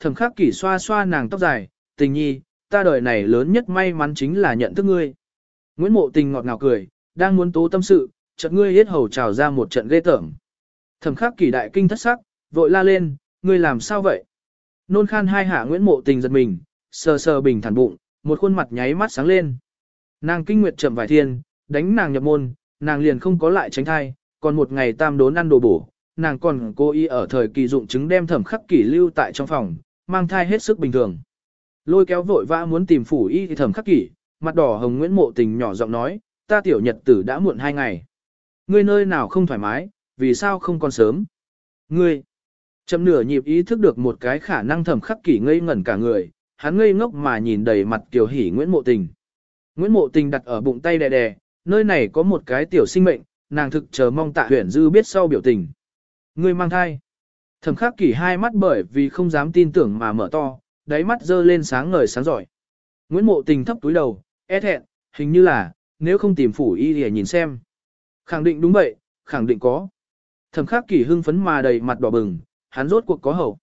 thẩm khắc kỷ xoa xoa nàng tóc dài, tình nhi, ta đời này lớn nhất may mắn chính là nhận thức ngươi. Nguyễn Mộ Tình ngọt ngào cười, đang muốn tố tâm sự, chợt ngươi hết hầu trào ra một trận ghê tởm. Thẩm khắc kỷ đại kinh thất sắc, vội la lên, ngươi làm sao vậy? Nôn khan hai hạ Nguyễn Mộ Tình giật mình, sờ sờ bình thản bụng, một khuôn mặt nháy mắt sáng lên. Nàng kinh nguyệt chậm vài thiên, đánh nàng nhập môn, nàng liền không có lại tránh thai, còn một ngày tam đốn ăn đồ bổ, nàng còn cố ý ở thời kỳ dụng chứng đem thẩm khắc kỷ lưu tại trong phòng, mang thai hết sức bình thường. Lôi kéo vội vã muốn tìm phủ y thì thẩm khắc kỷ, mặt đỏ hồng Nguyễn Mộ Tình nhỏ giọng nói, ta tiểu nhật tử đã muộn hai ngày. Ngươi nơi nào không thoải mái, vì sao không còn sớm? Ngươi, chậm nửa nhịp ý thức được một cái khả năng thẩm khắc kỷ ngây ngẩn cả người, hắn ngây ngốc mà nhìn đầy mặt tiểu hỉ Nguyễn Mộ Tình. Nguyễn Mộ Tình đặt ở bụng tay đè đè, nơi này có một cái tiểu sinh mệnh, nàng thực chờ mong tạ huyền dư biết sau biểu tình. Ngươi mang thai. Thẩm khắc kỷ hai mắt bởi vì không dám tin tưởng mà mở to, đáy mắt dơ lên sáng ngời sáng giỏi. Nguyễn Mộ Tình thấp túi đầu, e thẹn, hình như là, nếu không tìm phủ y để nhìn xem. Khẳng định đúng vậy, khẳng định có. Thẩm khắc kỷ hưng phấn mà đầy mặt đỏ bừng, hắn rốt cuộc có hậu.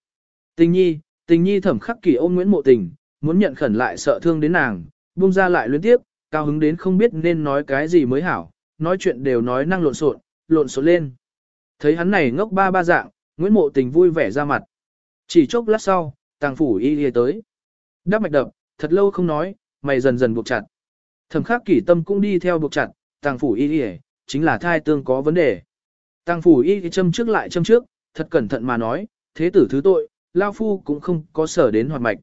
Tình nhi, tình nhi thẩm khắc kỷ ôm Nguyễn Mộ Tình, muốn nhận khẩn lại sợ thương đến nàng, buông ra lại luyến tiếp, cao hứng đến không biết nên nói cái gì mới hảo, nói chuyện đều nói năng lộn xộn, lộn xộn lên. Thấy hắn này ngốc ba ba dạng, Nguyễn Mộ Tình vui vẻ ra mặt. Chỉ chốc lát sau, tàng phủ y y tới. Đắp mạch đập, thật lâu không nói, mày dần dần buộc chặt. Thẩm khắc kỷ tâm cũng đi theo buộc chặt, tàng phủ y y, chính là thai tương có vấn đề. Tàng phủ y y châm trước lại châm trước, thật cẩn thận mà nói, thế tử thứ tội, Lao Phu cũng không có sở đến hoạt mạch.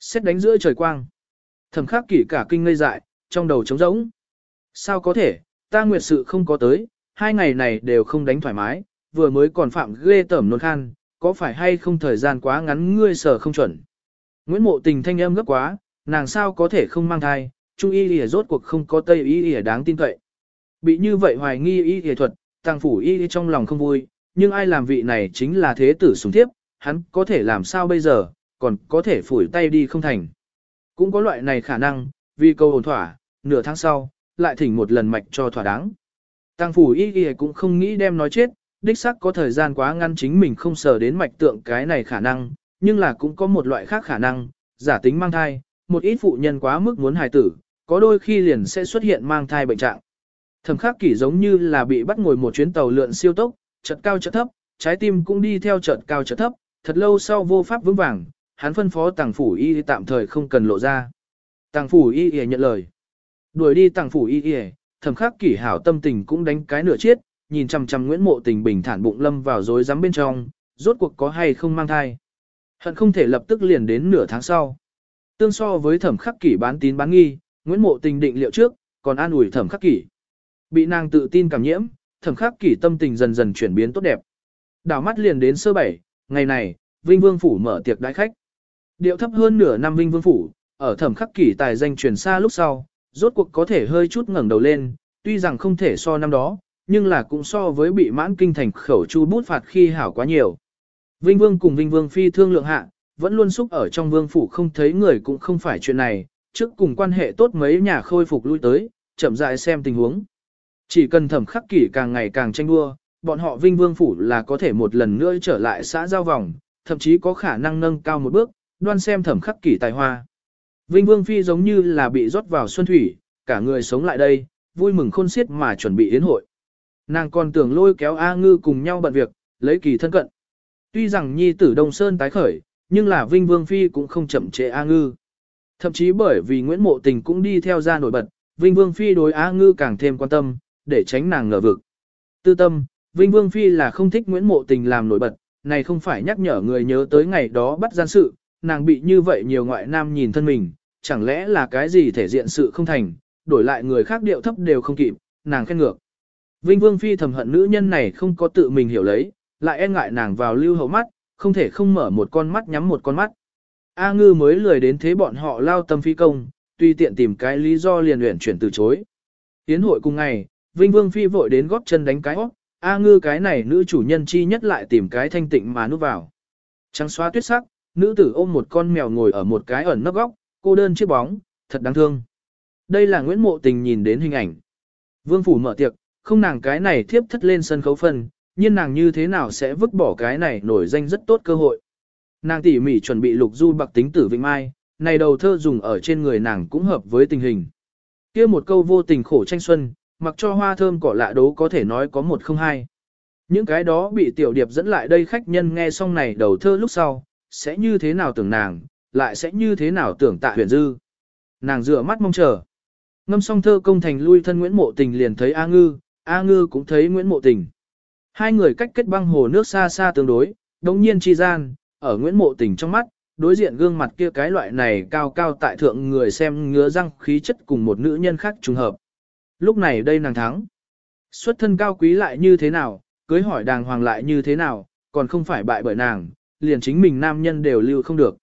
Xét đánh giữa trời quang. Thẩm khắc kỷ cả kinh ngây dại, trong đầu trống rỗng. Sao có thể, ta nguyệt sự không có tới, hai ngày này đều không đánh thoải mái, vừa mới còn phạm ghê tởm nôn khan, có phải hay không thời gian quá ngắn ngươi sở không chuẩn. Nguyễn mộ tình thanh âm gấp quá, nàng sao có thể không mang thai, trung y lìa rốt cuộc không có tây y lìa đáng tin cậy. Bị như vậy hoài nghi y lìa thuật, tăng phủ y trong lòng không vui, nhưng ai làm vị này chính là thế tử súng thiếp, hắn có thể làm sao bây giờ, còn có thể phủi tay đi không thành. Cũng có loại này khả năng, vì câu ổn thỏa, nửa tháng sau, lại thỉnh một lần mạch cho thỏa đáng. Tăng phủ y y cũng không nghĩ đem nói chết, đích xác có thời gian quá ngăn chính mình không sờ đến mạch tượng cái này khả năng, nhưng là cũng có một loại khác khả năng, giả tính mang thai, một ít phụ nhân quá mức muốn hài tử, có đôi khi liền sẽ xuất hiện mang thai bệnh trạng. Thẩm khắc kỷ giống như là bị bắt ngồi một chuyến tàu lượn siêu tốc, chợt cao chợt thấp, trái tim cũng đi theo chợt cao chợt thấp, thật lâu sau vô pháp vững vàng, hắn phân phó tàng phủ y tạm thời không cần lộ ra. Tàng phủ y y nhận lời. Đuổi đi tàng phủ y y, thẩm khắc kỷ hảo tâm tình cũng đánh cái nửa chết, nhìn chằm chằm Nguyễn Mộ Tình bình thản bụng lâm vào rối rắm bên trong, rốt cuộc có hay không mang thai. Hận không thể lập tức liền đến nửa tháng sau. Tương so với thẩm khắc kỷ bán tín bán nghi, Nguyễn Mộ Tình định liệu trước, còn an ủi thẩm khắc kỷ. Bị nàng tự tin cảm nhiễm, thẩm khắc kỷ tâm tình dần dần chuyển biến tốt đẹp. Đảo mắt liền đến sơ bảy, ngày này, Vinh Vương Phủ mở tiệc đãi khách. Điệu thấp hơn nửa năm Vinh Vương Phủ, ở thẩm khắc kỷ tài danh truyền xa lúc sau, rốt cuộc có thể hơi chút ngẩng đầu lên, tuy rằng không thể so năm đó, nhưng là cũng so với bị mãn kinh thành khẩu chu bút phạt khi hảo quá nhiều. Vinh Vương cùng Vinh Vương phi thương lượng hạ, vẫn luôn xúc ở trong vương phủ không thấy người cũng không phải chuyện này, trước cùng quan hệ tốt mấy nhà khôi phục lui tới, chậm rãi xem tình huống. Chỉ cần thẩm khắc kỷ càng ngày càng tranh đua, bọn họ Vinh Vương phủ là có thể một lần nữa trở lại xã giao vòng, thậm chí có khả năng nâng cao một bước, đoan xem thẩm khắc kỷ tài hoa. Vinh Vương phi giống như là bị rót vào xuân thủy, cả người sống lại đây, vui mừng khôn xiết mà chuẩn bị yến hội. Nàng còn tưởng lôi kéo A Ngư cùng nhau bận việc, lấy kỳ thân cận. Tuy rằng nhi tử Đông Sơn tái khởi, nhưng là Vinh Vương Phi cũng không chậm trễ A Ngư. Thậm chí bởi vì Nguyễn Mộ Tình cũng đi theo ra nổi bật, Vinh Vương Phi đối A Ngư càng thêm quan tâm, để tránh nàng ngờ vực. Tư tâm, Vinh Vương Phi là không thích Nguyễn Mộ Tình làm nổi bật, này không phải nhắc nhở người nhớ tới ngày đó bắt gian sự, nàng bị như vậy nhiều ngoại nam nhìn thân mình, chẳng lẽ là cái gì thể diện sự không thành, đổi lại người khác điệu thấp đều không kịp, nàng khen ngược. Vinh Vương Phi thầm hận nữ nhân này không có tự mình hiểu lấy, lại e ngại nàng vào lưu hậu mắt, không thể không mở một con mắt nhắm một con mắt. A ngư mới lười đến thế bọn họ lao tâm phi công, tuy tiện tìm cái lý do liền luyện chuyển từ chối. Tiến hội cùng ngày, Vinh Vương Phi vội đến góp chân đánh cái óc, A ngư cái này nữ chủ nhân chi nhất lại tìm cái thanh tịnh mà núp vào. Trắng xóa tuyết sắc, nữ tử ôm một con mèo ngồi ở một cái ẩn nấp góc, cô đơn chiếc bóng, thật đáng thương. Đây là Nguyễn Mộ Tình nhìn đến hình ảnh. Vương Phủ mở tiệc, không nàng cái này thiếp thất lên sân khấu phân, nhưng nàng như thế nào sẽ vứt bỏ cái này nổi danh rất tốt cơ hội. Nàng tỉ mỉ chuẩn bị lục du bạc tính tử vịnh mai, này đầu thơ dùng ở trên người nàng cũng hợp với tình hình. kia một câu vô tình khổ tranh xuân, mặc cho hoa thơm cỏ lạ đố có thể nói có một không hai. Những cái đó bị tiểu điệp dẫn lại đây khách nhân nghe xong này đầu thơ lúc sau, sẽ như thế nào tưởng nàng, lại sẽ như thế nào tưởng tạ huyền dư. Nàng dựa mắt mong chờ. Ngâm xong thơ công thành lui thân Nguyễn Mộ Tình liền thấy A Ngư, A Ngư cũng thấy Nguyễn Mộ Tình. Hai người cách kết băng hồ nước xa xa tương đối, đồng nhiên chi gian, ở Nguyễn Mộ Tình trong mắt, đối diện gương mặt kia cái loại này cao cao tại thượng người xem ngứa răng khí chất cùng một nữ nhân khác trùng hợp. Lúc này đây nàng thắng. Xuất thân cao quý lại như thế nào, cưới hỏi đàng hoàng lại như thế nào, còn không phải bại bởi nàng, liền chính mình nam nhân đều lưu không được.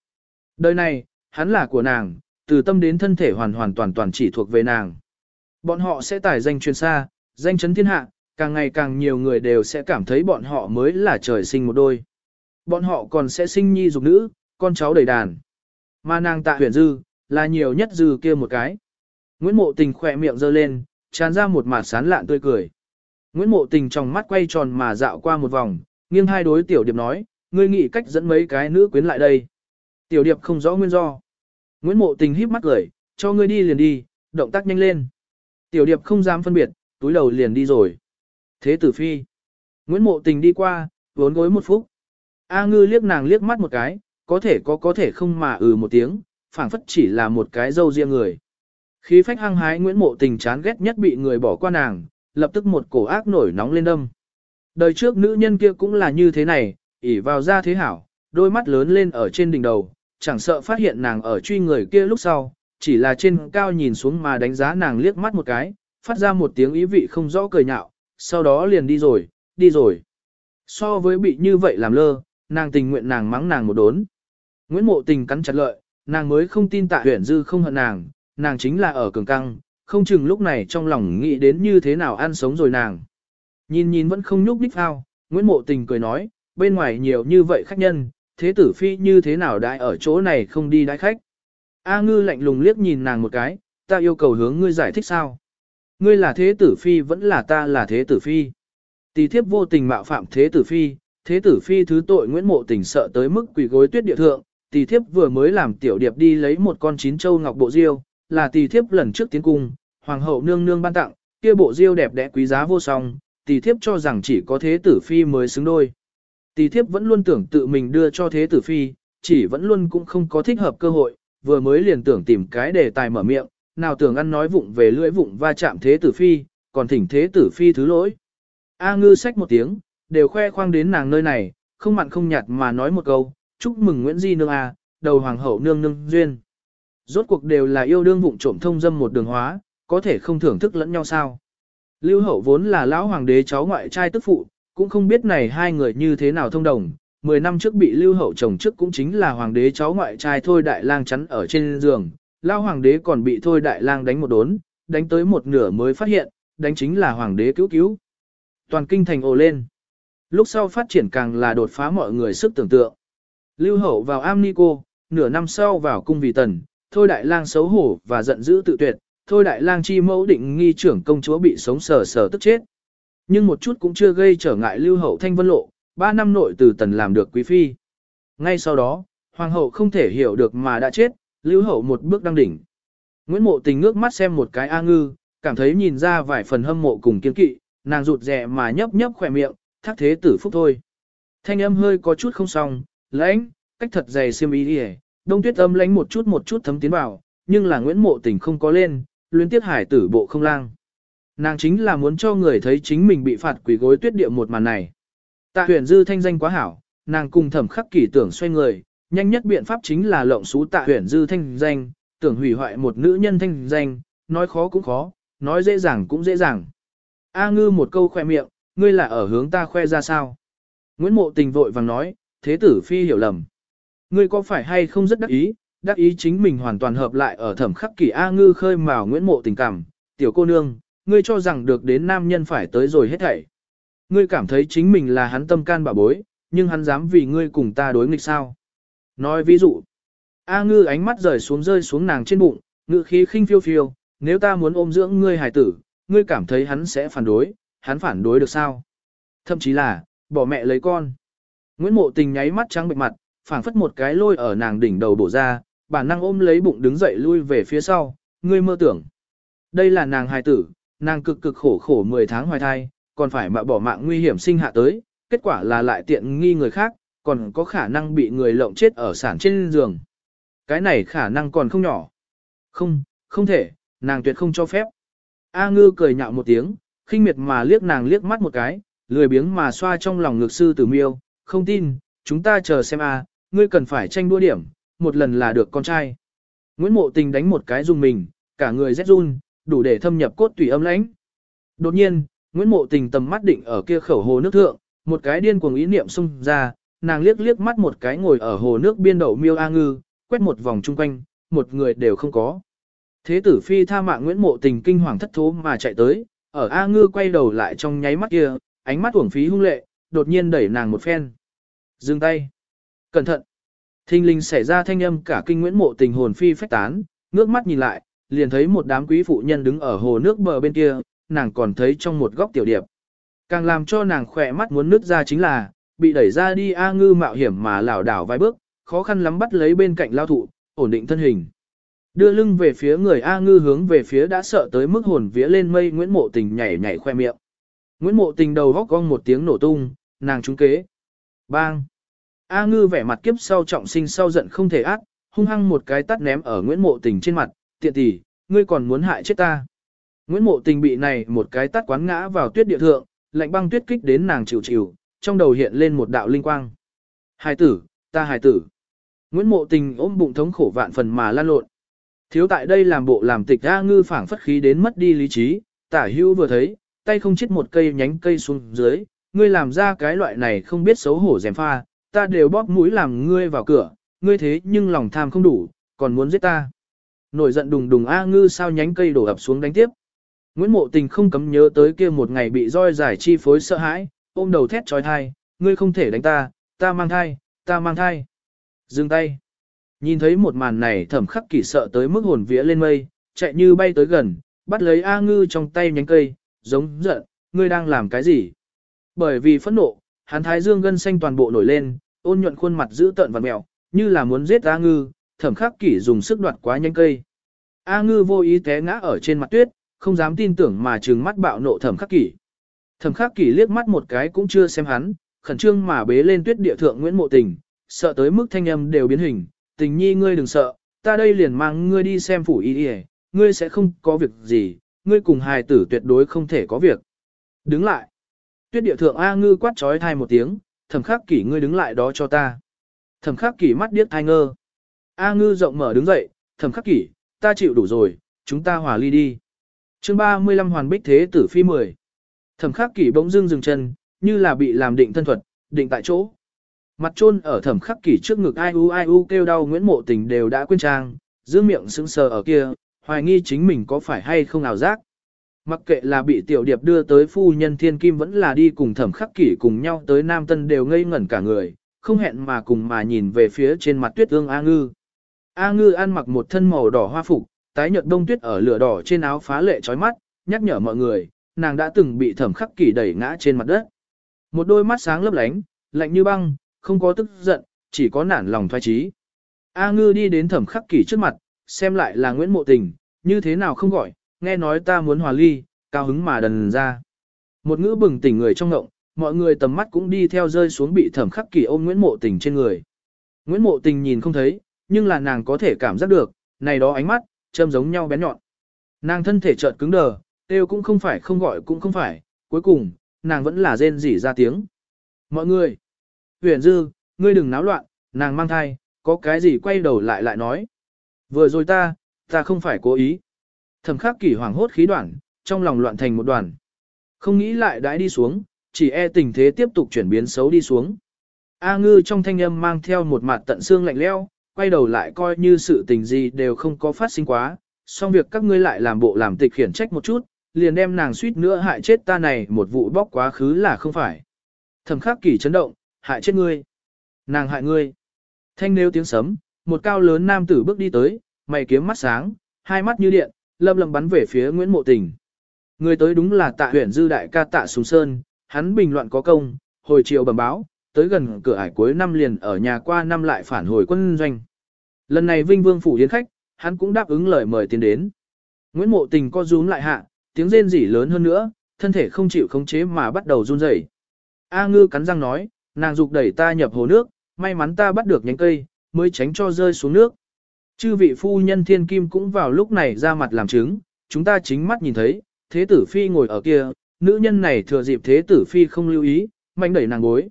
Đời này, hắn là của nàng, từ tâm đến thân thể hoàn hoàn toàn toàn chỉ thuộc về nàng. Bọn họ sẽ tải danh truyền xa, danh chấn thiên hạ, càng ngày càng nhiều người đều sẽ cảm thấy bọn họ mới là trời sinh một đôi. Bọn họ còn sẽ sinh nhi dục nữ, con cháu đầy đàn. Mà nàng tạ huyền dư, là nhiều nhất dư kia một cái. Nguyễn Mộ Tình khỏe miệng giơ lên, tràn ra một mặt sán lạn tươi cười. Nguyễn Mộ Tình trong mắt quay tròn mà dạo qua một vòng, nghiêng hai đối tiểu điệp nói, ngươi nghĩ cách dẫn mấy cái nữ quyến lại đây. Tiểu điệp không rõ nguyên do. Nguyễn Mộ Tình híp mắt cười, cho ngươi đi liền đi, động tác nhanh lên. Tiểu điệp không dám phân biệt, túi đầu liền đi rồi. Thế tử phi. Nguyễn Mộ Tình đi qua, vốn gối một phút. A ngư liếc nàng liếc mắt một cái, có thể có có thể không mà ừ một tiếng, phảng phất chỉ là một cái dâu riêng người. Khí phách hăng hái Nguyễn Mộ Tình chán ghét nhất bị người bỏ qua nàng, lập tức một cổ ác nổi nóng lên đâm. Đời trước nữ nhân kia cũng là như thế này, ỉ vào ra thế hảo, đôi mắt lớn lên ở trên đỉnh đầu, chẳng sợ phát hiện nàng ở truy người kia lúc sau, chỉ là trên cao nhìn xuống mà đánh giá nàng liếc mắt một cái, phát ra một tiếng ý vị không rõ cười nhạo, sau đó liền đi rồi, đi rồi. So với bị như vậy làm lơ, nàng tình nguyện nàng mắng nàng một đốn. Nguyễn Mộ Tình cắn chặt lợi, nàng mới không tin tạ huyền dư không hận nàng, nàng chính là ở cường căng, không chừng lúc này trong lòng nghĩ đến như thế nào ăn sống rồi nàng. Nhìn nhìn vẫn không nhúc nhích ao, Nguyễn Mộ Tình cười nói, bên ngoài nhiều như vậy khách nhân, thế tử phi như thế nào đãi ở chỗ này không đi đãi khách. A ngư lạnh lùng liếc nhìn nàng một cái, ta yêu cầu hướng ngươi giải thích sao. Ngươi là thế tử phi vẫn là ta là thế tử phi. Tỷ thiếp vô tình mạo phạm thế tử phi, thế tử phi thứ tội Nguyễn Mộ Tình sợ tới mức quỷ gối tuyết địa thượng, tỷ thiếp vừa mới làm tiểu điệp đi lấy một con chín châu ngọc bộ diêu, là tỷ thiếp lần trước tiến cung, hoàng hậu nương nương ban tặng, kia bộ diêu đẹp đẽ quý giá vô song, tỷ thiếp cho rằng chỉ có thế tử phi mới xứng đôi. Tỷ thiếp vẫn luôn tưởng tự mình đưa cho thế tử phi, chỉ vẫn luôn cũng không có thích hợp cơ hội, vừa mới liền tưởng tìm cái đề tài mở miệng, nào tưởng ăn nói vụng về lưỡi vụng va chạm thế tử phi, còn thỉnh thế tử phi thứ lỗi. A ngư sách một tiếng, đều khoe khoang đến nàng nơi này, không mặn không nhạt mà nói một câu, chúc mừng Nguyễn Di nương A, đầu hoàng hậu nương nương duyên. Rốt cuộc đều là yêu đương vụng trộm thông dâm một đường hóa, có thể không thưởng thức lẫn nhau sao. Lưu hậu vốn là lão hoàng đế cháu ngoại trai tức phụ, cũng không biết này hai người như thế nào thông đồng. Mười năm trước bị lưu hậu chồng trước cũng chính là hoàng đế cháu ngoại trai thôi đại lang chắn ở trên giường, lão hoàng đế còn bị thôi đại lang đánh một đốn, đánh tới một nửa mới phát hiện, đánh chính là hoàng đế cứu cứu. Toàn kinh thành ồ lên. Lúc sau phát triển càng là đột phá mọi người sức tưởng tượng. Lưu hậu vào am ni cô, nửa năm sau vào cung vì tần, thôi đại lang xấu hổ và giận dữ tự tuyệt, thôi đại lang chi mẫu định nghi trưởng công chúa bị sống sờ sờ tức chết. Nhưng một chút cũng chưa gây trở ngại lưu hậu thanh vân lộ, ba năm nội từ tần làm được quý phi. Ngay sau đó, hoàng hậu không thể hiểu được mà đã chết, lưu hậu một bước đăng đỉnh. Nguyễn mộ tình ngước mắt xem một cái A ngư, cảm thấy nhìn ra vài phần hâm mộ cùng kiên kỵ, nàng rụt rè mà nhấp nhấp khỏe miệng, thác thế tử phúc thôi. Thanh âm hơi có chút không xong, lãnh, cách thật dày xiêm ý đi đông tuyết âm lãnh một chút một chút thấm tiến vào, nhưng là Nguyễn Mộ Tình không có lên, luyến tiếc hải tử bộ không lang. Nàng chính là muốn cho người thấy chính mình bị phạt quỷ gối tuyết địa một màn này. Tạ huyền dư thanh danh quá hảo, nàng cùng thẩm khắc kỷ tưởng xoay người, nhanh nhất biện pháp chính là lộng xú tạ huyền dư thanh danh, tưởng hủy hoại một nữ nhân thanh danh, nói khó cũng khó, nói dễ dàng cũng dễ dàng. A ngư một câu khoe miệng, ngươi là ở hướng ta khoe ra sao? Nguyễn mộ tình vội vàng nói, thế tử phi hiểu lầm. Ngươi có phải hay không rất đắc ý, đắc ý chính mình hoàn toàn hợp lại ở thẩm khắc kỷ A ngư khơi mào Nguyễn mộ tình cảm, tiểu cô nương, ngươi cho rằng được đến nam nhân phải tới rồi hết thảy. Ngươi cảm thấy chính mình là hắn tâm can bà bối, nhưng hắn dám vì ngươi cùng ta đối nghịch sao. Nói ví dụ, A ngư ánh mắt rời xuống rơi xuống nàng trên bụng, ngự khí khinh phiêu phiêu, nếu ta muốn ôm dưỡng ngươi hài tử, ngươi cảm thấy hắn sẽ phản đối, hắn phản đối được sao? Thậm chí là, bỏ mẹ lấy con. Nguyễn Mộ Tình nháy mắt trắng bệnh mặt, phảng phất một cái lôi ở nàng đỉnh đầu bổ ra, bản năng ôm lấy bụng đứng dậy lui về phía sau, ngươi mơ tưởng. Đây là nàng hài tử, nàng cực cực khổ khổ 10 tháng hoài thai, còn phải mạo bỏ mạng nguy hiểm sinh hạ tới, kết quả là lại tiện nghi người khác, còn có khả năng bị người lộng chết ở sản trên giường. Cái này khả năng còn không nhỏ. Không, không thể, nàng tuyệt không cho phép. A ngư cười nhạo một tiếng, khinh miệt mà liếc nàng liếc mắt một cái, lười biếng mà xoa trong lòng ngược sư tử miêu, không tin, chúng ta chờ xem a, ngươi cần phải tranh đua điểm, một lần là được con trai. Nguyễn Mộ Tình đánh một cái dùng mình, cả người rét run, đủ để thâm nhập cốt tủy âm lãnh. Đột nhiên, Nguyễn Mộ Tình tầm mắt định ở kia khẩu hồ nước thượng, một cái điên cuồng ý niệm xung ra, nàng liếc liếc mắt một cái ngồi ở hồ nước biên đậu miêu A ngư, quét một vòng chung quanh, một người đều không có. Thế tử phi tha mạng Nguyễn Mộ Tình kinh hoàng thất thố mà chạy tới, ở A ngư quay đầu lại trong nháy mắt kia, ánh mắt uổng phí hung lệ, đột nhiên đẩy nàng một phen. Dừng tay. Cẩn thận. Thinh linh xảy ra thanh âm cả kinh Nguyễn Mộ Tình hồn phi phách tán, ngước mắt nhìn lại, liền thấy một đám quý phụ nhân đứng ở hồ nước bờ bên kia, nàng còn thấy trong một góc tiểu điệp. Càng làm cho nàng khỏe mắt muốn nứt ra chính là, bị đẩy ra đi A ngư mạo hiểm mà lảo đảo vài bước, khó khăn lắm bắt lấy bên cạnh lao thụ, ổn định thân hình. Đưa lưng về phía người A ngư hướng về phía đã sợ tới mức hồn vía lên mây Nguyễn Mộ Tình nhảy nhảy khoe miệng. Nguyễn Mộ Tình đầu góc cong một tiếng nổ tung, nàng trúng kế. Bang! A ngư vẻ mặt kiếp sau trọng sinh sau giận không thể ác, hung hăng một cái tắt ném ở Nguyễn Mộ Tình trên mặt, tiện tỷ, ngươi còn muốn hại chết ta. Nguyễn Mộ Tình bị này một cái tắt quán ngã vào tuyết địa thượng, lạnh băng tuyết kích đến nàng chịu chịu, trong đầu hiện lên một đạo linh quang. Hài tử, ta hài tử. Nguyễn Mộ Tình ôm bụng thống khổ vạn phần mà lan lộn. Thiếu tại đây làm bộ làm tịch A ngư phảng phất khí đến mất đi lý trí, tả hưu vừa thấy, tay không chết một cây nhánh cây xuống dưới, ngươi làm ra cái loại này không biết xấu hổ dèm pha, ta đều bóp mũi làm ngươi vào cửa, ngươi thế nhưng lòng tham không đủ, còn muốn giết ta. Nổi giận đùng đùng A ngư sao nhánh cây đổ ập xuống đánh tiếp. Nguyễn Mộ Tình không cấm nhớ tới kia một ngày bị roi giải chi phối sợ hãi, ôm đầu thét trói thai, ngươi không thể đánh ta, ta mang thai, ta mang thai. Dừng tay. Nhìn thấy một màn này thẩm khắc kỷ sợ tới mức hồn vía lên mây, chạy như bay tới gần, bắt lấy A ngư trong tay nhánh cây, giống giận, ngươi đang làm cái gì? Bởi vì phẫn nộ, hắn thái dương gân xanh toàn bộ nổi lên, ôn nhuận khuôn mặt giữ tợn và mèo, như là muốn giết A ngư, thẩm khắc kỷ dùng sức đoạt quá nhánh cây. A ngư vô ý té ngã ở trên mặt tuyết, không dám tin tưởng mà trừng mắt bạo nộ thẩm khắc kỷ. Thẩm khắc kỷ liếc mắt một cái cũng chưa xem hắn, khẩn trương mà bế lên tuyết địa thượng Nguyễn Mộ Tình, sợ tới mức thanh âm đều biến hình, tình nhi ngươi đừng sợ, ta đây liền mang ngươi đi xem phủ y y, ngươi sẽ không có việc gì, ngươi cùng hài tử tuyệt đối không thể có việc. Đứng lại. Tuyết địa thượng A ngư quát trói thai một tiếng, thẩm khắc kỷ ngươi đứng lại đó cho ta. Thẩm khắc kỷ mắt điếc thai ngơ. A ngư rộng mở đứng dậy, thẩm khắc kỷ, ta chịu đủ rồi, chúng ta hòa ly đi. chương 35 hoàn bích thế tử phi 10. Thẩm khắc kỷ bỗng dưng dừng chân, như là bị làm định thân thuật, định tại chỗ. Mặt trôn ở thẩm khắc kỷ trước ngực ai u ai u kêu đau Nguyễn Mộ Tình đều đã quên trang, giữ miệng sững sờ ở kia, hoài nghi chính mình có phải hay không ảo giác. Mặc kệ là bị tiểu điệp đưa tới phu nhân thiên kim vẫn là đi cùng thẩm khắc kỷ cùng nhau tới Nam Tân đều ngây ngẩn cả người, không hẹn mà cùng mà nhìn về phía trên mặt tuyết ương A Ngư. A Ngư ăn mặc một thân màu đỏ hoa phục, tái nhợt đông tuyết ở lửa đỏ trên áo phá lệ chói mắt, nhắc nhở mọi người, nàng đã từng bị thẩm khắc kỷ đẩy ngã trên mặt đất. Một đôi mắt sáng lấp lánh, lạnh như băng, không có tức giận, chỉ có nản lòng thoái trí. A ngư đi đến thẩm khắc kỷ trước mặt, xem lại là Nguyễn Mộ Tình, như thế nào không gọi, nghe nói ta muốn hòa ly, cao hứng mà đần ra. Một ngữ bừng tỉnh người trong ngộng, mọi người tầm mắt cũng đi theo rơi xuống bị thẩm khắc kỷ ôm Nguyễn Mộ Tình trên người. Nguyễn Mộ Tình nhìn không thấy, nhưng là nàng có thể cảm giác được, này đó ánh mắt, châm giống nhau bén nhọn. Nàng thân thể chợt cứng đờ, kêu cũng không phải không gọi cũng không phải, cuối cùng, nàng vẫn là rên rỉ ra tiếng. Mọi người, huyền dư, ngươi đừng náo loạn, nàng mang thai, có cái gì quay đầu lại lại nói. Vừa rồi ta, ta không phải cố ý. Thẩm khắc kỷ hoàng hốt khí đoạn, trong lòng loạn thành một đoàn. Không nghĩ lại đãi đi xuống, chỉ e tình thế tiếp tục chuyển biến xấu đi xuống. A ngư trong thanh âm mang theo một mặt tận xương lạnh leo, quay đầu lại coi như sự tình gì đều không có phát sinh quá, song việc các ngươi lại làm bộ làm tịch khiển trách một chút, liền đem nàng suýt nữa hại chết ta này một vụ bóc quá khứ là không phải. Thẩm khắc kỳ chấn động, hại chết ngươi. Nàng hại ngươi. Thanh nêu tiếng sấm, một cao lớn nam tử bước đi tới, mày kiếm mắt sáng, hai mắt như điện, lâm lâm bắn về phía Nguyễn Mộ Tình. Người tới đúng là tạ huyện dư đại ca tạ Sùng Sơn, hắn bình luận có công, hồi chiều bẩm báo, tới gần cửa ải cuối năm liền ở nhà qua năm lại phản hồi quân doanh. Lần này Vinh Vương phủ yến khách, hắn cũng đáp ứng lời mời tiến đến. Nguyễn Mộ Tình co rúm lại hạ, tiếng rên rỉ lớn hơn nữa, thân thể không chịu khống chế mà bắt đầu run rẩy. A Ngư cắn răng nói, nàng dục đẩy ta nhập hồ nước, may mắn ta bắt được nhánh cây, mới tránh cho rơi xuống nước. Chư vị phu nhân thiên kim cũng vào lúc này ra mặt làm chứng, chúng ta chính mắt nhìn thấy, thế tử phi ngồi ở kia, nữ nhân này thừa dịp thế tử phi không lưu ý, mạnh đẩy nàng gối.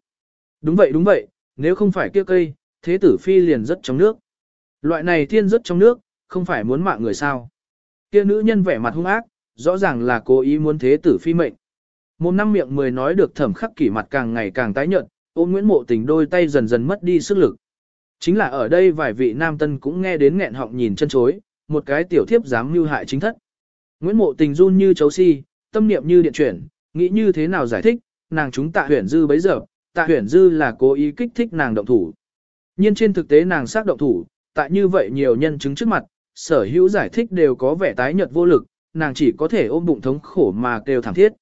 Đúng vậy đúng vậy, nếu không phải kia cây, thế tử phi liền rất trong nước. Loại này thiên rất trong nước, không phải muốn mạng người sao. Kia nữ nhân vẻ mặt hung ác, rõ ràng là cố ý muốn thế tử phi mệnh. Một năm miệng mười nói được thẩm khắc kỷ mặt càng ngày càng tái nhợt, ôm Nguyễn Mộ Tình đôi tay dần dần mất đi sức lực. Chính là ở đây vài vị nam tân cũng nghe đến nghẹn họng nhìn chân chối, một cái tiểu thiếp dám mưu hại chính thất. Nguyễn Mộ Tình run như chấu si, tâm niệm như điện chuyển, nghĩ như thế nào giải thích, nàng chúng tạ huyển dư bấy giờ, tạ huyển dư là cố ý kích thích nàng động thủ. Nhưng trên thực tế nàng xác động thủ, tại như vậy nhiều nhân chứng trước mặt, sở hữu giải thích đều có vẻ tái nhợt vô lực, nàng chỉ có thể ôm bụng thống khổ mà kêu thảm thiết.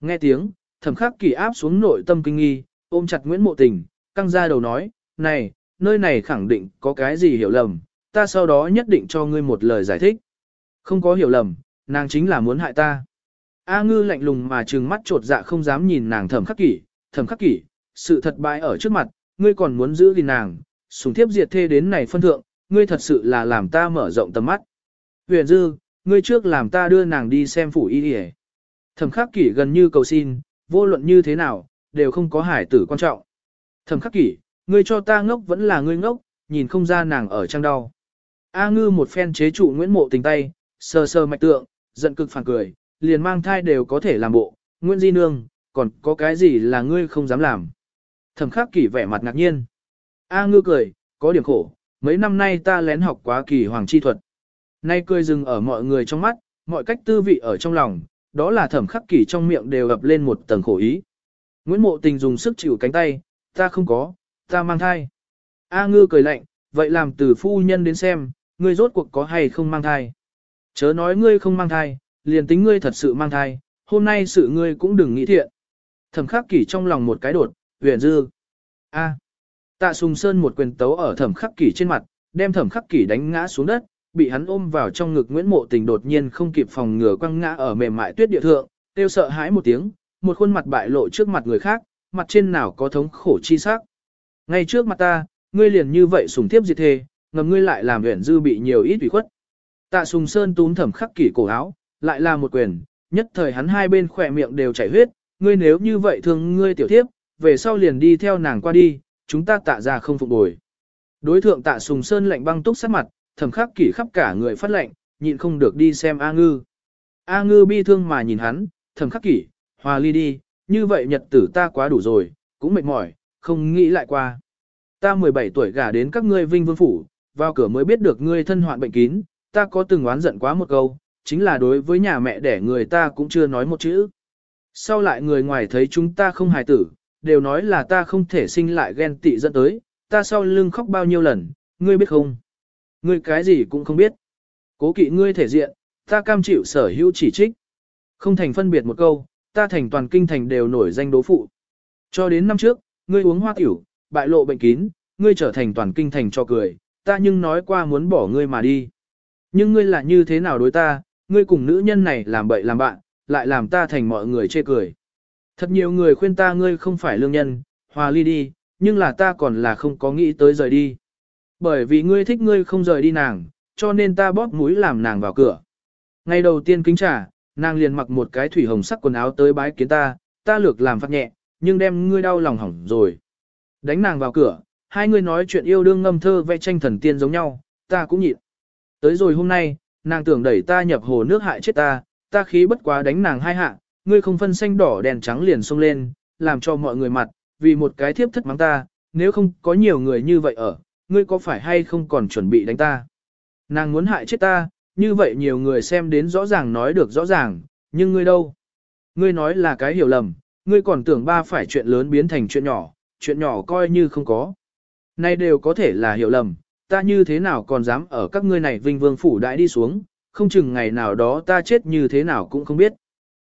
Nghe tiếng, thẩm khắc kỳ áp xuống nội tâm kinh nghi, ôm chặt Nguyễn Mộ Tình, căng ra đầu nói, này, nơi này khẳng định có cái gì hiểu lầm, ta sau đó nhất định cho ngươi một lời giải thích. Không có hiểu lầm, nàng chính là muốn hại ta. A ngư lạnh lùng mà trừng mắt trột dạ không dám nhìn nàng thẩm khắc kỷ, thẩm khắc kỷ, sự thật bại ở trước mặt, ngươi còn muốn giữ gìn nàng, sùng thiếp diệt thê đến này phân thượng, ngươi thật sự là làm ta mở rộng tầm mắt. Huyền dư, ngươi trước làm ta đưa nàng đi xem phủ y đi Thẩm khắc kỷ gần như cầu xin, vô luận như thế nào, đều không có hải tử quan trọng. Thẩm khắc kỷ, ngươi cho ta ngốc vẫn là ngươi ngốc, nhìn không ra nàng ở trang đau. A ngư một phen chế trụ Nguyễn Mộ tình tay, sờ sờ mạch tượng, giận cực phản cười, liền mang thai đều có thể làm bộ, Nguyễn Di Nương, còn có cái gì là ngươi không dám làm. Thẩm khắc kỷ vẻ mặt ngạc nhiên. A ngư cười, có điểm khổ, mấy năm nay ta lén học quá kỳ hoàng chi thuật. Nay cười dừng ở mọi người trong mắt, mọi cách tư vị ở trong lòng, đó là thẩm khắc kỷ trong miệng đều ập lên một tầng khổ ý. Nguyễn Mộ Tình dùng sức chịu cánh tay, ta không có, ta mang thai. A ngư cười lạnh, vậy làm từ phu nhân đến xem, ngươi rốt cuộc có hay không mang thai. Chớ nói ngươi không mang thai, liền tính ngươi thật sự mang thai, hôm nay sự ngươi cũng đừng nghĩ thiện. Thẩm khắc kỷ trong lòng một cái đột, huyền dư. A. Tạ sùng sơn một quyền tấu ở thẩm khắc kỷ trên mặt, đem thẩm khắc kỷ đánh ngã xuống đất, bị hắn ôm vào trong ngực Nguyễn Mộ Tình đột nhiên không kịp phòng ngừa quăng ngã ở mềm mại tuyết địa thượng, tiêu sợ hãi một tiếng, một khuôn mặt bại lộ trước mặt người khác, mặt trên nào có thống khổ chi sắc. Ngay trước mặt ta, ngươi liền như vậy sùng thiếp diệt thề, ngầm ngươi lại làm uyển dư bị nhiều ít ủy khuất. Tạ sùng sơn túm thẩm khắc kỷ cổ áo, lại là một quyền, nhất thời hắn hai bên khỏe miệng đều chảy huyết, ngươi nếu như vậy thương ngươi tiểu thiếp, về sau liền đi theo nàng qua đi, chúng ta tạ ra không phục bồi. Đối thượng tạ sùng sơn lạnh băng túc sát mặt, thẩm khắc kỷ khắp cả người phát lệnh, nhịn không được đi xem A ngư. A ngư bi thương mà nhìn hắn, thẩm khắc kỷ, hòa ly đi, như vậy nhật tử ta quá đủ rồi, cũng mệt mỏi, không nghĩ lại qua. Ta 17 tuổi gả đến các ngươi vinh vương phủ, vào cửa mới biết được ngươi thân hoạn bệnh kín, ta có từng oán giận quá một câu, chính là đối với nhà mẹ đẻ người ta cũng chưa nói một chữ. Sau lại người ngoài thấy chúng ta không hài tử, đều nói là ta không thể sinh lại ghen tị dẫn tới, ta sau lưng khóc bao nhiêu lần, ngươi biết không? Ngươi cái gì cũng không biết. Cố kỵ ngươi thể diện, ta cam chịu sở hữu chỉ trích. Không thành phân biệt một câu, ta thành toàn kinh thành đều nổi danh đố phụ. Cho đến năm trước, ngươi uống hoa tiểu, bại lộ bệnh kín, ngươi trở thành toàn kinh thành cho cười, ta nhưng nói qua muốn bỏ ngươi mà đi. Nhưng ngươi là như thế nào đối ta, ngươi cùng nữ nhân này làm bậy làm bạn, lại làm ta thành mọi người chê cười. Thật nhiều người khuyên ta ngươi không phải lương nhân, hòa ly đi, nhưng là ta còn là không có nghĩ tới rời đi. Bởi vì ngươi thích ngươi không rời đi nàng, cho nên ta bóp mũi làm nàng vào cửa. Ngày đầu tiên kính trả, nàng liền mặc một cái thủy hồng sắc quần áo tới bái kiến ta, ta lược làm phát nhẹ, nhưng đem ngươi đau lòng hỏng rồi. Đánh nàng vào cửa, hai người nói chuyện yêu đương ngâm thơ vẽ tranh thần tiên giống nhau, ta cũng nhịn. Tới rồi hôm nay, nàng tưởng đẩy ta nhập hồ nước hại chết ta, ta khí bất quá đánh nàng hai hạ, ngươi không phân xanh đỏ đèn trắng liền xông lên, làm cho mọi người mặt, vì một cái thiếp thất mắng ta, nếu không có nhiều người như vậy ở, ngươi có phải hay không còn chuẩn bị đánh ta. Nàng muốn hại chết ta, như vậy nhiều người xem đến rõ ràng nói được rõ ràng, nhưng ngươi đâu? Ngươi nói là cái hiểu lầm, ngươi còn tưởng ba phải chuyện lớn biến thành chuyện nhỏ, chuyện nhỏ coi như không có. Nay đều có thể là hiểu lầm, ta như thế nào còn dám ở các ngươi này vinh vương phủ đại đi xuống, không chừng ngày nào đó ta chết như thế nào cũng không biết.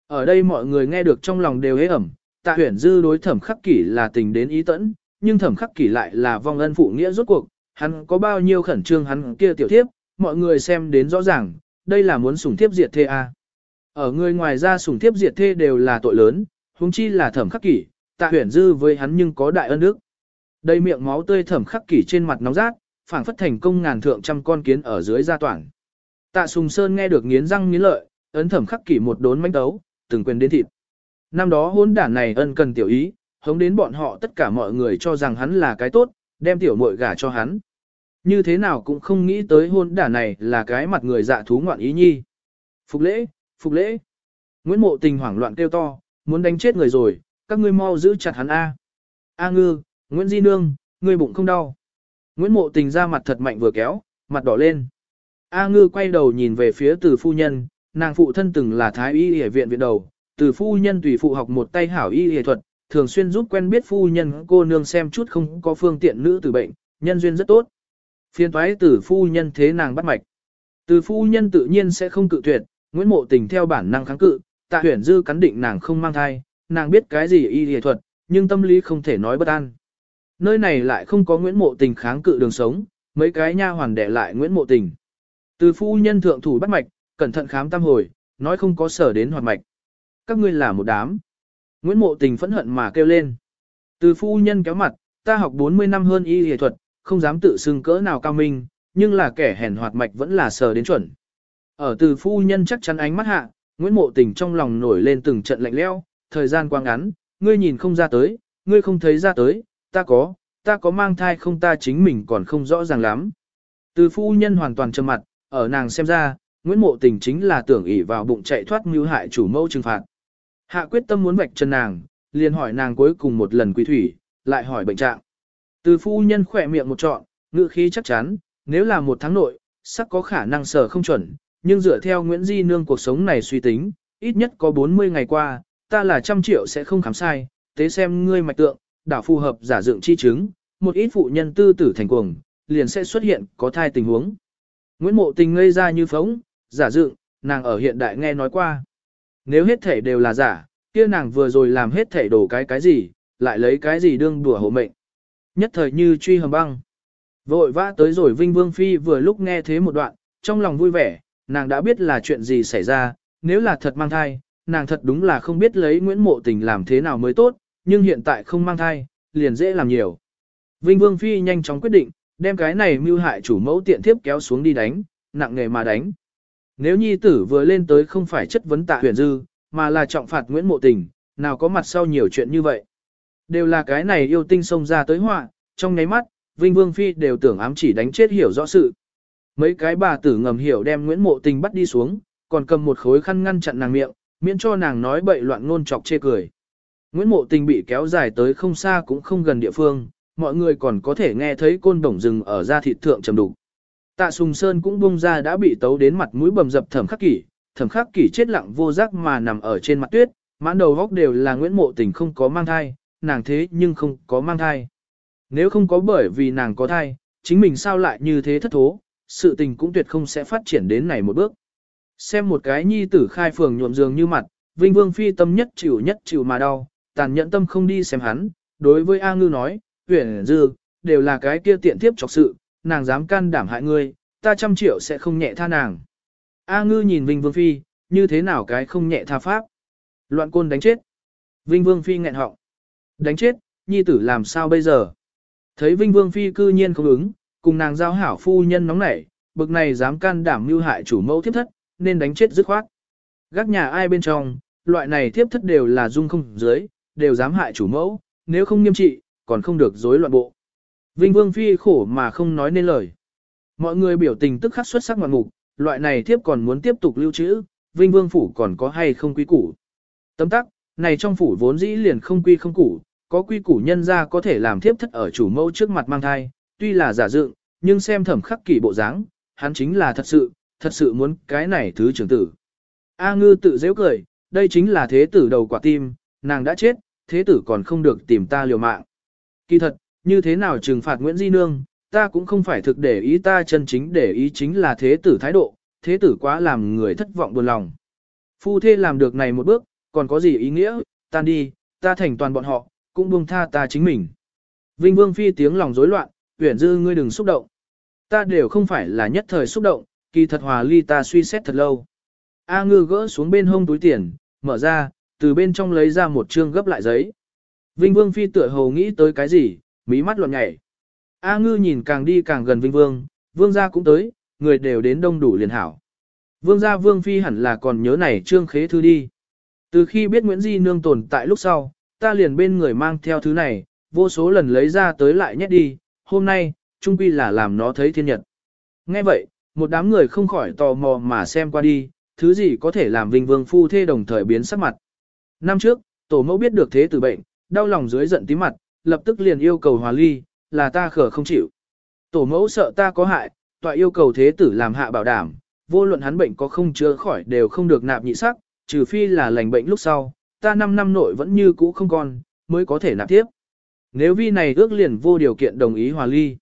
Ở đây mọi người nghe được trong lòng đều hế ẩm, tạ huyển dư đối thẩm khắc kỷ là tình đến ý tẫn, nhưng thẩm khắc kỷ lại là vong ân phụ nghĩa rốt cuộc, hắn có bao nhiêu khẩn trương hắn kia tiểu thiếp, mọi người xem đến rõ ràng, đây là muốn sủng thiếp diệt thê a. Ở người ngoài ra sủng thiếp diệt thê đều là tội lớn, huống chi là thẩm khắc kỷ, tạ huyển dư với hắn nhưng có đại ân đức. Đây miệng máu tươi thẩm khắc kỷ trên mặt nóng rát, phảng phất thành công ngàn thượng trăm con kiến ở dưới gia toàn. Tạ Sùng Sơn nghe được nghiến răng nghiến lợi, ấn thẩm khắc kỷ một đốn manh tấu, từng quyền đến thịt. Năm đó hôn đản này ân cần tiểu ý, hống đến bọn họ tất cả mọi người cho rằng hắn là cái tốt, đem tiểu muội gả cho hắn. Như thế nào cũng không nghĩ tới hôn đả này là cái mặt người dạ thú ngoạn ý nhi. Phục lễ, phục lễ. Nguyễn Mộ Tình hoảng loạn kêu to, muốn đánh chết người rồi, các ngươi mau giữ chặt hắn A. A ngư, Nguyễn Di Nương, ngươi bụng không đau. Nguyễn Mộ Tình ra mặt thật mạnh vừa kéo, mặt đỏ lên. A ngư quay đầu nhìn về phía từ phu nhân, nàng phụ thân từng là thái y y viện viện đầu, từ phu nhân tùy phụ học một tay hảo y y thuật, thường xuyên giúp quen biết phu nhân cô nương xem chút không có phương tiện nữ tử bệnh, nhân duyên rất tốt. Phiên toái tử phu nhân thế nàng bắt mạch. Từ phu nhân tự nhiên sẽ không cự tuyệt, Nguyễn Mộ Tình theo bản năng kháng cự, Tạ Huyền Dư cắn định nàng không mang thai, nàng biết cái gì y y thuật, nhưng tâm lý không thể nói bất an. Nơi này lại không có Nguyễn Mộ Tình kháng cự đường sống, mấy cái nha hoàn đẻ lại Nguyễn Mộ Tình. Từ phu nhân thượng thủ bắt mạch, cẩn thận khám tam hồi, nói không có sở đến hoạt mạch. Các ngươi là một đám. Nguyễn Mộ Tình phẫn hận mà kêu lên. Từ phu nhân kéo mặt, ta học 40 năm hơn y y thuật, không dám tự xưng cỡ nào cao minh, nhưng là kẻ hèn hoạt mạch vẫn là sờ đến chuẩn. Ở từ phu nhân chắc chắn ánh mắt hạ, Nguyễn Mộ Tình trong lòng nổi lên từng trận lạnh lẽo, thời gian quá ngắn, ngươi nhìn không ra tới, ngươi không thấy ra tới, ta có, ta có mang thai không ta chính mình còn không rõ ràng lắm. Từ phu nhân hoàn toàn trầm mặt, ở nàng xem ra, Nguyễn Mộ Tình chính là tưởng ỷ vào bụng chạy thoát mưu hại chủ mẫu trừng phạt. Hạ quyết tâm muốn vạch chân nàng, liền hỏi nàng cuối cùng một lần quý thủy, lại hỏi bệnh trạng. Từ phu nhân khỏe miệng một trọn, ngữ khí chắc chắn, nếu là một tháng nội, sắc có khả năng sở không chuẩn, nhưng dựa theo Nguyễn Di Nương cuộc sống này suy tính, ít nhất có 40 ngày qua, ta là trăm triệu sẽ không khám sai, tế xem ngươi mạch tượng, đảo phù hợp giả dựng chi chứng, một ít phụ nhân tư tử thành cuồng, liền sẽ xuất hiện có thai tình huống. Nguyễn Mộ Tình ngây ra như phóng, giả dựng, nàng ở hiện đại nghe nói qua. Nếu hết thể đều là giả, kia nàng vừa rồi làm hết thể đổ cái cái gì, lại lấy cái gì đương đùa hộ mệnh. Nhất thời như truy hầm băng. Vội vã tới rồi Vinh Vương Phi vừa lúc nghe thế một đoạn, trong lòng vui vẻ, nàng đã biết là chuyện gì xảy ra, nếu là thật mang thai, nàng thật đúng là không biết lấy Nguyễn Mộ Tình làm thế nào mới tốt, nhưng hiện tại không mang thai, liền dễ làm nhiều. Vinh Vương Phi nhanh chóng quyết định, đem cái này mưu hại chủ mẫu tiện thiếp kéo xuống đi đánh, nặng nghề mà đánh. Nếu nhi tử vừa lên tới không phải chất vấn tạ huyền dư, mà là trọng phạt Nguyễn Mộ Tình, nào có mặt sau nhiều chuyện như vậy. Đều là cái này yêu tinh xông ra tới họa, trong nháy mắt, Vinh Vương Phi đều tưởng ám chỉ đánh chết hiểu rõ sự. Mấy cái bà tử ngầm hiểu đem Nguyễn Mộ Tình bắt đi xuống, còn cầm một khối khăn ngăn chặn nàng miệng, miễn cho nàng nói bậy loạn ngôn chọc chê cười. Nguyễn Mộ Tình bị kéo dài tới không xa cũng không gần địa phương, mọi người còn có thể nghe thấy côn đồng rừng ở ra thịt thượng trầm đục. Tạ Sùng Sơn cũng bung ra đã bị tấu đến mặt mũi bầm dập thẩm khắc kỷ, thẩm khắc kỷ chết lặng vô giác mà nằm ở trên mặt tuyết, mãn đầu góc đều là Nguyễn Mộ Tình không có mang thai, nàng thế nhưng không có mang thai. Nếu không có bởi vì nàng có thai, chính mình sao lại như thế thất thố, sự tình cũng tuyệt không sẽ phát triển đến này một bước. Xem một cái nhi tử khai phường nhuộm giường như mặt, Vinh Vương phi tâm nhất chịu nhất chịu mà đau, tàn nhẫn tâm không đi xem hắn, đối với A Ngư nói, huyền dư, đều là cái kia tiện tiếp chọc sự, nàng dám can đảm hại ngươi, ta trăm triệu sẽ không nhẹ tha nàng. A Ngư nhìn Vinh Vương phi, như thế nào cái không nhẹ tha pháp. Loạn côn đánh chết. Vinh Vương phi nghẹn họng. Đánh chết, nhi tử làm sao bây giờ? Thấy Vinh Vương phi cư nhiên không ứng, cùng nàng giao hảo phu nhân nóng nảy, bực này dám can đảm mưu hại chủ mẫu thiếp thất, nên đánh chết dứt khoát. Gác nhà ai bên trong, loại này thiếp thất đều là dung không dưới, đều dám hại chủ mẫu, nếu không nghiêm trị, còn không được rối loạn bộ. Vinh Vương phi khổ mà không nói nên lời. Mọi người biểu tình tức khắc xuất sắc ngoạn mục, loại này thiếp còn muốn tiếp tục lưu trữ, Vinh Vương phủ còn có hay không quý củ. Tấm tắc, này trong phủ vốn dĩ liền không quy không củ, có quy củ nhân ra có thể làm thiếp thất ở chủ mẫu trước mặt mang thai, tuy là giả dựng, nhưng xem thẩm khắc kỳ bộ dáng, hắn chính là thật sự, thật sự muốn cái này thứ trưởng tử. A ngư tự dễ cười, đây chính là thế tử đầu quả tim, nàng đã chết, thế tử còn không được tìm ta liều mạng. Kỳ thật, như thế nào trừng phạt Nguyễn Di Nương, ta cũng không phải thực để ý ta chân chính để ý chính là thế tử thái độ, thế tử quá làm người thất vọng buồn lòng. Phu thê làm được này một bước, còn có gì ý nghĩa, tan đi, ta thành toàn bọn họ, cũng buông tha ta chính mình. Vinh Vương Phi tiếng lòng rối loạn, Uyển Dư ngươi đừng xúc động. Ta đều không phải là nhất thời xúc động, kỳ thật hòa ly ta suy xét thật lâu. A ngư gỡ xuống bên hông túi tiền, mở ra, từ bên trong lấy ra một chương gấp lại giấy. Vinh Vương Phi tựa hồ nghĩ tới cái gì, mí mắt loạn nhảy. A ngư nhìn càng đi càng gần Vinh Vương, Vương gia cũng tới, người đều đến đông đủ liền hảo. Vương gia Vương Phi hẳn là còn nhớ này trương khế thư đi. Từ khi biết Nguyễn Di Nương tồn tại lúc sau, ta liền bên người mang theo thứ này, vô số lần lấy ra tới lại nhét đi, hôm nay, trung quy là làm nó thấy thiên nhật. Nghe vậy, một đám người không khỏi tò mò mà xem qua đi, thứ gì có thể làm Vinh Vương phu thê đồng thời biến sắc mặt. Năm trước, tổ mẫu biết được thế tử bệnh, đau lòng dưới giận tí mặt, lập tức liền yêu cầu hòa ly, là ta khở không chịu. Tổ mẫu sợ ta có hại, tọa yêu cầu thế tử làm hạ bảo đảm, vô luận hắn bệnh có không chữa khỏi đều không được nạp nhị sắc, trừ phi là lành bệnh lúc sau, ta 5 năm nội vẫn như cũ không còn, mới có thể nạp tiếp. Nếu vi này ước liền vô điều kiện đồng ý hòa ly.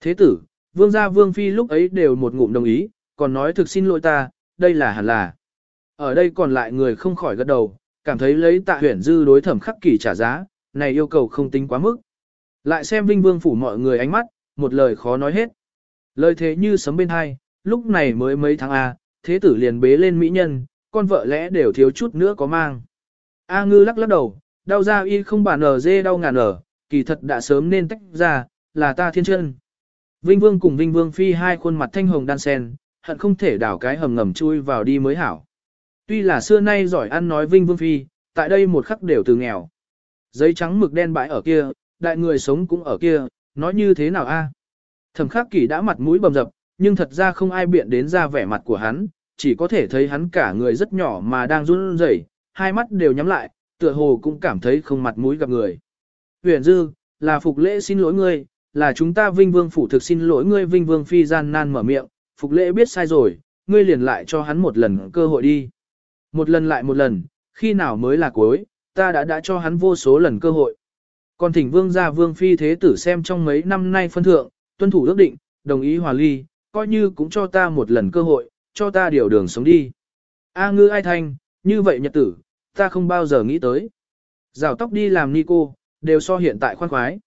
Thế tử, vương gia vương phi lúc ấy đều một ngụm đồng ý, còn nói thực xin lỗi ta, đây là hẳn là. Ở đây còn lại người không khỏi gật đầu, cảm thấy lấy tạ huyển dư đối thẩm khắc kỳ trả giá, này yêu cầu không tính quá mức. Lại xem vinh vương phủ mọi người ánh mắt, một lời khó nói hết. Lời thế như sấm bên hai, lúc này mới mấy tháng A, thế tử liền bế lên mỹ nhân, con vợ lẽ đều thiếu chút nữa có mang. A ngư lắc lắc đầu, đau ra y không bản ở dê đau ngàn ở, kỳ thật đã sớm nên tách ra, là ta thiên chân. Vinh Vương cùng Vinh Vương Phi hai khuôn mặt thanh hồng đan sen, hận không thể đảo cái hầm ngầm chui vào đi mới hảo. Tuy là xưa nay giỏi ăn nói Vinh Vương Phi, tại đây một khắc đều từ nghèo. Giấy trắng mực đen bãi ở kia, đại người sống cũng ở kia, nói như thế nào a? Thẩm khắc kỷ đã mặt mũi bầm dập, nhưng thật ra không ai biện đến ra vẻ mặt của hắn, chỉ có thể thấy hắn cả người rất nhỏ mà đang run rẩy, hai mắt đều nhắm lại, tựa hồ cũng cảm thấy không mặt mũi gặp người. Huyền dư, là phục lễ xin lỗi ngươi, là chúng ta vinh vương phủ thực xin lỗi ngươi vinh vương phi gian nan mở miệng, phục lễ biết sai rồi, ngươi liền lại cho hắn một lần cơ hội đi. Một lần lại một lần, khi nào mới là cuối, ta đã đã cho hắn vô số lần cơ hội. Còn thỉnh vương gia vương phi thế tử xem trong mấy năm nay phân thượng, tuân thủ ước định, đồng ý hòa ly, coi như cũng cho ta một lần cơ hội, cho ta điều đường sống đi. A ngư ai thanh, như vậy nhật tử, ta không bao giờ nghĩ tới. Rào tóc đi làm ni cô, đều so hiện tại khoan khoái.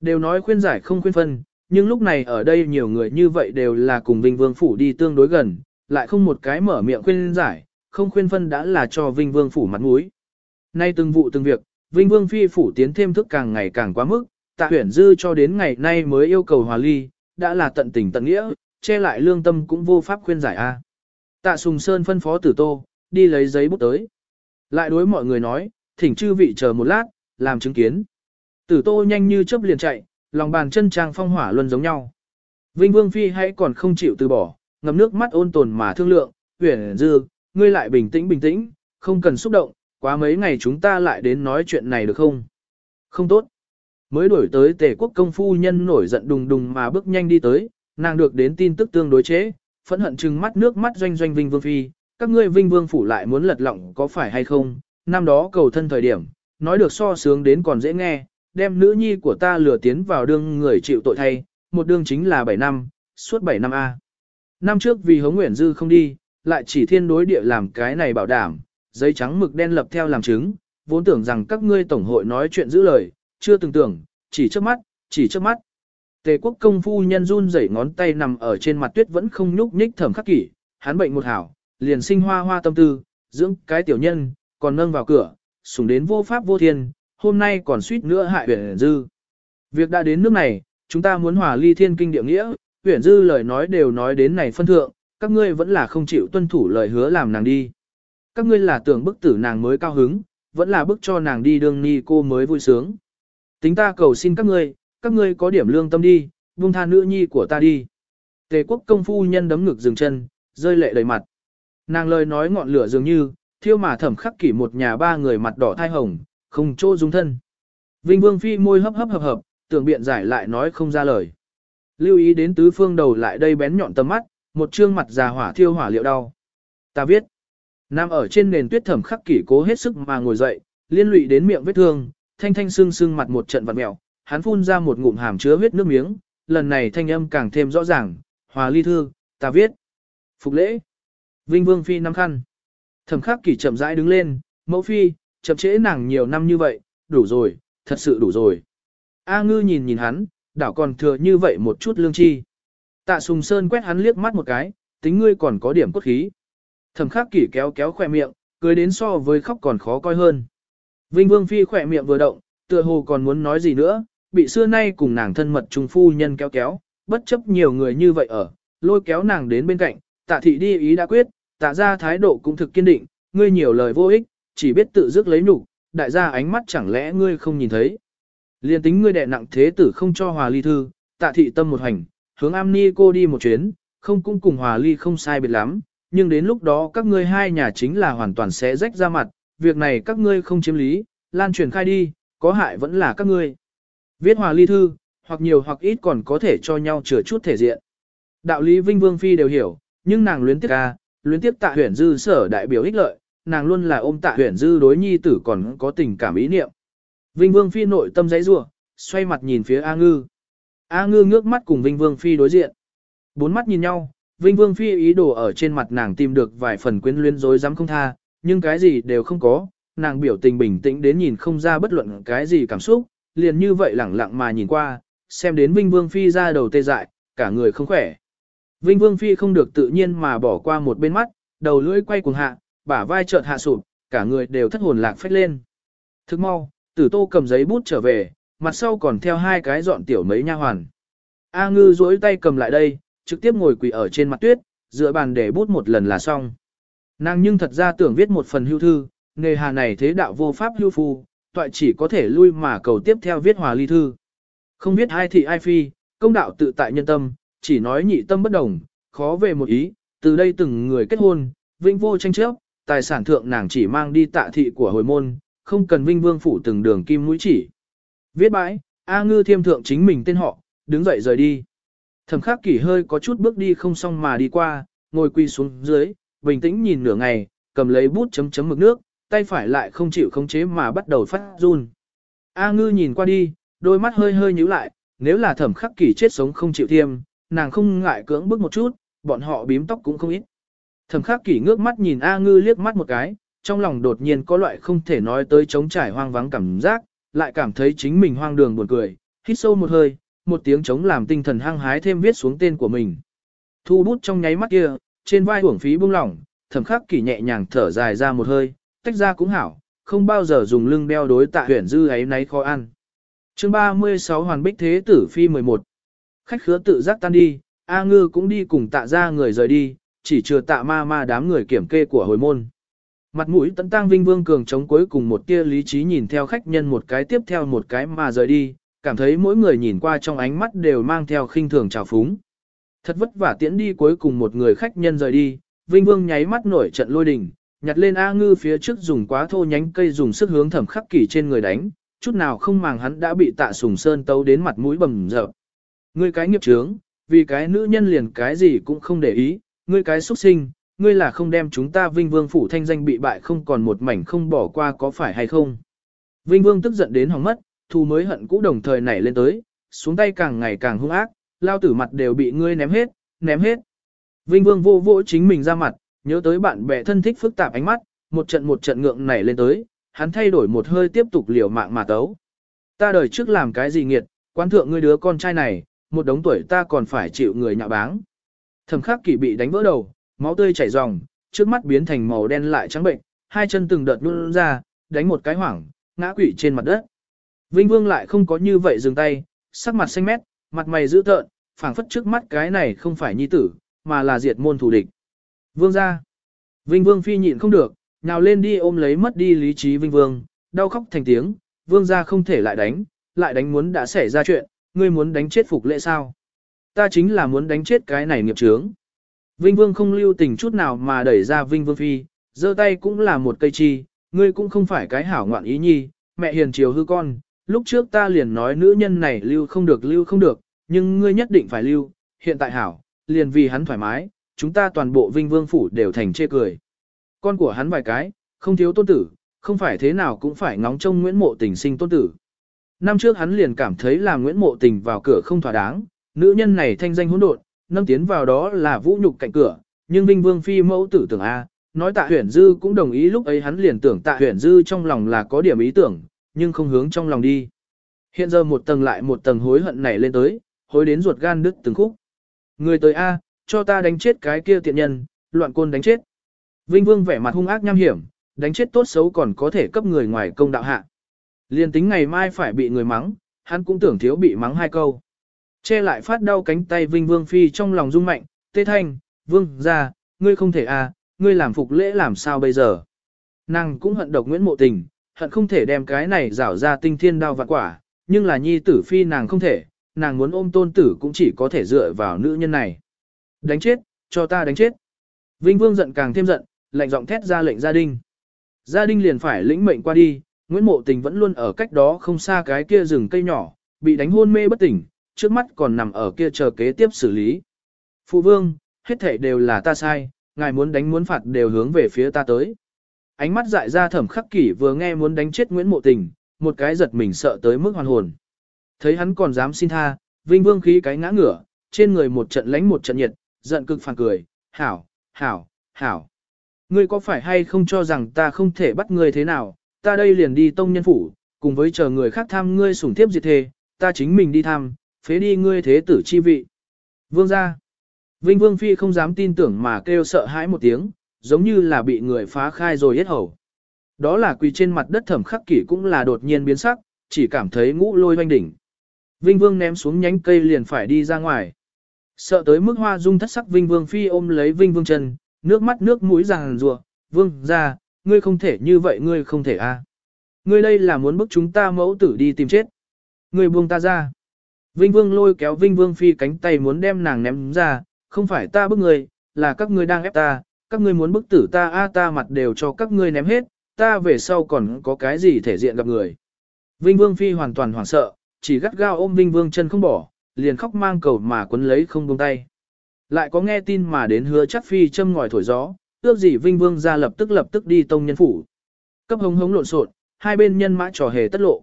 Đều nói khuyên giải không khuyên phân, nhưng lúc này ở đây nhiều người như vậy đều là cùng Vinh Vương Phủ đi tương đối gần, lại không một cái mở miệng khuyên giải, không khuyên phân đã là cho Vinh Vương Phủ mặt mũi. Nay từng vụ từng việc, Vinh Vương Phi Phủ tiến thêm thức càng ngày càng quá mức, tạ huyển dư cho đến ngày nay mới yêu cầu hòa ly, đã là tận tình tận nghĩa, che lại lương tâm cũng vô pháp khuyên giải a. À. Tạ Sùng Sơn phân phó tử tô, đi lấy giấy bút tới. Lại đối mọi người nói, thỉnh chư vị chờ một lát, làm chứng kiến. Tử tô nhanh như chớp liền chạy, lòng bàn chân trang phong hỏa luân giống nhau. Vinh Vương Phi hãy còn không chịu từ bỏ, ngầm nước mắt ôn tồn mà thương lượng, huyền dư, ngươi lại bình tĩnh bình tĩnh, không cần xúc động, quá mấy ngày chúng ta lại đến nói chuyện này được không? Không tốt. Mới đổi tới tề quốc công phu nhân nổi giận đùng đùng mà bước nhanh đi tới, nàng được đến tin tức tương đối chế, phẫn hận trừng mắt nước mắt doanh doanh Vinh Vương Phi, các ngươi Vinh Vương phủ lại muốn lật lọng có phải hay không, năm đó cầu thân thời điểm, nói được so sướng đến còn dễ nghe, đem nữ nhi của ta lừa tiến vào đương người chịu tội thay, một đương chính là 7 năm, suốt 7 năm A. Năm trước vì Hống nguyện Dư không đi, lại chỉ thiên đối địa làm cái này bảo đảm, giấy trắng mực đen lập theo làm chứng, vốn tưởng rằng các ngươi tổng hội nói chuyện giữ lời, chưa từng tưởng, chỉ trước mắt, chỉ trước mắt. Tề quốc công phu nhân run rẩy ngón tay nằm ở trên mặt tuyết vẫn không nhúc nhích thẩm khắc kỷ, hắn bệnh một hảo, liền sinh hoa hoa tâm tư, dưỡng cái tiểu nhân, còn nâng vào cửa, sùng đến vô pháp vô thiên, hôm nay còn suýt nữa hại huyền dư. Việc đã đến nước này, chúng ta muốn hòa ly thiên kinh địa nghĩa, huyền dư lời nói đều nói đến này phân thượng, các ngươi vẫn là không chịu tuân thủ lời hứa làm nàng đi. Các ngươi là tưởng bức tử nàng mới cao hứng, vẫn là bức cho nàng đi đường ni cô mới vui sướng. Tính ta cầu xin các ngươi, các ngươi có điểm lương tâm đi, buông tha nữ nhi của ta đi. Tề quốc công phu nhân đấm ngực dừng chân, rơi lệ đầy mặt. Nàng lời nói ngọn lửa dường như, thiêu mà thẩm khắc kỷ một nhà ba người mặt đỏ thai hồng, không chỗ dung thân. Vinh Vương Phi môi hấp hấp hợp hợp, tưởng biện giải lại nói không ra lời. Lưu ý đến tứ phương đầu lại đây bén nhọn tầm mắt, một trương mặt già hỏa thiêu hỏa liệu đau. Ta viết, Nam ở trên nền tuyết thẩm khắc kỷ cố hết sức mà ngồi dậy, liên lụy đến miệng vết thương, thanh thanh sưng sưng mặt một trận vặn mèo, hắn phun ra một ngụm hàm chứa huyết nước miếng, lần này thanh âm càng thêm rõ ràng, hòa ly thư, ta viết. Phục lễ. Vinh Vương Phi năm khăn. Thẩm khắc kỷ chậm rãi đứng lên, mẫu phi, chậm trễ nàng nhiều năm như vậy, đủ rồi, thật sự đủ rồi. A ngư nhìn nhìn hắn, đảo còn thừa như vậy một chút lương chi. Tạ sùng sơn quét hắn liếc mắt một cái, tính ngươi còn có điểm cốt khí. Thẩm khắc kỷ kéo kéo khỏe miệng, cười đến so với khóc còn khó coi hơn. Vinh Vương Phi khỏe miệng vừa động, tựa hồ còn muốn nói gì nữa, bị xưa nay cùng nàng thân mật trung phu nhân kéo kéo, bất chấp nhiều người như vậy ở, lôi kéo nàng đến bên cạnh, tạ thị đi ý đã quyết, tạ ra thái độ cũng thực kiên định, ngươi nhiều lời vô ích, chỉ biết tự dứt lấy nhục, đại gia ánh mắt chẳng lẽ ngươi không nhìn thấy. Liên tính ngươi đệ nặng thế tử không cho hòa ly thư, tạ thị tâm một hành, hướng am ni cô đi một chuyến, không cũng cùng hòa ly không sai biệt lắm, nhưng đến lúc đó các ngươi hai nhà chính là hoàn toàn sẽ rách ra mặt, việc này các ngươi không chiếm lý, lan truyền khai đi, có hại vẫn là các ngươi. Viết hòa ly thư, hoặc nhiều hoặc ít còn có thể cho nhau chữa chút thể diện. Đạo lý Vinh Vương Phi đều hiểu, nhưng nàng luyến tiếc ca, luyến tiếc tạ huyền dư sở đại biểu ích lợi, nàng luôn là ôm tạ huyền dư đối nhi tử còn có tình cảm ý niệm. Vinh Vương Phi nội tâm giấy rủa xoay mặt nhìn phía A Ngư. A Ngư ngước mắt cùng Vinh Vương Phi đối diện. Bốn mắt nhìn nhau, Vinh Vương Phi ý đồ ở trên mặt nàng tìm được vài phần quyến luyến dối dám không tha, nhưng cái gì đều không có, nàng biểu tình bình tĩnh đến nhìn không ra bất luận cái gì cảm xúc, liền như vậy lẳng lặng mà nhìn qua, xem đến Vinh Vương Phi ra đầu tê dại, cả người không khỏe. Vinh Vương Phi không được tự nhiên mà bỏ qua một bên mắt, đầu lưỡi quay cuồng hạ, bả vai chợt hạ sụp, cả người đều thất hồn lạc phách lên. Thức mau, tử tô cầm giấy bút trở về, mặt sau còn theo hai cái dọn tiểu mấy nha hoàn. A ngư duỗi tay cầm lại đây, trực tiếp ngồi quỳ ở trên mặt tuyết, dựa bàn để bút một lần là xong. Nàng nhưng thật ra tưởng viết một phần hưu thư, nghề hà này thế đạo vô pháp hưu phu, toại chỉ có thể lui mà cầu tiếp theo viết hòa ly thư. Không biết ai thị ai phi, công đạo tự tại nhân tâm, chỉ nói nhị tâm bất đồng, khó về một ý, từ đây từng người kết hôn, vinh vô tranh chấp, tài sản thượng nàng chỉ mang đi tạ thị của hồi môn, không cần vinh vương phủ từng đường kim mũi chỉ. Viết bãi, A ngư thiêm thượng chính mình tên họ, đứng dậy rời đi. Thẩm khắc kỷ hơi có chút bước đi không xong mà đi qua, ngồi quỳ xuống dưới, bình tĩnh nhìn nửa ngày, cầm lấy bút chấm chấm mực nước, tay phải lại không chịu khống chế mà bắt đầu phát run. A ngư nhìn qua đi, đôi mắt hơi hơi nhíu lại, nếu là thẩm khắc kỷ chết sống không chịu thiêm, nàng không ngại cưỡng bước một chút, bọn họ bím tóc cũng không ít. Thẩm khắc kỷ ngước mắt nhìn A ngư liếc mắt một cái, trong lòng đột nhiên có loại không thể nói tới trống trải hoang vắng cảm giác, lại cảm thấy chính mình hoang đường buồn cười, hít sâu một hơi, một tiếng trống làm tinh thần hăng hái thêm viết xuống tên của mình. Thu bút trong nháy mắt kia, trên vai uổng phí buông lỏng, thẩm khắc kỳ nhẹ nhàng thở dài ra một hơi, tách ra cũng hảo, không bao giờ dùng lưng đeo đối tạ huyền dư ấy nấy khó ăn. chương 36 Hoàn Bích Thế Tử Phi 11 Khách khứa tự giác tan đi, A Ngư cũng đi cùng tạ ra người rời đi, chỉ chừa tạ ma ma đám người kiểm kê của hồi môn. Mặt mũi tấn tăng vinh vương cường chống cuối cùng một tia lý trí nhìn theo khách nhân một cái tiếp theo một cái mà rời đi, cảm thấy mỗi người nhìn qua trong ánh mắt đều mang theo khinh thường trào phúng. Thật vất vả tiễn đi cuối cùng một người khách nhân rời đi, Vinh Vương nháy mắt nổi trận lôi đình, nhặt lên A Ngư phía trước dùng quá thô nhánh cây dùng sức hướng thẩm khắc kỳ trên người đánh, chút nào không màng hắn đã bị tạ sùng sơn tấu đến mặt mũi bầm dập. Ngươi cái nghiệp trướng, vì cái nữ nhân liền cái gì cũng không để ý, ngươi cái xuất sinh, ngươi là không đem chúng ta Vinh Vương phủ thanh danh bị bại không còn một mảnh không bỏ qua có phải hay không. Vinh Vương tức giận đến hỏng mất, thù mới hận cũ đồng thời nảy lên tới, xuống tay càng ngày càng hung ác, lao tử mặt đều bị ngươi ném hết, ném hết. Vinh Vương vô vỗ chính mình ra mặt, nhớ tới bạn bè thân thích phức tạp ánh mắt, một trận một trận ngượng nảy lên tới, hắn thay đổi một hơi tiếp tục liều mạng mà tấu. Ta đời trước làm cái gì nghiệt, quan thượng ngươi đứa con trai này, một đống tuổi ta còn phải chịu người nhạ báng. Thẩm khắc Kỳ bị đánh vỡ đầu, máu tươi chảy ròng, trước mắt biến thành màu đen lại trắng bệnh, hai chân từng đợt nhún ra, đánh một cái hoảng, ngã quỵ trên mặt đất. Vinh Vương lại không có như vậy dừng tay, sắc mặt xanh mét, mặt mày dữ tợn, phảng phất trước mắt cái này không phải nhi tử, mà là diệt môn thù địch. Vương ra. Vinh Vương phi nhịn không được, nào lên đi ôm lấy mất đi lý trí Vinh Vương, đau khóc thành tiếng, Vương ra không thể lại đánh, lại đánh muốn đã xảy ra chuyện, ngươi muốn đánh chết phục lệ sao? Ta chính là muốn đánh chết cái này nghiệp trướng. Vinh Vương không lưu tình chút nào mà đẩy ra Vinh Vương phi, giơ tay cũng là một cây chi, ngươi cũng không phải cái hảo ngoạn ý nhi, mẹ hiền chiều hư con, lúc trước ta liền nói nữ nhân này lưu không được lưu không được, nhưng ngươi nhất định phải lưu, hiện tại hảo, liền vì hắn thoải mái, chúng ta toàn bộ vinh vương phủ đều thành chê cười. Con của hắn vài cái, không thiếu tôn tử, không phải thế nào cũng phải ngóng trông Nguyễn Mộ Tình sinh tôn tử. Năm trước hắn liền cảm thấy là Nguyễn Mộ Tình vào cửa không thỏa đáng, nữ nhân này thanh danh hỗn độn, nâng tiến vào đó là vũ nhục cạnh cửa, nhưng Vinh Vương phi mẫu tử tưởng a, nói Tạ Huyền Dư cũng đồng ý lúc ấy hắn liền tưởng Tạ Huyền Dư trong lòng là có điểm ý tưởng, nhưng không hướng trong lòng đi. Hiện giờ một tầng lại một tầng hối hận nảy lên tới, hối đến ruột gan đứt từng khúc. Người tới A, cho ta đánh chết cái kia tiện nhân, loạn côn đánh chết. Vinh Vương vẻ mặt hung ác nham hiểm, đánh chết tốt xấu còn có thể cấp người ngoài công đạo hạ. Liên tính ngày mai phải bị người mắng, hắn cũng tưởng thiếu bị mắng hai câu. Che lại phát đau cánh tay Vinh Vương Phi trong lòng rung mạnh, tê thanh, Vương, ra, ngươi không thể à, ngươi làm phục lễ làm sao bây giờ. Nàng cũng hận độc Nguyễn Mộ Tình, hận không thể đem cái này rảo ra tinh thiên đao vạn quả, nhưng là nhi tử phi nàng không thể, nàng muốn ôm tôn tử cũng chỉ có thể dựa vào nữ nhân này. Đánh chết, cho ta đánh chết. Vinh Vương giận càng thêm giận, lạnh giọng thét ra lệnh gia đình. Gia đình liền phải lĩnh mệnh qua đi, Nguyễn Mộ Tình vẫn luôn ở cách đó không xa cái kia rừng cây nhỏ, bị đánh hôn mê bất tỉnh, trước mắt còn nằm ở kia chờ kế tiếp xử lý. Phụ vương, hết thảy đều là ta sai, ngài muốn đánh muốn phạt đều hướng về phía ta tới. Ánh mắt dại ra thẩm khắc kỷ vừa nghe muốn đánh chết Nguyễn Mộ Tình, một cái giật mình sợ tới mức hoàn hồn. Thấy hắn còn dám xin tha, vinh vương khí cái ngã ngửa, trên người một trận lánh một trận nhiệt, giận cực phản cười, hảo, hảo, hảo. Ngươi có phải hay không cho rằng ta không thể bắt ngươi thế nào, ta đây liền đi tông nhân phủ, cùng với chờ người khác tham ngươi sủng thiếp diệt thề, ta chính mình đi tham, phế đi ngươi thế tử chi vị. Vương gia, Vinh Vương Phi không dám tin tưởng mà kêu sợ hãi một tiếng, giống như là bị người phá khai rồi hết hầu. Đó là quỳ trên mặt đất thẩm khắc kỷ cũng là đột nhiên biến sắc, chỉ cảm thấy ngũ lôi hoanh đỉnh. Vinh Vương ném xuống nhánh cây liền phải đi ra ngoài. Sợ tới mức hoa dung thất sắc Vinh Vương Phi ôm lấy Vinh Vương chân, nước mắt nước mũi ràng rùa, Vương ra, ngươi không thể như vậy ngươi không thể a. Ngươi đây là muốn bức chúng ta mẫu tử đi tìm chết. Ngươi buông ta ra. Vinh Vương lôi kéo Vinh Vương Phi cánh tay muốn đem nàng ném ra, không phải ta bức ngươi, là các ngươi đang ép ta, các ngươi muốn bức tử ta a ta mặt đều cho các ngươi ném hết, ta về sau còn có cái gì thể diện gặp người. Vinh Vương Phi hoàn toàn hoảng sợ, chỉ gắt gao ôm Vinh Vương chân không bỏ, liền khóc mang cầu mà quấn lấy không buông tay. Lại có nghe tin mà đến hứa chắc Phi châm ngòi thổi gió, ước gì Vinh Vương ra lập tức lập tức đi tông nhân phủ. Cấp hống hống lộn xộn, hai bên nhân mã trò hề tất lộ.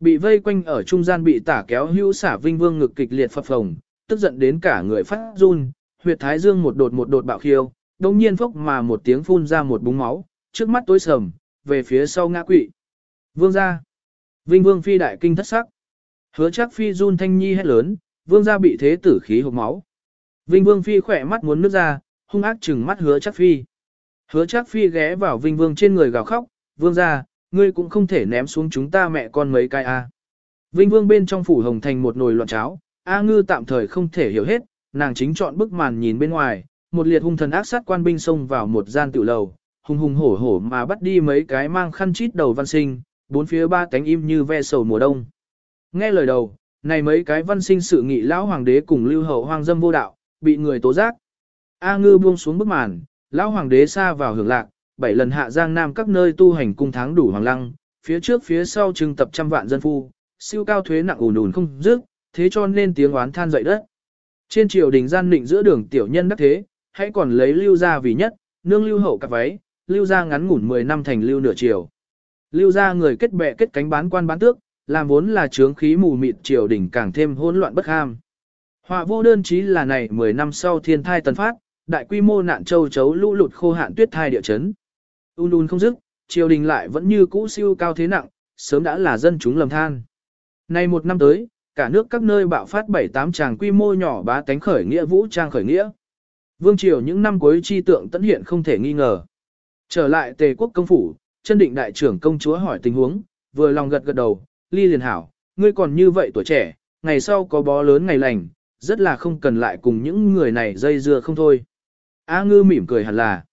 Bị vây quanh ở trung gian bị tả kéo hữu xả Vinh Vương ngực kịch liệt phập phồng, tức giận đến cả người phát run, huyệt thái dương một đột một đột bạo khiêu, đông nhiên phốc mà một tiếng phun ra một búng máu, trước mắt tối sầm, về phía sau ngã quỵ. Vương gia. Vinh Vương phi đại kinh thất sắc. Hứa chắc phi run thanh nhi hét lớn, vương gia bị thế tử khí hộp máu. Vinh Vương phi khỏe mắt muốn nước ra, hung ác chừng mắt hứa chắc phi. Hứa chắc phi ghé vào Vinh Vương trên người gào khóc, vương gia, ngươi cũng không thể ném xuống chúng ta mẹ con mấy cái a. Vinh Vương bên trong phủ hồng thành một nồi loạn cháo, A Ngư tạm thời không thể hiểu hết, nàng chính chọn bức màn nhìn bên ngoài, một liệt hung thần ác sát quan binh xông vào một gian tiểu lầu, hung hùng hổ hổ mà bắt đi mấy cái mang khăn chít đầu văn sinh, bốn phía ba cánh im như ve sầu mùa đông. Nghe lời đầu, này mấy cái văn sinh sự nghị lão hoàng đế cùng lưu hậu hoang dâm vô đạo, bị người tố giác. A ngư buông xuống bức màn, lão hoàng đế xa vào hưởng lạc, bảy lần hạ giang nam các nơi tu hành cung tháng đủ hoàng lăng, phía trước phía sau trưng tập trăm vạn dân phu, siêu cao thuế nặng ùn ùn không dứt, thế cho nên tiếng oán than dậy đất. Trên triều đình gian định giữa đường tiểu nhân đắc thế, hãy còn lấy lưu ra vì nhất, nương lưu hậu cặp váy, lưu ra ngắn ngủn 10 năm thành lưu nửa triều. Lưu ra người kết bè kết cánh bán quan bán tước, làm vốn là trướng khí mù mịt triều đình càng thêm hỗn loạn bất ham. Họa vô đơn chí là này 10 năm sau thiên thai tần phát, đại quy mô nạn châu chấu lũ lụt khô hạn tuyết thai địa chấn. Un un không dứt, triều đình lại vẫn như cũ siêu cao thế nặng, sớm đã là dân chúng lầm than. Nay một năm tới, cả nước các nơi bạo phát bảy tám tràng quy mô nhỏ bá tánh khởi nghĩa vũ trang khởi nghĩa. Vương triều những năm cuối chi tượng tận hiện không thể nghi ngờ. Trở lại tề quốc công phủ, chân định đại trưởng công chúa hỏi tình huống, vừa lòng gật gật đầu, ly liền hảo, ngươi còn như vậy tuổi trẻ, ngày sau có bó lớn ngày lành, rất là không cần lại cùng những người này dây dưa không thôi. A ngư mỉm cười hẳn là.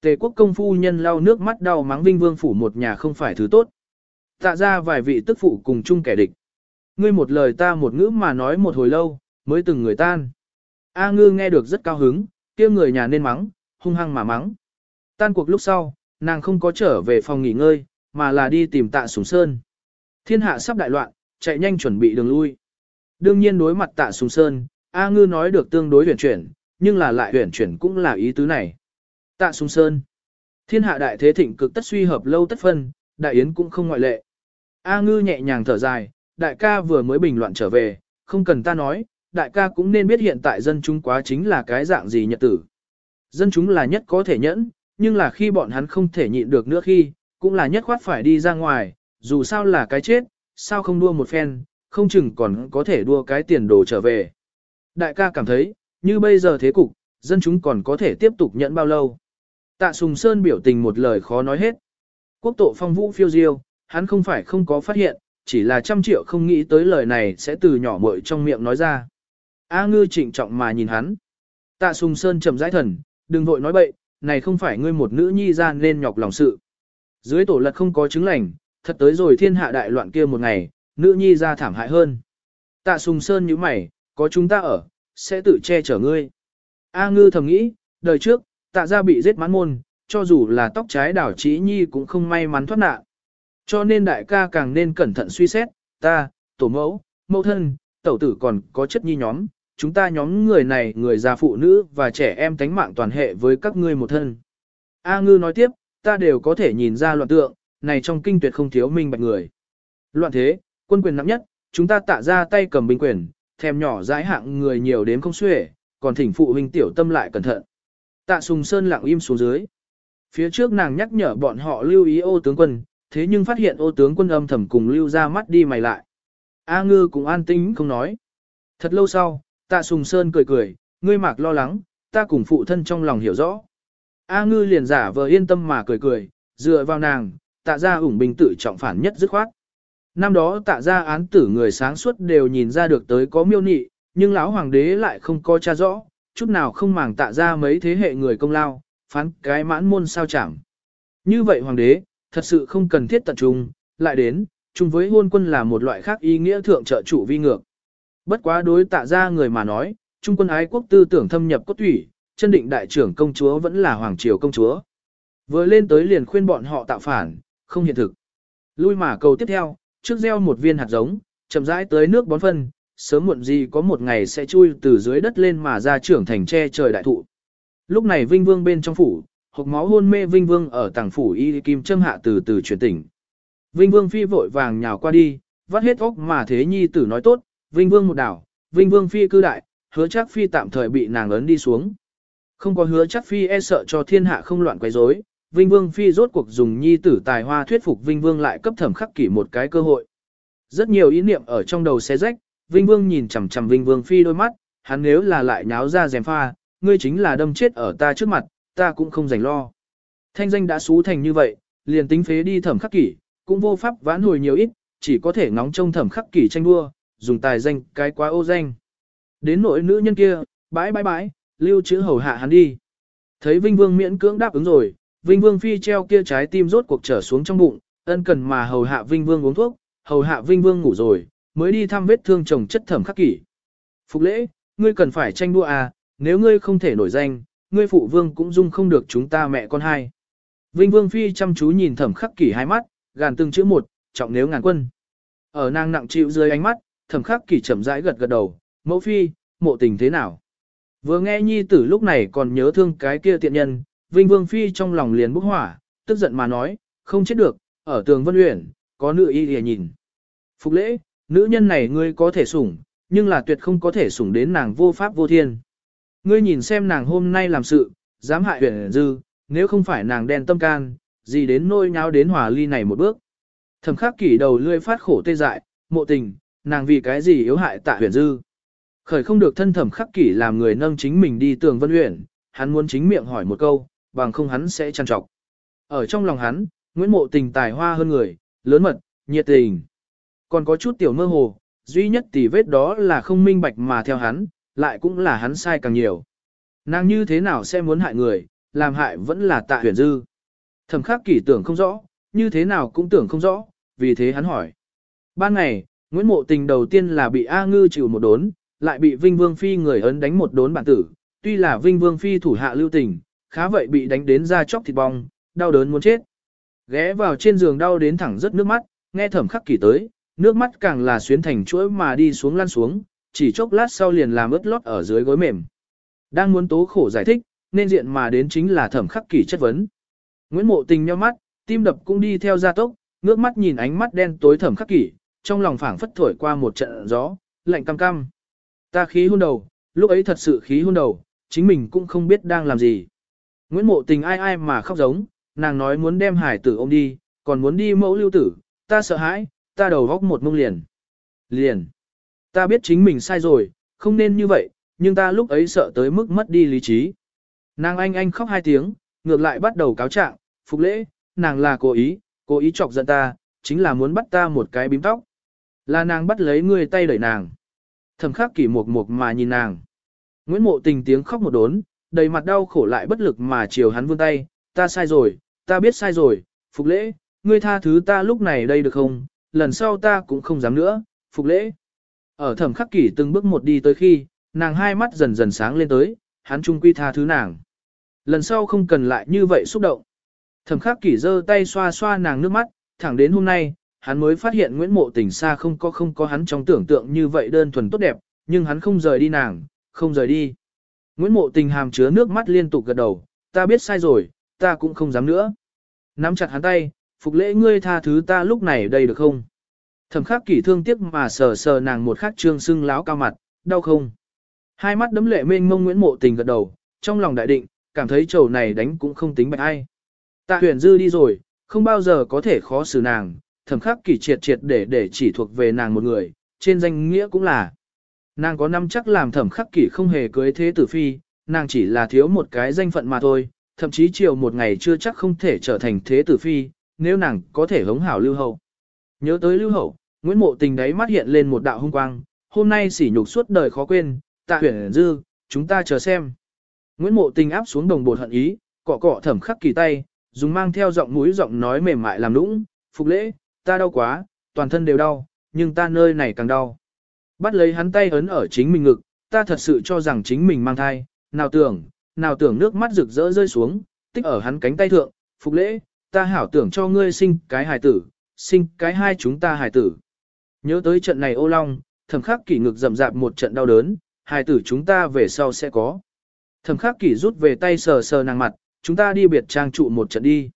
Tề quốc công phu nhân lau nước mắt đau mắng vinh vương phủ một nhà không phải thứ tốt. Tạ ra vài vị tức phụ cùng chung kẻ địch. Ngươi một lời ta một ngữ mà nói một hồi lâu, mới từng người tan. A ngư nghe được rất cao hứng, kia người nhà nên mắng, hung hăng mà mắng. Tan cuộc lúc sau, nàng không có trở về phòng nghỉ ngơi, mà là đi tìm tạ sùng sơn. Thiên hạ sắp đại loạn, chạy nhanh chuẩn bị đường lui. Đương nhiên đối mặt tạ sùng sơn, A ngư nói được tương đối huyền chuyển, nhưng là lại huyền chuyển cũng là ý tứ này. Tạ sùng sơn. Thiên hạ đại thế thịnh cực tất suy hợp lâu tất phân, đại yến cũng không ngoại lệ. A ngư nhẹ nhàng thở dài, đại ca vừa mới bình loạn trở về, không cần ta nói, đại ca cũng nên biết hiện tại dân chúng quá chính là cái dạng gì nhật tử. Dân chúng là nhất có thể nhẫn, nhưng là khi bọn hắn không thể nhịn được nữa khi, cũng là nhất khoát phải đi ra ngoài, dù sao là cái chết, sao không đua một phen, không chừng còn có thể đua cái tiền đồ trở về. Đại ca cảm thấy, như bây giờ thế cục, dân chúng còn có thể tiếp tục nhẫn bao lâu. Tạ Sùng Sơn biểu tình một lời khó nói hết. Quốc tổ phong vũ phiêu diêu, hắn không phải không có phát hiện, chỉ là trăm triệu không nghĩ tới lời này sẽ từ nhỏ muội trong miệng nói ra. A ngư trịnh trọng mà nhìn hắn. Tạ Sùng Sơn trầm rãi thần, đừng vội nói bậy, này không phải ngươi một nữ nhi ra nên nhọc lòng sự. Dưới tổ lật không có chứng lành, thật tới rồi thiên hạ đại loạn kia một ngày, nữ nhi ra thảm hại hơn. Tạ Sùng Sơn như mày, có chúng ta ở, sẽ tự che chở ngươi. A ngư thầm nghĩ, đời trước, tạ ra bị giết mãn môn, cho dù là tóc trái đảo trí nhi cũng không may mắn thoát nạn. Cho nên đại ca càng nên cẩn thận suy xét, ta, tổ mẫu, mẫu thân, tẩu tử còn có chất nhi nhóm, chúng ta nhóm người này người già phụ nữ và trẻ em tánh mạng toàn hệ với các ngươi một thân. A ngư nói tiếp, ta đều có thể nhìn ra loạn tượng, này trong kinh tuyệt không thiếu minh bạch người. Loạn thế, quân quyền nặng nhất, chúng ta tạ ra tay cầm binh quyền, thèm nhỏ dãi hạng người nhiều đến không xuể, còn thỉnh phụ huynh tiểu tâm lại cẩn thận. Tạ Sùng Sơn lặng im xuống dưới. Phía trước nàng nhắc nhở bọn họ lưu ý ô tướng quân, thế nhưng phát hiện ô tướng quân âm thầm cùng lưu ra mắt đi mày lại. A ngư cũng an tĩnh không nói. Thật lâu sau, tạ Sùng Sơn cười cười, ngươi mạc lo lắng, ta cùng phụ thân trong lòng hiểu rõ. A ngư liền giả vờ yên tâm mà cười cười, dựa vào nàng, tạ ra ủng bình tự trọng phản nhất dứt khoát. Năm đó tạ ra án tử người sáng suốt đều nhìn ra được tới có miêu nị, nhưng lão hoàng đế lại không có tra rõ, chút nào không màng tạ ra mấy thế hệ người công lao, phán cái mãn môn sao chẳng. Như vậy hoàng đế, thật sự không cần thiết tận trung, lại đến, chung với hôn quân là một loại khác ý nghĩa thượng trợ chủ vi ngược. Bất quá đối tạ ra người mà nói, trung quân ái quốc tư tưởng thâm nhập cốt thủy, chân định đại trưởng công chúa vẫn là hoàng triều công chúa. Vừa lên tới liền khuyên bọn họ tạo phản, không hiện thực. Lui mà cầu tiếp theo, trước gieo một viên hạt giống, chậm rãi tới nước bón phân, sớm muộn gì có một ngày sẽ chui từ dưới đất lên mà ra trưởng thành che trời đại thụ. Lúc này Vinh Vương bên trong phủ, hộc máu hôn mê Vinh Vương ở tàng phủ y kim châm hạ từ từ chuyển tỉnh. Vinh Vương phi vội vàng nhào qua đi, vắt hết óc mà thế nhi tử nói tốt, Vinh Vương một đảo, Vinh Vương phi cư đại, hứa chắc phi tạm thời bị nàng ấn đi xuống. Không có hứa chắc phi e sợ cho thiên hạ không loạn quấy rối, Vinh Vương phi rốt cuộc dùng nhi tử tài hoa thuyết phục Vinh Vương lại cấp thẩm khắc kỷ một cái cơ hội. Rất nhiều ý niệm ở trong đầu xé rách, Vinh Vương nhìn chằm chằm Vinh Vương phi đôi mắt, hắn nếu là lại nháo ra dèm pha, ngươi chính là đâm chết ở ta trước mặt, ta cũng không rảnh lo. Thanh danh đã xú thành như vậy, liền tính phế đi thẩm khắc kỷ, cũng vô pháp vãn hồi nhiều ít, chỉ có thể ngóng trông thẩm khắc kỷ tranh đua, dùng tài danh cái quá ô danh. Đến nội nữ nhân kia, bãi bãi bãi, lưu chữ hầu hạ hắn đi. Thấy Vinh Vương miễn cưỡng đáp ứng rồi, Vinh Vương phi treo kia trái tim rốt cuộc trở xuống trong bụng, ân cần mà hầu hạ Vinh Vương uống thuốc, hầu hạ Vinh Vương ngủ rồi, mới đi thăm vết thương chồng chất thẩm khắc kỷ. Phục lễ, ngươi cần phải tranh đua à, nếu ngươi không thể nổi danh, ngươi phụ vương cũng dung không được chúng ta mẹ con hai. Vinh Vương Phi chăm chú nhìn thẩm khắc kỷ hai mắt, gàn từng chữ một, trọng nếu ngàn quân. Ở nàng nặng chịu dưới ánh mắt, thẩm khắc kỷ chậm rãi gật gật đầu, mẫu phi, mộ tình thế nào. Vừa nghe nhi tử lúc này còn nhớ thương cái kia tiện nhân, Vinh Vương Phi trong lòng liền bốc hỏa, tức giận mà nói, không chết được, ở tường Vân Uyển, có nữ y lìa nhìn. Phục lễ, nữ nhân này ngươi có thể sủng, nhưng là tuyệt không có thể sủng đến nàng vô pháp vô thiên. Ngươi nhìn xem nàng hôm nay làm sự, dám hại uyển dư, nếu không phải nàng đen tâm can, gì đến nôi nháo đến hòa ly này một bước. Thẩm khắc kỷ đầu lươi phát khổ tê dại, mộ tình, nàng vì cái gì yếu hại tạ huyền dư. Khởi không được thân thẩm khắc kỷ làm người nâng chính mình đi tường vân huyền, hắn muốn chính miệng hỏi một câu, bằng không hắn sẽ chăn trọc. Ở trong lòng hắn, Nguyễn Mộ Tình tài hoa hơn người, lớn mật, nhiệt tình. Còn có chút tiểu mơ hồ, duy nhất tỷ vết đó là không minh bạch mà theo hắn, lại cũng là hắn sai càng nhiều. Nàng như thế nào sẽ muốn hại người, làm hại vẫn là tạ huyền dư. Thẩm khắc kỷ tưởng không rõ, như thế nào cũng tưởng không rõ, vì thế hắn hỏi. Ban ngày, Nguyễn Mộ Tình đầu tiên là bị A Ngư chịu một đốn, lại bị Vinh Vương Phi người ấn đánh một đốn bản tử. Tuy là Vinh Vương Phi thủ hạ lưu tình, khá vậy bị đánh đến da chóc thịt bong, đau đớn muốn chết. Ghé vào trên giường đau đến thẳng rất nước mắt, nghe thẩm khắc kỷ tới, nước mắt càng là xuyến thành chuỗi mà đi xuống lăn xuống, chỉ chốc lát sau liền làm ướt lót ở dưới gối mềm. Đang muốn tố khổ giải thích, nên diện mà đến chính là thẩm khắc kỷ chất vấn. Nguyễn Mộ Tình nheo mắt, tim đập cũng đi theo gia tốc, ngước mắt nhìn ánh mắt đen tối thẩm khắc kỷ, trong lòng phảng phất thổi qua một trận gió, lạnh cam cam. Ta khí hôn đầu, lúc ấy thật sự khí hôn đầu, chính mình cũng không biết đang làm gì. Nguyễn Mộ Tình ai ai mà khóc giống, nàng nói muốn đem hải tử ôm đi, còn muốn đi mẫu lưu tử, ta sợ hãi, ta đầu góc một mông liền. liền. Ta biết chính mình sai rồi, không nên như vậy, nhưng ta lúc ấy sợ tới mức mất đi lý trí. Nàng anh anh khóc hai tiếng, ngược lại bắt đầu cáo trạng, phục lễ, nàng là cố ý, cố ý chọc giận ta, chính là muốn bắt ta một cái bím tóc. Là nàng bắt lấy ngươi tay đẩy nàng. Thầm khắc kỷ mục mục mà nhìn nàng. Nguyễn mộ tình tiếng khóc một đốn, đầy mặt đau khổ lại bất lực mà chiều hắn vươn tay, ta sai rồi, ta biết sai rồi, phục lễ, ngươi tha thứ ta lúc này đây được không, lần sau ta cũng không dám nữa, phục lễ. Ở thẩm khắc kỷ từng bước một đi tới khi, nàng hai mắt dần dần sáng lên tới, hắn trung quy tha thứ nàng. Lần sau không cần lại như vậy xúc động. Thẩm khắc kỷ giơ tay xoa xoa nàng nước mắt, thẳng đến hôm nay, hắn mới phát hiện Nguyễn Mộ Tình xa không có không có hắn trong tưởng tượng như vậy đơn thuần tốt đẹp, nhưng hắn không rời đi nàng, không rời đi. Nguyễn Mộ Tình hàm chứa nước mắt liên tục gật đầu, ta biết sai rồi, ta cũng không dám nữa. Nắm chặt hắn tay, phục lễ ngươi tha thứ ta lúc này đây được không? Thẩm khắc kỷ thương tiếc mà sờ sờ nàng một khắc trương sưng láo cao mặt, đau không? Hai mắt đấm lệ mênh mông Nguyễn Mộ Tình gật đầu, trong lòng đại định, cảm thấy chầu này đánh cũng không tính bạch ai. Tạ huyền dư đi rồi, không bao giờ có thể khó xử nàng, thẩm khắc kỷ triệt triệt để để chỉ thuộc về nàng một người, trên danh nghĩa cũng là. Nàng có năm chắc làm thẩm khắc kỷ không hề cưới thế tử phi, nàng chỉ là thiếu một cái danh phận mà thôi, thậm chí chiều một ngày chưa chắc không thể trở thành thế tử phi, nếu nàng có thể hống hảo lưu hậu. Nhớ tới lưu hậu, Nguyễn Mộ Tình đấy mắt hiện lên một đạo hung quang, hôm nay sỉ nhục suốt đời khó quên, tạ huyền dư, chúng ta chờ xem. Nguyễn Mộ Tình áp xuống đồng bột hận ý, cọ cọ thẩm khắc kỳ tay, dùng mang theo giọng mũi giọng nói mềm mại làm nũng, phục lễ, ta đau quá, toàn thân đều đau, nhưng ta nơi này càng đau. Bắt lấy hắn tay ấn ở chính mình ngực, ta thật sự cho rằng chính mình mang thai, nào tưởng, nào tưởng nước mắt rực rỡ rơi xuống, tích ở hắn cánh tay thượng, phục lễ, ta hảo tưởng cho ngươi sinh cái hài tử, sinh cái hai chúng ta hài tử. Nhớ tới trận này ô long, thầm khắc kỷ ngực rậm rạp một trận đau đớn, hài tử chúng ta về sau sẽ có. Thẩm khắc kỷ rút về tay sờ sờ nàng mặt, chúng ta đi biệt trang trụ một trận đi.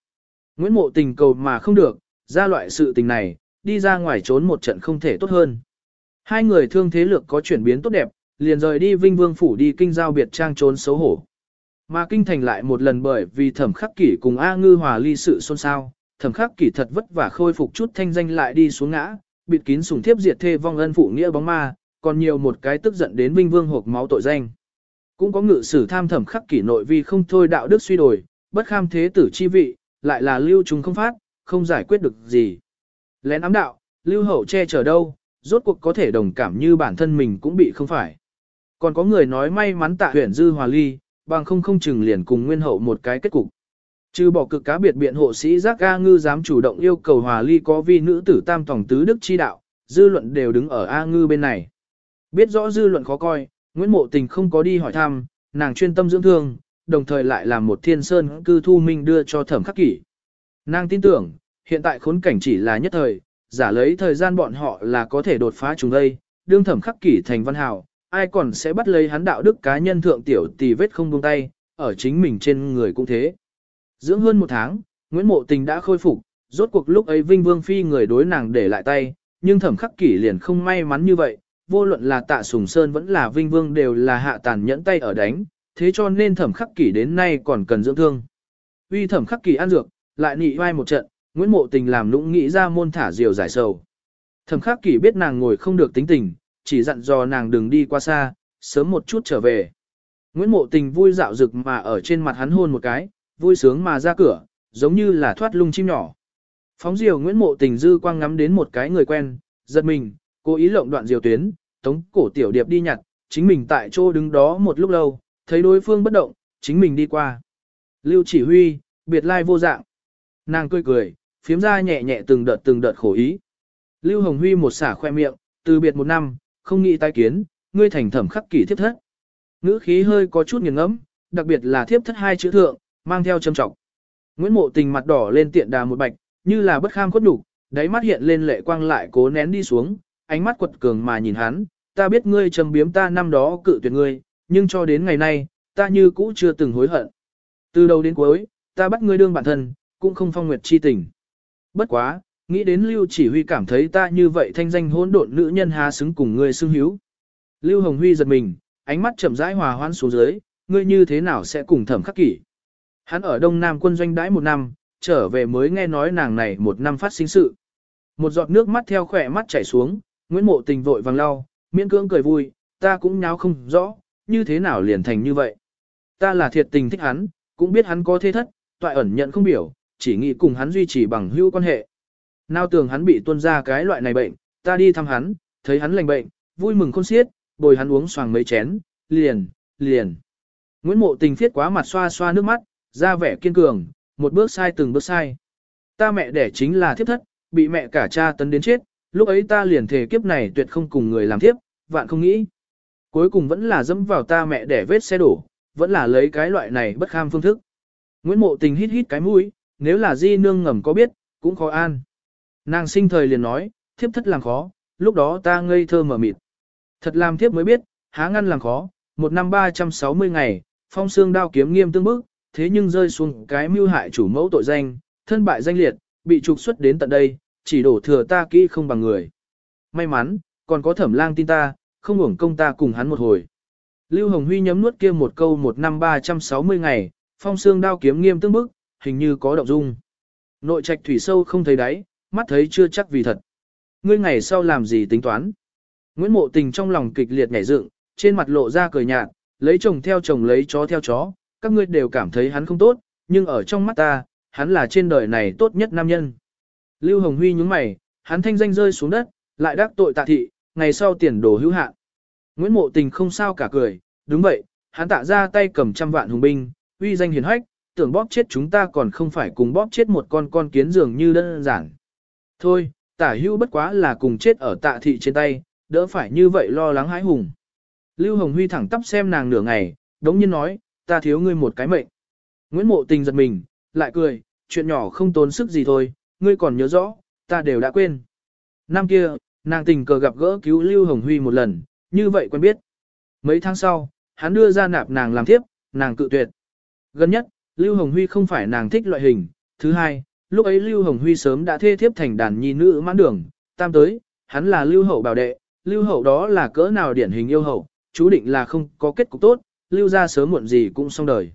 Nguyễn mộ tình cầu mà không được, ra loại sự tình này, đi ra ngoài trốn một trận không thể tốt hơn. Hai người thương thế lược có chuyển biến tốt đẹp, liền rời đi Vinh Vương Phủ đi kinh giao biệt trang trốn xấu hổ. Mà kinh thành lại một lần bởi vì thẩm khắc kỷ cùng A ngư hòa ly sự xôn xao, thẩm khắc kỷ thật vất vả khôi phục chút thanh danh lại đi xuống ngã, bịt kín sùng thiếp diệt thê vong ân phụ nghĩa bóng ma, còn nhiều một cái tức giận đến Vinh Vương hộp máu tội danh. Cũng có ngự sử tham thẩm khắc kỷ nội vi không thôi đạo đức suy đổi, bất kham thế tử chi vị, lại là lưu trùng không phát, không giải quyết được gì. Lén ám đạo, lưu hậu che chở đâu, rốt cuộc có thể đồng cảm như bản thân mình cũng bị không phải. Còn có người nói may mắn tạ huyện dư hòa ly, bằng không không chừng liền cùng nguyên hậu một cái kết cục. Trừ bỏ cực cá biệt biện hộ sĩ giác A ngư dám chủ động yêu cầu hòa ly có vi nữ tử tam tổng tứ đức chi đạo, dư luận đều đứng ở A ngư bên này. Biết rõ dư luận khó coi, Nguyễn Mộ Tình không có đi hỏi thăm, nàng chuyên tâm dưỡng thương, đồng thời lại làm một thiên sơn cư thu minh đưa cho thẩm khắc kỷ. Nàng tin tưởng, hiện tại khốn cảnh chỉ là nhất thời, giả lấy thời gian bọn họ là có thể đột phá chúng đây, đương thẩm khắc kỷ thành văn hào, ai còn sẽ bắt lấy hắn đạo đức cá nhân thượng tiểu tỷ vết không buông tay, ở chính mình trên người cũng thế. Dưỡng hơn một tháng, Nguyễn Mộ Tình đã khôi phục, rốt cuộc lúc ấy Vinh Vương Phi người đối nàng để lại tay, nhưng thẩm khắc kỷ liền không may mắn như vậy, vô luận là tạ sùng sơn vẫn là Vinh Vương đều là hạ tàn nhẫn tay ở đánh, thế cho nên thẩm khắc kỷ đến nay còn cần dưỡng thương. Uy thẩm khắc kỷ ăn dược, lại nị vai một trận, Nguyễn Mộ Tình làm nũng nghĩ ra môn thả diều giải sầu. Thẩm khắc kỷ biết nàng ngồi không được tính tình, chỉ dặn dò nàng đừng đi qua xa, sớm một chút trở về. Nguyễn Mộ Tình vui dạo rực mà ở trên mặt hắn hôn một cái, vui sướng mà ra cửa, giống như là thoát lung chim nhỏ. Phóng diều Nguyễn Mộ Tình dư quang ngắm đến một cái người quen, giật mình, cố ý lộng đoạn diều tuyến, tống cổ tiểu điệp đi nhặt, chính mình tại chỗ đứng đó một lúc lâu, thấy đối phương bất động, chính mình đi qua. Lưu chỉ huy, biệt lai vô dạng. Nàng cười cười, phiếm ra nhẹ nhẹ từng đợt từng đợt khổ ý. Lưu Hồng Huy một xả khoe miệng, từ biệt một năm, không nghĩ tái kiến, ngươi thành thẩm khắc kỷ thiếp thất. Ngữ khí hơi có chút nghiền ngẫm, đặc biệt là thiếp thất hai chữ thượng, mang theo châm trọng. Nguyễn Mộ Tình mặt đỏ lên tiện đà một bạch, như là bất kham khuất đủ, đáy mắt hiện lên lệ quang lại cố nén đi xuống, ánh mắt quật cường mà nhìn hắn, ta biết ngươi trầm biếm ta năm đó cự tuyệt ngươi, nhưng cho đến ngày nay, ta như cũ chưa từng hối hận. Từ đầu đến cuối, ta bắt ngươi đương bản thân, cũng không phong nguyệt chi tình. Bất quá, nghĩ đến Lưu Chỉ Huy cảm thấy ta như vậy thanh danh hỗn độn nữ nhân há xứng cùng ngươi xưng hiếu. Lưu Hồng Huy giật mình, ánh mắt chậm rãi hòa hoãn xuống dưới, ngươi như thế nào sẽ cùng thẩm khắc kỷ. Hắn ở Đông Nam quân doanh đãi một năm, trở về mới nghe nói nàng này một năm phát sinh sự. Một giọt nước mắt theo khỏe mắt chảy xuống, Nguyễn Mộ Tình vội vàng lau, miễn cưỡng cười vui, ta cũng nháo không rõ, như thế nào liền thành như vậy. Ta là thiệt tình thích hắn, cũng biết hắn có thế thất, toại ẩn nhận không biểu, chỉ nghĩ cùng hắn duy trì bằng hữu quan hệ. Nào tưởng hắn bị tuân ra cái loại này bệnh, ta đi thăm hắn, thấy hắn lành bệnh, vui mừng khôn xiết, bồi hắn uống xoàng mấy chén, liền, liền. Nguyễn Mộ Tình thiết quá mặt xoa xoa nước mắt, ra vẻ kiên cường, một bước sai từng bước sai. Ta mẹ đẻ chính là thiếp thất, bị mẹ cả cha tấn đến chết, lúc ấy ta liền thề kiếp này tuyệt không cùng người làm thiếp, vạn không nghĩ. Cuối cùng vẫn là dẫm vào ta mẹ đẻ vết xe đổ, vẫn là lấy cái loại này bất kham phương thức. Nguyễn Mộ Tình hít hít cái mũi, nếu là di nương ngầm có biết, cũng khó an. Nàng sinh thời liền nói, thiếp thất làm khó, lúc đó ta ngây thơ mở mịt. Thật làm thiếp mới biết, há ngăn làm khó, một năm 360 ngày, phong xương đao kiếm nghiêm tương bức, thế nhưng rơi xuống cái mưu hại chủ mẫu tội danh, thân bại danh liệt, bị trục xuất đến tận đây, chỉ đổ thừa ta kỹ không bằng người. May mắn, còn có thẩm lang tin ta, không uổng công ta cùng hắn một hồi. Lưu Hồng Huy nhấm nuốt kia một câu một năm 360 ngày, phong xương đao kiếm nghiêm tương bức, hình như có động dung. Nội trạch thủy sâu không thấy đáy, mắt thấy chưa chắc vì thật. Ngươi ngày sau làm gì tính toán? Nguyễn Mộ Tình trong lòng kịch liệt nhảy dựng, trên mặt lộ ra cười nhạt, lấy chồng theo chồng lấy chó theo chó, các ngươi đều cảm thấy hắn không tốt, nhưng ở trong mắt ta, hắn là trên đời này tốt nhất nam nhân. Lưu Hồng Huy nhướng mày, hắn thanh danh rơi xuống đất, lại đắc tội tạ thị, ngày sau tiền đồ hữu hạn. Nguyễn Mộ Tình không sao cả cười, đúng vậy, hắn tạ ra tay cầm trăm vạn hùng binh, uy danh hiển hách, tưởng bóp chết chúng ta còn không phải cùng bóp chết một con con kiến dường như đơn giản. Thôi, tả hưu bất quá là cùng chết ở tạ thị trên tay, đỡ phải như vậy lo lắng hãi hùng. Lưu Hồng Huy thẳng tắp xem nàng nửa ngày, đống nhiên nói, ta thiếu ngươi một cái mệnh. Nguyễn Mộ Tình giật mình, lại cười, chuyện nhỏ không tốn sức gì thôi, ngươi còn nhớ rõ, ta đều đã quên. Năm kia, nàng tình cờ gặp gỡ cứu Lưu Hồng Huy một lần, như vậy quen biết. Mấy tháng sau, hắn đưa ra nạp nàng làm tiếp, nàng cự tuyệt. Gần nhất, Lưu Hồng Huy không phải nàng thích loại hình. Thứ hai, lúc ấy Lưu Hồng Huy sớm đã thê thiếp thành đàn nhi nữ mãn đường. Tam tới, hắn là Lưu Hậu bảo đệ, Lưu Hậu đó là cỡ nào điển hình yêu hậu, chú định là không có kết cục tốt, Lưu ra sớm muộn gì cũng xong đời.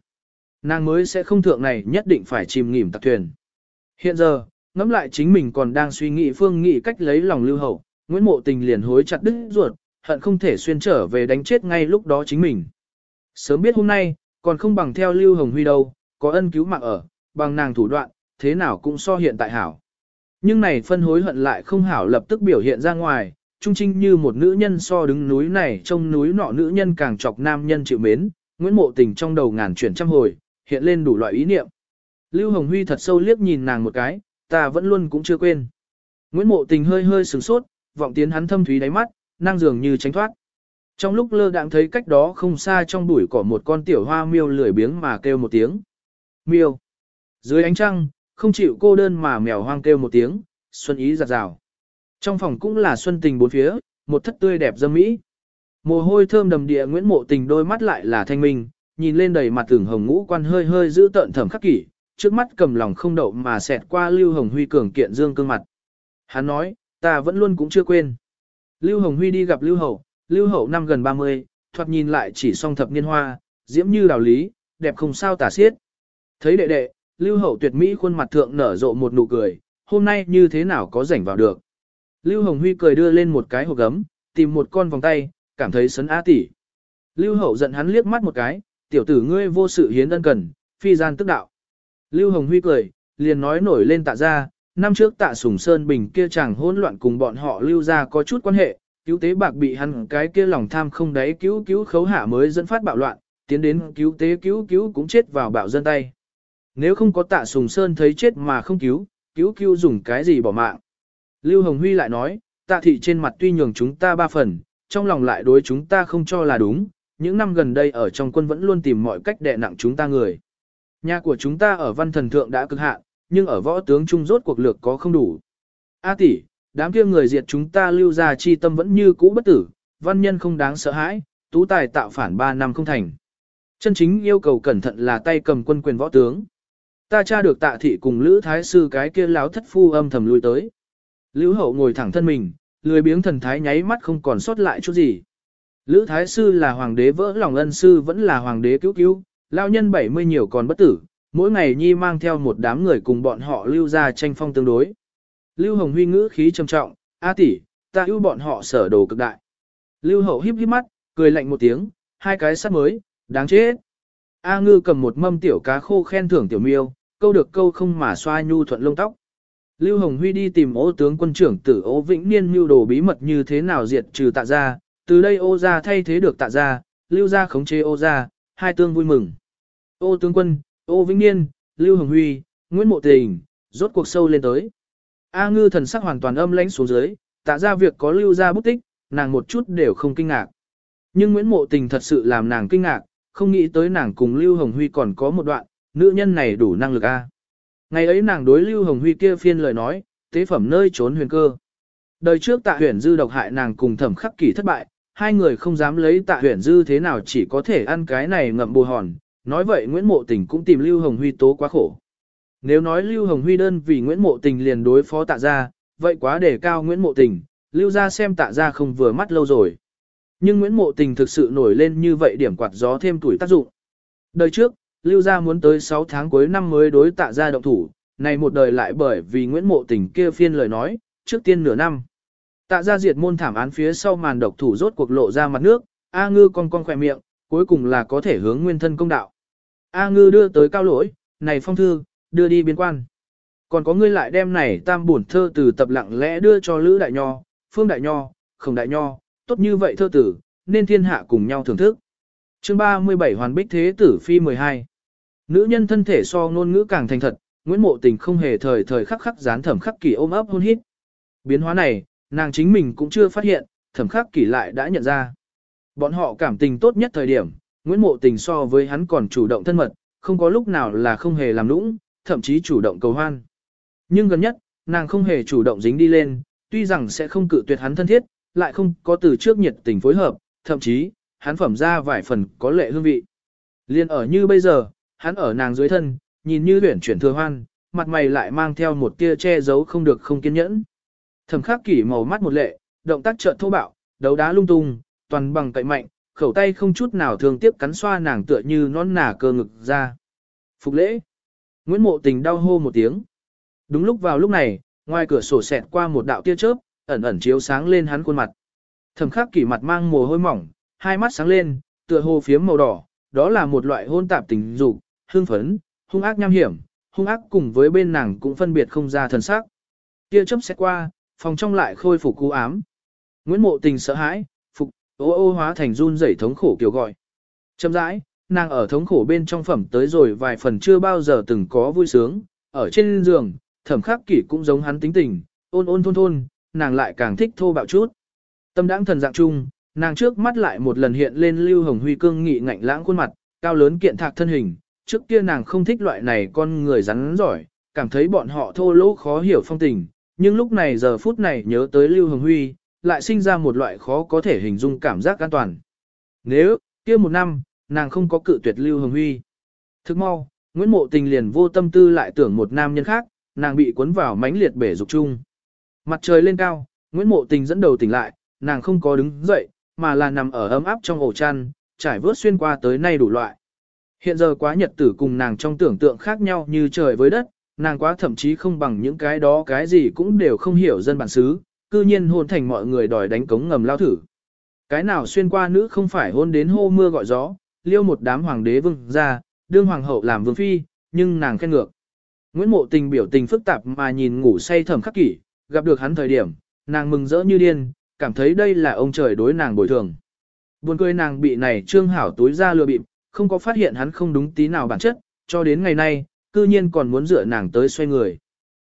Nàng mới sẽ không thượng này nhất định phải chìm nghỉm tạc thuyền. Hiện giờ, ngẫm lại chính mình còn đang suy nghĩ phương nghị cách lấy lòng Lưu Hậu, Nguyễn Mộ Tình liền hối chặt đứt ruột, hận không thể xuyên trở về đánh chết ngay lúc đó chính mình. Sớm biết hôm nay, còn không bằng theo Lưu Hồng Huy đâu, có ân cứu mạng ở, bằng nàng thủ đoạn, thế nào cũng so hiện tại hảo. Nhưng này phân hối hận lại không hảo lập tức biểu hiện ra ngoài, trung trinh như một nữ nhân so đứng núi này trông núi nọ nữ nhân càng chọc nam nhân chịu mến, Nguyễn Mộ Tình trong đầu ngàn chuyển trăm hồi, hiện lên đủ loại ý niệm. Lưu Hồng Huy thật sâu liếc nhìn nàng một cái, ta vẫn luôn cũng chưa quên. Nguyễn Mộ Tình hơi hơi sửng sốt, vọng tiến hắn thâm thúy đáy mắt, năng dường như tránh thoát. Trong lúc lơ đãng thấy cách đó không xa trong bụi cỏ một con tiểu hoa miêu lười biếng mà kêu một tiếng. Miêu. Dưới ánh trăng, không chịu cô đơn mà mèo hoang kêu một tiếng, xuân ý giặt rào. Trong phòng cũng là xuân tình bốn phía, một thất tươi đẹp dâm mỹ. Mồ hôi thơm đầm địa Nguyễn Mộ Tình đôi mắt lại là thanh minh, nhìn lên đầy mặt tưởng hồng ngũ quan hơi hơi giữ tợn thẩm khắc kỷ, trước mắt cầm lòng không đậu mà xẹt qua Lưu Hồng Huy cường kiện dương cương mặt. Hắn nói, ta vẫn luôn cũng chưa quên. Lưu Hồng Huy đi gặp Lưu Hậu, Lưu Hậu năm gần 30, thoạt nhìn lại chỉ song thập niên hoa, diễm như đào lý, đẹp không sao tả xiết. Thấy đệ đệ, Lưu Hậu tuyệt mỹ khuôn mặt thượng nở rộ một nụ cười, hôm nay như thế nào có rảnh vào được. Lưu Hồng Huy cười đưa lên một cái hộp gấm, tìm một con vòng tay, cảm thấy sấn á tỉ. Lưu Hậu giận hắn liếc mắt một cái, tiểu tử ngươi vô sự hiến ân cần, phi gian tức đạo. Lưu Hồng Huy cười, liền nói nổi lên tạ ra, năm trước tạ sùng sơn bình kia chẳng hỗn loạn cùng bọn họ lưu ra có chút quan hệ, cứu tế bạc bị hắn cái kia lòng tham không đáy cứu cứu khấu hạ mới dẫn phát bạo loạn, tiến đến cứu tế cứu cứu cũng chết vào bạo dân tay. Nếu không có tạ sùng sơn thấy chết mà không cứu, cứu cứu dùng cái gì bỏ mạng. Lưu Hồng Huy lại nói, tạ thị trên mặt tuy nhường chúng ta ba phần, trong lòng lại đối chúng ta không cho là đúng, những năm gần đây ở trong quân vẫn luôn tìm mọi cách đè nặng chúng ta người. Nhà của chúng ta ở văn thần thượng đã cực hạn, nhưng ở võ tướng trung rốt cuộc lược có không đủ. A tỷ, đám kia người diệt chúng ta lưu ra chi tâm vẫn như cũ bất tử, văn nhân không đáng sợ hãi, tú tài tạo phản 3 năm không thành. Chân chính yêu cầu cẩn thận là tay cầm quân quyền võ tướng. Ta tra được tạ thị cùng Lữ Thái Sư cái kia láo thất phu âm thầm lui tới. Lữ hậu ngồi thẳng thân mình, lười biếng thần thái nháy mắt không còn sót lại chút gì. Lữ Thái Sư là hoàng đế vỡ lòng ân sư vẫn là hoàng đế cứu cứu, lao nhân 70 nhiều còn bất tử, mỗi ngày nhi mang theo một đám người cùng bọn họ lưu ra tranh phong tương đối. Lưu Hồng Huy ngữ khí trầm trọng, A tỷ, ta ưu bọn họ sở đồ cực đại. Lưu hậu híp híp mắt, cười lạnh một tiếng, hai cái sắt mới, đáng chết. A ngư cầm một mâm tiểu cá khô khen thưởng tiểu miêu, câu được câu không mà xoa nhu thuận lông tóc. Lưu Hồng Huy đi tìm ô tướng quân trưởng tử ô Vĩnh Niên mưu đồ bí mật như thế nào diệt trừ tạ gia, từ đây ô gia thay thế được tạ gia, lưu gia khống chế ô gia, hai tương vui mừng. Ô tướng quân, ô Vĩnh Niên, Lưu Hồng Huy, Nguyễn Mộ Tình, rốt cuộc sâu lên tới. A ngư thần sắc hoàn toàn âm lãnh xuống dưới, tạ ra việc có lưu ra bút tích, nàng một chút đều không kinh ngạc. Nhưng Nguyễn Mộ Tình thật sự làm nàng kinh ngạc, không nghĩ tới nàng cùng Lưu Hồng Huy còn có một đoạn, nữ nhân này đủ năng lực a. Ngày ấy nàng đối Lưu Hồng Huy kia phiên lời nói, tế phẩm nơi trốn huyền cơ. Đời trước tạ huyền dư độc hại nàng cùng thẩm khắc kỷ thất bại, hai người không dám lấy tạ huyền dư thế nào chỉ có thể ăn cái này ngậm bù hòn. Nói vậy Nguyễn Mộ Tình cũng tìm Lưu Hồng Huy tố quá khổ. Nếu nói Lưu Hồng Huy đơn vì Nguyễn Mộ Tình liền đối phó tạ gia vậy quá để cao Nguyễn Mộ Tình, Lưu gia xem tạ gia không vừa mắt lâu rồi. Nhưng Nguyễn Mộ Tình thực sự nổi lên như vậy điểm quạt gió thêm tuổi tác dụng. Đời trước, Lưu gia muốn tới 6 tháng cuối năm mới đối tạ ra động thủ, này một đời lại bởi vì Nguyễn Mộ Tình kia phiên lời nói, trước tiên nửa năm. Tạ ra diệt môn thảm án phía sau màn độc thủ rốt cuộc lộ ra mặt nước, A Ngư con con khỏe miệng, cuối cùng là có thể hướng nguyên thân công đạo. A Ngư đưa tới cao lỗi, này phong thư, đưa đi biên quan. Còn có ngươi lại đem này tam bổn thơ từ tập lặng lẽ đưa cho Lữ Đại Nho, Phương Đại Nho, Khổng Đại Nho, tốt như vậy thơ tử, nên thiên hạ cùng nhau thưởng thức. chương 37 Hoàn Bích Thế Tử Phi 12 Nữ nhân thân thể so ngôn ngữ càng thành thật, Nguyễn Mộ Tình không hề thời thời khắc khắc dán thẩm khắc kỳ ôm ấp hôn hít. Biến hóa này, nàng chính mình cũng chưa phát hiện, thẩm khắc kỳ lại đã nhận ra. Bọn họ cảm tình tốt nhất thời điểm, Nguyễn Mộ Tình so với hắn còn chủ động thân mật, không có lúc nào là không hề làm nũng, thậm chí chủ động cầu hoan. Nhưng gần nhất, nàng không hề chủ động dính đi lên, tuy rằng sẽ không cự tuyệt hắn thân thiết, lại không có từ trước nhiệt tình phối hợp, thậm chí, hắn phẩm ra vài phần có lệ hương vị. Liên ở như bây giờ, hắn ở nàng dưới thân, nhìn như huyển chuyển thừa hoan, mặt mày lại mang theo một tia che giấu không được không kiên nhẫn. Thẩm khắc kỷ màu mắt một lệ, động tác trợn thô bạo, đấu đá lung tung, toàn bằng cậy mạnh, khẩu tay không chút nào thường tiếp cắn xoa nàng tựa như non nả cơ ngực ra. Phục lễ. Nguyễn Mộ Tình đau hô một tiếng. Đúng lúc vào lúc này, ngoài cửa sổ xẹt qua một đạo tia chớp, ẩn ẩn chiếu sáng lên hắn khuôn mặt. Thẩm khắc kỷ mặt mang mồ hôi mỏng, hai mắt sáng lên, tựa hồ phiếm màu đỏ, đó là một loại hôn tạp tình dục, hương phấn, hung ác nham hiểm, hung ác cùng với bên nàng cũng phân biệt không ra thần sắc. kia chớp xét qua, phòng trong lại khôi phục cú ám. Nguyễn Mộ Tình sợ hãi, phục, ô ô hóa thành run rẩy thống khổ kiểu gọi. Chậm rãi, nàng ở thống khổ bên trong phẩm tới rồi vài phần chưa bao giờ từng có vui sướng, ở trên giường, thẩm khắc kỷ cũng giống hắn tính tình, ôn ôn thôn thôn, nàng lại càng thích thô bạo chút. Tâm đãng thần dạng chung, nàng trước mắt lại một lần hiện lên lưu hồng huy cương nghị ngạnh lãng khuôn mặt, cao lớn kiện thạc thân hình, trước kia nàng không thích loại này con người rắn giỏi, cảm thấy bọn họ thô lỗ khó hiểu phong tình, nhưng lúc này giờ phút này nhớ tới lưu hồng huy, lại sinh ra một loại khó có thể hình dung cảm giác an toàn. Nếu, kia một năm, nàng không có cự tuyệt lưu hồng huy. Thức mau, Nguyễn Mộ Tình liền vô tâm tư lại tưởng một nam nhân khác, nàng bị cuốn vào mánh liệt bể dục chung. Mặt trời lên cao, Nguyễn Mộ Tình dẫn đầu tỉnh lại, nàng không có đứng dậy, mà là nằm ở ấm áp trong ổ chăn, trải vớt xuyên qua tới nay đủ loại. Hiện giờ quá nhật tử cùng nàng trong tưởng tượng khác nhau như trời với đất, nàng quá thậm chí không bằng những cái đó cái gì cũng đều không hiểu dân bản xứ, cư nhiên hôn thành mọi người đòi đánh cống ngầm lao thử. Cái nào xuyên qua nữ không phải hôn đến hô mưa gọi gió, liêu một đám hoàng đế vương ra, đương hoàng hậu làm vương phi, nhưng nàng khen ngược. Nguyễn Mộ Tình biểu tình phức tạp mà nhìn ngủ say thầm khắc kỷ, gặp được hắn thời điểm, nàng mừng rỡ như điên, cảm thấy đây là ông trời đối nàng bồi thường. Buồn cười nàng bị này trương hảo túi ra lừa bịp, không có phát hiện hắn không đúng tí nào bản chất, cho đến ngày nay, cư nhiên còn muốn dựa nàng tới xoay người.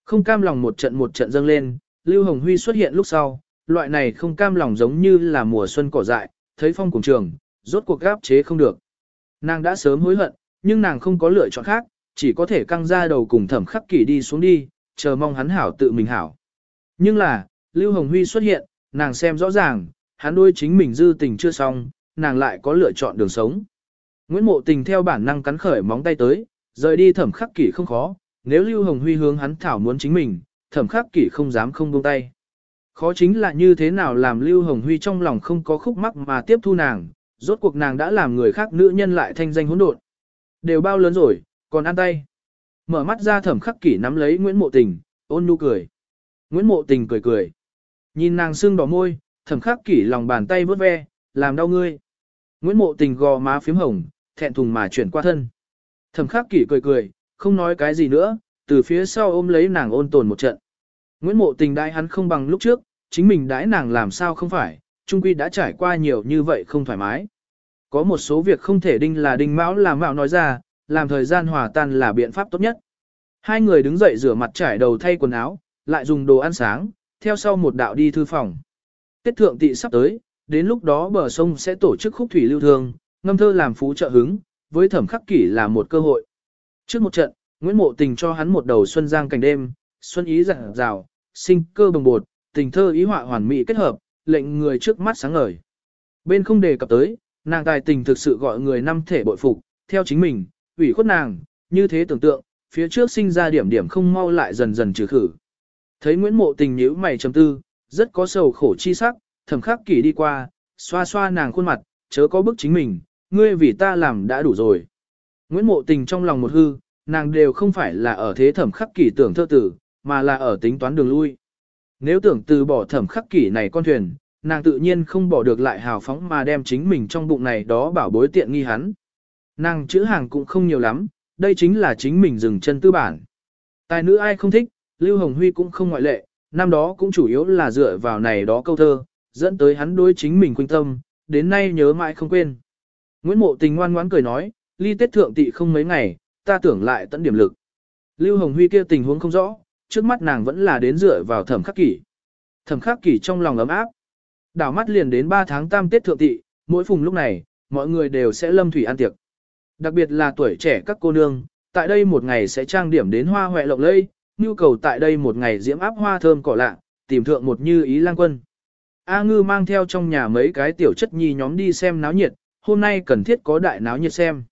Không cam lòng một trận một trận dâng lên, Lưu Hồng Huy xuất hiện lúc sau, loại này không cam lòng giống như là mùa xuân cỏ dại, thấy phong cùng trường, rốt cuộc gáp chế không được. Nàng đã sớm hối hận, nhưng nàng không có lựa chọn khác, chỉ có thể căng ra đầu cùng thẩm khắc kỷ đi xuống đi, chờ mong hắn hảo tự mình hảo. Nhưng là, Lưu Hồng Huy xuất hiện, nàng xem rõ ràng, hắn đôi chính mình dư tình chưa xong, nàng lại có lựa chọn đường sống. Nguyễn Mộ Tình theo bản năng cắn khởi móng tay tới, rời đi thẩm khắc kỷ không khó, nếu Lưu Hồng Huy hướng hắn thảo muốn chính mình, thẩm khắc kỷ không dám không buông tay. Khó chính là như thế nào làm Lưu Hồng Huy trong lòng không có khúc mắc mà tiếp thu nàng, rốt cuộc nàng đã làm người khác nữ nhân lại thanh danh hỗn độn. Đều bao lớn rồi, còn ăn tay. Mở mắt ra thẩm khắc kỷ nắm lấy Nguyễn Mộ Tình, ôn nhu cười. Nguyễn Mộ Tình cười cười. Nhìn nàng sưng đỏ môi, thẩm khắc kỷ lòng bàn tay vớt ve, làm đau ngươi. Nguyễn mộ tình gò má phím hồng, thẹn thùng mà chuyển qua thân. Thẩm khắc kỷ cười cười, không nói cái gì nữa, từ phía sau ôm lấy nàng ôn tồn một trận. Nguyễn mộ tình đãi hắn không bằng lúc trước, chính mình đãi nàng làm sao không phải, trung quy đã trải qua nhiều như vậy không thoải mái. Có một số việc không thể đinh là đinh mão làm mạo nói ra, làm thời gian hòa tan là biện pháp tốt nhất. Hai người đứng dậy rửa mặt trải đầu thay quần áo, lại dùng đồ ăn sáng, theo sau một đạo đi thư phòng. Tết thượng tị sắp tới, đến lúc đó bờ sông sẽ tổ chức khúc thủy lưu thương, ngâm thơ làm phú trợ hứng, với thẩm khắc kỷ là một cơ hội. Trước một trận, Nguyễn Mộ Tình cho hắn một đầu xuân giang cảnh đêm, xuân ý rạng rào, sinh cơ bồng bột, tình thơ ý họa hoàn mỹ kết hợp, lệnh người trước mắt sáng ngời. Bên không đề cập tới, nàng tài tình thực sự gọi người năm thể bội phục, theo chính mình, ủy khuất nàng, như thế tưởng tượng, phía trước sinh ra điểm điểm không mau lại dần dần trừ khử. Thấy Nguyễn Mộ Tình nhíu mày trầm tư, rất có sầu khổ chi sắc, thẩm khắc kỷ đi qua, xoa xoa nàng khuôn mặt, chớ có bức chính mình, ngươi vì ta làm đã đủ rồi. Nguyễn Mộ Tình trong lòng một hư, nàng đều không phải là ở thế thẩm khắc kỷ tưởng thơ tử, mà là ở tính toán đường lui. Nếu tưởng từ bỏ thẩm khắc kỷ này con thuyền, nàng tự nhiên không bỏ được lại hào phóng mà đem chính mình trong bụng này đó bảo bối tiện nghi hắn. Nàng chữ hàng cũng không nhiều lắm, đây chính là chính mình dừng chân tư bản. Tài nữ ai không thích, Lưu Hồng Huy cũng không ngoại lệ, năm đó cũng chủ yếu là dựa vào này đó câu thơ, dẫn tới hắn đối chính mình quynh tâm, đến nay nhớ mãi không quên. Nguyễn Mộ Tình ngoan ngoãn cười nói, ly Tết thượng tị không mấy ngày, ta tưởng lại tận điểm lực. Lưu Hồng Huy kia tình huống không rõ, trước mắt nàng vẫn là đến dựa vào thẩm khắc kỷ. Thẩm khắc kỷ trong lòng ấm áp. Đảo mắt liền đến 3 tháng tam Tết thượng tị, mỗi phùng lúc này, mọi người đều sẽ lâm thủy ăn tiệc. Đặc biệt là tuổi trẻ các cô nương, tại đây một ngày sẽ trang điểm đến hoa hoẹ lộng lẫy, nhu cầu tại đây một ngày diễm áp hoa thơm cỏ lạ, tìm thượng một như ý lang quân. A ngư mang theo trong nhà mấy cái tiểu chất nhi nhóm đi xem náo nhiệt, hôm nay cần thiết có đại náo nhiệt xem.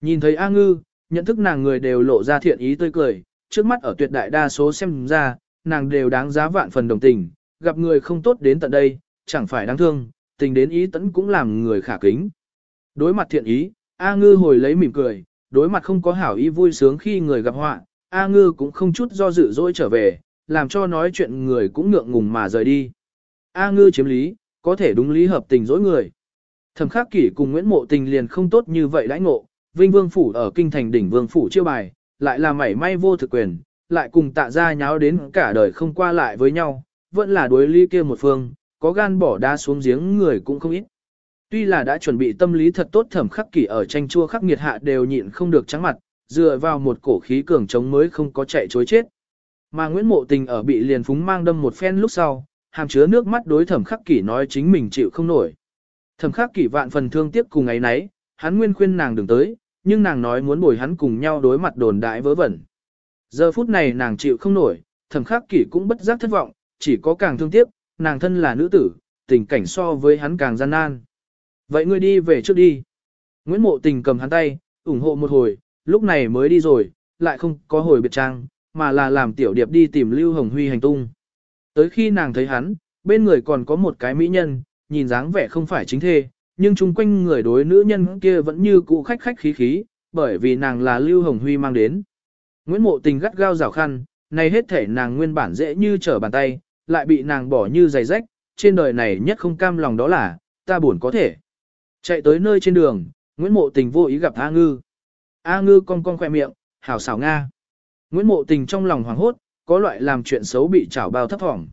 Nhìn thấy A ngư, nhận thức nàng người đều lộ ra thiện ý tươi cười, trước mắt ở tuyệt đại đa số xem ra, nàng đều đáng giá vạn phần đồng tình, gặp người không tốt đến tận đây, chẳng phải đáng thương, tình đến ý tẫn cũng làm người khả kính. Đối mặt thiện ý, A ngư hồi lấy mỉm cười, đối mặt không có hảo ý vui sướng khi người gặp họa, A ngư cũng không chút do dự dỗi trở về, làm cho nói chuyện người cũng ngượng ngùng mà rời đi. A ngư chiếm lý, có thể đúng lý hợp tình dỗi người. Thẩm khắc kỷ cùng Nguyễn Mộ Tình liền không tốt như vậy đãi ngộ, Vinh Vương Phủ ở kinh thành đỉnh Vương Phủ chiêu bài, lại là mảy may vô thực quyền, lại cùng tạ ra nháo đến cả đời không qua lại với nhau, vẫn là đối ly kia một phương, có gan bỏ đá xuống giếng người cũng không ít. Tuy là đã chuẩn bị tâm lý thật tốt thẩm khắc kỷ ở tranh chua khắc nghiệt hạ đều nhịn không được trắng mặt, dựa vào một cổ khí cường chống mới không có chạy chối chết. Mà Nguyễn Mộ Tình ở bị liền phúng mang đâm một phen lúc sau, hàm chứa nước mắt đối thẩm khắc kỷ nói chính mình chịu không nổi. Thẩm khắc kỷ vạn phần thương tiếc cùng ấy nấy, hắn nguyên khuyên nàng đừng tới, nhưng nàng nói muốn bồi hắn cùng nhau đối mặt đồn đại vớ vẩn. Giờ phút này nàng chịu không nổi, thẩm khắc kỷ cũng bất giác thất vọng, chỉ có càng thương tiếc, nàng thân là nữ tử, tình cảnh so với hắn càng gian nan. Vậy ngươi đi về trước đi. Nguyễn Mộ Tình cầm hắn tay, ủng hộ một hồi, lúc này mới đi rồi, lại không có hồi biệt trang, mà là làm tiểu điệp đi tìm Lưu Hồng Huy hành tung. Tới khi nàng thấy hắn, bên người còn có một cái mỹ nhân, nhìn dáng vẻ không phải chính thê, nhưng chung quanh người đối nữ nhân kia vẫn như cũ khách khách khí khí, bởi vì nàng là Lưu Hồng Huy mang đến. Nguyễn Mộ Tình gắt gao rào khăn, này hết thể nàng nguyên bản dễ như trở bàn tay, lại bị nàng bỏ như giày rách, trên đời này nhất không cam lòng đó là, ta buồn có thể. Chạy tới nơi trên đường, Nguyễn Mộ Tình vô ý gặp A Ngư. A Ngư cong cong khoe miệng, hảo xảo Nga. Nguyễn Mộ Tình trong lòng hoảng hốt, có loại làm chuyện xấu bị chảo bao thấp thỏng.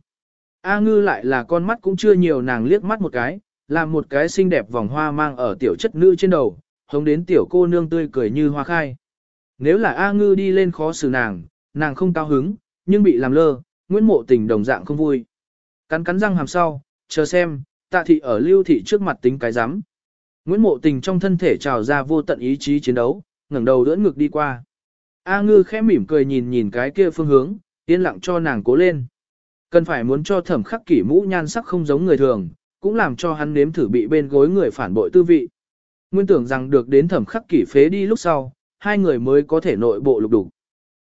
A Ngư lại là con mắt cũng chưa nhiều nàng liếc mắt một cái, làm một cái xinh đẹp vòng hoa mang ở tiểu chất nữ trên đầu, hống đến tiểu cô nương tươi cười như hoa khai. Nếu là A Ngư đi lên khó xử nàng, nàng không cao hứng, nhưng bị làm lơ, Nguyễn Mộ Tình đồng dạng không vui. Cắn cắn răng hàm sau, chờ xem, tạ thị ở lưu thị trước mặt tính cái rắm Nguyễn Mộ Tình trong thân thể trào ra vô tận ý chí chiến đấu, ngẩng đầu đỡ ngực đi qua. A Ngư khẽ mỉm cười nhìn nhìn cái kia phương hướng, yên lặng cho nàng cố lên. Cần phải muốn cho thẩm khắc kỷ mũ nhan sắc không giống người thường, cũng làm cho hắn nếm thử bị bên gối người phản bội tư vị. Nguyên tưởng rằng được đến thẩm khắc kỷ phế đi lúc sau, hai người mới có thể nội bộ lục đủ.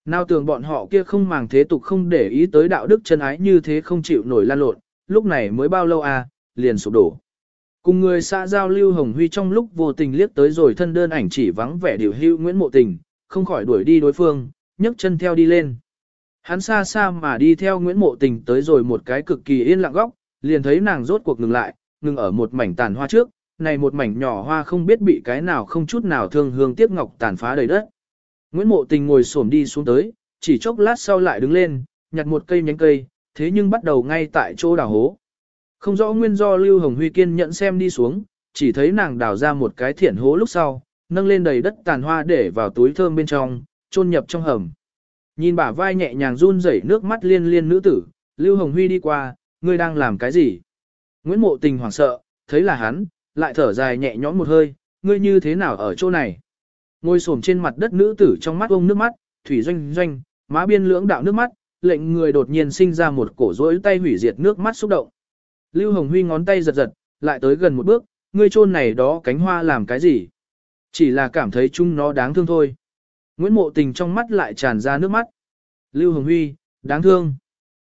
Nào tưởng bọn họ kia không màng thế tục không để ý tới đạo đức chân ái như thế không chịu nổi lan lộn, lúc này mới bao lâu à, liền sụp đổ. Cùng người xã giao lưu Hồng Huy trong lúc vô tình liếc tới rồi thân đơn ảnh chỉ vắng vẻ điều hưu Nguyễn Mộ Tình, không khỏi đuổi đi đối phương, nhấc chân theo đi lên. Hắn xa xa mà đi theo Nguyễn Mộ Tình tới rồi một cái cực kỳ yên lặng góc, liền thấy nàng rốt cuộc ngừng lại, ngừng ở một mảnh tàn hoa trước, này một mảnh nhỏ hoa không biết bị cái nào không chút nào thương hương tiếc ngọc tàn phá đầy đất. Nguyễn Mộ Tình ngồi xổm đi xuống tới, chỉ chốc lát sau lại đứng lên, nhặt một cây nhánh cây, thế nhưng bắt đầu ngay tại chỗ đào hố. Không rõ nguyên do Lưu Hồng Huy kiên nhận xem đi xuống, chỉ thấy nàng đào ra một cái thiển hố lúc sau, nâng lên đầy đất tàn hoa để vào túi thơm bên trong, chôn nhập trong hầm. Nhìn bả vai nhẹ nhàng run rẩy nước mắt liên liên nữ tử, Lưu Hồng Huy đi qua, ngươi đang làm cái gì? Nguyễn Mộ Tình hoảng sợ, thấy là hắn, lại thở dài nhẹ nhõm một hơi, ngươi như thế nào ở chỗ này? Ngồi xổm trên mặt đất nữ tử trong mắt ông nước mắt, thủy doanh doanh, má biên lưỡng đạo nước mắt, lệnh người đột nhiên sinh ra một cổ rỗi tay hủy diệt nước mắt xúc động. Lưu Hồng Huy ngón tay giật giật, lại tới gần một bước, ngươi chôn này đó cánh hoa làm cái gì? Chỉ là cảm thấy chúng nó đáng thương thôi. Nguyễn Mộ Tình trong mắt lại tràn ra nước mắt. Lưu Hồng Huy, đáng thương.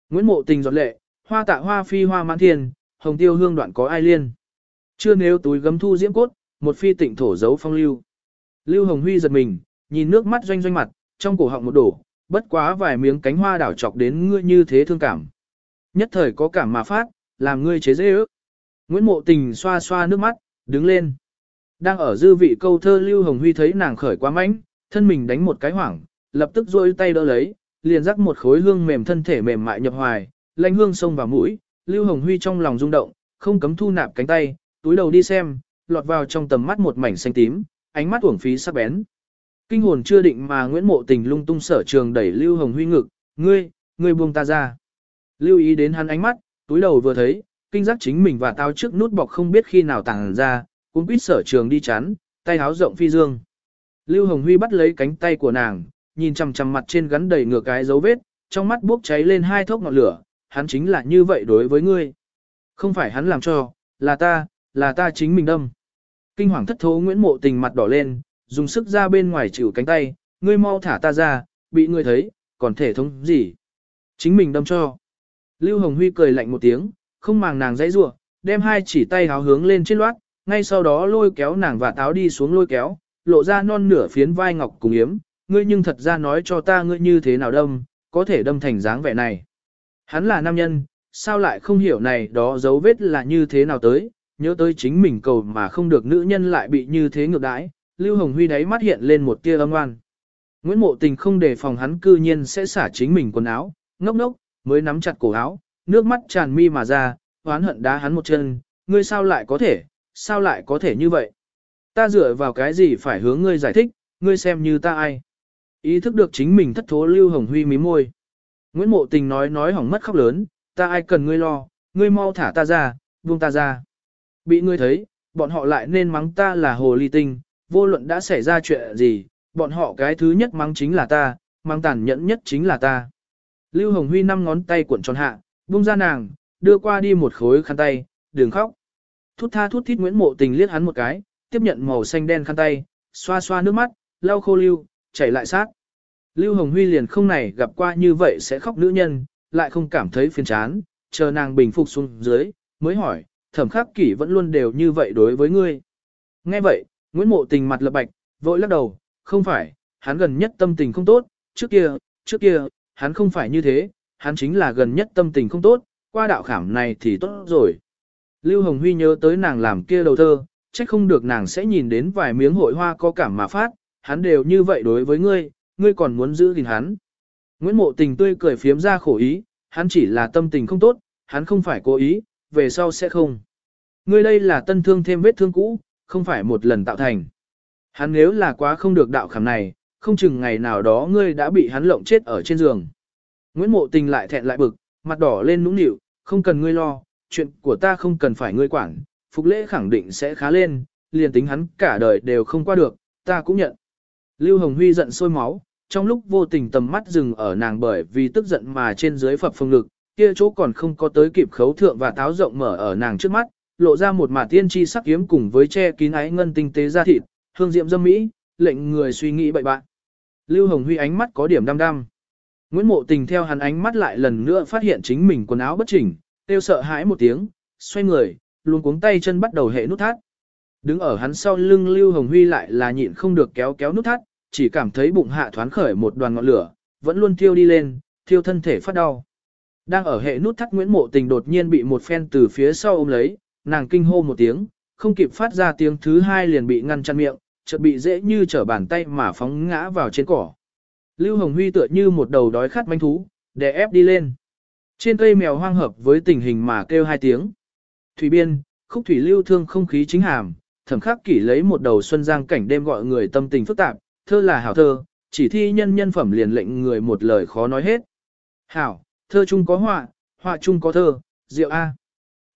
Nguyễn Mộ Tình giọt lệ, hoa tạ hoa phi hoa mãn thiên, hồng tiêu hương đoạn có ai liên. Chưa nếu túi gấm thu diễm cốt, một phi tịnh thổ dấu phong lưu. Lưu Hồng Huy giật mình, nhìn nước mắt doanh doanh mặt, trong cổ họng một đổ, bất quá vài miếng cánh hoa đảo chọc đến ngươi như thế thương cảm. Nhất thời có cảm mà phát, làm ngươi chế dễ ước. Nguyễn Mộ Tình xoa xoa nước mắt, đứng lên. Đang ở dư vị câu thơ Lưu Hồng Huy thấy nàng khởi quá mạnh, thân mình đánh một cái hoảng, lập tức rôi tay đỡ lấy, liền rắc một khối hương mềm thân thể mềm mại nhập hoài, lanh hương sông vào mũi, Lưu Hồng Huy trong lòng rung động, không cấm thu nạp cánh tay, túi đầu đi xem, lọt vào trong tầm mắt một mảnh xanh tím, ánh mắt uổng phí sắc bén. Kinh hồn chưa định mà Nguyễn Mộ Tình lung tung sở trường đẩy Lưu Hồng Huy ngực, ngươi, ngươi buông ta ra. Lưu ý đến hắn ánh mắt, túi đầu vừa thấy, kinh giác chính mình và tao trước nút bọc không biết khi nào tàng ra, cũng quýt sở trường đi chán, tay háo rộng phi dương. Lưu Hồng Huy bắt lấy cánh tay của nàng, nhìn chằm chằm mặt trên gắn đầy ngược cái dấu vết, trong mắt bốc cháy lên hai thốc ngọn lửa, hắn chính là như vậy đối với ngươi. Không phải hắn làm cho, là ta, là ta chính mình đâm. Kinh hoàng thất thố Nguyễn Mộ Tình mặt đỏ lên, dùng sức ra bên ngoài chịu cánh tay, ngươi mau thả ta ra, bị ngươi thấy, còn thể thống gì. Chính mình đâm cho. Lưu Hồng Huy cười lạnh một tiếng, không màng nàng dãy rủa, đem hai chỉ tay háo hướng lên trên loát, ngay sau đó lôi kéo nàng và táo đi xuống lôi kéo, lộ ra non nửa phiến vai ngọc cùng yếm, ngươi nhưng thật ra nói cho ta ngươi như thế nào đâm, có thể đâm thành dáng vẻ này. Hắn là nam nhân, sao lại không hiểu này đó dấu vết là như thế nào tới, nhớ tới chính mình cầu mà không được nữ nhân lại bị như thế ngược đãi, Lưu Hồng Huy đáy mắt hiện lên một tia âm oan. Nguyễn Mộ Tình không đề phòng hắn cư nhiên sẽ xả chính mình quần áo, ngốc ngốc, mới nắm chặt cổ áo, nước mắt tràn mi mà ra, oán hận đá hắn một chân, ngươi sao lại có thể, sao lại có thể như vậy? Ta dựa vào cái gì phải hướng ngươi giải thích, ngươi xem như ta ai? Ý thức được chính mình thất thố Lưu Hồng Huy mí môi. Nguyễn Mộ Tình nói nói hỏng mất khóc lớn, ta ai cần ngươi lo, ngươi mau thả ta ra, buông ta ra. Bị ngươi thấy, bọn họ lại nên mắng ta là hồ ly tinh, vô luận đã xảy ra chuyện gì, bọn họ cái thứ nhất mắng chính là ta, mắng tàn nhẫn nhất chính là ta. Lưu Hồng Huy năm ngón tay cuộn tròn hạ, buông ra nàng, đưa qua đi một khối khăn tay, đừng khóc. Thút tha thút thít Nguyễn Mộ Tình liếc hắn một cái, tiếp nhận màu xanh đen khăn tay, xoa xoa nước mắt, lau khô lưu, chảy lại sát. Lưu Hồng Huy liền không này gặp qua như vậy sẽ khóc nữ nhân, lại không cảm thấy phiền chán, chờ nàng bình phục xuống dưới, mới hỏi, thẩm khắc kỷ vẫn luôn đều như vậy đối với ngươi. Nghe vậy, Nguyễn Mộ Tình mặt lập bạch, vội lắc đầu, không phải, hắn gần nhất tâm tình không tốt, trước kia, trước kia, hắn không phải như thế, hắn chính là gần nhất tâm tình không tốt, qua đạo khảm này thì tốt rồi. Lưu Hồng Huy nhớ tới nàng làm kia đầu thơ, trách không được nàng sẽ nhìn đến vài miếng hội hoa có cảm mà phát, hắn đều như vậy đối với ngươi, ngươi còn muốn giữ gìn hắn. Nguyễn Mộ Tình tươi cười phiếm ra khổ ý, hắn chỉ là tâm tình không tốt, hắn không phải cố ý, về sau sẽ không. Ngươi đây là tân thương thêm vết thương cũ, không phải một lần tạo thành. Hắn nếu là quá không được đạo khảm này, không chừng ngày nào đó ngươi đã bị hắn lộng chết ở trên giường. Nguyễn Mộ Tình lại thẹn lại bực, mặt đỏ lên nũng nịu, không cần ngươi lo, chuyện của ta không cần phải ngươi quản, phục lễ khẳng định sẽ khá lên, liền tính hắn cả đời đều không qua được, ta cũng nhận. Lưu Hồng Huy giận sôi máu, trong lúc vô tình tầm mắt dừng ở nàng bởi vì tức giận mà trên dưới phập phồng lực, kia chỗ còn không có tới kịp khấu thượng và táo rộng mở ở nàng trước mắt, lộ ra một mả tiên chi sắc kiếm cùng với che kín ái ngân tinh tế da thịt, hương diệm dâm mỹ, lệnh người suy nghĩ bậy bạn. Lưu Hồng Huy ánh mắt có điểm đăm đăm. Nguyễn Mộ Tình theo hắn ánh mắt lại lần nữa phát hiện chính mình quần áo bất chỉnh, tiêu sợ hãi một tiếng, xoay người, luôn cuống tay chân bắt đầu hệ nút thắt. Đứng ở hắn sau lưng Lưu Hồng Huy lại là nhịn không được kéo kéo nút thắt, chỉ cảm thấy bụng hạ thoáng khởi một đoàn ngọn lửa, vẫn luôn thiêu đi lên, thiêu thân thể phát đau. Đang ở hệ nút thắt Nguyễn Mộ Tình đột nhiên bị một phen từ phía sau ôm lấy, nàng kinh hô một tiếng, không kịp phát ra tiếng thứ hai liền bị ngăn chặn miệng, chợt bị dễ như trở bàn tay mà phóng ngã vào trên cỏ. Lưu Hồng Huy tựa như một đầu đói khát manh thú, đè ép đi lên. Trên cây mèo hoang hợp với tình hình mà kêu hai tiếng. Thủy biên, khúc thủy lưu thương không khí chính hàm, thẩm khắc kỷ lấy một đầu xuân giang cảnh đêm gọi người tâm tình phức tạp, thơ là hảo thơ, chỉ thi nhân nhân phẩm liền lệnh người một lời khó nói hết. Hảo, thơ chung có họa, họa chung có thơ, diệu A.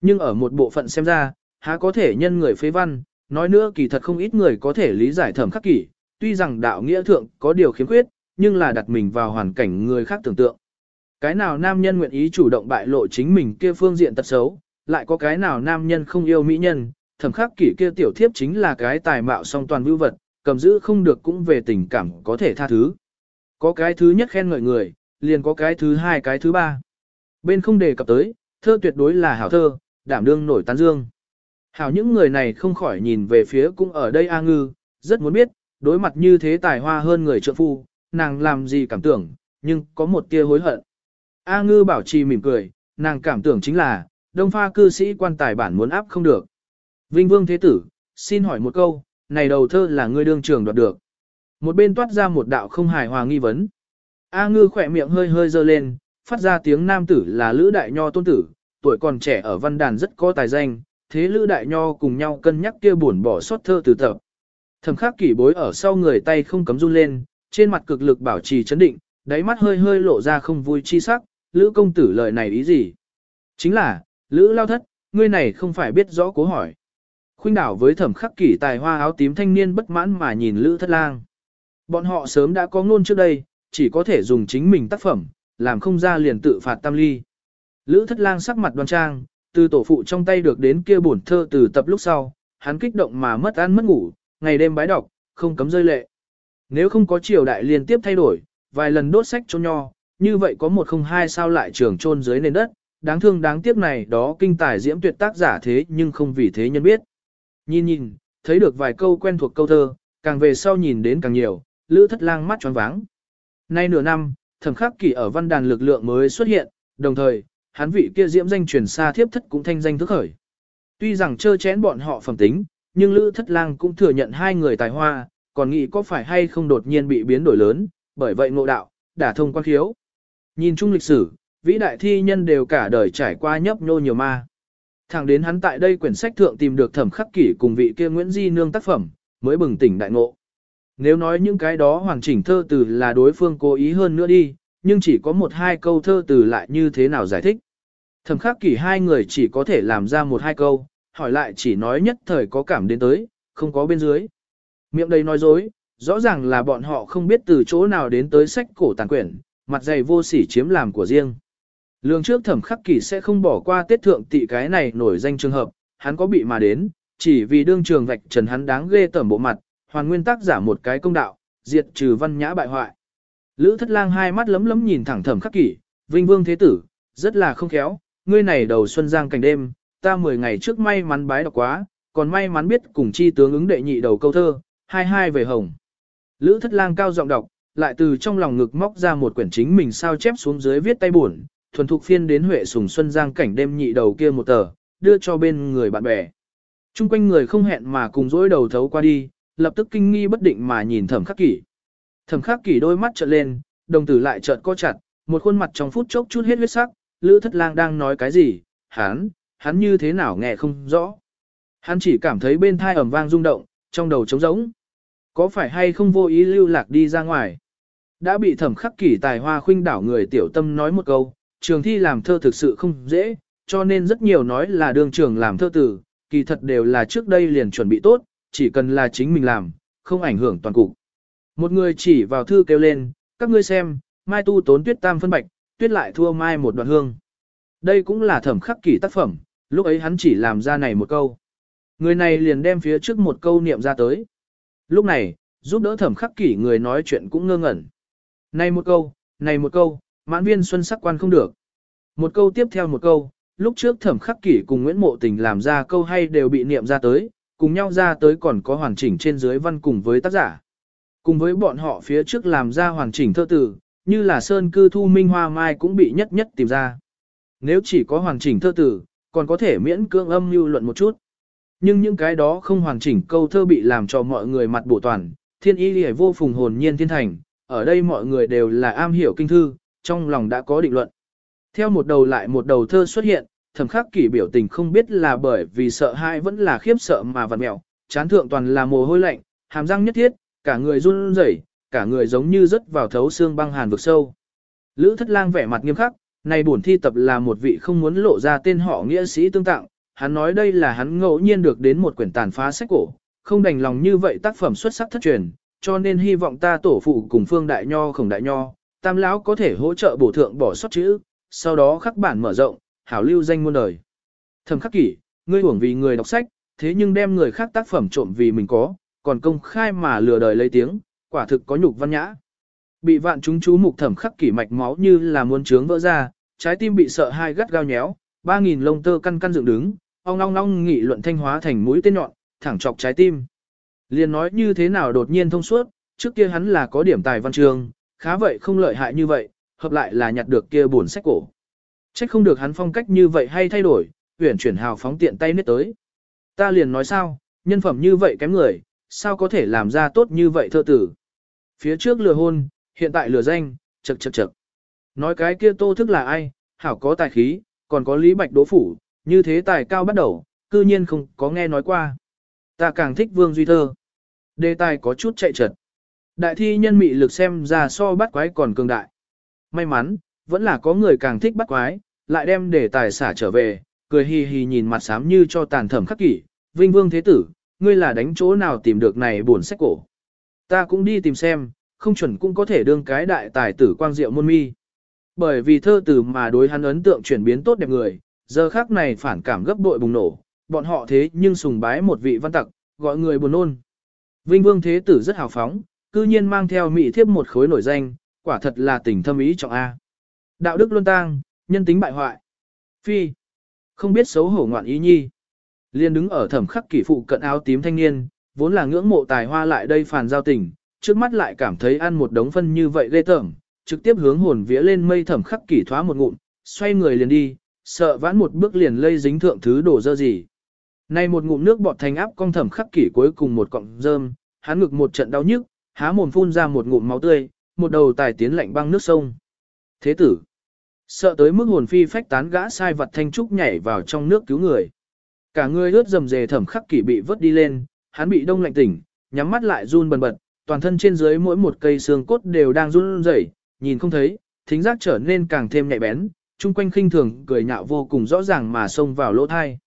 Nhưng ở một bộ phận xem ra, há có thể nhân người phế văn, nói nữa kỳ thật không ít người có thể lý giải thẩm khắc kỷ, tuy rằng đạo nghĩa thượng có điều khiếm khuyết, nhưng là đặt mình vào hoàn cảnh người khác tưởng tượng. Cái nào nam nhân nguyện ý chủ động bại lộ chính mình kia phương diện tật xấu, lại có cái nào nam nhân không yêu mỹ nhân, thẩm khắc kỷ kia tiểu thiếp chính là cái tài mạo song toàn vưu vật, cầm giữ không được cũng về tình cảm có thể tha thứ. Có cái thứ nhất khen ngợi người, liền có cái thứ hai cái thứ ba. Bên không đề cập tới, thơ tuyệt đối là hảo thơ, đảm đương nổi tán dương. Hảo những người này không khỏi nhìn về phía cũng ở đây A Ngư, rất muốn biết, đối mặt như thế tài hoa hơn người trợ phu, nàng làm gì cảm tưởng, nhưng có một tia hối hận. A Ngư bảo trì mỉm cười, nàng cảm tưởng chính là, đông pha cư sĩ quan tài bản muốn áp không được. Vinh Vương Thế Tử, xin hỏi một câu, này đầu thơ là ngươi đương trường đoạt được. Một bên toát ra một đạo không hài hòa nghi vấn. A ngư khỏe miệng hơi hơi dơ lên, phát ra tiếng nam tử là Lữ Đại Nho tôn tử, tuổi còn trẻ ở văn đàn rất có tài danh, thế Lữ Đại Nho cùng nhau cân nhắc kia buồn bỏ sót thơ từ tập. Thẩm khắc kỷ bối ở sau người tay không cấm run lên, trên mặt cực lực bảo trì chấn định, đáy mắt hơi hơi lộ ra không vui chi sắc, Lữ công tử lời này ý gì? Chính là, Lữ lao thất, ngươi này không phải biết rõ cố hỏi. Khuynh đảo với thẩm khắc kỷ tài hoa áo tím thanh niên bất mãn mà nhìn Lữ thất lang. Bọn họ sớm đã có ngôn trước đây, chỉ có thể dùng chính mình tác phẩm, làm không ra liền tự phạt tam ly. Lữ thất lang sắc mặt đoan trang, từ tổ phụ trong tay được đến kia bổn thơ từ tập lúc sau, hắn kích động mà mất ăn mất ngủ, ngày đêm bái đọc, không cấm rơi lệ. Nếu không có triều đại liên tiếp thay đổi, vài lần đốt sách cho nho, như vậy có một không hai sao lại trường chôn dưới nền đất, đáng thương đáng tiếc này đó kinh tài diễm tuyệt tác giả thế nhưng không vì thế nhân biết. Nhìn nhìn, thấy được vài câu quen thuộc câu thơ, càng về sau nhìn đến càng nhiều, lữ thất lang mắt tròn váng. Nay nửa năm, thẩm khắc kỷ ở văn đàn lực lượng mới xuất hiện, đồng thời, hắn vị kia diễm danh truyền xa thiếp thất cũng thanh danh thức khởi. Tuy rằng chơ chén bọn họ phẩm tính, nhưng lữ thất lang cũng thừa nhận hai người tài hoa, còn nghĩ có phải hay không đột nhiên bị biến đổi lớn, bởi vậy ngộ đạo, đả thông quan khiếu. Nhìn chung lịch sử, vĩ đại thi nhân đều cả đời trải qua nhấp nhô nhiều ma. Thẳng đến hắn tại đây quyển sách thượng tìm được thẩm khắc kỷ cùng vị kia Nguyễn Di Nương tác phẩm, mới bừng tỉnh đại ngộ. Nếu nói những cái đó hoàn chỉnh thơ từ là đối phương cố ý hơn nữa đi, nhưng chỉ có một hai câu thơ từ lại như thế nào giải thích. Thẩm khắc kỷ hai người chỉ có thể làm ra một hai câu, hỏi lại chỉ nói nhất thời có cảm đến tới, không có bên dưới. Miệng đầy nói dối, rõ ràng là bọn họ không biết từ chỗ nào đến tới sách cổ tàng quyển, mặt dày vô sỉ chiếm làm của riêng. Lương trước thẩm khắc kỷ sẽ không bỏ qua tiết thượng tị cái này nổi danh trường hợp, hắn có bị mà đến, chỉ vì đương trường vạch trần hắn đáng ghê tởm bộ mặt, hoàn nguyên tác giả một cái công đạo, diệt trừ văn nhã bại hoại. Lữ thất lang hai mắt lấm lấm nhìn thẳng thẩm khắc kỷ, vinh vương thế tử, rất là không khéo, ngươi này đầu xuân giang cảnh đêm, ta 10 ngày trước may mắn bái đọc quá, còn may mắn biết cùng chi tướng ứng đệ nhị đầu câu thơ, hai hai về hồng. Lữ thất lang cao giọng đọc, lại từ trong lòng ngực móc ra một quyển chính mình sao chép xuống dưới viết tay buồn, thuần thục phiên đến Huệ Sùng Xuân Giang cảnh đêm nhị đầu kia một tờ, đưa cho bên người bạn bè. Trung quanh người không hẹn mà cùng dối đầu thấu qua đi, lập tức kinh nghi bất định mà nhìn thẩm khắc kỷ. Thẩm khắc kỷ đôi mắt trợn lên, đồng tử lại trợn co chặt, một khuôn mặt trong phút chốc chút hết huyết sắc, Lữ Thất Lang đang nói cái gì, hắn, hắn như thế nào nghe không rõ. Hắn chỉ cảm thấy bên thai ẩm vang rung động, trong đầu trống rỗng. Có phải hay không vô ý lưu lạc đi ra ngoài? Đã bị thẩm khắc kỷ tài hoa khuynh đảo người tiểu tâm nói một câu, trường thi làm thơ thực sự không dễ, cho nên rất nhiều nói là đường trường làm thơ tử, kỳ thật đều là trước đây liền chuẩn bị tốt, chỉ cần là chính mình làm, không ảnh hưởng toàn cục. Một người chỉ vào thư kêu lên, các ngươi xem, mai tu tốn tuyết tam phân bạch, tuyết lại thua mai một đoạn hương. Đây cũng là thẩm khắc kỷ tác phẩm, lúc ấy hắn chỉ làm ra này một câu. Người này liền đem phía trước một câu niệm ra tới. Lúc này, giúp đỡ thẩm khắc kỷ người nói chuyện cũng ngơ ngẩn. Này một câu, này một câu, mãn viên xuân sắc quan không được. Một câu tiếp theo một câu, lúc trước thẩm khắc kỷ cùng Nguyễn Mộ Tình làm ra câu hay đều bị niệm ra tới, cùng nhau ra tới còn có hoàn chỉnh trên dưới văn cùng với tác giả. Cùng với bọn họ phía trước làm ra hoàn chỉnh thơ tử, như là Sơn Cư Thu Minh Hoa Mai cũng bị nhất nhất tìm ra. Nếu chỉ có hoàn chỉnh thơ tử, còn có thể miễn cưỡng âm mưu luận một chút. Nhưng những cái đó không hoàn chỉnh câu thơ bị làm cho mọi người mặt bổ toàn, thiên y lìa vô phùng hồn nhiên thiên thành, ở đây mọi người đều là am hiểu kinh thư, trong lòng đã có định luận. Theo một đầu lại một đầu thơ xuất hiện, thẩm khắc kỷ biểu tình không biết là bởi vì sợ hãi vẫn là khiếp sợ mà vặn mẹo, chán thượng toàn là mồ hôi lạnh, hàm răng nhất thiết, cả người run rẩy, cả người giống như rớt vào thấu xương băng hàn vực sâu. Lữ thất lang vẻ mặt nghiêm khắc, này bổn thi tập là một vị không muốn lộ ra tên họ nghĩa sĩ tương tặng, hắn nói đây là hắn ngẫu nhiên được đến một quyển tàn phá sách cổ, không đành lòng như vậy tác phẩm xuất sắc thất truyền, cho nên hy vọng ta tổ phụ cùng phương đại nho khổng đại nho, tam lão có thể hỗ trợ bổ thượng bỏ sót chữ, sau đó khắc bản mở rộng, hảo lưu danh muôn đời. Thẩm khắc kỷ, ngươi uổng vì người đọc sách, thế nhưng đem người khác tác phẩm trộm vì mình có, còn công khai mà lừa đời lấy tiếng, quả thực có nhục văn nhã. Bị vạn chúng chú mục thẩm khắc kỷ mạch máu như là muốn trướng vỡ ra, trái tim bị sợ hai gắt gao nhéo, ba nghìn lông tơ căn căn dựng đứng, ong ong ong nghị luận thanh hóa thành mũi tên nhọn, thẳng chọc trái tim. Liên nói như thế nào đột nhiên thông suốt, trước kia hắn là có điểm tài văn trường, khá vậy không lợi hại như vậy, hợp lại là nhặt được kia buồn sách cổ. Trách không được hắn phong cách như vậy hay thay đổi, uyển chuyển hào phóng tiện tay nết tới. Ta liền nói sao, nhân phẩm như vậy kém người, sao có thể làm ra tốt như vậy thơ tử. Phía trước lừa hôn, hiện tại lừa danh, chật chật chật. Nói cái kia tô thức là ai, hảo có tài khí, còn có lý bạch đỗ phủ, như thế tài cao bắt đầu, cư nhiên không có nghe nói qua. Ta càng thích vương duy thơ. Đề tài có chút chạy trật. Đại thi nhân mị lực xem ra so bắt quái còn cường đại. May mắn, vẫn là có người càng thích bắt quái, lại đem để tài xả trở về, cười hì hì nhìn mặt xám như cho tàn thẩm khắc kỷ. Vinh vương thế tử, ngươi là đánh chỗ nào tìm được này buồn sách cổ. Ta cũng đi tìm xem, không chuẩn cũng có thể đương cái đại tài tử quang diệu môn mi. Bởi vì thơ từ mà đối hắn ấn tượng chuyển biến tốt đẹp người, giờ khác này phản cảm gấp bội bùng nổ, bọn họ thế nhưng sùng bái một vị văn tặc, gọi người buồn nôn. Vinh Vương Thế Tử rất hào phóng, cư nhiên mang theo mỹ thiếp một khối nổi danh, quả thật là tình thâm ý trọng A. Đạo đức luân tang, nhân tính bại hoại. Phi. Không biết xấu hổ ngoạn ý nhi. Liên đứng ở thẩm khắc kỷ phụ cận áo tím thanh niên, vốn là ngưỡng mộ tài hoa lại đây phàn giao tình, trước mắt lại cảm thấy ăn một đống phân như vậy ghê tởm, trực tiếp hướng hồn vía lên mây thẩm khắc kỷ thoá một ngụm, xoay người liền đi, sợ vãn một bước liền lây dính thượng thứ đổ dơ gì. Nay một ngụm nước bọt thành áp cong thẩm khắc kỷ cuối cùng một cọng rơm, hắn ngực một trận đau nhức, há mồm phun ra một ngụm máu tươi, một đầu tài tiến lạnh băng nước sông. Thế tử, sợ tới mức hồn phi phách tán gã sai vật thanh trúc nhảy vào trong nước cứu người. Cả người ướt dầm dề thẩm khắc kỷ bị vớt đi lên, hắn bị đông lạnh tỉnh, nhắm mắt lại run bần bật, toàn thân trên dưới mỗi một cây xương cốt đều đang run rẩy, nhìn không thấy, thính giác trở nên càng thêm nhạy bén, chung quanh khinh thường cười nhạo vô cùng rõ ràng mà xông vào lỗ thai.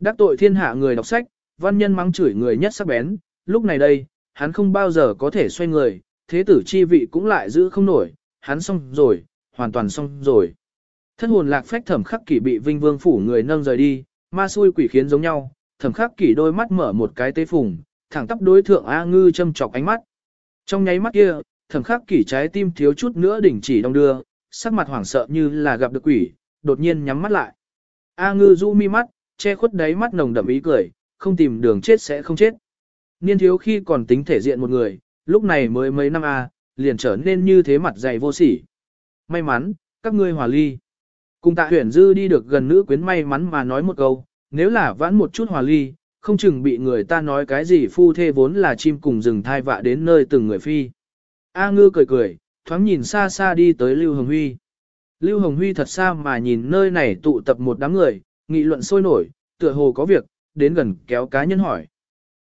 Đắc tội thiên hạ người đọc sách, văn nhân mắng chửi người nhất sắc bén, lúc này đây, hắn không bao giờ có thể xoay người, thế tử chi vị cũng lại giữ không nổi, hắn xong rồi, hoàn toàn xong rồi. Thân hồn lạc phách thẩm khắc kỷ bị vinh vương phủ người nâng rời đi, ma xui quỷ khiến giống nhau, thẩm khắc kỷ đôi mắt mở một cái tế phùng, thẳng tắp đối thượng A ngư châm chọc ánh mắt. Trong nháy mắt kia, thẩm khắc kỷ trái tim thiếu chút nữa đỉnh chỉ đông đưa, sắc mặt hoảng sợ như là gặp được quỷ, đột nhiên nhắm mắt lại. A ngư du mi mắt, che khuất đáy mắt nồng đậm ý cười, không tìm đường chết sẽ không chết. Niên thiếu khi còn tính thể diện một người, lúc này mới mấy năm A, liền trở nên như thế mặt dày vô sỉ. May mắn, các ngươi hòa ly. Cùng tạ huyển dư đi được gần nữ quyến may mắn mà nói một câu, nếu là vãn một chút hòa ly, không chừng bị người ta nói cái gì phu thê vốn là chim cùng rừng thai vạ đến nơi từng người phi. A ngư cười cười, thoáng nhìn xa xa đi tới Lưu Hồng Huy. Lưu Hồng Huy thật xa mà nhìn nơi này tụ tập một đám người, nghị luận sôi nổi, tựa hồ có việc, đến gần kéo cá nhân hỏi.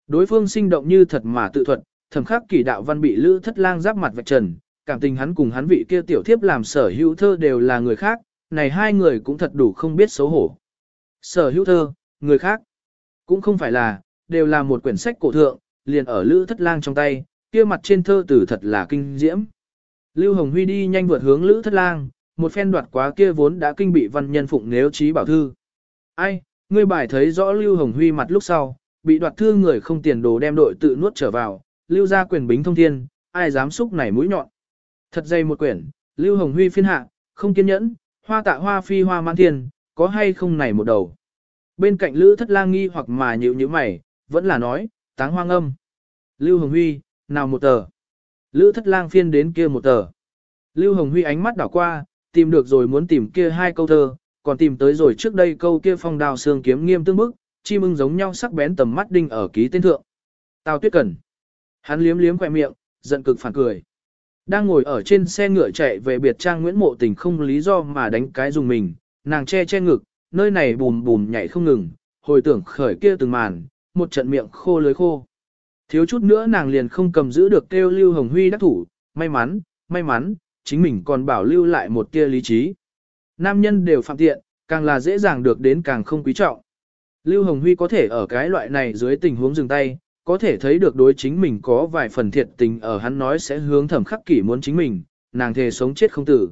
Đối phương sinh động như thật mà tự thuật, thầm khắc kỳ đạo văn bị lữ thất lang giáp mặt vạch trần, cảm tình hắn cùng hắn vị kia tiểu thiếp làm sở hữu thơ đều là người khác, này hai người cũng thật đủ không biết xấu hổ. Sở hữu thơ, người khác, cũng không phải là, đều là một quyển sách cổ thượng, liền ở lữ thất lang trong tay, kia mặt trên thơ tử thật là kinh diễm. Lưu Hồng Huy đi nhanh vượt hướng lữ thất lang, một phen đoạt quá kia vốn đã kinh bị văn nhân phụng nếu trí bảo thư. Ai, ngươi bài thấy rõ Lưu Hồng Huy mặt lúc sau, bị đoạt thư người không tiền đồ đem đội tự nuốt trở vào, lưu ra quyền bính thông thiên, ai dám xúc này mũi nhọn. Thật dày một quyển, Lưu Hồng Huy phiên hạ, không kiên nhẫn, hoa tạ hoa phi hoa mãn thiên, có hay không này một đầu. Bên cạnh Lữ Thất Lang nghi hoặc mà nhịu như mày, vẫn là nói, táng hoang âm. Lưu Hồng Huy, nào một tờ. Lữ Thất Lang phiên đến kia một tờ. Lưu Hồng Huy ánh mắt đảo qua, tìm được rồi muốn tìm kia hai câu thơ, còn tìm tới rồi trước đây câu kia phong đào xương kiếm nghiêm tương bức, chim ưng giống nhau sắc bén tầm mắt đinh ở ký tên thượng. Tào Tuyết Cẩn. Hắn liếm liếm khỏe miệng, giận cực phản cười. Đang ngồi ở trên xe ngựa chạy về biệt trang Nguyễn Mộ Tình không lý do mà đánh cái dùng mình, nàng che che ngực, nơi này bùm bùm nhảy không ngừng, hồi tưởng khởi kia từng màn, một trận miệng khô lưới khô. Thiếu chút nữa nàng liền không cầm giữ được kêu Lưu Hồng Huy đắc thủ, may mắn, may mắn, chính mình còn bảo lưu lại một tia lý trí. Nam nhân đều phạm tiện, càng là dễ dàng được đến càng không quý trọng. Lưu Hồng Huy có thể ở cái loại này dưới tình huống dừng tay, có thể thấy được đối chính mình có vài phần thiệt tình ở hắn nói sẽ hướng thẩm khắc kỷ muốn chính mình, nàng thề sống chết không tử.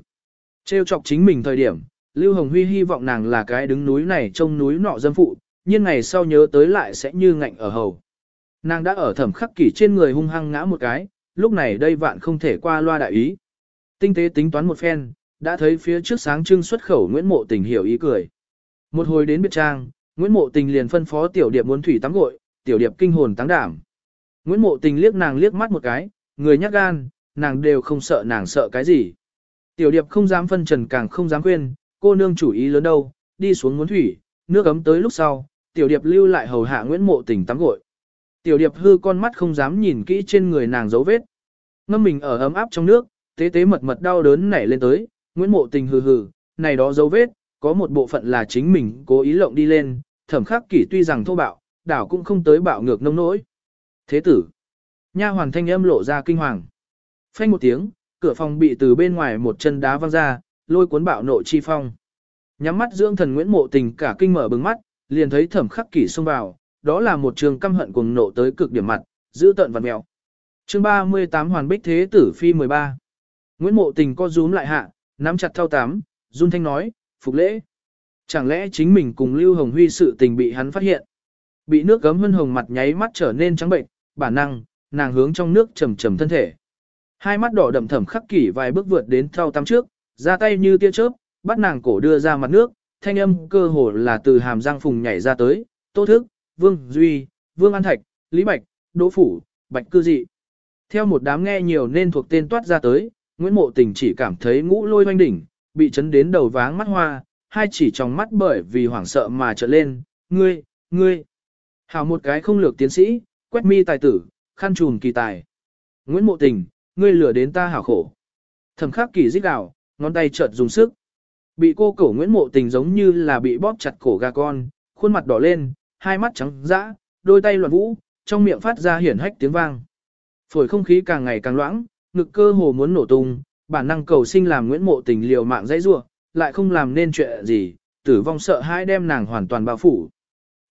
Trêu chọc chính mình thời điểm, Lưu Hồng Huy hy vọng nàng là cái đứng núi này trông núi nọ dâm phụ, nhưng ngày sau nhớ tới lại sẽ như ngạnh ở hầu. Nàng đã ở thẩm khắc kỷ trên người hung hăng ngã một cái, lúc này đây vạn không thể qua loa đại ý. Tinh tế tính toán một phen, đã thấy phía trước sáng trưng xuất khẩu Nguyễn Mộ Tình hiểu ý cười. Một hồi đến biệt trang, Nguyễn Mộ Tình liền phân phó tiểu điệp muốn thủy tắm gội, tiểu điệp kinh hồn táng đảm. Nguyễn Mộ Tình liếc nàng liếc mắt một cái, người nhắc gan, nàng đều không sợ nàng sợ cái gì. Tiểu điệp không dám phân trần càng không dám khuyên, cô nương chủ ý lớn đâu, đi xuống muốn thủy, nước ấm tới lúc sau, tiểu điệp lưu lại hầu hạ Nguyễn Mộ Tình tắm gội. Tiểu điệp hư con mắt không dám nhìn kỹ trên người nàng dấu vết. Ngâm mình ở ấm áp trong nước, tế tế mật mật đau đớn nảy lên tới, Nguyễn Mộ Tình hừ hừ, này đó dấu vết, có một bộ phận là chính mình cố ý lộng đi lên, thẩm khắc kỷ tuy rằng thô bạo, đảo cũng không tới bạo ngược nông nỗi. Thế tử, nha hoàn thanh âm lộ ra kinh hoàng. Phanh một tiếng, cửa phòng bị từ bên ngoài một chân đá văng ra, lôi cuốn bạo nộ chi phong. Nhắm mắt dưỡng thần Nguyễn Mộ Tình cả kinh mở bừng mắt, liền thấy thẩm khắc kỷ xông vào, đó là một trường căm hận cuồng nộ tới cực điểm mặt, giữ tận và mèo. Chương 38 Hoàn Bích Thế Tử Phi 13 Nguyễn Mộ Tình co rúm lại hạ, nắm chặt thao tám, run thanh nói, phục lễ. Chẳng lẽ chính mình cùng Lưu Hồng Huy sự tình bị hắn phát hiện? Bị nước gấm hân hồng mặt nháy mắt trở nên trắng bệnh, bản năng, nàng hướng trong nước trầm trầm thân thể. Hai mắt đỏ đậm thẩm khắc kỷ vài bước vượt đến thao tắm trước, ra tay như tia chớp, bắt nàng cổ đưa ra mặt nước, thanh âm cơ hồ là từ hàm răng phùng nhảy ra tới, tô thức, vương duy, vương an thạch, lý bạch, đỗ phủ, bạch cư dị. Theo một đám nghe nhiều nên thuộc tên toát ra tới, Nguyễn Mộ Tình chỉ cảm thấy ngũ lôi oanh đỉnh, bị chấn đến đầu váng mắt hoa, hai chỉ trong mắt bởi vì hoảng sợ mà trở lên, ngươi, ngươi. Hảo một cái không lược tiến sĩ, quét mi tài tử, khăn trùn kỳ tài. Nguyễn Mộ Tình, ngươi lừa đến ta hảo khổ. Thẩm khắc kỳ rít gào, ngón tay chợt dùng sức. Bị cô cổ Nguyễn Mộ Tình giống như là bị bóp chặt cổ gà con, khuôn mặt đỏ lên, hai mắt trắng dã, đôi tay loạn vũ, trong miệng phát ra hiển hách tiếng vang. Phổi không khí càng ngày càng loãng, ngực cơ hồ muốn nổ tung, bản năng cầu sinh làm Nguyễn Mộ Tình liều mạng dãy rủa, lại không làm nên chuyện gì, tử vong sợ hãi đem nàng hoàn toàn bao phủ.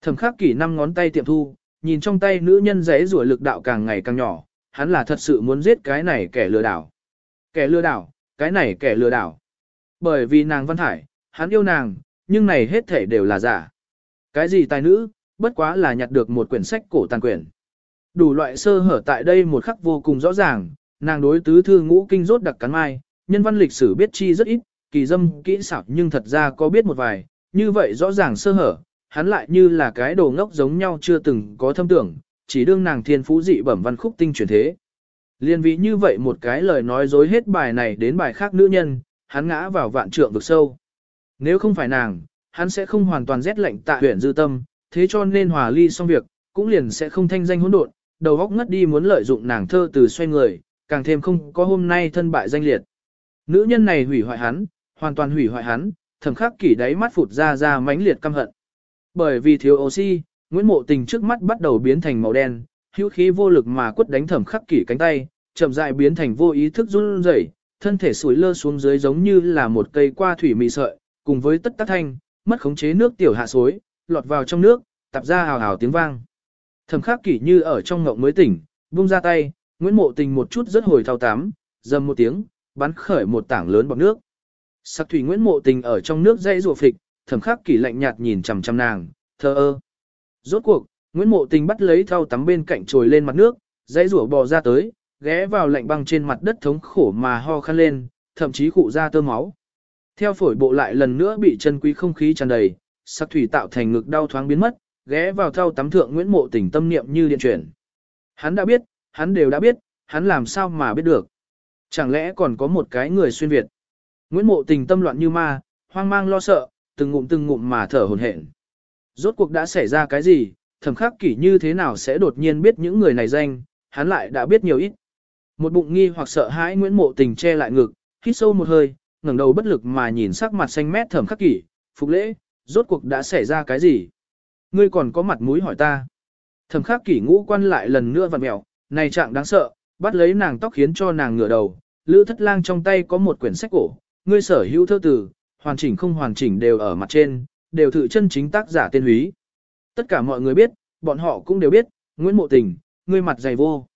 Thẩm Khắc Kỷ năm ngón tay tiệm thu, nhìn trong tay nữ nhân giấy rủa lực đạo càng ngày càng nhỏ, hắn là thật sự muốn giết cái này kẻ lừa đảo. Kẻ lừa đảo, cái này kẻ lừa đảo. Bởi vì nàng văn thải, hắn yêu nàng, nhưng này hết thể đều là giả. Cái gì tài nữ, bất quá là nhặt được một quyển sách cổ tàn quyển. Đủ loại sơ hở tại đây một khắc vô cùng rõ ràng, nàng đối tứ thư ngũ kinh rốt đặc cắn mai, nhân văn lịch sử biết chi rất ít, kỳ dâm kỹ xảo nhưng thật ra có biết một vài, như vậy rõ ràng sơ hở, hắn lại như là cái đồ ngốc giống nhau chưa từng có thâm tưởng, chỉ đương nàng thiên phú dị bẩm văn khúc tinh chuyển thế. Liên vị như vậy một cái lời nói dối hết bài này đến bài khác nữ nhân, hắn ngã vào vạn trượng vực sâu. Nếu không phải nàng, hắn sẽ không hoàn toàn rét lạnh tạ huyện dư tâm, thế cho nên hòa ly xong việc, cũng liền sẽ không thanh danh hỗn độn, đầu góc ngất đi muốn lợi dụng nàng thơ từ xoay người, càng thêm không có hôm nay thân bại danh liệt. Nữ nhân này hủy hoại hắn, hoàn toàn hủy hoại hắn, thầm khắc kỷ đáy mắt phụt ra ra mãnh liệt căm hận. Bởi vì thiếu oxy, Nguyễn Mộ Tình trước mắt bắt đầu biến thành màu đen, hữu khí vô lực mà quất đánh thẩm khắc kỷ cánh tay, chậm rãi biến thành vô ý thức run rẩy, thân thể sủi lơ xuống dưới giống như là một cây qua thủy mị sợi, cùng với tất tắc thanh, mất khống chế nước tiểu hạ suối, lọt vào trong nước, tạp ra hào hào tiếng vang. Thẩm khắc kỷ như ở trong ngộng mới tỉnh, buông ra tay, Nguyễn Mộ Tình một chút rất hồi thao tám, dầm một tiếng, bắn khởi một tảng lớn bọt nước. Sắc thủy Nguyễn Mộ Tình ở trong nước dây rùa phịch, thẩm khắc kỳ lạnh nhạt nhìn chằm chằm nàng, thơ ơ. Rốt cuộc, Nguyễn Mộ Tình bắt lấy thao tắm bên cạnh trồi lên mặt nước, dây rùa bò ra tới, ghé vào lạnh băng trên mặt đất thống khổ mà ho khăn lên, thậm chí cụ ra tơ máu. Theo phổi bộ lại lần nữa bị chân quý không khí tràn đầy, sắc thủy tạo thành ngực đau thoáng biến mất, ghé vào thao tắm thượng Nguyễn Mộ Tình tâm niệm như điện chuyển. Hắn đã biết, hắn đều đã biết, hắn làm sao mà biết được. Chẳng lẽ còn có một cái người xuyên Việt. Nguyễn Mộ tình tâm loạn như ma, hoang mang lo sợ, từng ngụm từng ngụm mà thở hổn hển. Rốt cuộc đã xảy ra cái gì, thẩm khắc kỷ như thế nào sẽ đột nhiên biết những người này danh, hắn lại đã biết nhiều ít. Một bụng nghi hoặc sợ hãi Nguyễn Mộ Tình che lại ngực, hít sâu một hơi, ngẩng đầu bất lực mà nhìn sắc mặt xanh mét thẩm khắc kỷ, phục lễ, rốt cuộc đã xảy ra cái gì? Ngươi còn có mặt mũi hỏi ta. Thẩm khắc kỷ ngũ quan lại lần nữa vặn mèo. này trạng đáng sợ, bắt lấy nàng tóc khiến cho nàng ngửa đầu, lữ thất lang trong tay có một quyển sách cổ, ngươi sở hữu thơ tử, hoàn chỉnh không hoàn chỉnh đều ở mặt trên, đều thử chân chính tác giả tên húy. Tất cả mọi người biết, bọn họ cũng đều biết, Nguyễn Mộ Tình, ngươi mặt dày vô.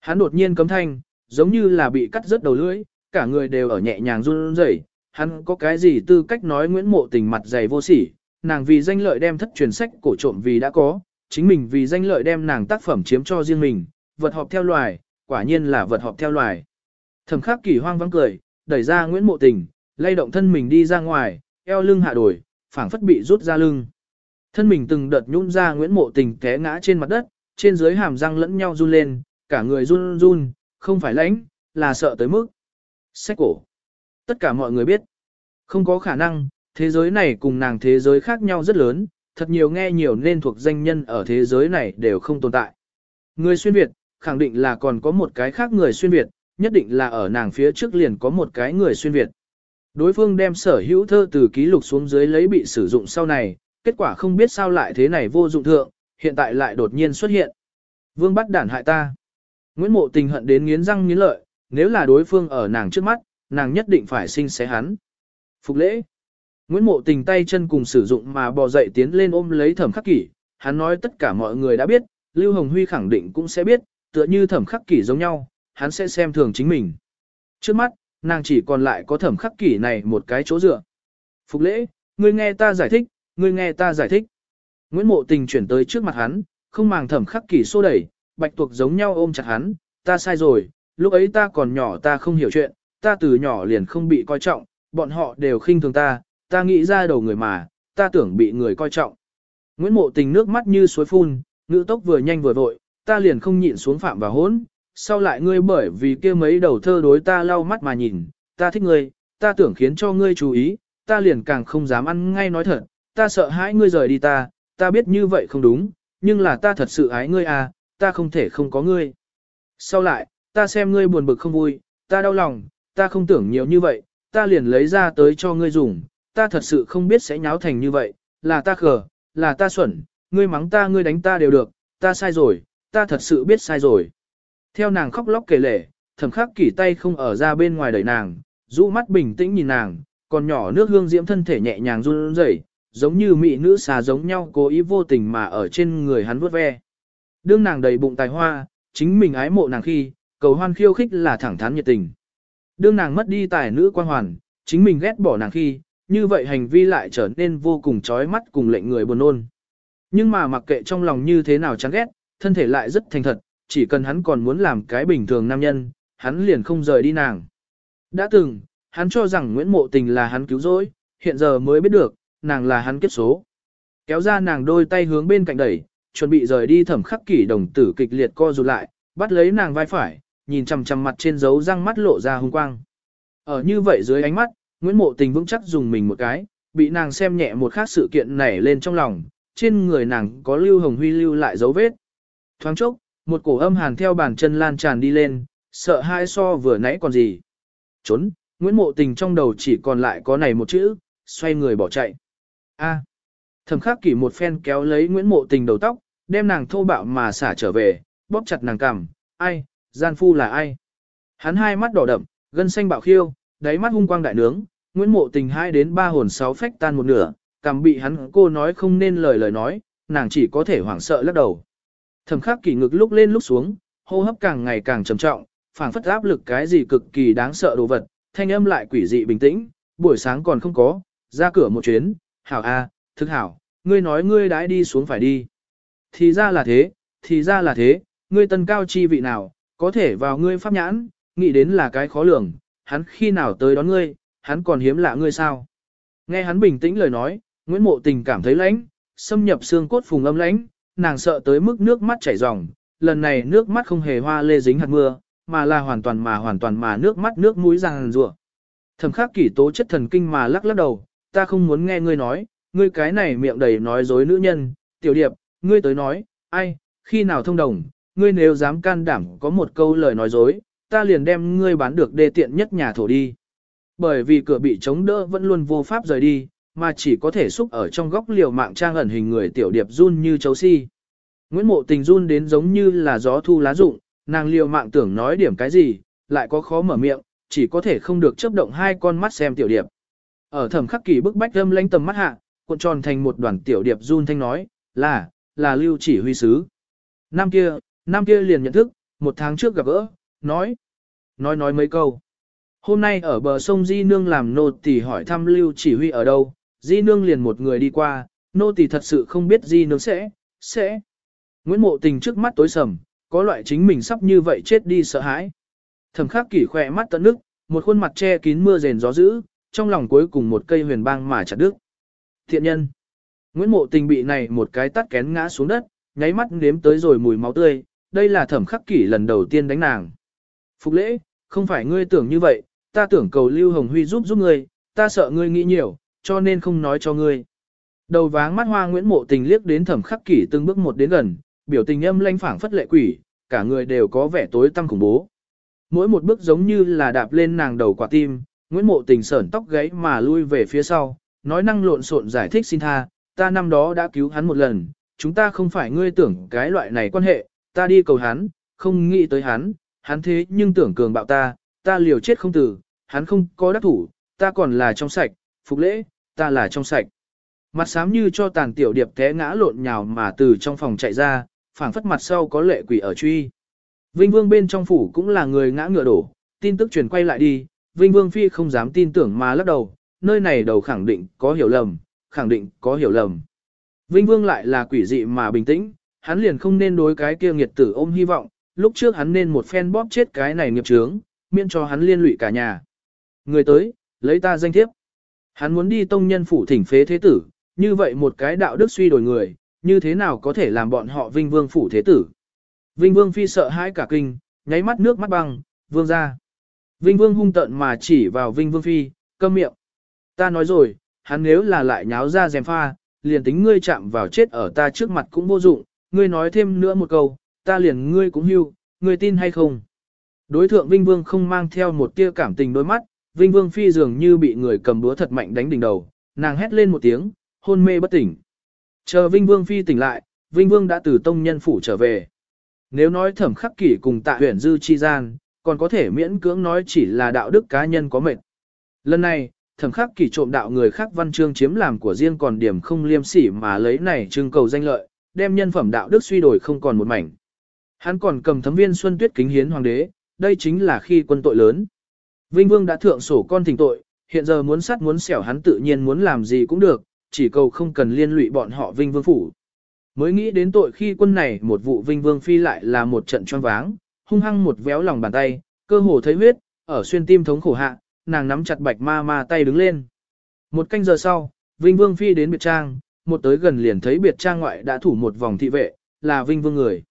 Hắn đột nhiên cấm thanh, giống như là bị cắt rớt đầu lưỡi, cả người đều ở nhẹ nhàng run rẩy. Hắn có cái gì tư cách nói Nguyễn Mộ Tình mặt dày vô sỉ, nàng vì danh lợi đem thất truyền sách cổ trộm vì đã có, chính mình vì danh lợi đem nàng tác phẩm chiếm cho riêng mình, vật họp theo loài, quả nhiên là vật họp theo loài. Thẩm khắc kỳ hoang vắng cười, đẩy ra Nguyễn Mộ Tình, lay động thân mình đi ra ngoài, eo lưng hạ đổi, phảng phất bị rút ra lưng. Thân mình từng đợt nhún ra Nguyễn Mộ Tình té ngã trên mặt đất, trên dưới hàm răng lẫn nhau run lên, cả người run run, không phải lãnh, là sợ tới mức. Sách cổ. Tất cả mọi người biết. Không có khả năng, thế giới này cùng nàng thế giới khác nhau rất lớn, thật nhiều nghe nhiều nên thuộc danh nhân ở thế giới này đều không tồn tại. Người xuyên Việt, khẳng định là còn có một cái khác người xuyên Việt, nhất định là ở nàng phía trước liền có một cái người xuyên Việt. Đối phương đem sở hữu thơ từ ký lục xuống dưới lấy bị sử dụng sau này, kết quả không biết sao lại thế này vô dụng thượng, hiện tại lại đột nhiên xuất hiện. Vương bắt đản hại ta. Nguyễn Mộ Tình hận đến nghiến răng nghiến lợi, nếu là đối phương ở nàng trước mắt, nàng nhất định phải sinh xé hắn. Phục lễ. Nguyễn Mộ Tình tay chân cùng sử dụng mà bò dậy tiến lên ôm lấy Thẩm Khắc Kỷ, hắn nói tất cả mọi người đã biết, Lưu Hồng Huy khẳng định cũng sẽ biết, tựa như Thẩm Khắc Kỷ giống nhau, hắn sẽ xem thường chính mình. Trước mắt, nàng chỉ còn lại có Thẩm Khắc Kỷ này một cái chỗ dựa. Phục lễ, ngươi nghe ta giải thích, ngươi nghe ta giải thích. Nguyễn Mộ Tình chuyển tới trước mặt hắn, không màng Thẩm Khắc Kỷ xô đẩy, bạch tuộc giống nhau ôm chặt hắn, ta sai rồi, lúc ấy ta còn nhỏ ta không hiểu chuyện, ta từ nhỏ liền không bị coi trọng, bọn họ đều khinh thường ta, ta nghĩ ra đầu người mà, ta tưởng bị người coi trọng. Nguyễn Mộ Tình nước mắt như suối phun, ngữ tốc vừa nhanh vừa vội, ta liền không nhịn xuống phạm và hỗn, sau lại ngươi bởi vì kia mấy đầu thơ đối ta lau mắt mà nhìn, ta thích ngươi, ta tưởng khiến cho ngươi chú ý, ta liền càng không dám ăn ngay nói thật, ta sợ hãi ngươi rời đi ta, ta biết như vậy không đúng, nhưng là ta thật sự ái ngươi à, ta không thể không có ngươi. Sau lại, ta xem ngươi buồn bực không vui, ta đau lòng, ta không tưởng nhiều như vậy, ta liền lấy ra tới cho ngươi dùng, ta thật sự không biết sẽ nháo thành như vậy, là ta khờ, là ta xuẩn, ngươi mắng ta ngươi đánh ta đều được, ta sai rồi, ta thật sự biết sai rồi. Theo nàng khóc lóc kể lể, thầm khắc kỷ tay không ở ra bên ngoài đẩy nàng, rũ mắt bình tĩnh nhìn nàng, còn nhỏ nước hương diễm thân thể nhẹ nhàng run rẩy, giống như mỹ nữ xà giống nhau cố ý vô tình mà ở trên người hắn vuốt ve. Đương nàng đầy bụng tài hoa, chính mình ái mộ nàng khi, cầu hoan khiêu khích là thẳng thắn nhiệt tình. Đương nàng mất đi tài nữ quan hoàn, chính mình ghét bỏ nàng khi, như vậy hành vi lại trở nên vô cùng chói mắt cùng lệnh người buồn nôn. Nhưng mà mặc kệ trong lòng như thế nào chán ghét, thân thể lại rất thành thật, chỉ cần hắn còn muốn làm cái bình thường nam nhân, hắn liền không rời đi nàng. Đã từng, hắn cho rằng Nguyễn Mộ Tình là hắn cứu rỗi, hiện giờ mới biết được, nàng là hắn kiếp số. Kéo ra nàng đôi tay hướng bên cạnh đẩy, chuẩn bị rời đi thẩm khắc kỷ đồng tử kịch liệt co rụt lại, bắt lấy nàng vai phải, nhìn chằm chằm mặt trên dấu răng mắt lộ ra hung quang. Ở như vậy dưới ánh mắt, Nguyễn Mộ Tình vững chắc dùng mình một cái, bị nàng xem nhẹ một khác sự kiện nảy lên trong lòng, trên người nàng có lưu hồng huy lưu lại dấu vết. Thoáng chốc, một cổ âm hàn theo bàn chân lan tràn đi lên, sợ hãi so vừa nãy còn gì. Trốn, Nguyễn Mộ Tình trong đầu chỉ còn lại có này một chữ, xoay người bỏ chạy. A. Thẩm khắc kỷ một phen kéo lấy Nguyễn Mộ Tình đầu tóc, đem nàng thô bạo mà xả trở về, bóp chặt nàng cằm, ai, gian phu là ai. Hắn hai mắt đỏ đậm, gân xanh bạo khiêu, đáy mắt hung quang đại nướng, Nguyễn Mộ Tình hai đến ba hồn sáu phách tan một nửa, cằm bị hắn cô nói không nên lời lời nói, nàng chỉ có thể hoảng sợ lắc đầu. Thẩm khắc kỷ ngực lúc lên lúc xuống, hô hấp càng ngày càng trầm trọng, phảng phất áp lực cái gì cực kỳ đáng sợ đồ vật, thanh âm lại quỷ dị bình tĩnh, buổi sáng còn không có, ra cửa một chuyến, hảo a, thức hảo, ngươi nói ngươi đãi đi xuống phải đi. Thì ra là thế, thì ra là thế, ngươi tân cao chi vị nào, có thể vào ngươi pháp nhãn, nghĩ đến là cái khó lường, hắn khi nào tới đón ngươi, hắn còn hiếm lạ ngươi sao. Nghe hắn bình tĩnh lời nói, Nguyễn Mộ Tình cảm thấy lãnh, xâm nhập xương cốt phùng âm lãnh, nàng sợ tới mức nước mắt chảy ròng, lần này nước mắt không hề hoa lê dính hạt mưa, mà là hoàn toàn mà hoàn toàn mà nước mắt nước mũi ràng rùa. Thẩm khắc kỷ tố chất thần kinh mà lắc lắc đầu, ta không muốn nghe ngươi nói, ngươi cái này miệng đầy nói dối nữ nhân, tiểu điệp, ngươi tới nói, ai, khi nào thông đồng, ngươi nếu dám can đảm có một câu lời nói dối, ta liền đem ngươi bán được đê tiện nhất nhà thổ đi. Bởi vì cửa bị chống đỡ vẫn luôn vô pháp rời đi, mà chỉ có thể xúc ở trong góc liều mạng trang ẩn hình người tiểu điệp run như chấu si. Nguyễn Mộ Tình run đến giống như là gió thu lá rụng, nàng liều mạng tưởng nói điểm cái gì, lại có khó mở miệng, chỉ có thể không được chấp động hai con mắt xem tiểu điệp. Ở thẩm khắc kỳ bức bách âm lánh tầm mắt hạ, cuộn tròn thành một đoàn tiểu điệp run thanh nói, là, là lưu chỉ huy sứ. Năm kia, năm kia liền nhận thức, một tháng trước gặp gỡ, nói, nói nói mấy câu. Hôm nay ở bờ sông Di Nương làm nô tỳ hỏi thăm lưu chỉ huy ở đâu, Di Nương liền một người đi qua, nô tỳ thật sự không biết Di Nương sẽ, sẽ. Nguyễn Mộ Tình trước mắt tối sầm, có loại chính mình sắp như vậy chết đi sợ hãi. Thẩm khắc kỷ khỏe mắt tận nước, một khuôn mặt che kín mưa rền gió dữ, trong lòng cuối cùng một cây huyền bang mà chặt đứt. Thiện nhân. Nguyễn Mộ Tình bị này một cái tắt kén ngã xuống đất, nháy mắt nếm tới rồi mùi máu tươi, đây là thẩm khắc kỷ lần đầu tiên đánh nàng. Phục lễ, không phải ngươi tưởng như vậy, ta tưởng cầu Lưu Hồng Huy giúp giúp ngươi, ta sợ ngươi nghĩ nhiều, cho nên không nói cho ngươi. Đầu váng mắt hoa Nguyễn Mộ Tình liếc đến thẩm khắc kỷ từng bước một đến gần, biểu tình âm lanh phảng phất lệ quỷ, cả người đều có vẻ tối tăm khủng bố. Mỗi một bước giống như là đạp lên nàng đầu quả tim, Nguyễn Mộ Tình sởn tóc gáy mà lui về phía sau, nói năng lộn xộn giải thích xin tha, ta năm đó đã cứu hắn một lần, chúng ta không phải ngươi tưởng cái loại này quan hệ, ta đi cầu hắn, không nghĩ tới hắn, hắn thế nhưng tưởng cường bạo ta, ta liều chết không tử, hắn không có đắc thủ, ta còn là trong sạch, phục lễ, ta là trong sạch. Mặt xám như cho tàn tiểu điệp té ngã lộn nhào mà từ trong phòng chạy ra, phảng phất mặt sau có lệ quỷ ở truy. Vinh Vương bên trong phủ cũng là người ngã ngựa đổ, tin tức truyền quay lại đi, Vinh Vương Phi không dám tin tưởng mà lắc đầu, nơi này đầu khẳng định có hiểu lầm, khẳng định có hiểu lầm. Vinh Vương lại là quỷ dị mà bình tĩnh, hắn liền không nên đối cái kia nghiệt tử ôm hy vọng, lúc trước hắn nên một phen bóp chết cái này nghiệp chướng, miễn cho hắn liên lụy cả nhà. Người tới, lấy ta danh thiếp. Hắn muốn đi tông nhân phủ thỉnh phế thế tử, như vậy một cái đạo đức suy đổi người, như thế nào có thể làm bọn họ vinh vương phủ thế tử. Vinh vương phi sợ hãi cả kinh, nháy mắt nước mắt băng, vương ra. Vinh vương hung tận mà chỉ vào vinh vương phi, câm miệng. Ta nói rồi, hắn nếu là lại nháo ra dèm pha, liền tính ngươi chạm vào chết ở ta trước mặt cũng vô dụng, ngươi nói thêm nữa một câu, ta liền ngươi cũng hưu, ngươi tin hay không. Đối thượng Vinh Vương không mang theo một tia cảm tình đôi mắt, Vinh Vương phi dường như bị người cầm búa thật mạnh đánh đỉnh đầu, nàng hét lên một tiếng, hôn mê bất tỉnh. Chờ Vinh Vương phi tỉnh lại, Vinh Vương đã từ tông nhân phủ trở về. Nếu nói thẩm khắc kỷ cùng tạ huyền dư chi gian, còn có thể miễn cưỡng nói chỉ là đạo đức cá nhân có mệt. Lần này, thẩm khắc kỷ trộm đạo người khác văn chương chiếm làm của riêng còn điểm không liêm sỉ mà lấy này trưng cầu danh lợi, đem nhân phẩm đạo đức suy đổi không còn một mảnh. Hắn còn cầm thấm viên xuân tuyết kính hiến hoàng đế, đây chính là khi quân tội lớn. Vinh Vương đã thượng sổ con thỉnh tội, hiện giờ muốn sát muốn xẻo hắn tự nhiên muốn làm gì cũng được, chỉ cầu không cần liên lụy bọn họ Vinh Vương phủ. Mới nghĩ đến tội khi quân này một vụ Vinh Vương phi lại là một trận choáng váng, hung hăng một véo lòng bàn tay, cơ hồ thấy huyết, ở xuyên tim thống khổ hạ, nàng nắm chặt bạch ma ma tay đứng lên. Một canh giờ sau, Vinh Vương phi đến biệt trang, một tới gần liền thấy biệt trang ngoại đã thủ một vòng thị vệ, là Vinh Vương người.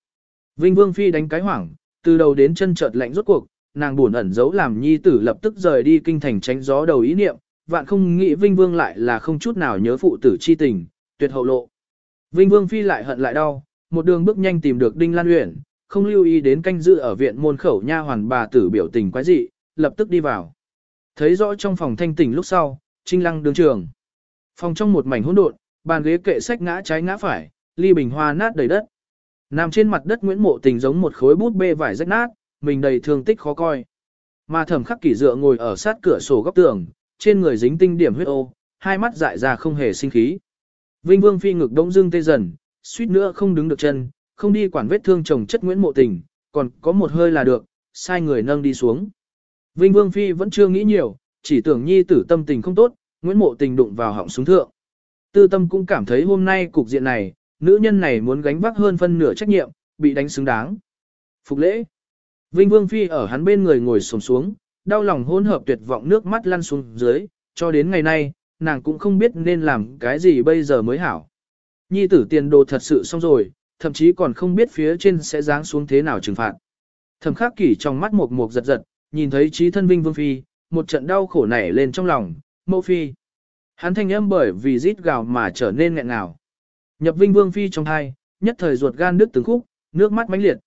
Vinh Vương phi đánh cái hoảng, từ đầu đến chân chợt lạnh rốt cuộc, nàng buồn ẩn giấu làm nhi tử lập tức rời đi kinh thành tránh gió đầu ý niệm, vạn không nghĩ Vinh Vương lại là không chút nào nhớ phụ tử chi tình, tuyệt hậu lộ. Vinh Vương phi lại hận lại đau, một đường bước nhanh tìm được Đinh Lan Uyển, không lưu ý đến canh giữ ở viện môn khẩu nha hoàn bà tử biểu tình quái dị, lập tức đi vào. Thấy rõ trong phòng thanh tỉnh lúc sau, Trinh Lăng đường trường. Phòng trong một mảnh hỗn độn, bàn ghế kệ sách ngã trái ngã phải, ly bình hoa nát đầy đất. Nằm trên mặt đất Nguyễn Mộ Tình giống một khối bút bê vải rách nát, mình đầy thương tích khó coi. Mà Thẩm Khắc Kỷ dựa ngồi ở sát cửa sổ góc tường, trên người dính tinh điểm huyết ô, hai mắt dại ra không hề sinh khí. Vinh Vương phi ngực đông dương tê dần, suýt nữa không đứng được chân, không đi quản vết thương chồng chất Nguyễn Mộ Tình, còn có một hơi là được, sai người nâng đi xuống. Vinh Vương phi vẫn chưa nghĩ nhiều, chỉ tưởng nhi tử tâm tình không tốt, Nguyễn Mộ Tình đụng vào họng súng thượng. Tư tâm cũng cảm thấy hôm nay cục diện này, nữ nhân này muốn gánh vác hơn phân nửa trách nhiệm, bị đánh xứng đáng. Phục lễ. Vinh Vương Phi ở hắn bên người ngồi sồm xuống, đau lòng hỗn hợp tuyệt vọng nước mắt lăn xuống dưới, cho đến ngày nay, nàng cũng không biết nên làm cái gì bây giờ mới hảo. Nhi tử tiền đồ thật sự xong rồi, thậm chí còn không biết phía trên sẽ giáng xuống thế nào trừng phạt. Thẩm khắc kỷ trong mắt một mục giật giật, nhìn thấy trí thân Vinh Vương Phi, một trận đau khổ nảy lên trong lòng, mẫu Phi. Hắn thanh âm bởi vì rít gào mà trở nên nghẹn ngào. Nhập Vinh Vương phi trong hai, nhất thời ruột gan đứt từng khúc, nước mắt mãnh liệt.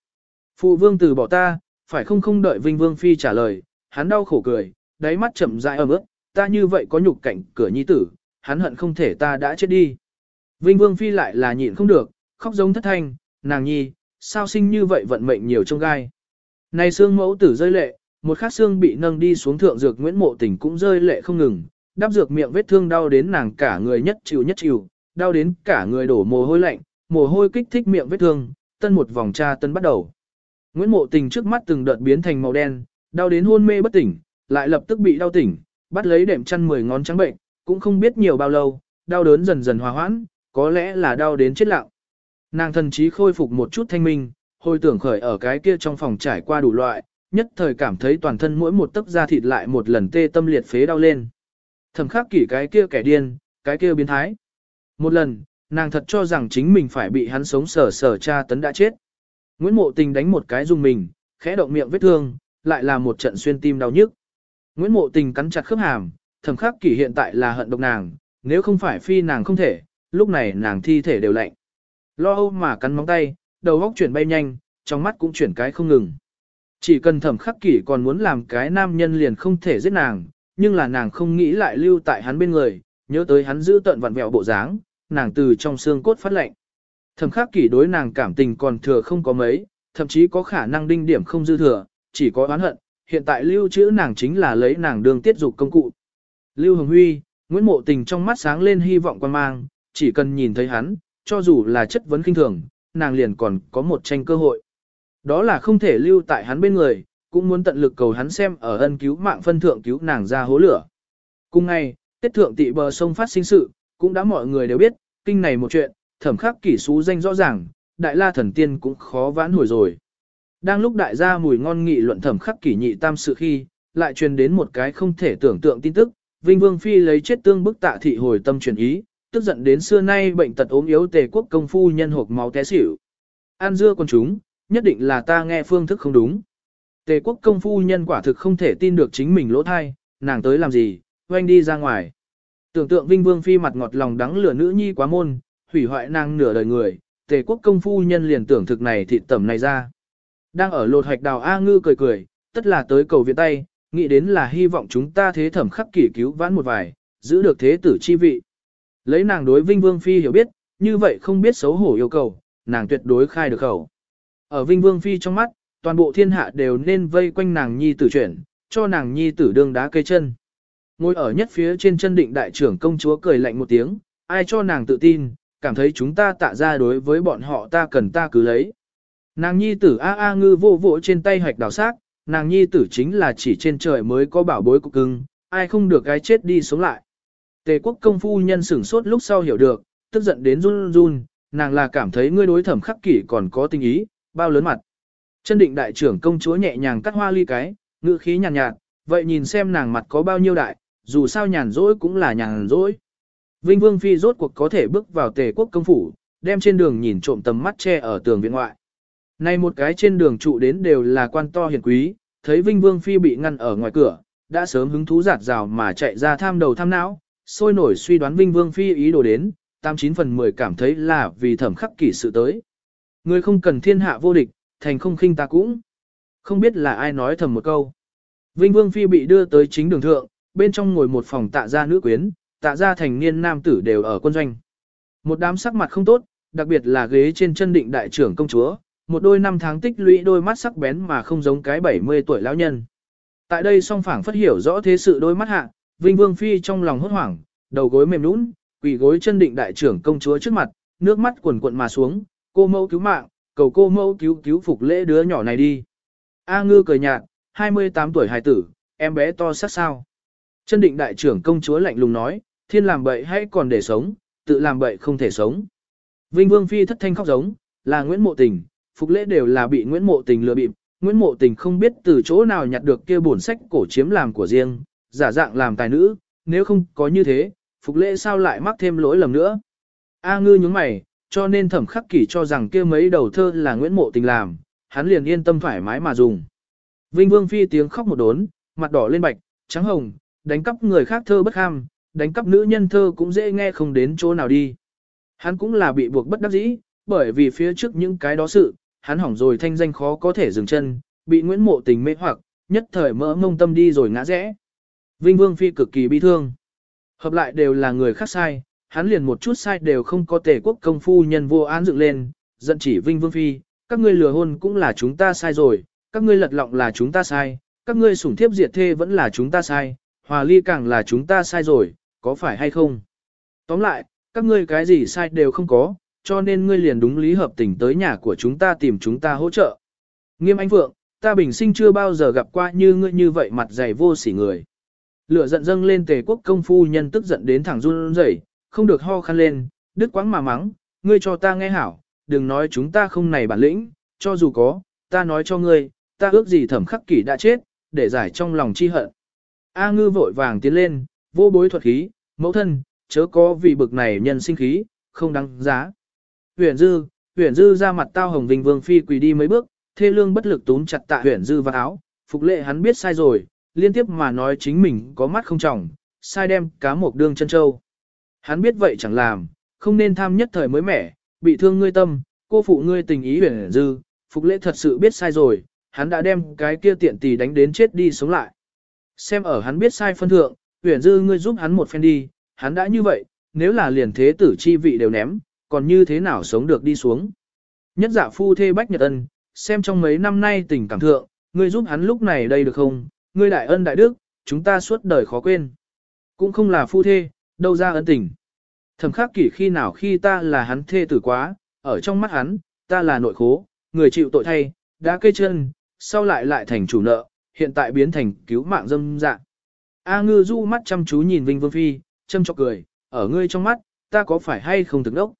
Phụ vương từ bỏ ta, phải không không đợi Vinh Vương phi trả lời, hắn đau khổ cười, đáy mắt chậm rãi ấm ướt, ta như vậy có nhục cảnh cửa nhi tử, hắn hận không thể ta đã chết đi. Vinh Vương phi lại là nhịn không được, khóc giống thất thanh, nàng nhi, sao sinh như vậy vận mệnh nhiều trong gai. Này xương mẫu tử rơi lệ, một khát xương bị nâng đi xuống thượng dược Nguyễn Mộ Tình cũng rơi lệ không ngừng, đắp dược miệng vết thương đau đến nàng cả người nhất chịu nhất chịu, đau đến cả người đổ mồ hôi lạnh, mồ hôi kích thích miệng vết thương, tân một vòng tra tân bắt đầu. Nguyễn Mộ Tình trước mắt từng đợt biến thành màu đen, đau đến hôn mê bất tỉnh, lại lập tức bị đau tỉnh, bắt lấy đệm chăn mười ngón trắng bệnh, cũng không biết nhiều bao lâu, đau đớn dần dần hòa hoãn, có lẽ là đau đến chết lặng. Nàng thần trí khôi phục một chút thanh minh, hồi tưởng khởi ở cái kia trong phòng trải qua đủ loại, nhất thời cảm thấy toàn thân mỗi một tấc da thịt lại một lần tê tâm liệt phế đau lên. Thầm khắc kỷ cái kia kẻ điên, cái kia biến thái. Một lần, nàng thật cho rằng chính mình phải bị hắn sống sờ sờ tra tấn đã chết. Nguyễn Mộ Tình đánh một cái dùng mình, khẽ động miệng vết thương, lại là một trận xuyên tim đau nhức. Nguyễn Mộ Tình cắn chặt khớp hàm, thầm khắc kỷ hiện tại là hận độc nàng, nếu không phải phi nàng không thể, lúc này nàng thi thể đều lạnh. Lo âu mà cắn móng tay, đầu góc chuyển bay nhanh, trong mắt cũng chuyển cái không ngừng. Chỉ cần thẩm khắc kỷ còn muốn làm cái nam nhân liền không thể giết nàng, nhưng là nàng không nghĩ lại lưu tại hắn bên người, nhớ tới hắn giữ tận vặn vẹo bộ dáng, nàng từ trong xương cốt phát lệnh. Thẩm khắc kỷ đối nàng cảm tình còn thừa không có mấy, thậm chí có khả năng đinh điểm không dư thừa, chỉ có oán hận, hiện tại lưu trữ nàng chính là lấy nàng đường tiết dục công cụ. Lưu Hồng Huy, Nguyễn Mộ Tình trong mắt sáng lên hy vọng quan mang, chỉ cần nhìn thấy hắn, cho dù là chất vấn kinh thường, nàng liền còn có một tranh cơ hội. Đó là không thể lưu tại hắn bên người, cũng muốn tận lực cầu hắn xem ở ân cứu mạng phân thượng cứu nàng ra hố lửa. Cùng ngày, tiết thượng tị bờ sông phát sinh sự, cũng đã mọi người đều biết, kinh này một chuyện, thẩm khắc kỷ xú danh rõ ràng, đại la thần tiên cũng khó vãn hồi rồi. Đang lúc đại gia mùi ngon nghị luận thẩm khắc kỷ nhị tam sự khi, lại truyền đến một cái không thể tưởng tượng tin tức, Vinh Vương Phi lấy chết tương bức tạ thị hồi tâm truyền ý, tức giận đến xưa nay bệnh tật ốm yếu tề quốc công phu nhân hộp máu té xỉu. An dưa con chúng, nhất định là ta nghe phương thức không đúng. Tề quốc công phu nhân quả thực không thể tin được chính mình lỗ thai, nàng tới làm gì, oanh đi ra ngoài. Tưởng tượng Vinh Vương Phi mặt ngọt lòng đắng lửa nữ nhi quá môn, hủy hoại nàng nửa đời người, tề quốc công phu nhân liền tưởng thực này thịt tẩm này ra. Đang ở lột hoạch đào A ngư cười cười, tất là tới cầu viện tay, nghĩ đến là hy vọng chúng ta thế thẩm khắc kỷ cứu vãn một vài, giữ được thế tử chi vị. Lấy nàng đối Vinh Vương Phi hiểu biết, như vậy không biết xấu hổ yêu cầu, nàng tuyệt đối khai được khẩu. Ở Vinh Vương Phi trong mắt, toàn bộ thiên hạ đều nên vây quanh nàng nhi tử chuyển, cho nàng nhi tử đương đá cây chân. Ngồi ở nhất phía trên chân định đại trưởng công chúa cười lạnh một tiếng, ai cho nàng tự tin, cảm thấy chúng ta tạ ra đối với bọn họ ta cần ta cứ lấy. Nàng nhi tử A A ngư vô vỗ trên tay hoạch đào xác, nàng nhi tử chính là chỉ trên trời mới có bảo bối cục cưng, ai không được cái chết đi sống lại. Tề quốc công phu nhân sửng sốt lúc sau hiểu được, tức giận đến run run, nàng là cảm thấy ngươi đối thẩm khắc kỷ còn có tình ý, bao lớn mặt. Chân định đại trưởng công chúa nhẹ nhàng cắt hoa ly cái, ngữ khí nhàn nhạt, nhạt, vậy nhìn xem nàng mặt có bao nhiêu đại, dù sao nhàn rỗi cũng là nhàn rỗi. Vinh Vương Phi rốt cuộc có thể bước vào tề quốc công phủ, đem trên đường nhìn trộm tầm mắt che ở tường viện ngoại. Nay một cái trên đường trụ đến đều là quan to hiền quý, thấy Vinh Vương Phi bị ngăn ở ngoài cửa, đã sớm hứng thú giạt rào mà chạy ra tham đầu tham não, sôi nổi suy đoán Vinh Vương Phi ý đồ đến, 89 phần 10 cảm thấy là vì thẩm khắc kỷ sự tới. Người không cần thiên hạ vô địch, thành không khinh ta cũng. Không biết là ai nói thầm một câu. Vinh Vương Phi bị đưa tới chính đường thượng, bên trong ngồi một phòng tạ gia nữ quyến, tạ gia thành niên nam tử đều ở quân doanh. Một đám sắc mặt không tốt, đặc biệt là ghế trên chân định đại trưởng công chúa, một đôi năm tháng tích lũy đôi mắt sắc bén mà không giống cái 70 tuổi lão nhân. Tại đây song phảng phất hiểu rõ thế sự đôi mắt hạ, Vinh Vương Phi trong lòng hốt hoảng, đầu gối mềm nũng, quỳ gối chân định đại trưởng công chúa trước mặt, nước mắt quần quận mà xuống, cô mẫu cứu mạng, cầu cô mẫu cứu cứu phục lễ đứa nhỏ này đi. A ngư cười nhạt, 28 tuổi hài tử, em bé to sắc sao. Chân định đại trưởng công chúa lạnh lùng nói, thiên làm bậy hay còn để sống, tự làm bậy không thể sống. Vinh Vương Phi thất thanh khóc giống, là Nguyễn Mộ Tình, phục lễ đều là bị Nguyễn Mộ Tình lừa bịp. Nguyễn Mộ Tình không biết từ chỗ nào nhặt được kia bổn sách cổ chiếm làm của riêng, giả dạng làm tài nữ, nếu không có như thế, phục lễ sao lại mắc thêm lỗi lầm nữa. A ngư nhướng mày, cho nên thẩm khắc kỷ cho rằng kia mấy đầu thơ là Nguyễn Mộ Tình làm, hắn liền yên tâm thoải mái mà dùng. Vinh Vương Phi tiếng khóc một đốn, mặt đỏ lên bạch, trắng hồng, đánh cắp người khác thơ bất ham, đánh cắp nữ nhân thơ cũng dễ nghe không đến chỗ nào đi. Hắn cũng là bị buộc bất đắc dĩ, bởi vì phía trước những cái đó sự, hắn hỏng rồi thanh danh khó có thể dừng chân, bị Nguyễn Mộ Tình mê hoặc, nhất thời mỡ mông tâm đi rồi ngã rẽ. Vinh Vương Phi cực kỳ bi thương. Hợp lại đều là người khác sai, hắn liền một chút sai đều không có tề quốc công phu nhân vô án dựng lên, giận chỉ Vinh Vương Phi, các ngươi lừa hôn cũng là chúng ta sai rồi, các ngươi lật lọng là chúng ta sai, các ngươi sủng thiếp diệt thê vẫn là chúng ta sai, hòa ly càng là chúng ta sai rồi, có phải hay không? Tóm lại, các ngươi cái gì sai đều không có, cho nên ngươi liền đúng lý hợp tình tới nhà của chúng ta tìm chúng ta hỗ trợ. Nghiêm Anh Vượng, ta bình sinh chưa bao giờ gặp qua như ngươi như vậy mặt dày vô sỉ người. Lửa giận dâng lên tề quốc công phu nhân tức giận đến thẳng run rẩy, không được ho khăn lên, đứt quãng mà mắng, ngươi cho ta nghe hảo, đừng nói chúng ta không này bản lĩnh, cho dù có, ta nói cho ngươi, ta ước gì thẩm khắc kỷ đã chết, để giải trong lòng chi hận. A ngư vội vàng tiến lên, vô bối thuật khí, mẫu thân, chớ có vì bực này nhân sinh khí, không đáng giá. Huyền dư, huyền dư ra mặt tao hồng vinh vương phi quỳ đi mấy bước, thê lương bất lực túm chặt tạ huyền dư vào áo, phục lệ hắn biết sai rồi, liên tiếp mà nói chính mình có mắt không trọng, sai đem cá một đương chân châu. Hắn biết vậy chẳng làm, không nên tham nhất thời mới mẻ, bị thương ngươi tâm, cô phụ ngươi tình ý huyền dư, phục lệ thật sự biết sai rồi, hắn đã đem cái kia tiện tỷ đánh đến chết đi sống lại. Xem ở hắn biết sai phân thượng, huyền dư ngươi giúp hắn một phen đi, hắn đã như vậy, nếu là liền thế tử chi vị đều ném, còn như thế nào sống được đi xuống. Nhất giả phu thê bách nhật ân, xem trong mấy năm nay tình cảm thượng, ngươi giúp hắn lúc này đây được không, ngươi đại ân đại đức, chúng ta suốt đời khó quên. Cũng không là phu thê, đâu ra ân tình. Thẩm khắc kỷ khi nào khi ta là hắn thê tử quá, ở trong mắt hắn, ta là nội khố, người chịu tội thay, đã cây chân, sau lại lại thành chủ nợ, hiện tại biến thành cứu mạng dâm dạng. A ngư du mắt chăm chú nhìn Vinh Vương Phi, châm chọc cười, ở ngươi trong mắt, ta có phải hay không thực đốc.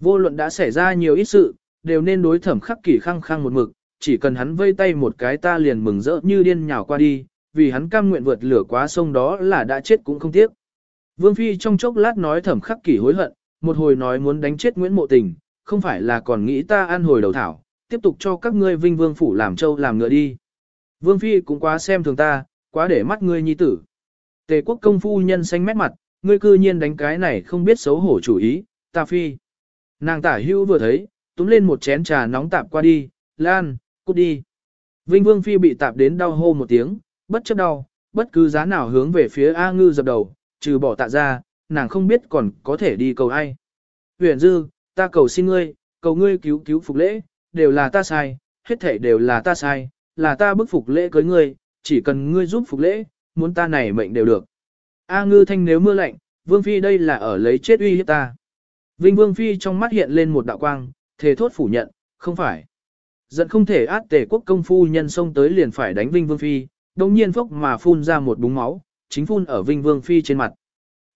Vô luận đã xảy ra nhiều ít sự, đều nên đối thẩm khắc kỷ khăng khăng một mực, chỉ cần hắn vây tay một cái ta liền mừng rỡ như điên nhào qua đi, vì hắn cam nguyện vượt lửa quá sông đó là đã chết cũng không tiếc. Vương Phi trong chốc lát nói thẩm khắc kỷ hối hận, một hồi nói muốn đánh chết Nguyễn Mộ Tình, không phải là còn nghĩ ta ăn hồi đầu thảo, tiếp tục cho các ngươi vinh vương phủ làm châu làm ngựa đi. Vương Phi cũng quá xem thường ta, quá để mắt ngươi nhi tử. Tề quốc công phu nhân xanh mét mặt, ngươi cư nhiên đánh cái này không biết xấu hổ chủ ý, ta Phi. Nàng tả hưu vừa thấy, túm lên một chén trà nóng tạp qua đi, lan, cút đi. Vinh Vương Phi bị tạp đến đau hô một tiếng, bất chấp đau, bất cứ giá nào hướng về phía A Ngư dập đầu, trừ bỏ tạ ra, nàng không biết còn có thể đi cầu ai. Huyền Dư, ta cầu xin ngươi, cầu ngươi cứu cứu phục lễ, đều là ta sai, hết thể đều là ta sai, là ta bức phục lễ cưới ngươi, chỉ cần ngươi giúp phục lễ, muốn ta này mệnh đều được. A ngư thanh nếu mưa lạnh, Vương Phi đây là ở lấy chết uy hiếp ta. Vinh Vương Phi trong mắt hiện lên một đạo quang, thề thốt phủ nhận, không phải. Giận không thể át tề quốc công phu nhân xông tới liền phải đánh Vinh Vương Phi, đồng nhiên phốc mà phun ra một búng máu, chính phun ở Vinh Vương Phi trên mặt.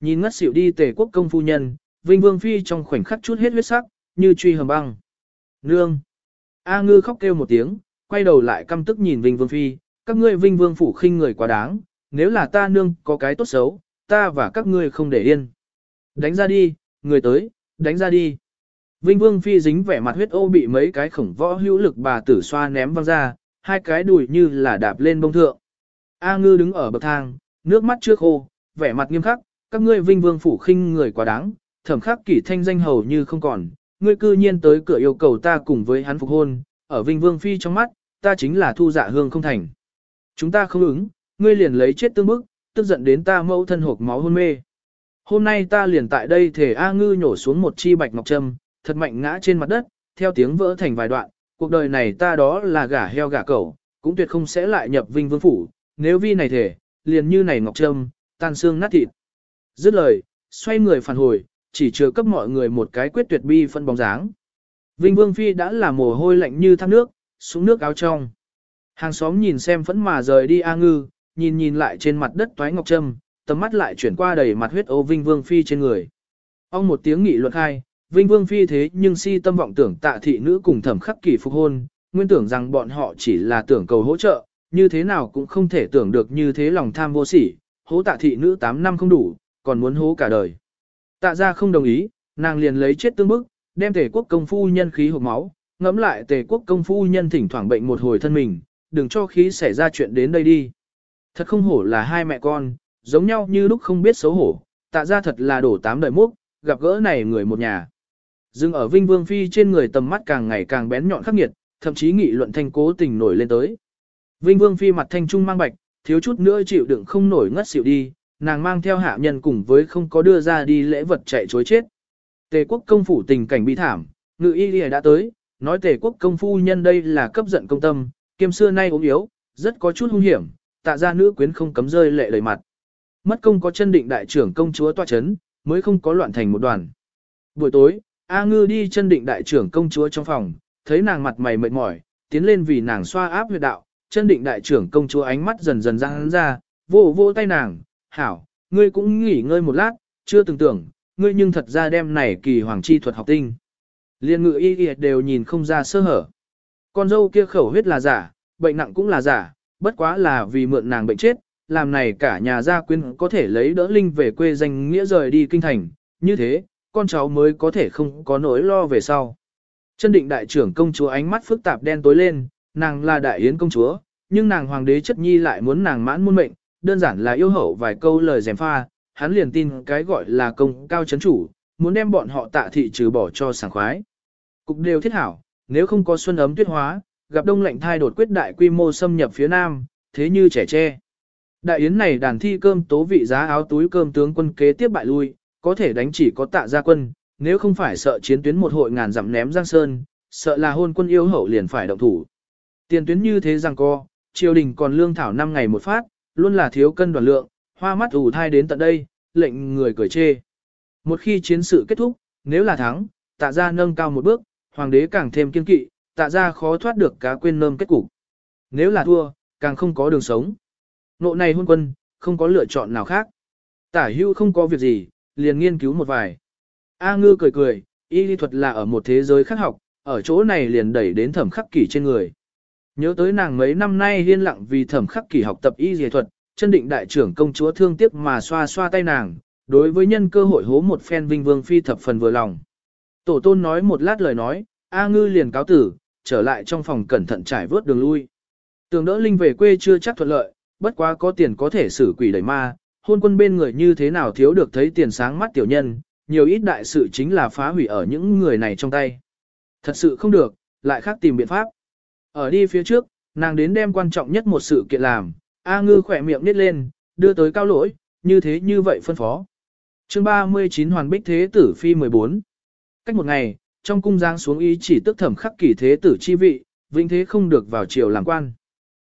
Nhìn ngất xỉu đi tề quốc công phu nhân, Vinh Vương Phi trong khoảnh khắc chút hết huyết sắc, như truy hầm băng. Nương! A ngư khóc kêu một tiếng, quay đầu lại căm tức nhìn Vinh Vương Phi, các ngươi Vinh Vương phủ khinh người quá đáng, nếu là ta nương có cái tốt xấu, ta và các ngươi không để yên. Đánh ra đi, người tới, đánh ra đi. Vinh Vương Phi dính vẻ mặt huyết ô bị mấy cái khổng võ hữu lực bà tử xoa ném văng ra, hai cái đùi như là đạp lên bông thượng. A ngư đứng ở bậc thang, nước mắt chưa khô, vẻ mặt nghiêm khắc, các ngươi Vinh Vương phủ khinh người quá đáng, thẩm khắc kỷ thanh danh hầu như không còn, ngươi cư nhiên tới cửa yêu cầu ta cùng với hắn phục hôn, ở Vinh Vương Phi trong mắt, ta chính là thu dạ hương không thành. Chúng ta không ứng, ngươi liền lấy chết tương bức, tức giận đến ta mẫu thân hộp máu hôn mê. Hôm nay ta liền tại đây thể A ngư nhổ xuống một chi bạch ngọc trâm, thật mạnh ngã trên mặt đất, theo tiếng vỡ thành vài đoạn, cuộc đời này ta đó là gả heo gả cẩu, cũng tuyệt không sẽ lại nhập vinh vương phủ, nếu vi này thể, liền như này ngọc trâm, tan xương nát thịt. Dứt lời, xoay người phản hồi, chỉ chưa cấp mọi người một cái quyết tuyệt bi phân bóng dáng. Vinh Vương Phi đã là mồ hôi lạnh như thác nước, xuống nước áo trong. Hàng xóm nhìn xem phẫn mà rời đi A Ngư, nhìn nhìn lại trên mặt đất toái ngọc trâm, tầm mắt lại chuyển qua đầy mặt huyết ô Vinh Vương Phi trên người. Ông một tiếng nghị luận hai, Vinh Vương Phi thế nhưng si tâm vọng tưởng tạ thị nữ cùng thẩm khắc kỷ phục hôn, nguyên tưởng rằng bọn họ chỉ là tưởng cầu hỗ trợ, như thế nào cũng không thể tưởng được như thế lòng tham vô sỉ, hố tạ thị nữ 8 năm không đủ, còn muốn hố cả đời. Tạ ra không đồng ý, nàng liền lấy chết tương bức, đem tề quốc công phu nhân khí hộp máu, ngẫm lại tề quốc công phu nhân thỉnh thoảng bệnh một hồi thân mình, đừng cho khí xảy ra chuyện đến đây đi. Thật không hổ là hai mẹ con, giống nhau như lúc không biết xấu hổ, tạ ra thật là đổ tám đời múc, gặp gỡ này người một nhà. Dừng ở Vinh Vương Phi trên người tầm mắt càng ngày càng bén nhọn khắc nghiệt, thậm chí nghị luận thanh cố tình nổi lên tới. Vinh Vương Phi mặt thanh trung mang bạch, thiếu chút nữa chịu đựng không nổi ngất xỉu đi, nàng mang theo hạ nhân cùng với không có đưa ra đi lễ vật chạy chối chết. Tề quốc công phủ tình cảnh bi thảm, ngự y lìa đã tới, nói tề quốc công phu nhân đây là cấp giận công tâm, kiêm xưa nay ốm yếu, rất có chút hung hiểm, tạ ra nữ quyến không cấm rơi lệ lời mặt. Mất công có chân định đại trưởng công chúa tòa chấn, mới không có loạn thành một đoàn. Buổi tối, A Ngư đi chân định đại trưởng công chúa trong phòng, thấy nàng mặt mày mệt mỏi, tiến lên vì nàng xoa áp huyệt đạo, chân định đại trưởng công chúa ánh mắt dần dần ra ra, vô vô tay nàng, hảo, ngươi cũng nghỉ ngơi một lát, chưa từng tưởng, ngươi nhưng thật ra đem này kỳ hoàng chi thuật học tinh. Liên ngự y y đều nhìn không ra sơ hở. Con dâu kia khẩu huyết là giả, bệnh nặng cũng là giả, bất quá là vì mượn nàng bệnh chết, làm này cả nhà gia quyến có thể lấy đỡ linh về quê danh nghĩa rời đi kinh thành, như thế, con cháu mới có thể không có nỗi lo về sau. Chân định đại trưởng công chúa ánh mắt phức tạp đen tối lên, nàng là đại yến công chúa, nhưng nàng hoàng đế chất nhi lại muốn nàng mãn muôn mệnh, đơn giản là yêu hậu vài câu lời dèm pha, hắn liền tin cái gọi là công cao chấn chủ, muốn đem bọn họ tạ thị trừ bỏ cho sảng khoái. Cục đều thiết hảo, nếu không có xuân ấm tuyết hóa, gặp đông lạnh thai đột quyết đại quy mô xâm nhập phía nam, thế như trẻ tre. Đại yến này đàn thi cơm tố vị giá áo túi cơm tướng quân kế tiếp bại lui, có thể đánh chỉ có tạ gia quân, nếu không phải sợ chiến tuyến một hội ngàn dặm ném giang sơn, sợ là hôn quân yêu hậu liền phải động thủ. Tiền tuyến như thế rằng co, triều đình còn lương thảo 5 ngày một phát, luôn là thiếu cân đoàn lượng, hoa mắt ủ thai đến tận đây, lệnh người cười chê. Một khi chiến sự kết thúc, nếu là thắng, tạ gia nâng cao một bước, hoàng đế càng thêm kiên kỵ, tạ ra khó thoát được cá quên nơm kết cục. Nếu là thua, càng không có đường sống. Nộ này hôn quân, không có lựa chọn nào khác. Tả hưu không có việc gì, liền nghiên cứu một vài. A ngư cười cười, y lý thuật là ở một thế giới khác học, ở chỗ này liền đẩy đến thẩm khắc kỷ trên người. Nhớ tới nàng mấy năm nay liên lặng vì thẩm khắc kỷ học tập y lý thuật, chân định đại trưởng công chúa thương tiếc mà xoa xoa tay nàng, đối với nhân cơ hội hố một phen vinh vương phi thập phần vừa lòng. Tổ tôn nói một lát lời nói, A ngư liền cáo tử, trở lại trong phòng cẩn thận trải vớt đường lui. Tường đỡ Linh về quê chưa chắc thuận lợi, bất quá có tiền có thể xử quỷ đẩy ma, hôn quân bên người như thế nào thiếu được thấy tiền sáng mắt tiểu nhân, nhiều ít đại sự chính là phá hủy ở những người này trong tay. Thật sự không được, lại khác tìm biện pháp. Ở đi phía trước, nàng đến đem quan trọng nhất một sự kiện làm, A ngư khỏe miệng nít lên, đưa tới cao lỗi, như thế như vậy phân phó. chương 39 Hoàn Bích Thế Tử Phi 14 Cách một ngày, trong cung giang xuống ý chỉ tức thẩm khắc kỳ thế tử chi vị, vĩnh thế không được vào triều làm quan.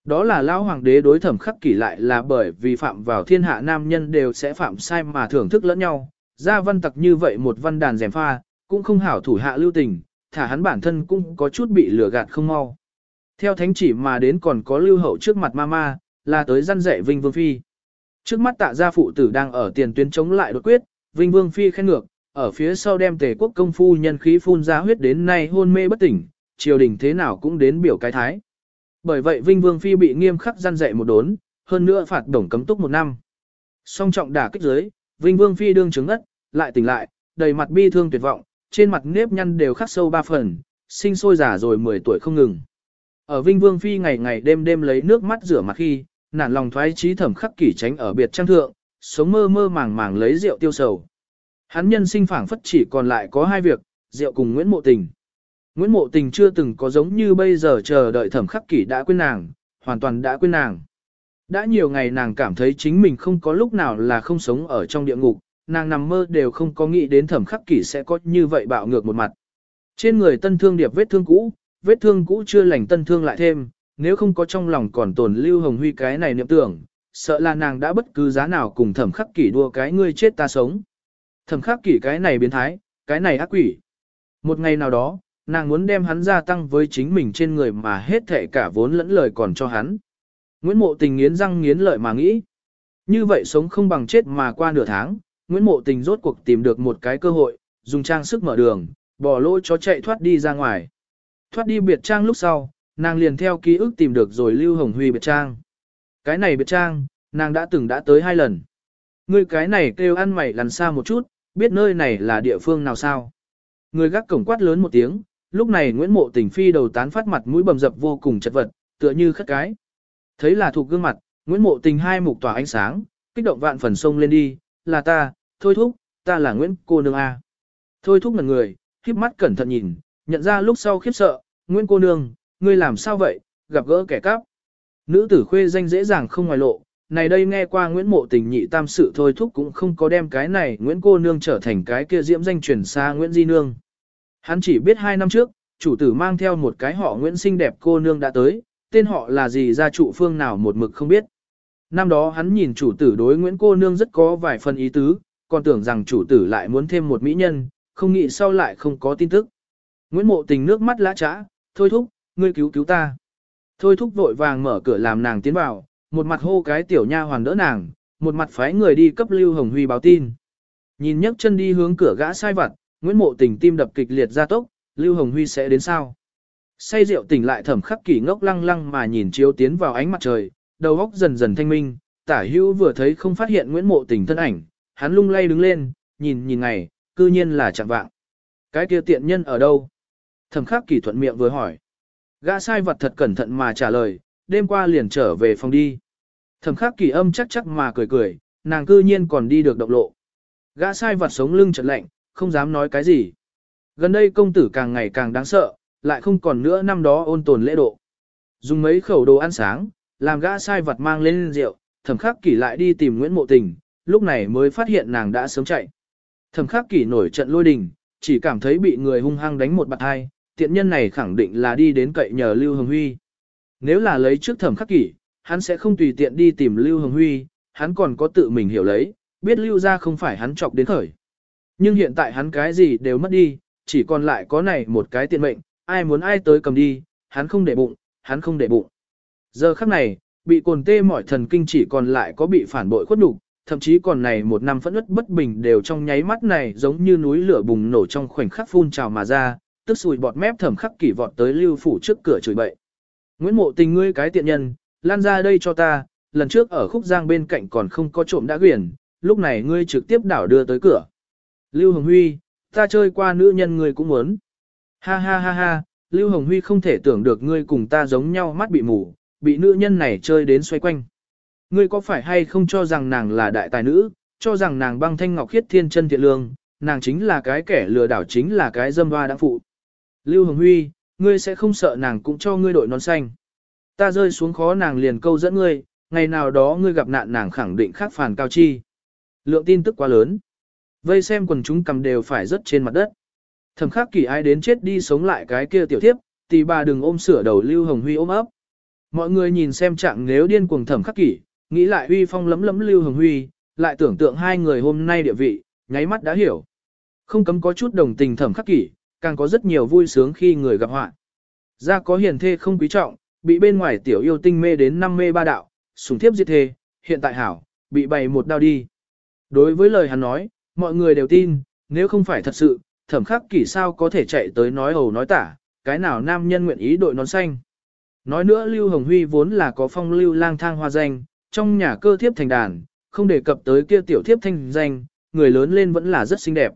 Đó là lão hoàng đế đối thẩm khắc kỳ lại là bởi vì phạm vào thiên hạ nam nhân đều sẽ phạm sai mà thưởng thức lẫn nhau, ra văn tặc như vậy một văn đàn rèm pha, cũng không hảo thủ hạ lưu tình, thả hắn bản thân cũng có chút bị lừa gạt không mau. Theo thánh chỉ mà đến còn có lưu hậu trước mặt mama, là tới răn dạy Vinh Vương Phi. Trước mắt tạ gia phụ tử đang ở tiền tuyến chống lại đột quyết, Vinh Vương Phi khen ngược, ở phía sau đem tề quốc công phu nhân khí phun ra huyết đến nay hôn mê bất tỉnh, triều đình thế nào cũng đến biểu cái thái. Bởi vậy Vinh Vương Phi bị nghiêm khắc gian dạy một đốn, hơn nữa phạt đồng cấm túc một năm. Song trọng đả kích giới, Vinh Vương Phi đương chứng ất, lại tỉnh lại, đầy mặt bi thương tuyệt vọng, trên mặt nếp nhăn đều khắc sâu ba phần, sinh sôi giả rồi 10 tuổi không ngừng. Ở Vinh Vương Phi ngày ngày đêm đêm lấy nước mắt rửa mặt khi, nản lòng thoái trí thẩm khắc kỷ tránh ở biệt trang thượng, sống mơ mơ màng màng lấy rượu tiêu sầu. Hắn nhân sinh phảng phất chỉ còn lại có hai việc, rượu cùng Nguyễn Mộ Tình. Nguyễn Mộ Tình chưa từng có giống như bây giờ chờ đợi thẩm khắc kỷ đã quên nàng, hoàn toàn đã quên nàng. Đã nhiều ngày nàng cảm thấy chính mình không có lúc nào là không sống ở trong địa ngục, nàng nằm mơ đều không có nghĩ đến thẩm khắc kỷ sẽ có như vậy bạo ngược một mặt. Trên người tân thương điệp vết thương cũ, vết thương cũ chưa lành tân thương lại thêm, nếu không có trong lòng còn tồn lưu hồng huy cái này niệm tưởng, sợ là nàng đã bất cứ giá nào cùng thẩm khắc kỷ đua cái ngươi chết ta sống. Thẩm khắc kỷ cái này biến thái, cái này ác quỷ. Một ngày nào đó, nàng muốn đem hắn gia tăng với chính mình trên người mà hết thệ cả vốn lẫn lời còn cho hắn. Nguyễn Mộ Tình nghiến răng nghiến lợi mà nghĩ. Như vậy sống không bằng chết mà qua nửa tháng, Nguyễn Mộ Tình rốt cuộc tìm được một cái cơ hội, dùng trang sức mở đường, bỏ lỗ chó chạy thoát đi ra ngoài. Thoát đi biệt trang lúc sau, nàng liền theo ký ức tìm được rồi Lưu Hồng Huy biệt trang. Cái này biệt trang, nàng đã từng đã tới hai lần. Ngươi cái này kêu ăn mày lằn xa một chút, biết nơi này là địa phương nào sao. Người gác cổng quát lớn một tiếng, lúc này Nguyễn Mộ Tình Phi đầu tán phát mặt mũi bầm dập vô cùng chật vật, tựa như khất cái. Thấy là thuộc gương mặt, Nguyễn Mộ Tình hai mục tỏa ánh sáng, kích động vạn phần sông lên đi, là ta, thôi thúc, ta là Nguyễn cô nương A. Thôi thúc ngần người, khiếp mắt cẩn thận nhìn, nhận ra lúc sau khiếp sợ, Nguyễn cô nương, ngươi làm sao vậy, gặp gỡ kẻ cắp. Nữ tử khuê danh dễ dàng không ngoài lộ, này đây nghe qua Nguyễn Mộ Tình nhị tam sự thôi thúc cũng không có đem cái này Nguyễn cô nương trở thành cái kia diễm danh truyền xa Nguyễn Di Nương. Hắn chỉ biết hai năm trước, chủ tử mang theo một cái họ Nguyễn xinh đẹp cô nương đã tới, tên họ là gì gia trụ phương nào một mực không biết. Năm đó hắn nhìn chủ tử đối Nguyễn cô nương rất có vài phần ý tứ, còn tưởng rằng chủ tử lại muốn thêm một mỹ nhân, không nghĩ sau lại không có tin tức. Nguyễn mộ tình nước mắt lã trã, thôi thúc, ngươi cứu cứu ta. Thôi thúc vội vàng mở cửa làm nàng tiến vào, một mặt hô cái tiểu nha hoàn đỡ nàng, một mặt phái người đi cấp Lưu Hồng Huy báo tin. Nhìn nhấc chân đi hướng cửa gã sai vặt, Nguyễn Mộ Tình tim đập kịch liệt ra tốc, Lưu Hồng Huy sẽ đến sao? Say rượu tỉnh lại thẩm khắc kỳ ngốc lăng lăng mà nhìn chiếu tiến vào ánh mặt trời, đầu óc dần dần thanh minh, tả hữu vừa thấy không phát hiện Nguyễn Mộ Tình thân ảnh, hắn lung lay đứng lên, nhìn nhìn ngày, cư nhiên là chẳng vạng. Cái kia tiện nhân ở đâu? Thẩm khắc kỳ thuận miệng vừa hỏi. Gã sai vật thật cẩn thận mà trả lời, đêm qua liền trở về phòng đi. Thẩm khắc kỳ âm chắc chắc mà cười cười, nàng cư nhiên còn đi được động lộ. Gã sai vặt sống lưng trật lạnh, không dám nói cái gì. Gần đây công tử càng ngày càng đáng sợ, lại không còn nữa năm đó ôn tồn lễ độ. Dùng mấy khẩu đồ ăn sáng, làm gã sai vật mang lên rượu, thẩm khắc kỳ lại đi tìm Nguyễn Mộ Tình, lúc này mới phát hiện nàng đã sớm chạy. Thẩm khắc kỳ nổi trận lôi đình, chỉ cảm thấy bị người hung hăng đánh một bạt hai, tiện nhân này khẳng định là đi đến cậy nhờ Lưu Hồng Huy. Nếu là lấy trước thẩm khắc kỷ, hắn sẽ không tùy tiện đi tìm Lưu Hồng Huy, hắn còn có tự mình hiểu lấy, biết Lưu ra không phải hắn chọc đến khởi. Nhưng hiện tại hắn cái gì đều mất đi, chỉ còn lại có này một cái tiện mệnh, ai muốn ai tới cầm đi, hắn không để bụng, hắn không để bụng. Giờ khắc này, bị cồn tê mỏi thần kinh chỉ còn lại có bị phản bội khuất nhục, thậm chí còn này một năm phẫn ức bất bình đều trong nháy mắt này giống như núi lửa bùng nổ trong khoảnh khắc phun trào mà ra, tức sùi bọt mép thầm khắc kỷ vọt tới lưu phủ trước cửa chửi bậy. Nguyễn mộ tình ngươi cái tiện nhân, lan ra đây cho ta, lần trước ở khúc giang bên cạnh còn không có trộm đã quyển, lúc này ngươi trực tiếp đảo đưa tới cửa. Lưu Hồng Huy, ta chơi qua nữ nhân ngươi cũng muốn. Ha ha ha ha, Lưu Hồng Huy không thể tưởng được ngươi cùng ta giống nhau mắt bị mù, bị nữ nhân này chơi đến xoay quanh. Ngươi có phải hay không cho rằng nàng là đại tài nữ, cho rằng nàng băng thanh ngọc khiết thiên chân thiện lương, nàng chính là cái kẻ lừa đảo chính là cái dâm hoa đã phụ. Lưu Hồng Huy, ngươi sẽ không sợ nàng cũng cho ngươi đội nón xanh. Ta rơi xuống khó nàng liền câu dẫn ngươi, ngày nào đó ngươi gặp nạn nàng khẳng định khác phản cao chi. Lượng tin tức quá lớn. Vây xem quần chúng cầm đều phải rớt trên mặt đất. Thẩm khắc kỳ ai đến chết đi sống lại cái kia tiểu thiếp, thì bà đừng ôm sửa đầu Lưu Hồng Huy ôm ấp. Mọi người nhìn xem trạng nếu điên cuồng thẩm khắc kỷ, nghĩ lại Huy Phong lấm lấm Lưu Hồng Huy, lại tưởng tượng hai người hôm nay địa vị, nháy mắt đã hiểu. Không cấm có chút đồng tình thẩm khắc kỷ, càng có rất nhiều vui sướng khi người gặp họa. Ra có hiền thê không quý trọng, bị bên ngoài tiểu yêu tinh mê đến năm mê ba đạo, sùng thiếp diệt thê, hiện tại hảo, bị bày một đao đi. Đối với lời hắn nói, mọi người đều tin, nếu không phải thật sự, thẩm khắc kỷ sao có thể chạy tới nói hầu nói tả, cái nào nam nhân nguyện ý đội nón xanh. Nói nữa Lưu Hồng Huy vốn là có phong lưu lang thang hoa danh, trong nhà cơ thiếp thành đàn, không đề cập tới kia tiểu thiếp thanh danh, người lớn lên vẫn là rất xinh đẹp.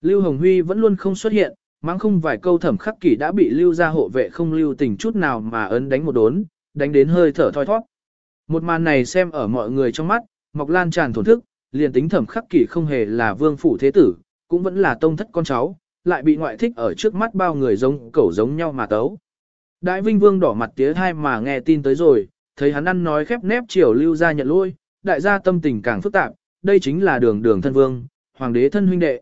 Lưu Hồng Huy vẫn luôn không xuất hiện, mang không vài câu thẩm khắc kỷ đã bị lưu ra hộ vệ không lưu tình chút nào mà ấn đánh một đốn, đánh đến hơi thở thoi thoát. Một màn này xem ở mọi người trong mắt, Mọc Lan tràn thổn thức, liền tính thẩm khắc kỷ không hề là vương phủ thế tử, cũng vẫn là tông thất con cháu, lại bị ngoại thích ở trước mắt bao người giống cẩu giống nhau mà tấu. Đại Vinh Vương đỏ mặt tía hai mà nghe tin tới rồi, thấy hắn ăn nói khép nép chiều lưu ra nhận lôi, đại gia tâm tình càng phức tạp, đây chính là đường đường thân vương, hoàng đế thân huynh đệ.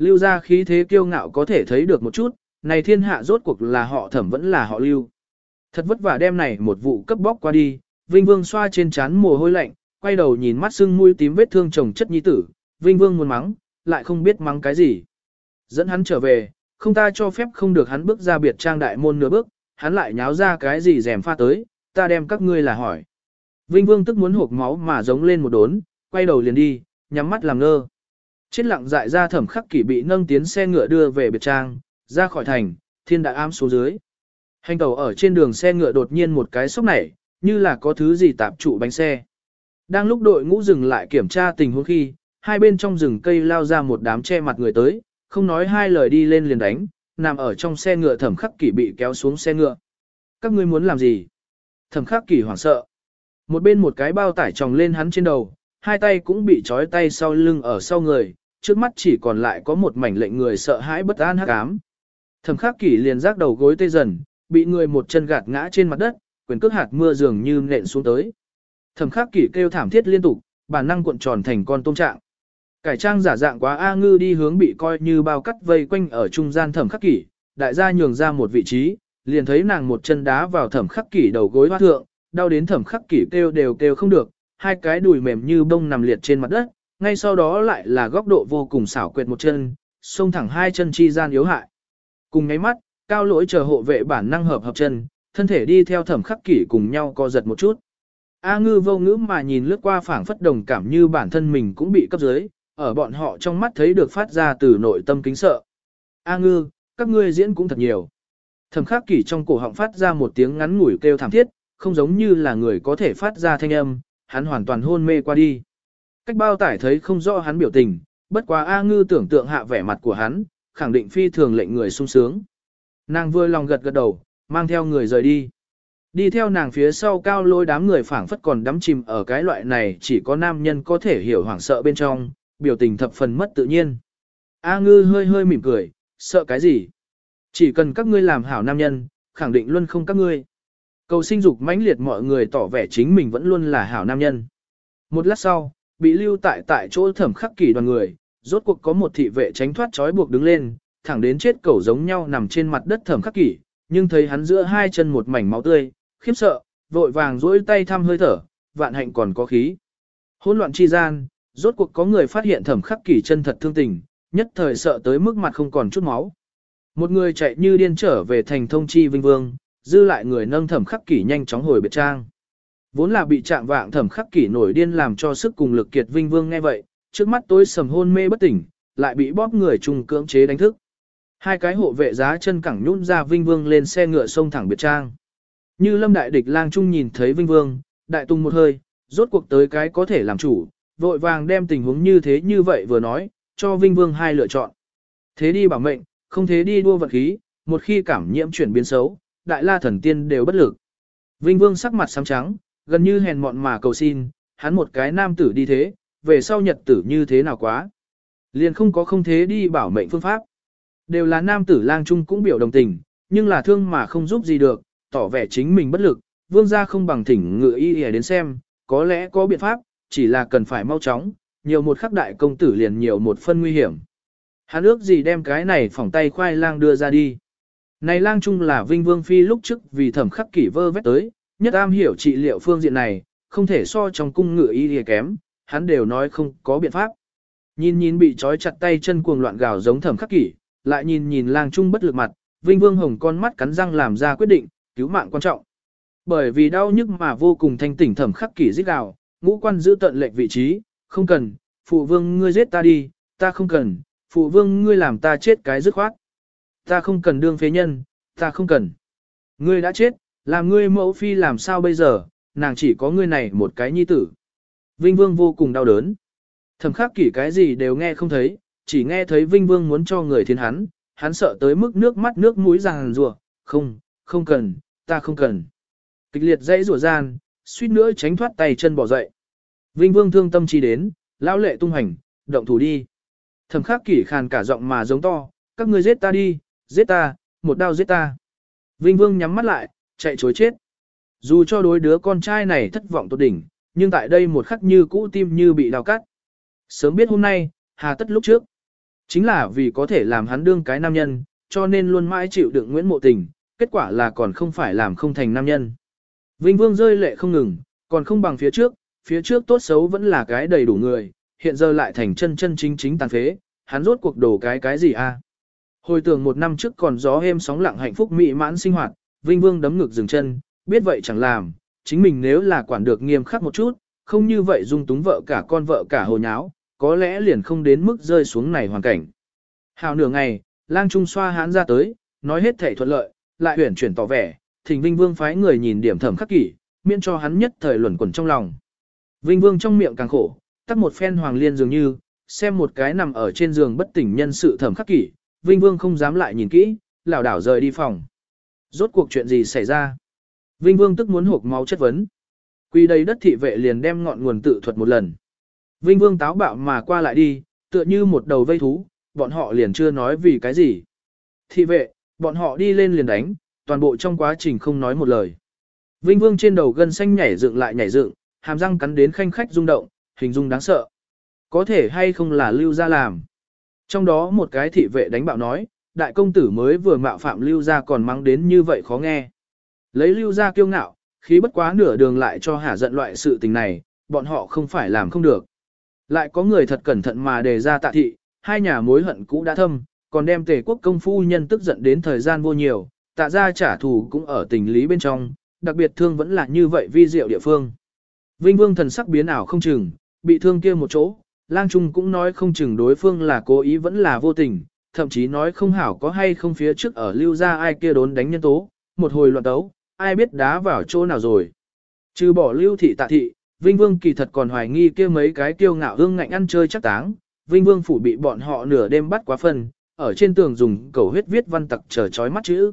Lưu ra khí thế kiêu ngạo có thể thấy được một chút, này thiên hạ rốt cuộc là họ thẩm vẫn là họ lưu. Thật vất vả đem này một vụ cấp bóc qua đi, Vinh Vương xoa trên trán mồ hôi lạnh, quay đầu nhìn mắt sưng mũi tím vết thương chồng chất nhi tử, Vinh Vương muốn mắng, lại không biết mắng cái gì. Dẫn hắn trở về, không ta cho phép không được hắn bước ra biệt trang đại môn nửa bước, hắn lại nháo ra cái gì rèm pha tới, ta đem các ngươi là hỏi. Vinh Vương tức muốn hộp máu mà giống lên một đốn, quay đầu liền đi, nhắm mắt làm ngơ. Chết lặng dại ra thẩm khắc kỷ bị nâng tiến xe ngựa đưa về biệt trang, ra khỏi thành, thiên đại ám xuống dưới. Hành tàu ở trên đường xe ngựa đột nhiên một cái sốc nảy, như là có thứ gì tạp trụ bánh xe. Đang lúc đội ngũ dừng lại kiểm tra tình huống khi, hai bên trong rừng cây lao ra một đám che mặt người tới, không nói hai lời đi lên liền đánh, nằm ở trong xe ngựa thẩm khắc kỷ bị kéo xuống xe ngựa. Các ngươi muốn làm gì? Thẩm khắc kỷ hoảng sợ. Một bên một cái bao tải tròng lên hắn trên đầu, hai tay cũng bị trói tay sau lưng ở sau người, trước mắt chỉ còn lại có một mảnh lệnh người sợ hãi bất an hắc ám. Thẩm khắc kỷ liền rác đầu gối tê dần, bị người một chân gạt ngã trên mặt đất, quyền cước hạt mưa dường như nện xuống tới. Thẩm khắc kỷ kêu thảm thiết liên tục, bản năng cuộn tròn thành con tôm trạng. Cải trang giả dạng quá A ngư đi hướng bị coi như bao cắt vây quanh ở trung gian thẩm khắc kỷ, đại gia nhường ra một vị trí, liền thấy nàng một chân đá vào thẩm khắc kỷ đầu gối hoa thượng, đau đến thẩm khắc kỷ kêu đều kêu không được, hai cái đùi mềm như bông nằm liệt trên mặt đất, ngay sau đó lại là góc độ vô cùng xảo quyệt một chân, xông thẳng hai chân chi gian yếu hại. Cùng nháy mắt, cao lỗi chờ hộ vệ bản năng hợp hợp chân, thân thể đi theo thẩm khắc kỷ cùng nhau co giật một chút. A ngư vô ngữ mà nhìn lướt qua phảng phất đồng cảm như bản thân mình cũng bị cấp dưới, ở bọn họ trong mắt thấy được phát ra từ nội tâm kính sợ. A ngư, các ngươi diễn cũng thật nhiều. Thẩm khắc kỷ trong cổ họng phát ra một tiếng ngắn ngủi kêu thảm thiết, không giống như là người có thể phát ra thanh âm, hắn hoàn toàn hôn mê qua đi. Cách bao tải thấy không rõ hắn biểu tình, bất quá A ngư tưởng tượng hạ vẻ mặt của hắn, khẳng định phi thường lệnh người sung sướng. Nàng vui lòng gật gật đầu, mang theo người rời đi. Đi theo nàng phía sau cao lôi đám người phảng phất còn đắm chìm ở cái loại này chỉ có nam nhân có thể hiểu hoảng sợ bên trong, biểu tình thập phần mất tự nhiên. A ngư hơi hơi mỉm cười, sợ cái gì? Chỉ cần các ngươi làm hảo nam nhân, khẳng định luôn không các ngươi. Cầu sinh dục mãnh liệt mọi người tỏ vẻ chính mình vẫn luôn là hảo nam nhân. Một lát sau, bị lưu tại tại chỗ thẩm khắc kỷ đoàn người, rốt cuộc có một thị vệ tránh thoát trói buộc đứng lên, thẳng đến chết cẩu giống nhau nằm trên mặt đất thẩm khắc kỷ, nhưng thấy hắn giữa hai chân một mảnh máu tươi, khiếp sợ, vội vàng duỗi tay thăm hơi thở, vạn hạnh còn có khí. Hỗn loạn chi gian, rốt cuộc có người phát hiện thẩm khắc kỷ chân thật thương tình, nhất thời sợ tới mức mặt không còn chút máu. Một người chạy như điên trở về thành thông chi vinh vương, dư lại người nâng thẩm khắc kỷ nhanh chóng hồi biệt trang. Vốn là bị trạng vạng thẩm khắc kỷ nổi điên làm cho sức cùng lực kiệt vinh vương nghe vậy, trước mắt tôi sầm hôn mê bất tỉnh, lại bị bóp người trùng cưỡng chế đánh thức. Hai cái hộ vệ giá chân cẳng nhún ra vinh vương lên xe ngựa sông thẳng biệt trang. Như lâm đại địch lang trung nhìn thấy vinh vương, đại tung một hơi, rốt cuộc tới cái có thể làm chủ, vội vàng đem tình huống như thế như vậy vừa nói, cho vinh vương hai lựa chọn. Thế đi bảo mệnh, không thế đi đua vật khí, một khi cảm nhiễm chuyển biến xấu, đại la thần tiên đều bất lực. Vinh vương sắc mặt xám trắng, gần như hèn mọn mà cầu xin, hắn một cái nam tử đi thế, về sau nhật tử như thế nào quá. Liền không có không thế đi bảo mệnh phương pháp. Đều là nam tử lang trung cũng biểu đồng tình, nhưng là thương mà không giúp gì được, tỏ vẻ chính mình bất lực, vương gia không bằng thỉnh ngựa y y đến xem, có lẽ có biện pháp, chỉ là cần phải mau chóng, nhiều một khắc đại công tử liền nhiều một phân nguy hiểm. Hắn ước gì đem cái này phỏng tay khoai lang đưa ra đi. Này lang trung là vinh vương phi lúc trước vì thẩm khắc kỷ vơ vét tới, nhất am hiểu trị liệu phương diện này, không thể so trong cung ngựa y y kém, hắn đều nói không có biện pháp. Nhìn nhìn bị trói chặt tay chân cuồng loạn gào giống thẩm khắc kỷ, lại nhìn nhìn lang trung bất lực mặt, Vinh Vương Hồng con mắt cắn răng làm ra quyết định, cứu mạng quan trọng. Bởi vì đau nhức mà vô cùng thanh tỉnh thẩm khắc kỷ giết gào, ngũ quan giữ tận lệnh vị trí, không cần, phụ vương ngươi giết ta đi, ta không cần, phụ vương ngươi làm ta chết cái dứt khoát. Ta không cần đương phế nhân, ta không cần. Ngươi đã chết, làm ngươi mẫu phi làm sao bây giờ, nàng chỉ có ngươi này một cái nhi tử. Vinh Vương vô cùng đau đớn. Thẩm khắc kỷ cái gì đều nghe không thấy, chỉ nghe thấy Vinh Vương muốn cho người thiên hắn, hắn sợ tới mức nước mắt nước mũi ràng rùa, không, không cần, ta không cần. Kịch liệt dãy rùa gian, suýt nữa tránh thoát tay chân bỏ dậy. Vinh Vương thương tâm chi đến, lão lệ tung hành, động thủ đi. Thẩm khắc kỷ khàn cả giọng mà giống to, các ngươi giết ta đi, giết ta, một đao giết ta. Vinh Vương nhắm mắt lại, chạy chối chết. Dù cho đối đứa con trai này thất vọng tột đỉnh, nhưng tại đây một khắc như cũ tim như bị đào cắt. Sớm biết hôm nay, hà tất lúc trước. Chính là vì có thể làm hắn đương cái nam nhân, cho nên luôn mãi chịu đựng Nguyễn Mộ Tình, kết quả là còn không phải làm không thành nam nhân. Vinh Vương rơi lệ không ngừng, còn không bằng phía trước, phía trước tốt xấu vẫn là cái đầy đủ người, hiện giờ lại thành chân chân chính chính tàn phế, hắn rốt cuộc đổ cái cái gì a? Hồi tưởng một năm trước còn gió êm sóng lặng hạnh phúc mỹ mãn sinh hoạt, Vinh Vương đấm ngực dừng chân, biết vậy chẳng làm, chính mình nếu là quản được nghiêm khắc một chút, không như vậy dung túng vợ cả con vợ cả hồ nháo, có lẽ liền không đến mức rơi xuống này hoàn cảnh. Hào nửa ngày, lang trung xoa hán ra tới, nói hết thể thuận lợi, lại huyển chuyển tỏ vẻ, thỉnh Vinh Vương phái người nhìn điểm thẩm khắc kỷ, miễn cho hắn nhất thời luẩn quẩn trong lòng. Vinh Vương trong miệng càng khổ, tắt một phen hoàng liên dường như, xem một cái nằm ở trên giường bất tỉnh nhân sự thẩm khắc kỷ, Vinh Vương không dám lại nhìn kỹ, lảo đảo rời đi phòng. Rốt cuộc chuyện gì xảy ra? Vinh Vương tức muốn hộp máu chất vấn. Quy đây đất thị vệ liền đem ngọn nguồn tự thuật một lần. Vinh Vương táo bạo mà qua lại đi, tựa như một đầu vây thú, bọn họ liền chưa nói vì cái gì. Thị vệ, bọn họ đi lên liền đánh, toàn bộ trong quá trình không nói một lời. Vinh Vương trên đầu gân xanh nhảy dựng lại nhảy dựng, hàm răng cắn đến khanh khách rung động, hình dung đáng sợ. Có thể hay không là lưu ra làm. Trong đó một cái thị vệ đánh bạo nói, đại công tử mới vừa mạo phạm lưu ra còn mắng đến như vậy khó nghe. Lấy lưu ra kiêu ngạo, khí bất quá nửa đường lại cho hả giận loại sự tình này, bọn họ không phải làm không được. Lại có người thật cẩn thận mà đề ra tạ thị, hai nhà mối hận cũ đã thâm, còn đem tề quốc công phu nhân tức giận đến thời gian vô nhiều, tạ ra trả thù cũng ở tình lý bên trong, đặc biệt thương vẫn là như vậy vi diệu địa phương. Vinh Vương thần sắc biến ảo không chừng, bị thương kia một chỗ, lang trung cũng nói không chừng đối phương là cố ý vẫn là vô tình, thậm chí nói không hảo có hay không phía trước ở lưu ra ai kia đốn đánh nhân tố, một hồi loạn tấu, ai biết đá vào chỗ nào rồi. Trừ bỏ lưu thị tạ thị, Vinh Vương kỳ thật còn hoài nghi kia mấy cái kiêu ngạo hương ngạnh ăn chơi chắc táng, Vinh Vương phủ bị bọn họ nửa đêm bắt quá phần, ở trên tường dùng cầu huyết viết văn tặc chờ chói mắt chữ.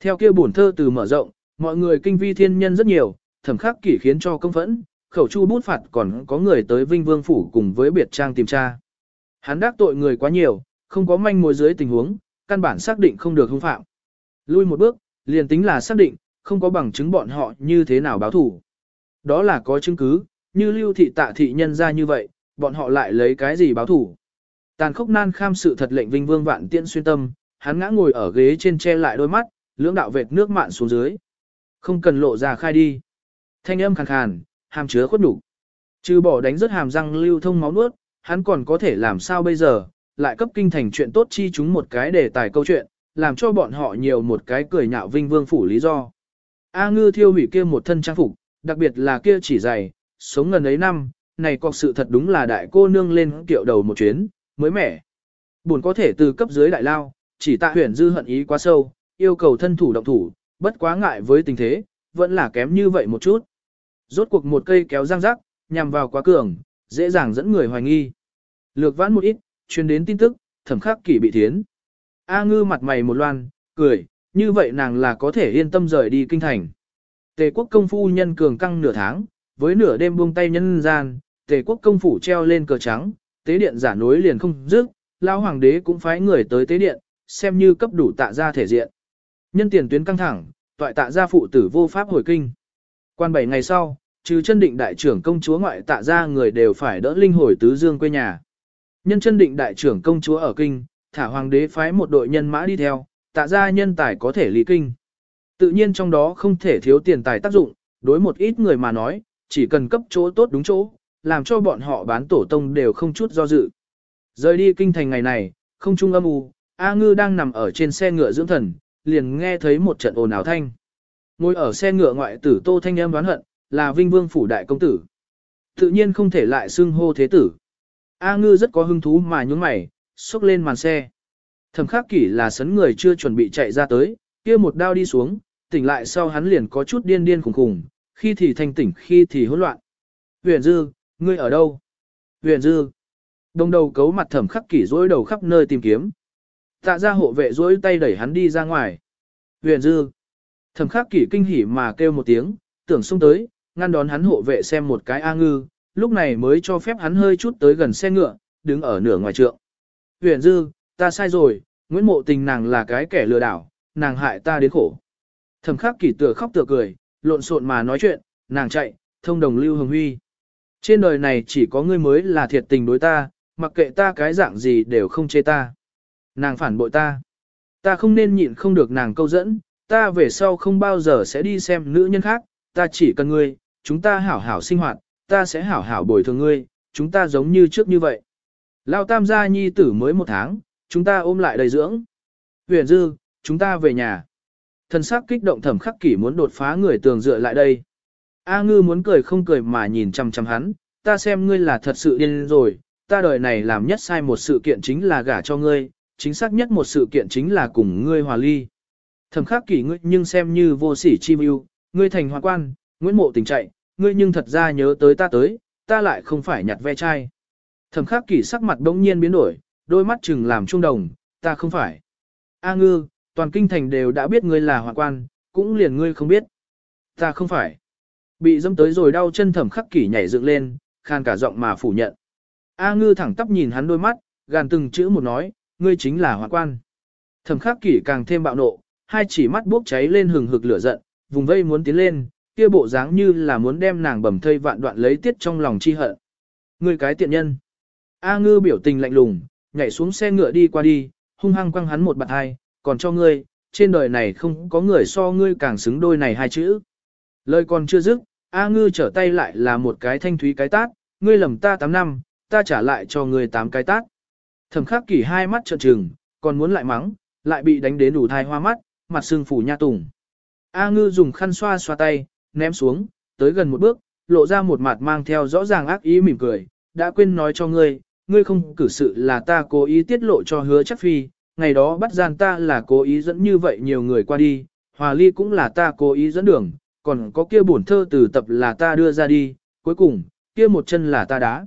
Theo kia bổn thơ từ mở rộng, mọi người kinh vi thiên nhân rất nhiều, thẩm khắc kỷ khiến cho công phẫn, khẩu chu bút phạt còn có người tới Vinh Vương phủ cùng với biệt trang tìm tra. Hắn đắc tội người quá nhiều, không có manh mối dưới tình huống, căn bản xác định không được hung phạm. Lui một bước, liền tính là xác định, không có bằng chứng bọn họ như thế nào báo thủ. Đó là có chứng cứ, như lưu thị tạ thị nhân ra như vậy, bọn họ lại lấy cái gì báo thủ. Tàn khốc nan kham sự thật lệnh vinh vương vạn tiện xuyên tâm, hắn ngã ngồi ở ghế trên che lại đôi mắt, lưỡng đạo vệt nước mạn xuống dưới. Không cần lộ ra khai đi. Thanh âm khàn khàn, hàm chứa khuất đủ. Trừ bỏ đánh rất hàm răng lưu thông máu nuốt, hắn còn có thể làm sao bây giờ, lại cấp kinh thành chuyện tốt chi chúng một cái đề tài câu chuyện, làm cho bọn họ nhiều một cái cười nhạo vinh vương phủ lý do. A ngư thiêu hủy kia một thân trang phục, đặc biệt là kia chỉ dày, sống ngần ấy năm, này có sự thật đúng là đại cô nương lên kiệu đầu một chuyến, mới mẻ. Buồn có thể từ cấp dưới đại lao, chỉ tạ huyền dư hận ý quá sâu, yêu cầu thân thủ động thủ, bất quá ngại với tình thế, vẫn là kém như vậy một chút. Rốt cuộc một cây kéo răng rắc, nhằm vào quá cường, dễ dàng dẫn người hoài nghi. Lược vãn một ít, truyền đến tin tức, thẩm khắc kỷ bị thiến. A ngư mặt mày một loan, cười, như vậy nàng là có thể yên tâm rời đi kinh thành. Tề quốc công phu nhân cường căng nửa tháng, với nửa đêm buông tay nhân gian, tề quốc công phủ treo lên cờ trắng, tế điện giả nối liền không dứt, lao hoàng đế cũng phái người tới tế điện, xem như cấp đủ tạ ra thể diện. Nhân tiền tuyến căng thẳng, toại tạ ra phụ tử vô pháp hồi kinh. Quan bảy ngày sau, trừ chân định đại trưởng công chúa ngoại tạ ra người đều phải đỡ linh hồi tứ dương quê nhà. Nhân chân định đại trưởng công chúa ở kinh, thả hoàng đế phái một đội nhân mã đi theo, tạ ra nhân tài có thể lý kinh. Tự nhiên trong đó không thể thiếu tiền tài tác dụng, đối một ít người mà nói, chỉ cần cấp chỗ tốt đúng chỗ, làm cho bọn họ bán tổ tông đều không chút do dự. Rời đi kinh thành ngày này, không trung âm u, A Ngư đang nằm ở trên xe ngựa dưỡng thần, liền nghe thấy một trận ồn ào thanh. Ngồi ở xe ngựa ngoại tử Tô Thanh Âm đoán hận, là Vinh Vương phủ đại công tử. Tự nhiên không thể lại xưng hô thế tử. A Ngư rất có hứng thú mà nhún mày, xúc lên màn xe. Thẩm khắc kỷ là sấn người chưa chuẩn bị chạy ra tới, kia một đao đi xuống, tỉnh lại sau hắn liền có chút điên điên khủng khủng, khi thì thanh tỉnh khi thì hỗn loạn. Huyền Dư, ngươi ở đâu? Huyền Dư. Đông đầu cấu mặt thẩm khắc kỷ dối đầu khắp nơi tìm kiếm. Tạ ra hộ vệ dối tay đẩy hắn đi ra ngoài. Huyền Dư. Thẩm khắc kỷ kinh hỉ mà kêu một tiếng, tưởng xông tới, ngăn đón hắn hộ vệ xem một cái A ngư, lúc này mới cho phép hắn hơi chút tới gần xe ngựa, đứng ở nửa ngoài trượng. Huyền Dư, ta sai rồi, Nguyễn Mộ Tình nàng là cái kẻ lừa đảo, nàng hại ta đến khổ. Thẩm khắc kỷ tựa khóc tựa cười, lộn xộn mà nói chuyện, nàng chạy, thông đồng Lưu Hồng Huy. Trên đời này chỉ có ngươi mới là thiệt tình đối ta, mặc kệ ta cái dạng gì đều không chê ta. Nàng phản bội ta. Ta không nên nhịn không được nàng câu dẫn, ta về sau không bao giờ sẽ đi xem nữ nhân khác, ta chỉ cần ngươi, chúng ta hảo hảo sinh hoạt, ta sẽ hảo hảo bồi thường ngươi, chúng ta giống như trước như vậy. Lao tam gia nhi tử mới một tháng, chúng ta ôm lại đầy dưỡng. Huyền dư, chúng ta về nhà. Thần sắc kích động thẩm khắc kỷ muốn đột phá người tường dựa lại đây. A ngư muốn cười không cười mà nhìn chăm chăm hắn, ta xem ngươi là thật sự điên rồi, ta đời này làm nhất sai một sự kiện chính là gả cho ngươi, chính xác nhất một sự kiện chính là cùng ngươi hòa ly. Thẩm khắc kỷ ngươi nhưng xem như vô sỉ chi mưu, ngươi thành hoa quan, Nguyễn Mộ tình chạy, ngươi nhưng thật ra nhớ tới ta tới, ta lại không phải nhặt ve chai. Thẩm khắc kỷ sắc mặt bỗng nhiên biến đổi, đôi mắt chừng làm trung đồng, ta không phải. A ngư, toàn kinh thành đều đã biết ngươi là hoàng quan, cũng liền ngươi không biết. Ta không phải. Bị dâm tới rồi đau chân thẩm khắc kỷ nhảy dựng lên, khan cả giọng mà phủ nhận. A ngư thẳng tắp nhìn hắn đôi mắt, gàn từng chữ một nói, ngươi chính là hoàng quan. Thẩm khắc kỷ càng thêm bạo nộ, hai chỉ mắt bốc cháy lên hừng hực lửa giận, vùng vây muốn tiến lên, kia bộ dáng như là muốn đem nàng bầm thây vạn đoạn lấy tiết trong lòng chi hận. Ngươi cái tiện nhân. A ngư biểu tình lạnh lùng, nhảy xuống xe ngựa đi qua đi, hung hăng quăng hắn một bạt hai, còn cho ngươi, trên đời này không có người so ngươi càng xứng đôi này hai chữ. Lời còn chưa dứt, A ngư trở tay lại là một cái thanh thúy cái tát, ngươi lầm ta 8 năm, ta trả lại cho ngươi 8 cái tát. Thẩm khắc kỷ hai mắt trợn trừng, còn muốn lại mắng, lại bị đánh đến đủ thai hoa mắt, mặt sưng phủ nha tùng. A ngư dùng khăn xoa xoa tay, ném xuống, tới gần một bước, lộ ra một mặt mang theo rõ ràng ác ý mỉm cười, đã quên nói cho ngươi, ngươi không cử sự là ta cố ý tiết lộ cho hứa chắc phi, ngày đó bắt gian ta là cố ý dẫn như vậy nhiều người qua đi, hòa ly cũng là ta cố ý dẫn đường, còn có kia bổn thơ từ tập là ta đưa ra đi, cuối cùng, kia một chân là ta đá.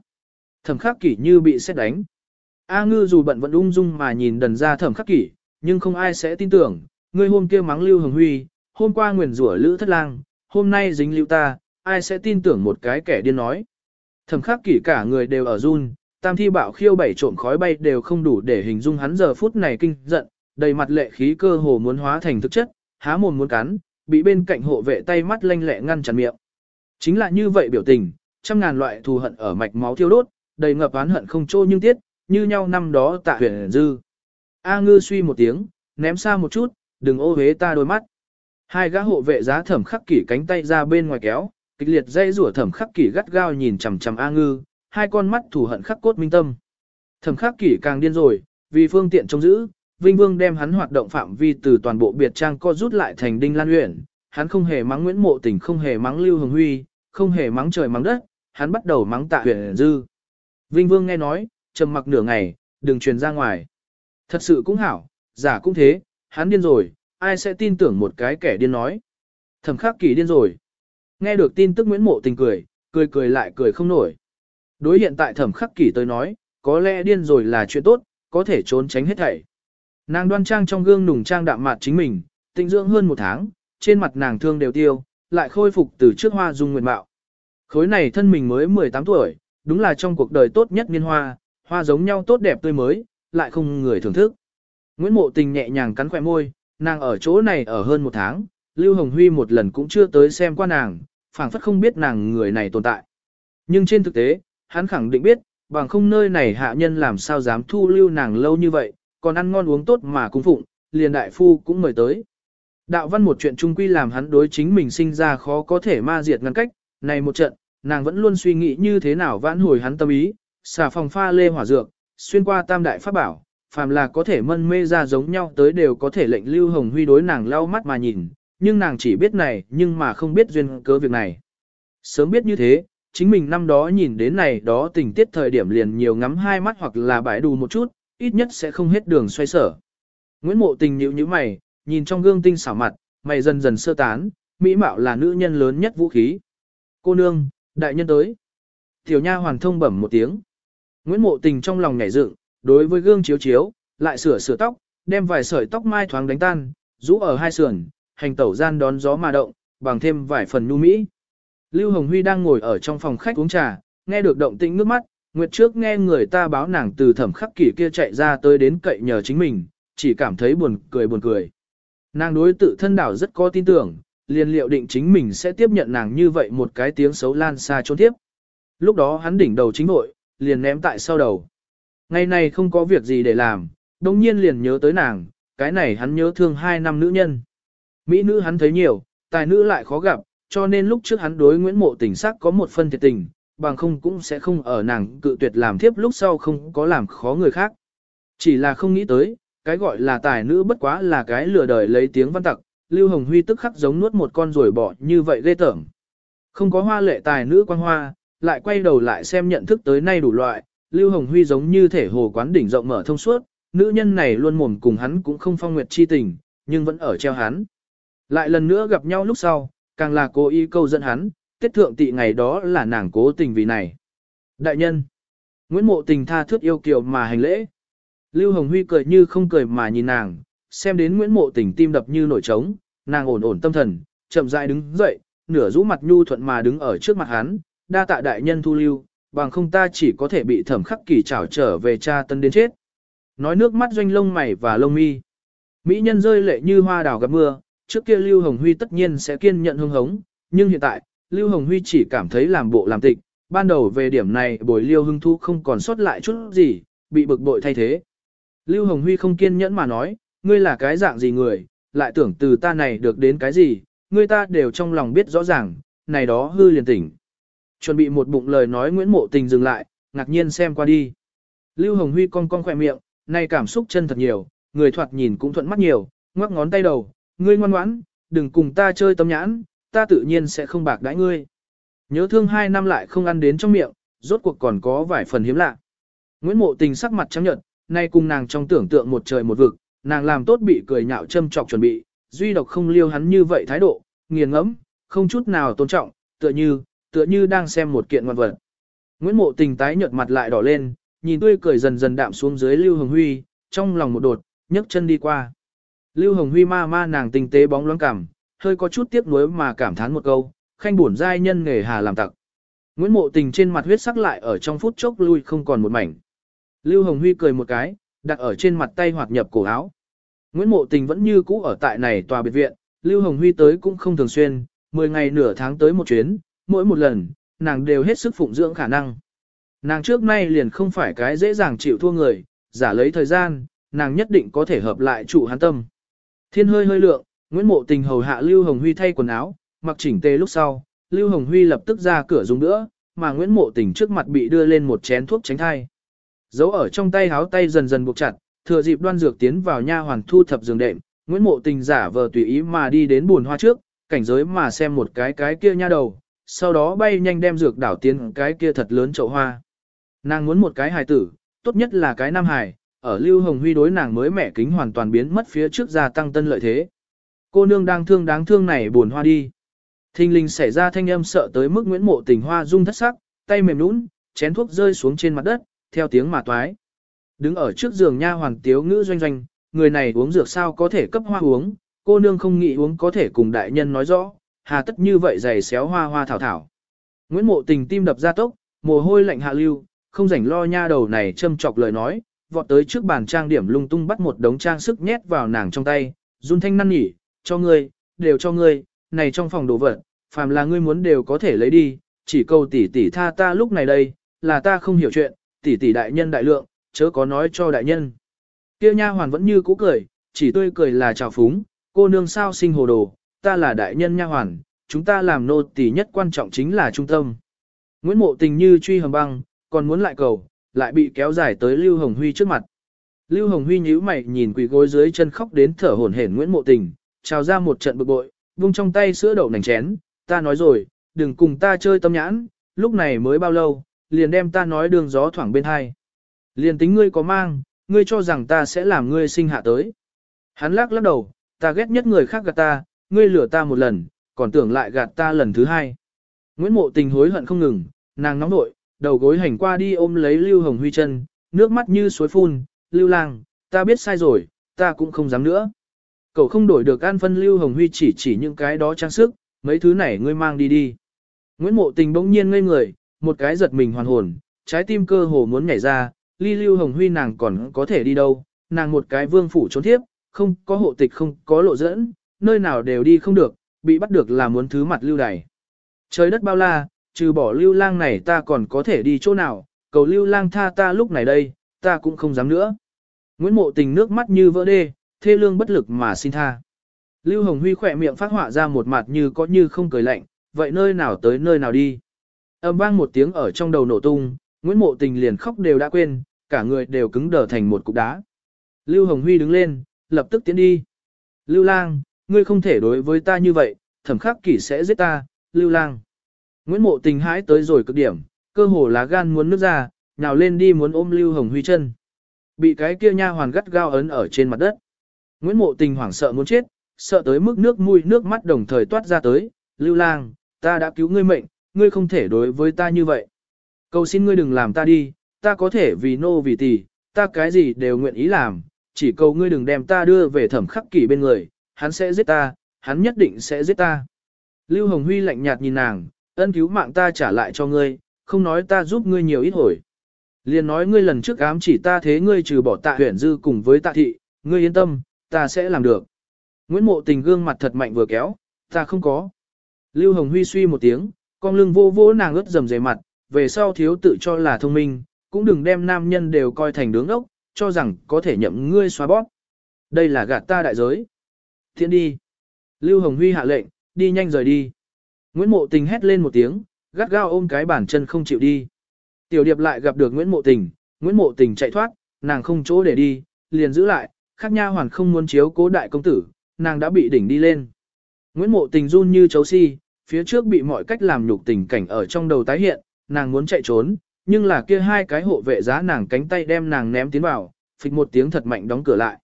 Thẩm khắc kỷ như bị xét đánh. A ngư dù bận vẫn ung dung mà nhìn đần ra thẩm khắc kỷ, nhưng không ai sẽ tin tưởng, ngươi hôm kia mắng lưu hồng huy, hôm qua nguyền rủa lữ thất lang, hôm nay dính lưu ta, ai sẽ tin tưởng một cái kẻ điên nói. Thẩm khắc kỷ cả người đều ở run, tam thi bạo khiêu bảy trộm khói bay đều không đủ để hình dung hắn giờ phút này kinh giận, đầy mặt lệ khí cơ hồ muốn hóa thành thực chất, há mồm muốn cắn, bị bên cạnh hộ vệ tay mắt lanh lẹ ngăn chặn miệng. Chính là như vậy biểu tình, trăm ngàn loại thù hận ở mạch máu thiêu đốt, đầy ngập oán hận không trô nhưng tiết, như nhau năm đó tạ huyền dư. A ngư suy một tiếng, ném xa một chút, đừng ô hế ta đôi mắt. Hai gã hộ vệ giá thẩm khắc kỷ cánh tay ra bên ngoài kéo, kịch liệt dây rủa thẩm khắc kỷ gắt gao nhìn chằm chằm A ngư, hai con mắt thù hận khắc cốt minh tâm. Thẩm khắc kỷ càng điên rồi, vì phương tiện trông giữ, Vinh Vương đem hắn hoạt động phạm vi từ toàn bộ biệt trang co rút lại thành Đinh Lan Uyển, hắn không hề mắng Nguyễn Mộ Tình, không hề mắng Lưu Hồng Huy, không hề mắng trời mắng đất, hắn bắt đầu mắng Tạ huyện Dư. Vinh Vương nghe nói, trầm mặc nửa ngày, đừng truyền ra ngoài. Thật sự cũng hảo, giả cũng thế, hắn điên rồi, ai sẽ tin tưởng một cái kẻ điên nói. Thẩm khắc kỳ điên rồi. Nghe được tin tức Nguyễn Mộ Tình cười, cười cười lại cười không nổi. Đối hiện tại thẩm khắc kỳ tới nói, có lẽ điên rồi là chuyện tốt, có thể trốn tránh hết thảy. Nàng đoan trang trong gương nùng trang đạm mạt chính mình, tĩnh dưỡng hơn một tháng, trên mặt nàng thương đều tiêu, lại khôi phục từ trước hoa dung nguyện mạo. Khối này thân mình mới 18 tuổi, đúng là trong cuộc đời tốt nhất niên hoa, hoa giống nhau tốt đẹp tươi mới, lại không người thưởng thức. Nguyễn Mộ Tình nhẹ nhàng cắn khỏe môi, nàng ở chỗ này ở hơn một tháng, Lưu Hồng Huy một lần cũng chưa tới xem qua nàng, phảng phất không biết nàng người này tồn tại. Nhưng trên thực tế, hắn khẳng định biết, bằng không nơi này hạ nhân làm sao dám thu lưu nàng lâu như vậy, còn ăn ngon uống tốt mà cung phụng, liền đại phu cũng mời tới. Đạo văn một chuyện trung quy làm hắn đối chính mình sinh ra khó có thể ma diệt ngăn cách, này một trận, nàng vẫn luôn suy nghĩ như thế nào vãn hồi hắn tâm ý, xả phòng pha lê hỏa dược, xuyên qua tam đại pháp bảo, phàm là có thể mân mê ra giống nhau tới đều có thể lệnh Lưu Hồng Huy đối nàng lau mắt mà nhìn, nhưng nàng chỉ biết này nhưng mà không biết duyên cớ việc này. Sớm biết như thế, chính mình năm đó nhìn đến này đó tình tiết thời điểm liền nhiều ngắm hai mắt hoặc là bãi đù một chút, ít nhất sẽ không hết đường xoay sở. Nguyễn Mộ Tình nhíu như mày, nhìn trong gương tinh xảo mặt, mày dần dần sơ tán, mỹ mạo là nữ nhân lớn nhất vũ khí. Cô nương, đại nhân tới. Tiểu nha hoàn thông bẩm một tiếng. Nguyễn Mộ Tình trong lòng nhảy dựng, đối với gương chiếu chiếu, lại sửa sửa tóc, đem vài sợi tóc mai thoáng đánh tan, rũ ở hai sườn, hành tẩu gian đón gió mà động, bằng thêm vài phần nhu mỹ. Lưu Hồng Huy đang ngồi ở trong phòng khách uống trà, nghe được động tĩnh nước mắt, Nguyệt trước nghe người ta báo nàng từ thẩm khắc kỷ kia chạy ra tới đến cậy nhờ chính mình, chỉ cảm thấy buồn cười buồn cười. Nàng đối tự thân đảo rất có tin tưởng, liền liệu định chính mình sẽ tiếp nhận nàng như vậy một cái tiếng xấu lan xa trốn tiếp. Lúc đó hắn đỉnh đầu chính hội, liền ném tại sau đầu. Ngày này không có việc gì để làm, đồng nhiên liền nhớ tới nàng, cái này hắn nhớ thương hai năm nữ nhân. Mỹ nữ hắn thấy nhiều, tài nữ lại khó gặp, cho nên lúc trước hắn đối Nguyễn Mộ tình sắc có một phân thiệt tình, bằng không cũng sẽ không ở nàng cự tuyệt làm thiếp lúc sau không có làm khó người khác. Chỉ là không nghĩ tới, cái gọi là tài nữ bất quá là cái lừa đời lấy tiếng văn tặc, Lưu Hồng Huy tức khắc giống nuốt một con rồi bỏ như vậy ghê tởm. Không có hoa lệ tài nữ quan hoa, lại quay đầu lại xem nhận thức tới nay đủ loại, Lưu Hồng Huy giống như thể hồ quán đỉnh rộng mở thông suốt, nữ nhân này luôn mồm cùng hắn cũng không phong nguyệt chi tình, nhưng vẫn ở treo hắn. Lại lần nữa gặp nhau lúc sau, càng là cố ý câu dẫn hắn, tiết thượng tị ngày đó là nàng cố tình vì này. Đại nhân, Nguyễn Mộ tình tha thước yêu kiều mà hành lễ. Lưu Hồng Huy cười như không cười mà nhìn nàng, xem đến Nguyễn Mộ tình tim đập như nổi trống, nàng ổn ổn tâm thần, chậm rãi đứng dậy, nửa rũ mặt nhu thuận mà đứng ở trước mặt hắn, đa tạ đại nhân thu lưu, bằng không ta chỉ có thể bị thẩm khắc kỳ trảo trở về cha tân đến chết. Nói nước mắt doanh lông mày và lông mi. Mỹ nhân rơi lệ như hoa đào gặp mưa, trước kia Lưu Hồng Huy tất nhiên sẽ kiên nhận hưng hống, nhưng hiện tại, Lưu Hồng Huy chỉ cảm thấy làm bộ làm tịch, ban đầu về điểm này bồi Liêu hưng thu không còn sót lại chút gì, bị bực bội thay thế. Lưu Hồng Huy không kiên nhẫn mà nói, ngươi là cái dạng gì người, lại tưởng từ ta này được đến cái gì, ngươi ta đều trong lòng biết rõ ràng, này đó hư liền tỉnh. Chuẩn bị một bụng lời nói Nguyễn Mộ Tình dừng lại, ngạc nhiên xem qua đi. Lưu Hồng Huy cong cong khỏe miệng, nay cảm xúc chân thật nhiều, người thoạt nhìn cũng thuận mắt nhiều, ngoắc ngón tay đầu, ngươi ngoan ngoãn, đừng cùng ta chơi tâm nhãn, ta tự nhiên sẽ không bạc đãi ngươi. Nhớ thương hai năm lại không ăn đến trong miệng, rốt cuộc còn có vài phần hiếm lạ. Nguyễn Mộ Tình sắc mặt trắng nhợt, nay cùng nàng trong tưởng tượng một trời một vực, nàng làm tốt bị cười nhạo châm chọc chuẩn bị, duy độc không liêu hắn như vậy thái độ, nghiền ngẫm, không chút nào tôn trọng, tựa như, tựa như đang xem một kiện ngoan vật. Nguyễn Mộ Tình tái nhợt mặt lại đỏ lên, nhìn tươi cười dần dần đạm xuống dưới Lưu Hồng Huy, trong lòng một đột, nhấc chân đi qua. Lưu Hồng Huy ma ma nàng tinh tế bóng loáng cảm, hơi có chút tiếc nuối mà cảm thán một câu, khanh buồn giai nhân nghề hà làm tặc. Nguyễn Mộ Tình trên mặt huyết sắc lại ở trong phút chốc lui không còn một mảnh. Lưu Hồng Huy cười một cái, đặt ở trên mặt tay hoạt nhập cổ áo. Nguyễn Mộ Tình vẫn như cũ ở tại này tòa biệt viện, Lưu Hồng Huy tới cũng không thường xuyên, 10 ngày nửa tháng tới một chuyến, mỗi một lần, nàng đều hết sức phụng dưỡng khả năng. Nàng trước nay liền không phải cái dễ dàng chịu thua người, giả lấy thời gian, nàng nhất định có thể hợp lại chủ hắn tâm. Thiên hơi hơi lượng, Nguyễn Mộ Tình hầu hạ Lưu Hồng Huy thay quần áo, mặc chỉnh tề lúc sau, Lưu Hồng Huy lập tức ra cửa dùng nữa, mà Nguyễn Mộ Tình trước mặt bị đưa lên một chén thuốc tránh thai. Giấu ở trong tay háo tay dần dần buộc chặt, thừa dịp đoan dược tiến vào nha hoàn thu thập giường đệm, Nguyễn Mộ Tình giả vờ tùy ý mà đi đến buồn hoa trước, cảnh giới mà xem một cái cái kia nha đầu, sau đó bay nhanh đem dược đảo tiến cái kia thật lớn chậu hoa. Nàng muốn một cái hài tử, tốt nhất là cái nam hài, ở Lưu Hồng Huy đối nàng mới mẻ kính hoàn toàn biến mất phía trước gia tăng tân lợi thế. Cô nương đang thương đáng thương này buồn hoa đi. Thinh linh xảy ra thanh âm sợ tới mức Nguyễn Mộ Tình hoa rung thất sắc, tay mềm nũng, chén thuốc rơi xuống trên mặt đất, theo tiếng mà toái. Đứng ở trước giường nha hoàng tiếu ngữ doanh doanh, người này uống dược sao có thể cấp hoa uống, cô nương không nghĩ uống có thể cùng đại nhân nói rõ, hà tất như vậy giày xéo hoa hoa thảo thảo. Nguyễn Mộ Tình tim đập ra tốc, mồ hôi lạnh hạ lưu, không rảnh lo nha đầu này châm chọc lời nói, vọt tới trước bàn trang điểm lung tung bắt một đống trang sức nhét vào nàng trong tay, run thanh năn nỉ, cho ngươi, đều cho ngươi, này trong phòng đồ vật, phàm là ngươi muốn đều có thể lấy đi, chỉ cầu tỷ tỷ tha ta lúc này đây, là ta không hiểu chuyện, tỷ tỷ đại nhân đại lượng, chớ có nói cho đại nhân. Kia nha hoàn vẫn như cũ cười, chỉ tươi cười là chào phúng, cô nương sao sinh hồ đồ, ta là đại nhân nha hoàn, chúng ta làm nô tỳ nhất quan trọng chính là trung tâm. Nguyễn Mộ Tình như truy hầm băng, còn muốn lại cầu, lại bị kéo dài tới Lưu Hồng Huy trước mặt. Lưu Hồng Huy nhíu mày nhìn quỳ gối dưới chân khóc đến thở hổn hển Nguyễn Mộ Tình, trào ra một trận bực bội, vung trong tay sữa đậu nành chén, ta nói rồi, đừng cùng ta chơi tâm nhãn, lúc này mới bao lâu, liền đem ta nói đường gió thoảng bên hai. Liền tính ngươi có mang, ngươi cho rằng ta sẽ làm ngươi sinh hạ tới. Hắn lắc lắc đầu, ta ghét nhất người khác gạt ta, ngươi lừa ta một lần, còn tưởng lại gạt ta lần thứ hai. Nguyễn Mộ Tình hối hận không ngừng, nàng nóng nội, đầu gối hành qua đi ôm lấy Lưu Hồng Huy chân, nước mắt như suối phun, Lưu Lang, ta biết sai rồi, ta cũng không dám nữa. Cậu không đổi được an phân Lưu Hồng Huy chỉ chỉ những cái đó trang sức, mấy thứ này ngươi mang đi đi. Nguyễn Mộ Tình bỗng nhiên ngây người, một cái giật mình hoàn hồn, trái tim cơ hồ muốn nhảy ra, ly Lưu Hồng Huy nàng còn có thể đi đâu, nàng một cái vương phủ trốn thiếp, không có hộ tịch không có lộ dẫn, nơi nào đều đi không được, bị bắt được là muốn thứ mặt lưu đày. Trời đất bao la, trừ bỏ lưu lang này ta còn có thể đi chỗ nào, cầu lưu lang tha ta lúc này đây, ta cũng không dám nữa. Nguyễn Mộ Tình nước mắt như vỡ đê, thê lương bất lực mà xin tha. Lưu Hồng Huy khỏe miệng phát họa ra một mặt như có như không cười lạnh, vậy nơi nào tới nơi nào đi. Âm vang một tiếng ở trong đầu nổ tung, Nguyễn Mộ Tình liền khóc đều đã quên, cả người đều cứng đờ thành một cục đá. Lưu Hồng Huy đứng lên, lập tức tiến đi. Lưu Lang, ngươi không thể đối với ta như vậy, thẩm khắc kỷ sẽ giết ta, Lưu Lang. Nguyễn Mộ Tình hãi tới rồi cực điểm, cơ hồ lá gan muốn nước ra, nhào lên đi muốn ôm Lưu Hồng Huy chân. Bị cái kia nha hoàn gắt gao ấn ở trên mặt đất. Nguyễn Mộ Tình hoảng sợ muốn chết, sợ tới mức nước mũi nước mắt đồng thời toát ra tới, Lưu Lang, ta đã cứu ngươi mệnh, ngươi không thể đối với ta như vậy. Cầu xin ngươi đừng làm ta đi, ta có thể vì nô vì tỷ, ta cái gì đều nguyện ý làm, chỉ cầu ngươi đừng đem ta đưa về thẩm khắc kỷ bên người, hắn sẽ giết ta, hắn nhất định sẽ giết ta. Lưu Hồng Huy lạnh nhạt nhìn nàng, ân cứu mạng ta trả lại cho ngươi, không nói ta giúp ngươi nhiều ít hồi. Liền nói ngươi lần trước ám chỉ ta thế ngươi trừ bỏ tạ huyển dư cùng với tạ thị, ngươi yên tâm, ta sẽ làm được. Nguyễn Mộ Tình gương mặt thật mạnh vừa kéo, ta không có. Lưu Hồng Huy suy một tiếng, con lưng vô vô nàng ướt dầm dày mặt, về sau thiếu tự cho là thông minh, cũng đừng đem nam nhân đều coi thành đứng ốc, cho rằng có thể nhậm ngươi xóa bóp. Đây là gạt ta đại giới. Thiện đi. Lưu Hồng Huy hạ lệnh, đi nhanh rời đi. Nguyễn Mộ Tình hét lên một tiếng, gắt gao ôm cái bản chân không chịu đi. Tiểu Điệp lại gặp được Nguyễn Mộ Tình, Nguyễn Mộ Tình chạy thoát, nàng không chỗ để đi, liền giữ lại, khác nha hoàn không muốn chiếu cố đại công tử, nàng đã bị đỉnh đi lên. Nguyễn Mộ Tình run như chấu si, phía trước bị mọi cách làm nhục tình cảnh ở trong đầu tái hiện, nàng muốn chạy trốn, nhưng là kia hai cái hộ vệ giá nàng cánh tay đem nàng ném tiến vào, phịch một tiếng thật mạnh đóng cửa lại.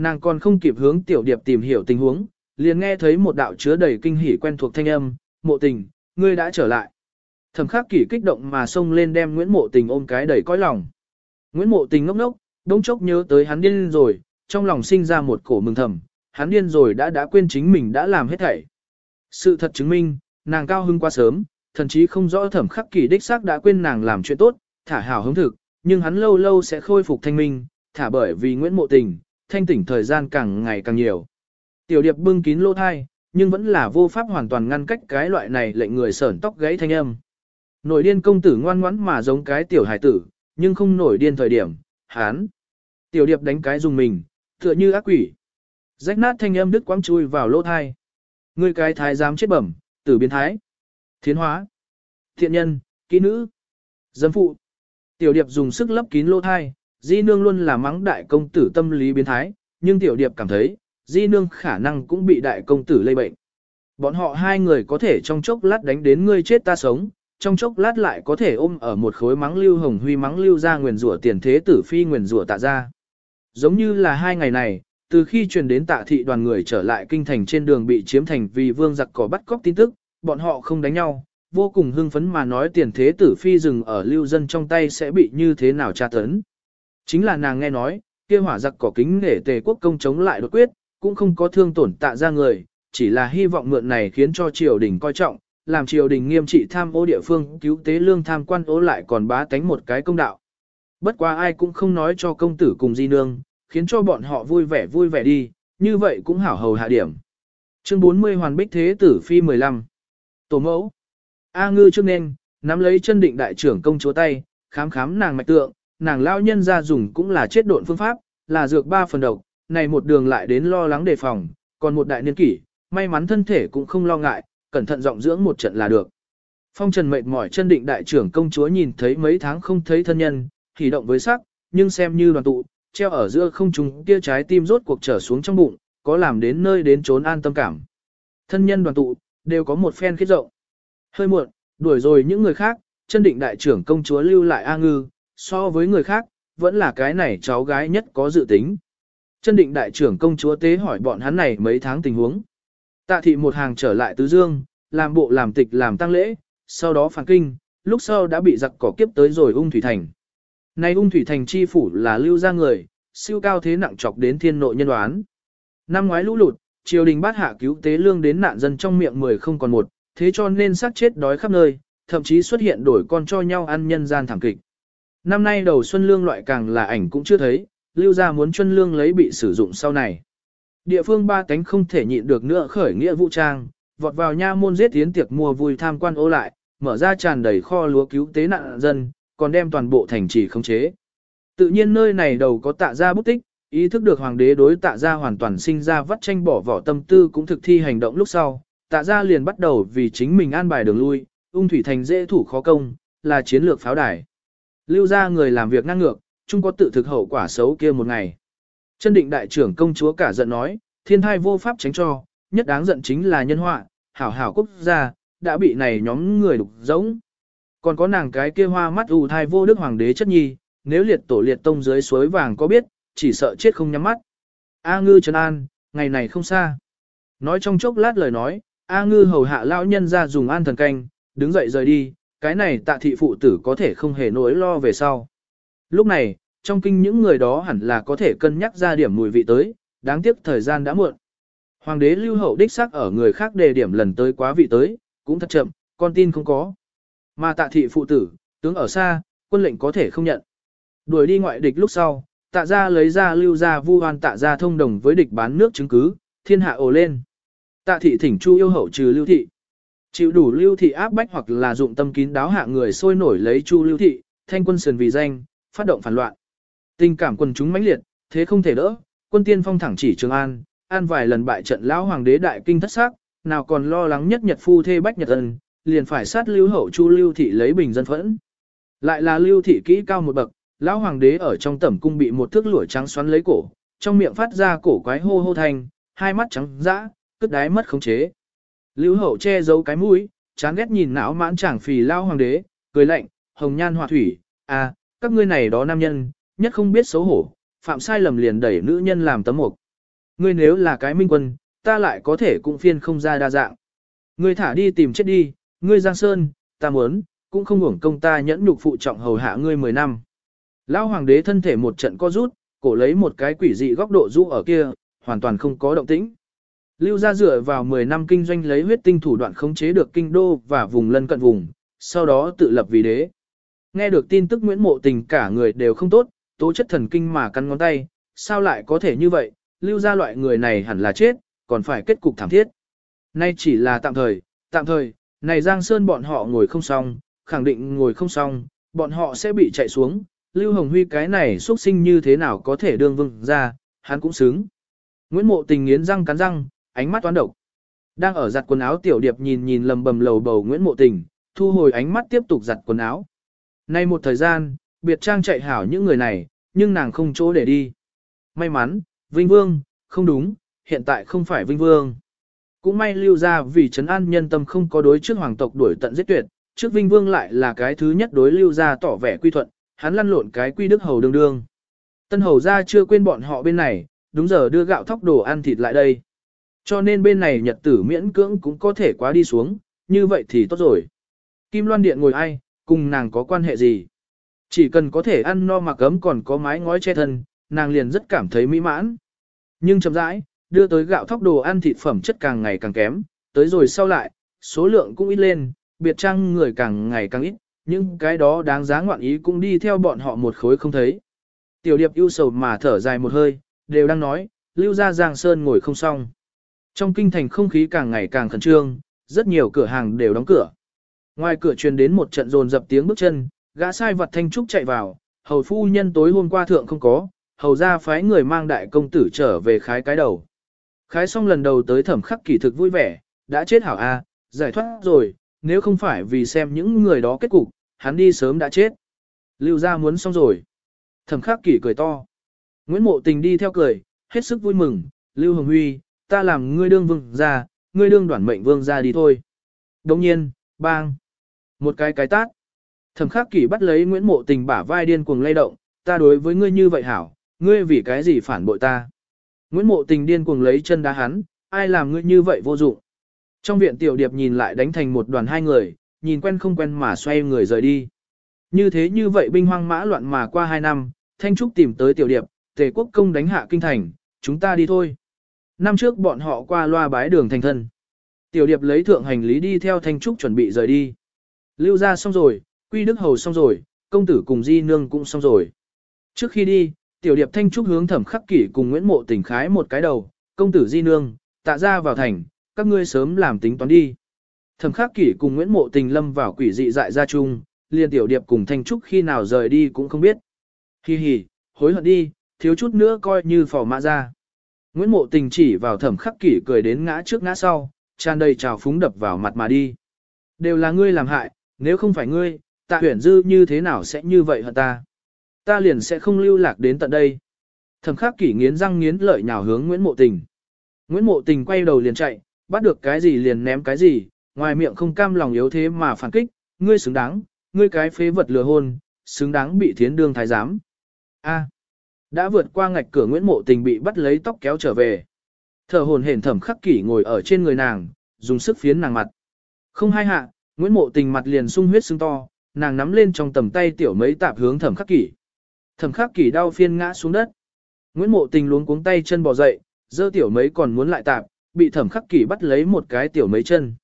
Nàng còn không kịp hướng tiểu điệp tìm hiểu tình huống, liền nghe thấy một đạo chứa đầy kinh hỉ quen thuộc thanh âm, mộ tình, ngươi đã trở lại. Thẩm khắc kỷ kích động mà xông lên đem Nguyễn Mộ Tình ôm cái đầy cõi lòng. Nguyễn Mộ Tình ngốc ngốc, đống chốc nhớ tới hắn điên rồi, trong lòng sinh ra một cổ mừng thầm, hắn điên rồi đã đã quên chính mình đã làm hết thảy. Sự thật chứng minh, nàng cao hưng quá sớm, thậm chí không rõ thẩm khắc kỷ đích xác đã quên nàng làm chuyện tốt, thả hảo hứng thực, nhưng hắn lâu lâu sẽ khôi phục thanh minh, thả bởi vì Nguyễn Mộ Tình, thanh tỉnh thời gian càng ngày càng nhiều. Tiểu điệp bưng kín lỗ thai, nhưng vẫn là vô pháp hoàn toàn ngăn cách cái loại này lệnh người sởn tóc gãy thanh âm. Nổi điên công tử ngoan ngoãn mà giống cái tiểu hải tử, nhưng không nổi điên thời điểm, hán. Tiểu điệp đánh cái dùng mình, tựa như ác quỷ. Rách nát thanh âm đứt quãng chui vào lỗ thai. Ngươi cái thái dám chết bẩm, tử biến thái. Thiến hóa. Thiện nhân, kỹ nữ. Dâm phụ. Tiểu điệp dùng sức lấp kín lỗ thai, di nương luôn là mắng đại công tử tâm lý biến thái, nhưng tiểu điệp cảm thấy, di nương khả năng cũng bị đại công tử lây bệnh. Bọn họ hai người có thể trong chốc lát đánh đến ngươi chết ta sống, trong chốc lát lại có thể ôm ở một khối mắng lưu hồng huy mắng lưu ra nguyền rủa tiền thế tử phi nguyền rủa tạ ra. Giống như là hai ngày này, từ khi truyền đến tạ thị đoàn người trở lại kinh thành trên đường bị chiếm thành vì vương giặc cỏ bắt cóc tin tức, bọn họ không đánh nhau, vô cùng hưng phấn mà nói tiền thế tử phi dừng ở lưu dân trong tay sẽ bị như thế nào tra tấn. Chính là nàng nghe nói, kia hỏa giặc cỏ kính để tề quốc công chống lại đột quyết, cũng không có thương tổn tạ ra người, chỉ là hy vọng mượn này khiến cho triều đình coi trọng, làm triều đình nghiêm trị tham ô địa phương cứu tế lương tham quan ố lại còn bá tánh một cái công đạo. Bất quá ai cũng không nói cho công tử cùng di nương, khiến cho bọn họ vui vẻ vui vẻ đi, như vậy cũng hảo hầu hạ điểm. Chương 40 Hoàn Bích Thế Tử Phi 15 Tổ mẫu A ngư trước nên, nắm lấy chân định đại trưởng công chúa tay, khám khám nàng mạch tượng, nàng lao nhân ra dùng cũng là chết độn phương pháp, là dược ba phần độc, này một đường lại đến lo lắng đề phòng, còn một đại niên kỷ, may mắn thân thể cũng không lo ngại, cẩn thận giọng dưỡng một trận là được. Phong Trần mệt mỏi chân định đại trưởng công chúa nhìn thấy mấy tháng không thấy thân nhân, thì động với sắc, nhưng xem như đoàn tụ, treo ở giữa không trung kia trái tim rốt cuộc trở xuống trong bụng, có làm đến nơi đến trốn an tâm cảm. Thân nhân đoàn tụ, đều có một phen khít rộng. Hơi muộn, đuổi rồi những người khác, chân định đại trưởng công chúa lưu lại A Ngư, so với người khác, vẫn là cái này cháu gái nhất có dự tính. Chân định đại trưởng công chúa tế hỏi bọn hắn này mấy tháng tình huống. Tạ thị một hàng trở lại tứ dương, làm bộ làm tịch làm tăng lễ, sau đó phản kinh, lúc sau đã bị giặc cỏ kiếp tới rồi ung thủy thành. Nay ung thủy thành chi phủ là lưu ra người, siêu cao thế nặng chọc đến thiên nội nhân đoán. Năm ngoái lũ lụt, triều đình bát hạ cứu tế lương đến nạn dân trong miệng mười không còn một, thế cho nên sát chết đói khắp nơi, thậm chí xuất hiện đổi con cho nhau ăn nhân gian thảm kịch. Năm nay đầu xuân lương loại càng là ảnh cũng chưa thấy, lưu ra muốn chuân lương lấy bị sử dụng sau này. Địa phương ba cánh không thể nhịn được nữa khởi nghĩa vũ trang, vọt vào nha môn giết tiến tiệc mua vui tham quan ô lại, mở ra tràn đầy kho lúa cứu tế nạn dân, còn đem toàn bộ thành trì khống chế. Tự nhiên nơi này đầu có tạ ra bút tích, ý thức được hoàng đế đối tạ ra hoàn toàn sinh ra vắt tranh bỏ vỏ tâm tư cũng thực thi hành động lúc sau, tạ ra liền bắt đầu vì chính mình an bài đường lui, ung thủy thành dễ thủ khó công, là chiến lược pháo đài. Lưu ra người làm việc ngang ngược, chung có tự thực hậu quả xấu kia một ngày. Chân định đại trưởng công chúa cả giận nói, thiên thai vô pháp tránh cho, nhất đáng giận chính là nhân họa, hảo hảo quốc gia, đã bị này nhóm người đục giống. Còn có nàng cái kia hoa mắt ù thai vô đức hoàng đế chất nhi, nếu liệt tổ liệt tông dưới suối vàng có biết, chỉ sợ chết không nhắm mắt. A ngư trấn an, ngày này không xa. Nói trong chốc lát lời nói, A ngư hầu hạ lão nhân ra dùng an thần canh, đứng dậy rời đi, cái này tạ thị phụ tử có thể không hề nỗi lo về sau. Lúc này, trong kinh những người đó hẳn là có thể cân nhắc ra điểm mùi vị tới, đáng tiếc thời gian đã muộn. Hoàng đế lưu hậu đích xác ở người khác đề điểm lần tới quá vị tới, cũng thật chậm, con tin không có. Mà tạ thị phụ tử, tướng ở xa, quân lệnh có thể không nhận. Đuổi đi ngoại địch lúc sau, tạ ra lấy ra lưu ra vu hoan tạ ra thông đồng với địch bán nước chứng cứ, thiên hạ ồ lên. Tạ thị thỉnh chu yêu hậu trừ lưu thị. Chịu đủ lưu thị áp bách hoặc là dụng tâm kín đáo hạ người sôi nổi lấy chu lưu thị, thanh quân sườn vì danh, phát động phản loạn. Tình cảm quân chúng mãnh liệt, thế không thể đỡ, quân tiên phong thẳng chỉ Trường An, an vài lần bại trận lão hoàng đế đại kinh thất xác, nào còn lo lắng nhất nhật phu thê bách nhật ân, liền phải sát lưu hậu chu lưu thị lấy bình dân phẫn. Lại là lưu thị kỹ cao một bậc, lão hoàng đế ở trong tẩm cung bị một thước lũa trắng xoắn lấy cổ, trong miệng phát ra cổ quái hô hô thanh, hai mắt trắng dã, cất đái mất khống chế. Lưu hậu che giấu cái mũi, chán ghét nhìn não mãn chàng phì lao hoàng đế, cười lạnh, hồng nhan hòa thủy, à, các ngươi này đó nam nhân, nhất không biết xấu hổ, phạm sai lầm liền đẩy nữ nhân làm tấm mục. Ngươi nếu là cái minh quân, ta lại có thể cũng phiên không ra đa dạng. Ngươi thả đi tìm chết đi, ngươi Giang Sơn, ta muốn, cũng không hưởng công ta nhẫn nhục phụ trọng hầu hạ ngươi 10 năm. Lão hoàng đế thân thể một trận co rút, cổ lấy một cái quỷ dị góc độ rũ ở kia, hoàn toàn không có động tĩnh. Lưu gia dựa vào 10 năm kinh doanh lấy huyết tinh thủ đoạn khống chế được kinh đô và vùng lân cận vùng, sau đó tự lập vì đế. Nghe được tin tức Nguyễn Mộ Tình cả người đều không tốt, tố chất thần kinh mà cắn ngón tay, sao lại có thể như vậy, lưu gia loại người này hẳn là chết, còn phải kết cục thảm thiết. Nay chỉ là tạm thời, tạm thời, này Giang Sơn bọn họ ngồi không xong, khẳng định ngồi không xong, bọn họ sẽ bị chạy xuống, Lưu Hồng Huy cái này xuất sinh như thế nào có thể đương vương ra, hắn cũng xứng. Nguyễn Mộ Tình nghiến răng cắn răng, ánh mắt toán độc. Đang ở giặt quần áo tiểu điệp nhìn nhìn lầm bầm lầu bầu Nguyễn Mộ Tình, thu hồi ánh mắt tiếp tục giặt quần áo. Nay một thời gian, biệt trang chạy hảo những người này, nhưng nàng không chỗ để đi. May mắn, Vinh Vương, không đúng, hiện tại không phải Vinh Vương. Cũng may lưu ra vì trấn an nhân tâm không có đối trước hoàng tộc đuổi tận giết tuyệt, trước Vinh Vương lại là cái thứ nhất đối lưu ra tỏ vẻ quy thuận, hắn lăn lộn cái quy đức hầu đương đương. Tân hầu ra chưa quên bọn họ bên này, đúng giờ đưa gạo thóc đồ ăn thịt lại đây. Cho nên bên này nhật tử miễn cưỡng cũng có thể quá đi xuống, như vậy thì tốt rồi. Kim Loan Điện ngồi ai, cùng nàng có quan hệ gì? Chỉ cần có thể ăn no mặc ấm còn có mái ngói che thân, nàng liền rất cảm thấy mỹ mãn. Nhưng chậm rãi, đưa tới gạo thóc đồ ăn thịt phẩm chất càng ngày càng kém, tới rồi sau lại, số lượng cũng ít lên, biệt trang người càng ngày càng ít, nhưng cái đó đáng giá ngoạn ý cũng đi theo bọn họ một khối không thấy. Tiểu điệp ưu sầu mà thở dài một hơi, đều đang nói, lưu ra giang sơn ngồi không xong. Trong kinh thành không khí càng ngày càng khẩn trương, rất nhiều cửa hàng đều đóng cửa. Ngoài cửa truyền đến một trận rồn dập tiếng bước chân, gã sai vật thanh trúc chạy vào, hầu phu nhân tối hôm qua thượng không có, hầu ra phái người mang đại công tử trở về khái cái đầu. Khái xong lần đầu tới thẩm khắc kỳ thực vui vẻ, đã chết hảo a, giải thoát rồi, nếu không phải vì xem những người đó kết cục, hắn đi sớm đã chết. Lưu ra muốn xong rồi. Thẩm khắc kỳ cười to. Nguyễn Mộ Tình đi theo cười, hết sức vui mừng, Lưu Hồng Huy, ta làm ngươi đương vương ra, ngươi đương đoản mệnh vương ra đi thôi. Đồng nhiên, bang. Một cái cái tát. Thẩm khắc kỷ bắt lấy Nguyễn Mộ Tình bả vai điên cuồng lay động, ta đối với ngươi như vậy hảo, ngươi vì cái gì phản bội ta. Nguyễn Mộ Tình điên cuồng lấy chân đá hắn, ai làm ngươi như vậy vô dụng. Trong viện tiểu điệp nhìn lại đánh thành một đoàn hai người, nhìn quen không quen mà xoay người rời đi. Như thế như vậy binh hoang mã loạn mà qua hai năm, Thanh Trúc tìm tới tiểu điệp, tề quốc công đánh hạ kinh thành, chúng ta đi thôi. Năm trước bọn họ qua loa bái đường thành thân. Tiểu điệp lấy thượng hành lý đi theo Thanh Trúc chuẩn bị rời đi. Lưu ra xong rồi, quy đức hầu xong rồi, công tử cùng di nương cũng xong rồi. Trước khi đi, tiểu điệp Thanh Trúc hướng thẩm khắc kỷ cùng Nguyễn Mộ tỉnh khái một cái đầu, công tử di nương, tạ ra vào thành, các ngươi sớm làm tính toán đi. Thẩm khắc kỷ cùng Nguyễn Mộ tình lâm vào quỷ dị dại ra chung, liền tiểu điệp cùng Thanh Trúc khi nào rời đi cũng không biết. Hi hi, hối hận đi, thiếu chút nữa coi như phỏ mã ra. Nguyễn Mộ tình chỉ vào thẩm khắc kỷ cười đến ngã trước ngã sau, tràn đầy trào phúng đập vào mặt mà đi. Đều là ngươi làm hại, nếu không phải ngươi, tạ huyển dư như thế nào sẽ như vậy hả ta? Ta liền sẽ không lưu lạc đến tận đây. Thẩm khắc kỷ nghiến răng nghiến lợi nhào hướng Nguyễn Mộ tình. Nguyễn Mộ tình quay đầu liền chạy, bắt được cái gì liền ném cái gì, ngoài miệng không cam lòng yếu thế mà phản kích, ngươi xứng đáng, ngươi cái phế vật lừa hôn, xứng đáng bị thiến đương thái giám. A đã vượt qua ngạch cửa Nguyễn Mộ Tình bị bắt lấy tóc kéo trở về. Thở hồn hển thẩm khắc kỷ ngồi ở trên người nàng, dùng sức phiến nàng mặt. Không hai hạ, Nguyễn Mộ Tình mặt liền sung huyết sưng to, nàng nắm lên trong tầm tay tiểu mấy tạp hướng thẩm khắc kỷ. Thẩm khắc kỷ đau phiên ngã xuống đất. Nguyễn Mộ Tình luống cuống tay chân bò dậy, dơ tiểu mấy còn muốn lại tạp, bị thẩm khắc kỷ bắt lấy một cái tiểu mấy chân.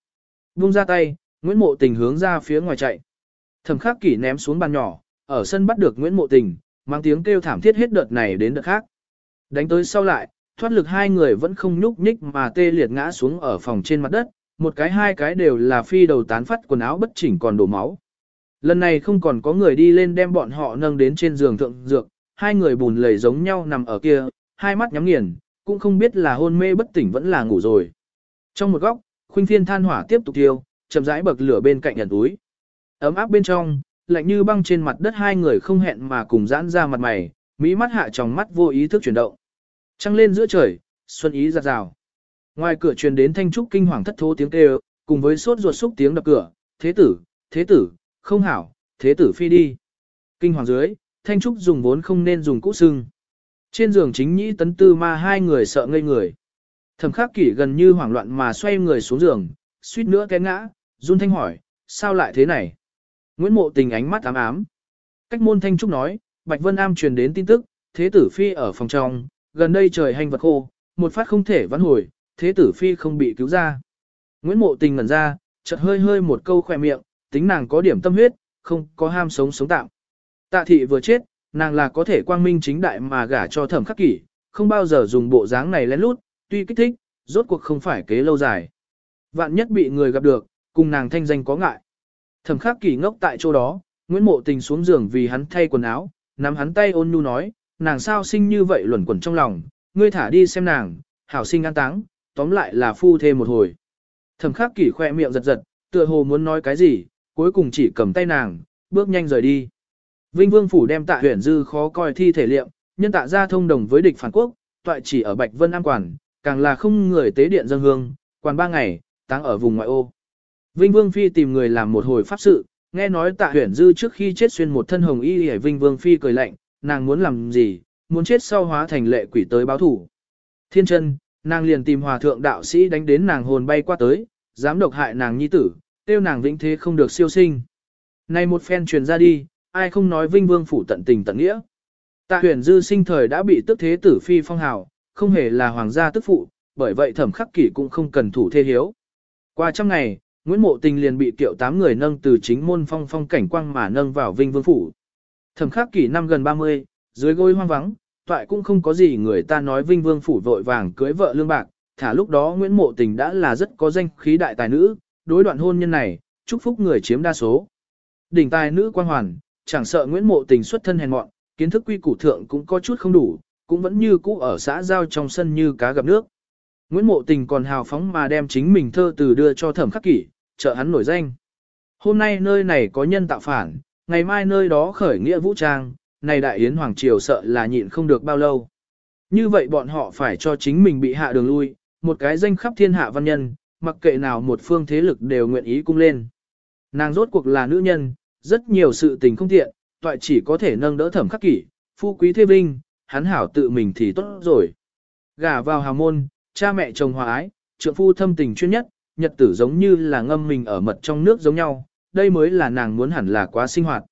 Vung ra tay, Nguyễn Mộ Tình hướng ra phía ngoài chạy. Thẩm khắc kỷ ném xuống bàn nhỏ, ở sân bắt được Nguyễn Mộ Tình, mang tiếng kêu thảm thiết hết đợt này đến đợt khác. Đánh tới sau lại, thoát lực hai người vẫn không nhúc nhích mà tê liệt ngã xuống ở phòng trên mặt đất, một cái hai cái đều là phi đầu tán phát quần áo bất chỉnh còn đổ máu. Lần này không còn có người đi lên đem bọn họ nâng đến trên giường thượng dược, hai người bùn lầy giống nhau nằm ở kia, hai mắt nhắm nghiền, cũng không biết là hôn mê bất tỉnh vẫn là ngủ rồi. Trong một góc, khuynh Thiên than hỏa tiếp tục tiêu, chậm rãi bậc lửa bên cạnh ẩn túi. Ấm áp bên trong, lạnh như băng trên mặt đất hai người không hẹn mà cùng giãn ra mặt mày, mỹ mắt hạ trong mắt vô ý thức chuyển động. Trăng lên giữa trời, xuân ý giạt rào. Ngoài cửa truyền đến thanh trúc kinh hoàng thất thố tiếng kêu, cùng với sốt ruột xúc tiếng đập cửa, thế tử, thế tử, không hảo, thế tử phi đi. Kinh hoàng dưới, thanh trúc dùng vốn không nên dùng cũ sưng. Trên giường chính nhĩ tấn tư ma hai người sợ ngây người. Thẩm khắc kỷ gần như hoảng loạn mà xoay người xuống giường, suýt nữa té ngã, run thanh hỏi, sao lại thế này? Nguyễn mộ tình ánh mắt ám ám. Cách môn thanh trúc nói, Bạch Vân Am truyền đến tin tức, thế tử phi ở phòng trong, gần đây trời hành vật khô, một phát không thể vãn hồi, thế tử phi không bị cứu ra. Nguyễn mộ tình ngẩn ra, chợt hơi hơi một câu khỏe miệng, tính nàng có điểm tâm huyết, không có ham sống sống tạm. Tạ thị vừa chết, nàng là có thể quang minh chính đại mà gả cho thẩm khắc kỷ, không bao giờ dùng bộ dáng này lén lút, tuy kích thích, rốt cuộc không phải kế lâu dài. Vạn nhất bị người gặp được, cùng nàng thanh danh có ngại. Thẩm khắc kỷ ngốc tại chỗ đó, Nguyễn Mộ Tình xuống giường vì hắn thay quần áo, nắm hắn tay ôn nhu nói, nàng sao sinh như vậy luẩn quẩn trong lòng, ngươi thả đi xem nàng, hảo sinh an táng, tóm lại là phu thêm một hồi. Thẩm khắc kỷ khoe miệng giật giật, tựa hồ muốn nói cái gì, cuối cùng chỉ cầm tay nàng, bước nhanh rời đi. Vinh Vương phủ đem Tạ Huyền Dư khó coi thi thể liệu, nhân tạ ra thông đồng với địch phản quốc, toại chỉ ở Bạch Vân An quản, càng là không người tế điện dân hương, quan ba ngày, táng ở vùng ngoại ô. Vinh Vương phi tìm người làm một hồi pháp sự, nghe nói Tạ Huyền Dư trước khi chết xuyên một thân hồng y, hề Vinh Vương phi cười lạnh, nàng muốn làm gì, muốn chết sau hóa thành lệ quỷ tới báo thủ. Thiên chân, nàng liền tìm hòa thượng đạo sĩ đánh đến nàng hồn bay qua tới, dám độc hại nàng nhi tử, tiêu nàng vĩnh thế không được siêu sinh. Này một phen truyền ra đi, ai không nói vinh vương phủ tận tình tận nghĩa. Tạ huyền dư sinh thời đã bị tức thế tử phi phong hào, không hề là hoàng gia tức phụ, bởi vậy thẩm khắc kỷ cũng không cần thủ thê hiếu. Qua trăm ngày, Nguyễn Mộ Tình liền bị kiệu tám người nâng từ chính môn phong phong cảnh quang mà nâng vào vinh vương phủ. Thẩm khắc kỷ năm gần 30, dưới gối hoang vắng, toại cũng không có gì người ta nói vinh vương phủ vội vàng cưới vợ lương bạc, thả lúc đó Nguyễn Mộ Tình đã là rất có danh khí đại tài nữ, đối đoạn hôn nhân này, chúc phúc người chiếm đa số. Đỉnh tài nữ quan hoàn, chẳng sợ Nguyễn Mộ Tình xuất thân hèn mọn, kiến thức quy củ thượng cũng có chút không đủ, cũng vẫn như cũ ở xã giao trong sân như cá gặp nước. Nguyễn Mộ Tình còn hào phóng mà đem chính mình thơ từ đưa cho Thẩm Khắc Kỷ, trợ hắn nổi danh. Hôm nay nơi này có nhân tạo phản, ngày mai nơi đó khởi nghĩa vũ trang, này đại yến hoàng triều sợ là nhịn không được bao lâu. Như vậy bọn họ phải cho chính mình bị hạ đường lui, một cái danh khắp thiên hạ văn nhân, mặc kệ nào một phương thế lực đều nguyện ý cung lên. Nàng rốt cuộc là nữ nhân, rất nhiều sự tình không thiện, toại chỉ có thể nâng đỡ thẩm khắc kỷ, phu quý thế vinh, hắn hảo tự mình thì tốt rồi. Gả vào hào môn, cha mẹ chồng hòa ái, trượng phu thâm tình chuyên nhất, nhật tử giống như là ngâm mình ở mật trong nước giống nhau, đây mới là nàng muốn hẳn là quá sinh hoạt.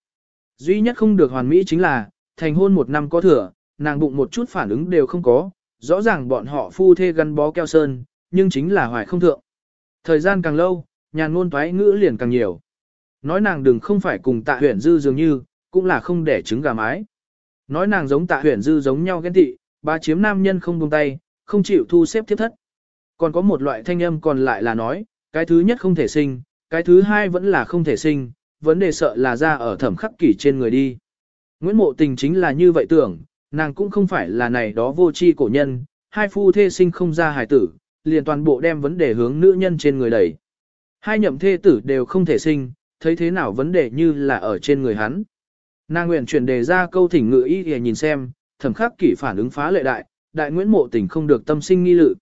Duy nhất không được hoàn mỹ chính là, thành hôn một năm có thừa, nàng bụng một chút phản ứng đều không có, rõ ràng bọn họ phu thê gắn bó keo sơn, nhưng chính là hoài không thượng. Thời gian càng lâu, nhàn ngôn toái ngữ liền càng nhiều. Nói nàng đừng không phải cùng tạ huyền dư dường như, cũng là không để trứng gà mái. Nói nàng giống tạ huyền dư giống nhau ghen tị, ba chiếm nam nhân không buông tay, không chịu thu xếp tiếp thất. Còn có một loại thanh âm còn lại là nói, cái thứ nhất không thể sinh, cái thứ hai vẫn là không thể sinh, vấn đề sợ là ra ở thẩm khắc kỷ trên người đi. Nguyễn Mộ Tình chính là như vậy tưởng, nàng cũng không phải là này đó vô tri cổ nhân, hai phu thê sinh không ra hài tử, liền toàn bộ đem vấn đề hướng nữ nhân trên người đẩy. Hai nhậm thê tử đều không thể sinh, thấy thế nào vấn đề như là ở trên người hắn. Nàng nguyện chuyển đề ra câu thỉnh ngự y để nhìn xem, thẩm khắc kỷ phản ứng phá lệ đại, đại Nguyễn Mộ Tình không được tâm sinh nghi lự.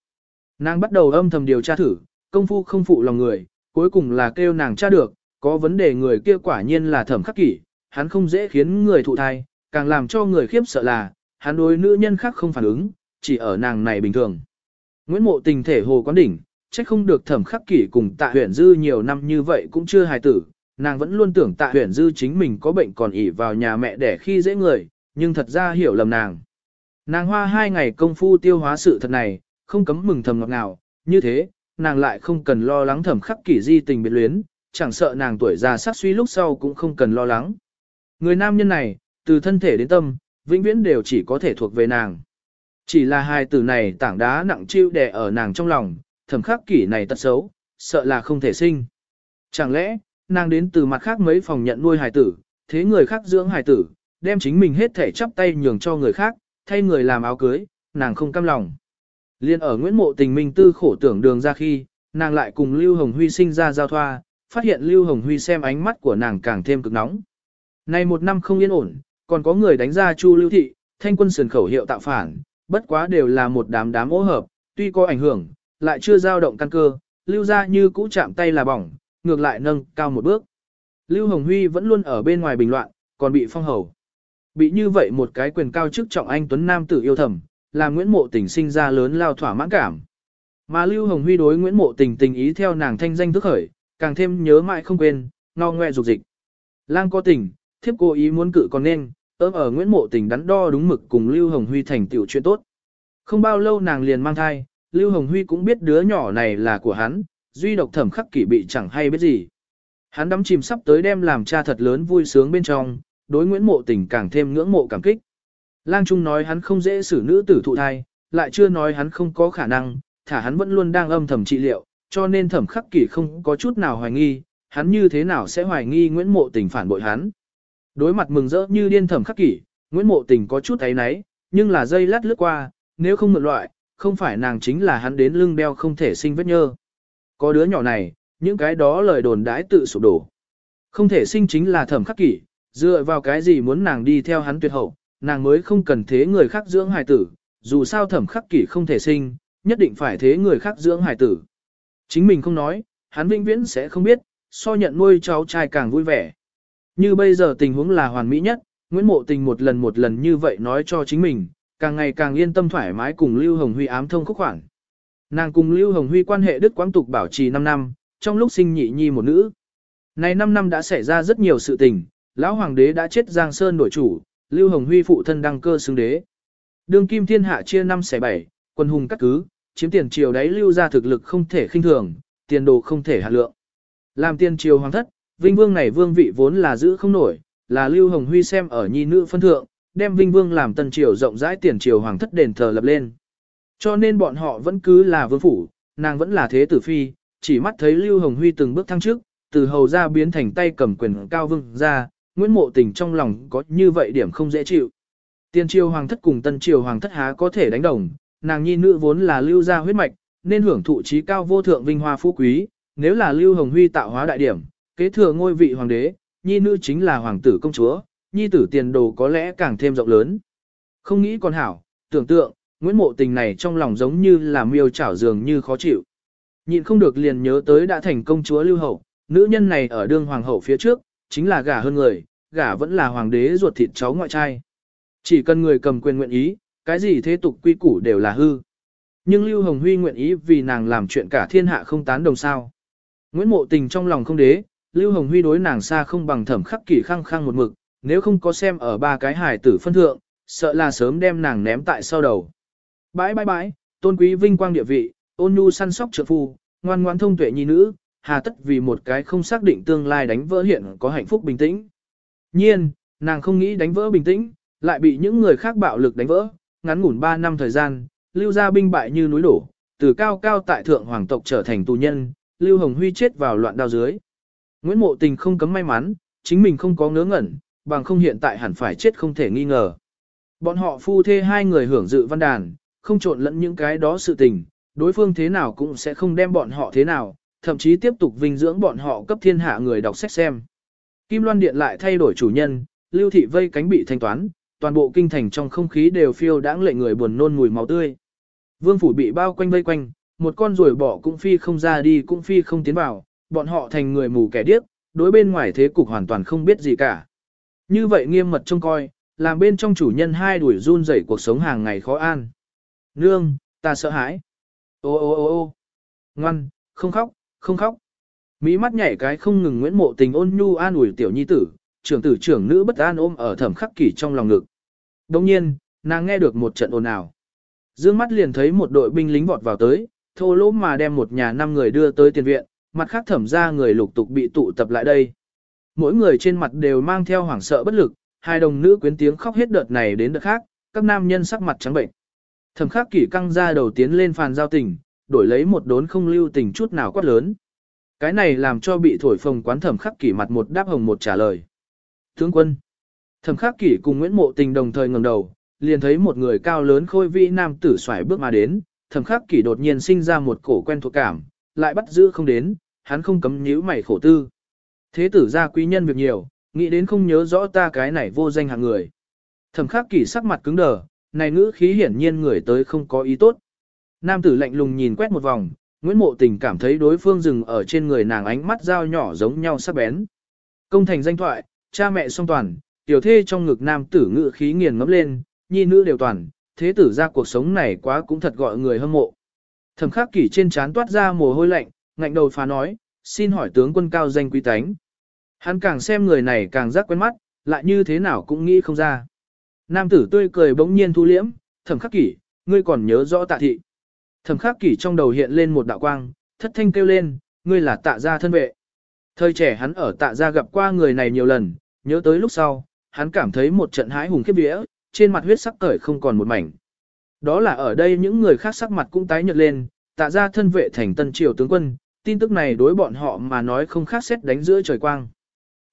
Nàng bắt đầu âm thầm điều tra thử, công phu không phụ lòng người, cuối cùng là kêu nàng tra được, có vấn đề người kia quả nhiên là thẩm khắc kỷ, hắn không dễ khiến người thụ thai, càng làm cho người khiếp sợ là, hắn đối nữ nhân khác không phản ứng, chỉ ở nàng này bình thường. Nguyễn Mộ Tình thể hồ quán đỉnh, trách không được thẩm khắc kỷ cùng tạ huyền dư nhiều năm như vậy cũng chưa hài tử, nàng vẫn luôn tưởng tạ huyền dư chính mình có bệnh còn ỉ vào nhà mẹ để khi dễ người, nhưng thật ra hiểu lầm nàng. Nàng hoa hai ngày công phu tiêu hóa sự thật này, không cấm mừng thầm ngọt ngào như thế, nàng lại không cần lo lắng thẩm khắc kỷ di tình biệt luyến, chẳng sợ nàng tuổi già sát suy lúc sau cũng không cần lo lắng. Người nam nhân này, từ thân thể đến tâm, vĩnh viễn đều chỉ có thể thuộc về nàng. Chỉ là hai từ này tảng đá nặng chiêu đè ở nàng trong lòng, thẩm khắc kỷ này tật xấu, sợ là không thể sinh. Chẳng lẽ, nàng đến từ mặt khác mấy phòng nhận nuôi hài tử, thế người khác dưỡng hài tử, đem chính mình hết thể chắp tay nhường cho người khác, thay người làm áo cưới, nàng không cam lòng. Liên ở Nguyễn Mộ Tình Minh tư khổ tưởng đường ra khi, nàng lại cùng Lưu Hồng Huy sinh ra giao thoa, phát hiện Lưu Hồng Huy xem ánh mắt của nàng càng thêm cực nóng. Nay một năm không yên ổn, còn có người đánh ra Chu Lưu Thị, thanh quân sườn khẩu hiệu tạo phản, bất quá đều là một đám đám ố hợp, tuy có ảnh hưởng, lại chưa dao động căn cơ, lưu ra như cũ chạm tay là bỏng, ngược lại nâng cao một bước. Lưu Hồng Huy vẫn luôn ở bên ngoài bình loạn, còn bị phong hầu. Bị như vậy một cái quyền cao chức trọng anh Tuấn Nam tử yêu thầm, làm Nguyễn Mộ Tình sinh ra lớn lao thỏa mãn cảm. Mà Lưu Hồng Huy đối Nguyễn Mộ Tình tình ý theo nàng thanh danh thức khởi, càng thêm nhớ mãi không quên, ngao ngoe dục dịch. Lang có tình, thiếp cố ý muốn cự còn nên, ớm ở Nguyễn Mộ Tình đắn đo đúng mực cùng Lưu Hồng Huy thành tiểu chuyện tốt. Không bao lâu nàng liền mang thai, Lưu Hồng Huy cũng biết đứa nhỏ này là của hắn, duy độc thẩm khắc kỷ bị chẳng hay biết gì. Hắn đắm chìm sắp tới đem làm cha thật lớn vui sướng bên trong, đối Nguyễn Mộ Tình càng thêm ngưỡng mộ cảm kích. Lang Trung nói hắn không dễ xử nữ tử thụ thai, lại chưa nói hắn không có khả năng, thả hắn vẫn luôn đang âm thầm trị liệu, cho nên thẩm khắc kỷ không có chút nào hoài nghi, hắn như thế nào sẽ hoài nghi Nguyễn Mộ Tình phản bội hắn. Đối mặt mừng rỡ như điên thẩm khắc kỷ, Nguyễn Mộ Tình có chút thấy náy, nhưng là dây lát lướt qua, nếu không mượn loại, không phải nàng chính là hắn đến lưng đeo không thể sinh vết nhơ. Có đứa nhỏ này, những cái đó lời đồn đãi tự sụp đổ. Không thể sinh chính là thẩm khắc kỷ, dựa vào cái gì muốn nàng đi theo hắn tuyệt hậu, nàng mới không cần thế người khác dưỡng hài tử, dù sao thẩm khắc kỷ không thể sinh, nhất định phải thế người khác dưỡng hài tử. Chính mình không nói, hắn vĩnh viễn sẽ không biết, so nhận nuôi cháu trai càng vui vẻ. Như bây giờ tình huống là hoàn mỹ nhất, Nguyễn Mộ Tình một lần một lần như vậy nói cho chính mình, càng ngày càng yên tâm thoải mái cùng Lưu Hồng Huy ám thông khúc khoảng Nàng cùng Lưu Hồng Huy quan hệ đức quang tục bảo trì 5 năm, trong lúc sinh nhị nhi một nữ. Này 5 năm đã xảy ra rất nhiều sự tình, lão hoàng đế đã chết Giang Sơn đổi chủ, Lưu Hồng Huy phụ thân đăng cơ xứng đế. Đường kim thiên hạ chia 5 xẻ 7, quân hùng cắt cứ, chiếm tiền triều đấy lưu ra thực lực không thể khinh thường, tiền đồ không thể hạ lượng. Làm tiền triều hoàng thất, vinh vương này vương vị vốn là giữ không nổi, là Lưu Hồng Huy xem ở nhi nữ phân thượng, đem vinh vương làm tân triều rộng rãi tiền triều hoàng thất đền thờ lập lên. Cho nên bọn họ vẫn cứ là vương phủ, nàng vẫn là thế tử phi, chỉ mắt thấy Lưu Hồng Huy từng bước thăng trước, từ hầu ra biến thành tay cầm quyền cao vương ra, Nguyễn Mộ Tình trong lòng có như vậy điểm không dễ chịu. Tiền triều hoàng thất cùng tân triều hoàng thất há có thể đánh đồng, nàng nhi nữ vốn là lưu gia huyết mạch, nên hưởng thụ trí cao vô thượng vinh hoa phú quý, nếu là Lưu Hồng Huy tạo hóa đại điểm, kế thừa ngôi vị hoàng đế, nhi nữ chính là hoàng tử công chúa, nhi tử tiền đồ có lẽ càng thêm rộng lớn. Không nghĩ còn hảo, tưởng tượng, Nguyễn Mộ Tình này trong lòng giống như là miêu chảo dường như khó chịu. Nhịn không được liền nhớ tới đã thành công chúa Lưu Hậu, nữ nhân này ở đương hoàng hậu phía trước, chính là gả hơn người, gả vẫn là hoàng đế ruột thịt cháu ngoại trai. Chỉ cần người cầm quyền nguyện ý, cái gì thế tục quy củ đều là hư. Nhưng Lưu Hồng Huy nguyện ý vì nàng làm chuyện cả thiên hạ không tán đồng sao. Nguyễn Mộ Tình trong lòng không đế, Lưu Hồng Huy đối nàng xa không bằng thẩm khắc kỷ khăng khăng một mực, nếu không có xem ở ba cái hài tử phân thượng, sợ là sớm đem nàng ném tại sau đầu. Bãi bãi bãi, tôn quý vinh quang địa vị, ôn nhu săn sóc trợ phu, ngoan ngoan thông tuệ nhi nữ, hà tất vì một cái không xác định tương lai đánh vỡ hiện có hạnh phúc bình tĩnh. Nhiên, nàng không nghĩ đánh vỡ bình tĩnh, lại bị những người khác bạo lực đánh vỡ, ngắn ngủn 3 năm thời gian, lưu gia binh bại như núi đổ, từ cao cao tại thượng hoàng tộc trở thành tù nhân, lưu hồng huy chết vào loạn đao dưới. Nguyễn Mộ Tình không cấm may mắn, chính mình không có ngớ ngẩn, bằng không hiện tại hẳn phải chết không thể nghi ngờ. Bọn họ phu thê hai người hưởng dự văn đàn, không trộn lẫn những cái đó sự tình, đối phương thế nào cũng sẽ không đem bọn họ thế nào, thậm chí tiếp tục vinh dưỡng bọn họ cấp thiên hạ người đọc sách xem. Kim Loan Điện lại thay đổi chủ nhân, lưu thị vây cánh bị thanh toán, toàn bộ kinh thành trong không khí đều phiêu đãng lệ người buồn nôn mùi máu tươi. Vương phủ bị bao quanh vây quanh, một con ruồi bỏ cũng phi không ra đi cũng phi không tiến vào, bọn họ thành người mù kẻ điếc, đối bên ngoài thế cục hoàn toàn không biết gì cả. Như vậy nghiêm mật trông coi, làm bên trong chủ nhân hai đuổi run rẩy cuộc sống hàng ngày khó an. Nương, ta sợ hãi. Ô ô ô ô ngoan, không khóc, không khóc. Mỹ mắt nhảy cái không ngừng Nguyễn Mộ Tình ôn nhu an ủi tiểu nhi tử, trưởng tử trưởng nữ bất an ôm ở thẩm khắc kỷ trong lòng ngực. Đồng nhiên, nàng nghe được một trận ồn ào. Dương mắt liền thấy một đội binh lính vọt vào tới, thô lỗ mà đem một nhà năm người đưa tới tiền viện, mặt khác thẩm ra người lục tục bị tụ tập lại đây. Mỗi người trên mặt đều mang theo hoảng sợ bất lực, hai đồng nữ quyến tiếng khóc hết đợt này đến đợt khác, các nam nhân sắc mặt trắng bệnh. Thẩm khắc kỷ căng ra đầu tiến lên phàn giao tình, đổi lấy một đốn không lưu tình chút nào quát lớn. Cái này làm cho bị thổi phồng quán thẩm khắc kỷ mặt một đáp hồng một trả lời. Tướng quân. Thẩm khắc kỷ cùng Nguyễn Mộ Tình đồng thời ngẩng đầu, liền thấy một người cao lớn khôi vĩ nam tử xoài bước mà đến, thẩm khắc kỷ đột nhiên sinh ra một cổ quen thuộc cảm, lại bắt giữ không đến, hắn không cấm nhíu mày khổ tư. Thế tử gia quý nhân việc nhiều, nghĩ đến không nhớ rõ ta cái này vô danh hạng người. Thẩm khắc kỷ sắc mặt cứng đờ, này ngữ khí hiển nhiên người tới không có ý tốt. Nam tử lạnh lùng nhìn quét một vòng, Nguyễn Mộ Tình cảm thấy đối phương dừng ở trên người nàng ánh mắt dao nhỏ giống nhau sắc bén. Công thành danh thoại, cha mẹ song toàn, tiểu thê trong ngực nam tử ngự khí nghiền ngấm lên, nhi nữ đều toàn, thế tử ra cuộc sống này quá cũng thật gọi người hâm mộ. Thẩm khắc kỷ trên trán toát ra mồ hôi lạnh, ngạnh đầu phá nói, xin hỏi tướng quân cao danh quý tánh. Hắn càng xem người này càng rắc quen mắt, lại như thế nào cũng nghĩ không ra. Nam tử tươi cười bỗng nhiên thu liễm, thẩm khắc kỷ, ngươi còn nhớ rõ tạ thị. Thẩm khắc kỷ trong đầu hiện lên một đạo quang, thất thanh kêu lên, ngươi là tạ gia thân vệ. Thời trẻ hắn ở tạ gia gặp qua người này nhiều lần, nhớ tới lúc sau, hắn cảm thấy một trận hãi hùng khiếp vía, trên mặt huyết sắc cởi không còn một mảnh. Đó là ở đây những người khác sắc mặt cũng tái nhợt lên, tạ gia thân vệ thành tân triều tướng quân, tin tức này đối bọn họ mà nói không khác xét đánh giữa trời quang.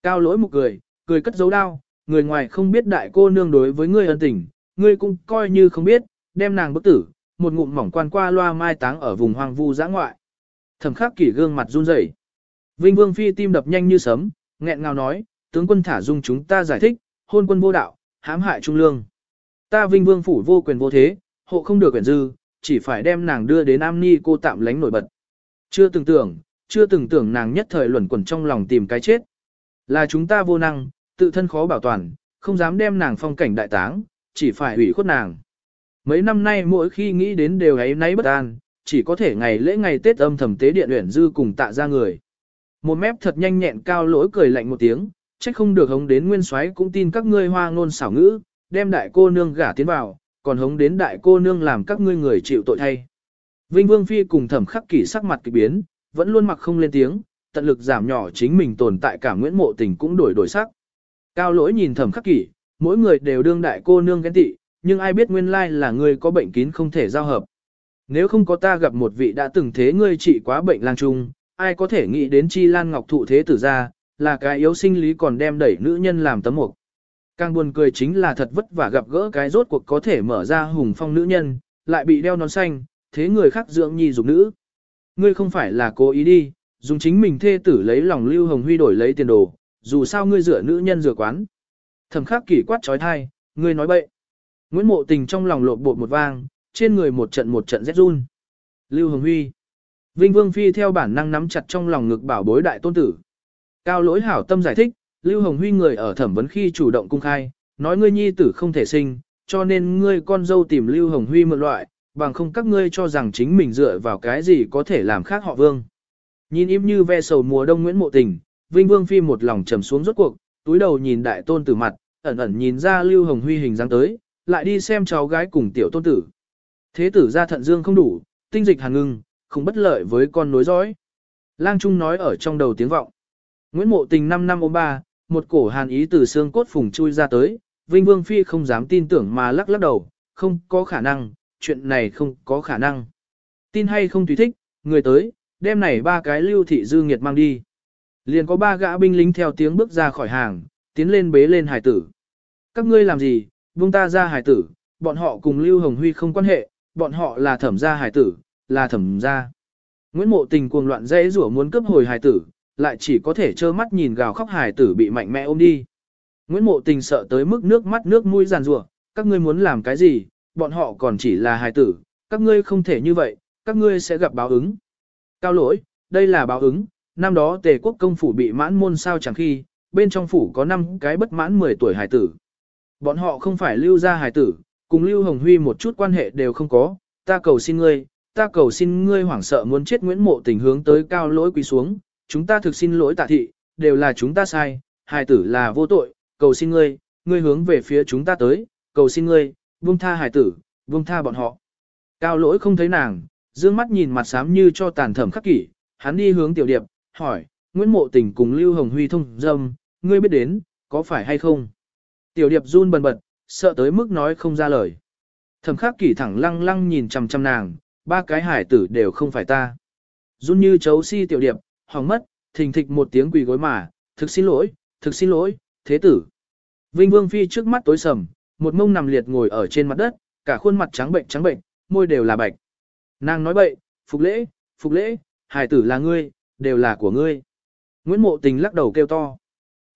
Cao lỗi một cười, cười cất dấu đao, người ngoài không biết đại cô nương đối với ngươi ân tình, ngươi cũng coi như không biết, đem nàng bức tử, một ngụm mỏng quan qua loa mai táng ở vùng hoang vu giã ngoại. Thẩm khắc kỷ gương mặt run rẩy. Vinh Vương Phi tim đập nhanh như sấm, nghẹn ngào nói, tướng quân thả dung chúng ta giải thích, hôn quân vô đạo, hãm hại trung lương. Ta Vinh Vương phủ vô quyền vô thế, hộ không được quyền dư, chỉ phải đem nàng đưa đến am ni cô tạm lánh nổi bật. Chưa từng tưởng, chưa từng tưởng nàng nhất thời luẩn quẩn trong lòng tìm cái chết. Là chúng ta vô năng, tự thân khó bảo toàn, không dám đem nàng phong cảnh đại táng, chỉ phải hủy khuất nàng. Mấy năm nay mỗi khi nghĩ đến đều ấy nấy bất an, chỉ có thể ngày lễ ngày Tết âm thầm tế điện uyển dư cùng tạ ra người. Một mép thật nhanh nhẹn cao lỗi cười lạnh một tiếng, trách không được hống đến nguyên soái cũng tin các ngươi hoa ngôn xảo ngữ, đem đại cô nương gả tiến vào, còn hống đến đại cô nương làm các ngươi người chịu tội thay. Vinh Vương Phi cùng thẩm khắc kỷ sắc mặt kỳ biến, vẫn luôn mặc không lên tiếng, tận lực giảm nhỏ chính mình tồn tại cả Nguyễn Mộ Tình cũng đổi đổi sắc. Cao lỗi nhìn thẩm khắc kỷ, mỗi người đều đương đại cô nương ghen tị, nhưng ai biết nguyên lai là ngươi có bệnh kín không thể giao hợp. Nếu không có ta gặp một vị đã từng thế ngươi trị quá bệnh lang trung, ai có thể nghĩ đến chi lan ngọc thụ thế tử ra, là cái yếu sinh lý còn đem đẩy nữ nhân làm tấm mục. Càng buồn cười chính là thật vất vả gặp gỡ cái rốt cuộc có thể mở ra hùng phong nữ nhân, lại bị đeo nón xanh, thế người khác dưỡng nhi dục nữ. Ngươi không phải là cố ý đi, dùng chính mình thê tử lấy lòng Lưu Hồng Huy đổi lấy tiền đồ, dù sao ngươi rửa nữ nhân rửa quán. Thẩm khắc kỷ quát trói thai, ngươi nói bậy. Nguyễn Mộ Tình trong lòng lộn bột một vang, trên người một trận một trận rét run. Lưu Hồng Huy. Vinh Vương Phi theo bản năng nắm chặt trong lòng ngực bảo bối đại tôn tử. Cao lỗi hảo tâm giải thích, Lưu Hồng Huy người ở thẩm vấn khi chủ động cung khai, nói ngươi nhi tử không thể sinh, cho nên ngươi con dâu tìm Lưu Hồng Huy mượn loại, bằng không các ngươi cho rằng chính mình dựa vào cái gì có thể làm khác họ vương. Nhìn im như ve sầu mùa đông Nguyễn Mộ Tình, Vinh Vương Phi một lòng trầm xuống rốt cuộc, túi đầu nhìn đại tôn tử mặt, ẩn ẩn nhìn ra Lưu Hồng Huy hình dáng tới, lại đi xem cháu gái cùng tiểu tôn tử. Thế tử ra thận dương không đủ, tinh dịch hàn ngưng, không bất lợi với con nối dõi. Lang Trung nói ở trong đầu tiếng vọng. Nguyễn Mộ Tình 5 năm ôm ba, một cổ hàn ý từ xương cốt phùng chui ra tới, Vinh Vương Phi không dám tin tưởng mà lắc lắc đầu, không có khả năng, chuyện này không có khả năng. Tin hay không tùy thích, người tới, đem này ba cái lưu thị dư nghiệt mang đi. Liền có ba gã binh lính theo tiếng bước ra khỏi hàng, tiến lên bế lên hải tử. Các ngươi làm gì, buông ta ra hải tử, bọn họ cùng Lưu Hồng Huy không quan hệ, bọn họ là thẩm gia hải tử, là thẩm gia. Nguyễn Mộ Tình cuồng loạn dễ rủa muốn cướp hồi hải tử, lại chỉ có thể trơ mắt nhìn gào khóc hải tử bị mạnh mẽ ôm đi. Nguyễn Mộ Tình sợ tới mức nước mắt nước mũi giàn rủa, các ngươi muốn làm cái gì, bọn họ còn chỉ là hải tử, các ngươi không thể như vậy, các ngươi sẽ gặp báo ứng. Cao lỗi, đây là báo ứng, năm đó tề quốc công phủ bị mãn môn sao chẳng khi, bên trong phủ có 5 cái bất mãn 10 tuổi hải tử. Bọn họ không phải lưu gia hải tử, cùng lưu hồng huy một chút quan hệ đều không có, ta cầu xin ngươi, ta cầu xin ngươi hoảng sợ muốn chết Nguyễn Mộ tình hướng tới cao lỗi quỳ xuống, chúng ta thực xin lỗi tạ thị, đều là chúng ta sai, hải tử là vô tội, cầu xin ngươi, ngươi hướng về phía chúng ta tới, cầu xin ngươi, buông tha hải tử, buông tha bọn họ. Cao lỗi không thấy nàng, dương mắt nhìn mặt xám như cho tàn thẩm khắc kỷ, hắn đi hướng tiểu điệp, hỏi, Nguyễn Mộ Tình cùng Lưu Hồng Huy thông dâm, ngươi biết đến, có phải hay không? Tiểu điệp run bần bật, sợ tới mức nói không ra lời. Thẩm khắc kỷ thẳng lăng lăng nhìn chằm chằm nàng, ba cái hải tử đều không phải ta. Run như chấu si tiểu điệp, hỏng mất, thình thịch một tiếng quỳ gối mà, thực xin lỗi, thực xin lỗi, thế tử. Vinh Vương Phi trước mắt tối sầm, một mông nằm liệt ngồi ở trên mặt đất, cả khuôn mặt trắng bệnh trắng bệnh, môi đều là bạch. Nàng nói bậy, phục lễ, phục lễ, hải tử là ngươi, đều là của ngươi. Nguyễn Mộ Tình lắc đầu kêu to.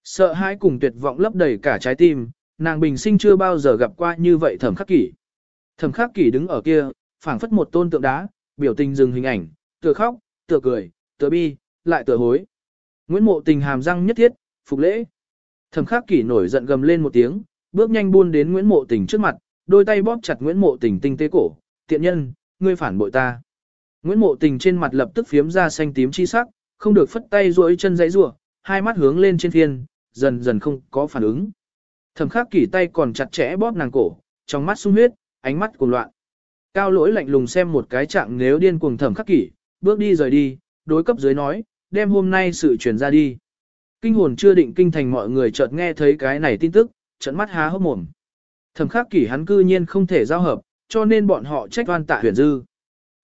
Sợ hãi cùng tuyệt vọng lấp đầy cả trái tim, nàng bình sinh chưa bao giờ gặp qua như vậy thẩm khắc kỷ. Thẩm khắc kỷ đứng ở kia, phảng phất một tôn tượng đá, biểu tình dừng hình ảnh, tựa khóc, tựa cười, tựa bi, lại tựa hối. Nguyễn Mộ Tình hàm răng nhất thiết, phục lễ. Thẩm khắc kỷ nổi giận gầm lên một tiếng, bước nhanh buôn đến Nguyễn Mộ Tình trước mặt, đôi tay bóp chặt Nguyễn Mộ Tình tinh tế cổ, tiện nhân, ngươi phản bội ta. Nguyễn Mộ Tình trên mặt lập tức phiếm ra xanh tím chi sắc, không được phất tay duỗi chân dãy rủa, hai mắt hướng lên trên thiên, dần dần không có phản ứng. Thẩm khắc kỷ tay còn chặt chẽ bóp nàng cổ, trong mắt sung huyết, ánh mắt cuồng loạn. Cao lỗi lạnh lùng xem một cái trạng nếu điên cuồng thẩm khắc kỷ, bước đi rời đi, đối cấp dưới nói, đem hôm nay sự truyền ra đi. Kinh hồn chưa định kinh thành mọi người chợt nghe thấy cái này tin tức, trận mắt há hốc mồm. Thẩm khắc kỷ hắn cư nhiên không thể giao hợp, cho nên bọn họ trách oan tạ huyền dư.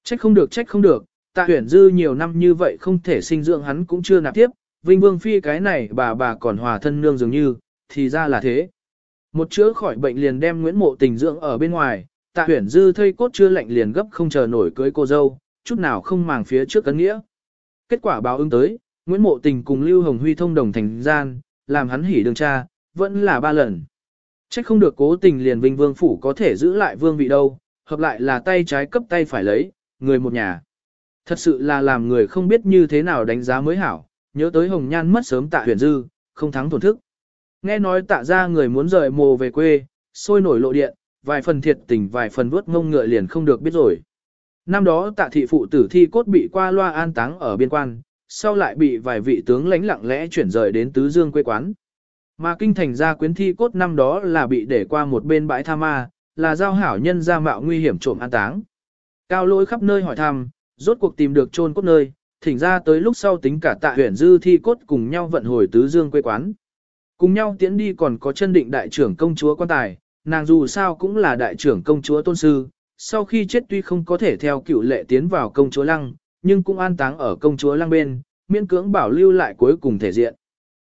Trách không được trách không được, tạ huyền dư nhiều năm như vậy không thể sinh dưỡng hắn cũng chưa nạp tiếp, Vinh Vương Phi cái này bà bà còn hòa thân nương dường như, thì ra là thế. Một chữa khỏi bệnh liền đem Nguyễn Mộ Tình dưỡng ở bên ngoài, tạ huyển dư thây cốt chưa lạnh liền gấp không chờ nổi cưới cô dâu, chút nào không màng phía trước cấn nghĩa. Kết quả báo ứng tới, Nguyễn Mộ Tình cùng Lưu Hồng Huy thông đồng thành gian, làm hắn hỉ đường cha, vẫn là ba lần. Trách không được cố tình liền Vinh Vương Phủ có thể giữ lại vương vị đâu, hợp lại là tay trái cấp tay phải lấy, người một nhà. Thật sự là làm người không biết như thế nào đánh giá mới hảo, nhớ tới Hồng Nhan mất sớm tạ huyền dư, không thắng tổn thức. Nghe nói tạ ra người muốn rời mồ về quê, sôi nổi lộ điện, vài phần thiệt tình vài phần vuốt ngông ngựa liền không được biết rồi. Năm đó tạ thị phụ tử thi cốt bị qua loa an táng ở biên quan, sau lại bị vài vị tướng lãnh lặng lẽ chuyển rời đến Tứ Dương quê quán. Mà kinh thành ra quyến thi cốt năm đó là bị để qua một bên bãi tha ma, là giao hảo nhân ra mạo nguy hiểm trộm an táng. Cao lôi khắp nơi hỏi thăm, rốt cuộc tìm được chôn cốt nơi, thỉnh ra tới lúc sau tính cả tạ huyền dư thi cốt cùng nhau vận hồi tứ dương quê quán. Cùng nhau tiễn đi còn có chân định đại trưởng công chúa quan tài, nàng dù sao cũng là đại trưởng công chúa tôn sư, sau khi chết tuy không có thể theo cựu lệ tiến vào công chúa lăng, nhưng cũng an táng ở công chúa lăng bên, miễn cưỡng bảo lưu lại cuối cùng thể diện.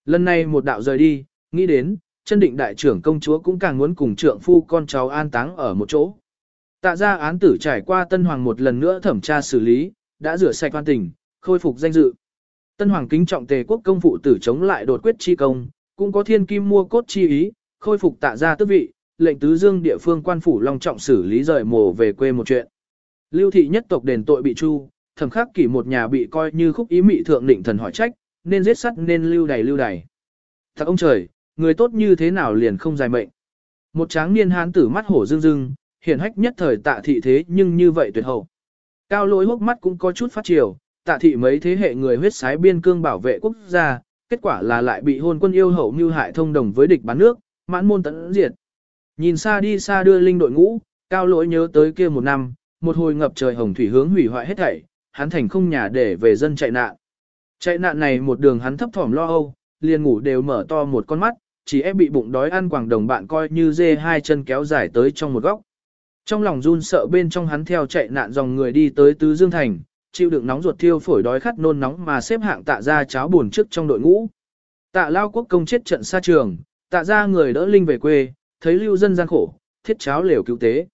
Lần này một đạo rời đi, nghĩ đến, chân định đại trưởng công chúa cũng càng muốn cùng trượng phu con cháu an táng ở một chỗ. Tạ ra án tử trải qua tân hoàng một lần nữa thẩm tra xử lý, đã rửa sạch quan tình, khôi phục danh dự. Tân hoàng kính trọng tề quốc công phụ tử chống lại đột quyết chi công, cũng có thiên kim mua cốt chi ý, khôi phục tạ gia tước vị, lệnh tứ dương địa phương quan phủ long trọng xử lý rời mồ về quê một chuyện. Lưu thị nhất tộc đền tội bị chu, thẩm khắc kỷ một nhà bị coi như khúc ý mị thượng định thần hỏi trách, nên giết sắt nên lưu đày lưu đày. Thật ông trời, người tốt như thế nào liền không dài mệnh. Một tráng niên hán tử mắt hổ dương dương, hiển hách nhất thời tạ thị thế nhưng như vậy tuyệt hậu. Cao lỗi hốc mắt cũng có chút phát triều, tạ thị mấy thế hệ người huyết sái biên cương bảo vệ quốc gia, kết quả là lại bị hôn quân yêu hậu mưu hại thông đồng với địch bán nước, mãn môn tận diệt. Nhìn xa đi xa đưa linh đội ngũ, cao lỗi nhớ tới kia một năm, một hồi ngập trời hồng thủy hướng hủy hoại hết thảy, hắn thành không nhà để về dân chạy nạn. Chạy nạn này một đường hắn thấp thỏm lo âu, liền ngủ đều mở to một con mắt, chỉ ép bị bụng đói ăn quảng đồng bạn coi như dê hai chân kéo dài tới trong một góc. Trong lòng run sợ bên trong hắn theo chạy nạn dòng người đi tới Tứ Dương Thành, chịu đựng nóng ruột thiêu phổi đói khát nôn nóng mà xếp hạng tạ ra cháo buồn trước trong đội ngũ. Tạ lao quốc công chết trận xa trường, tạ ra người đỡ linh về quê, thấy lưu dân gian khổ, thiết cháo liều cứu tế.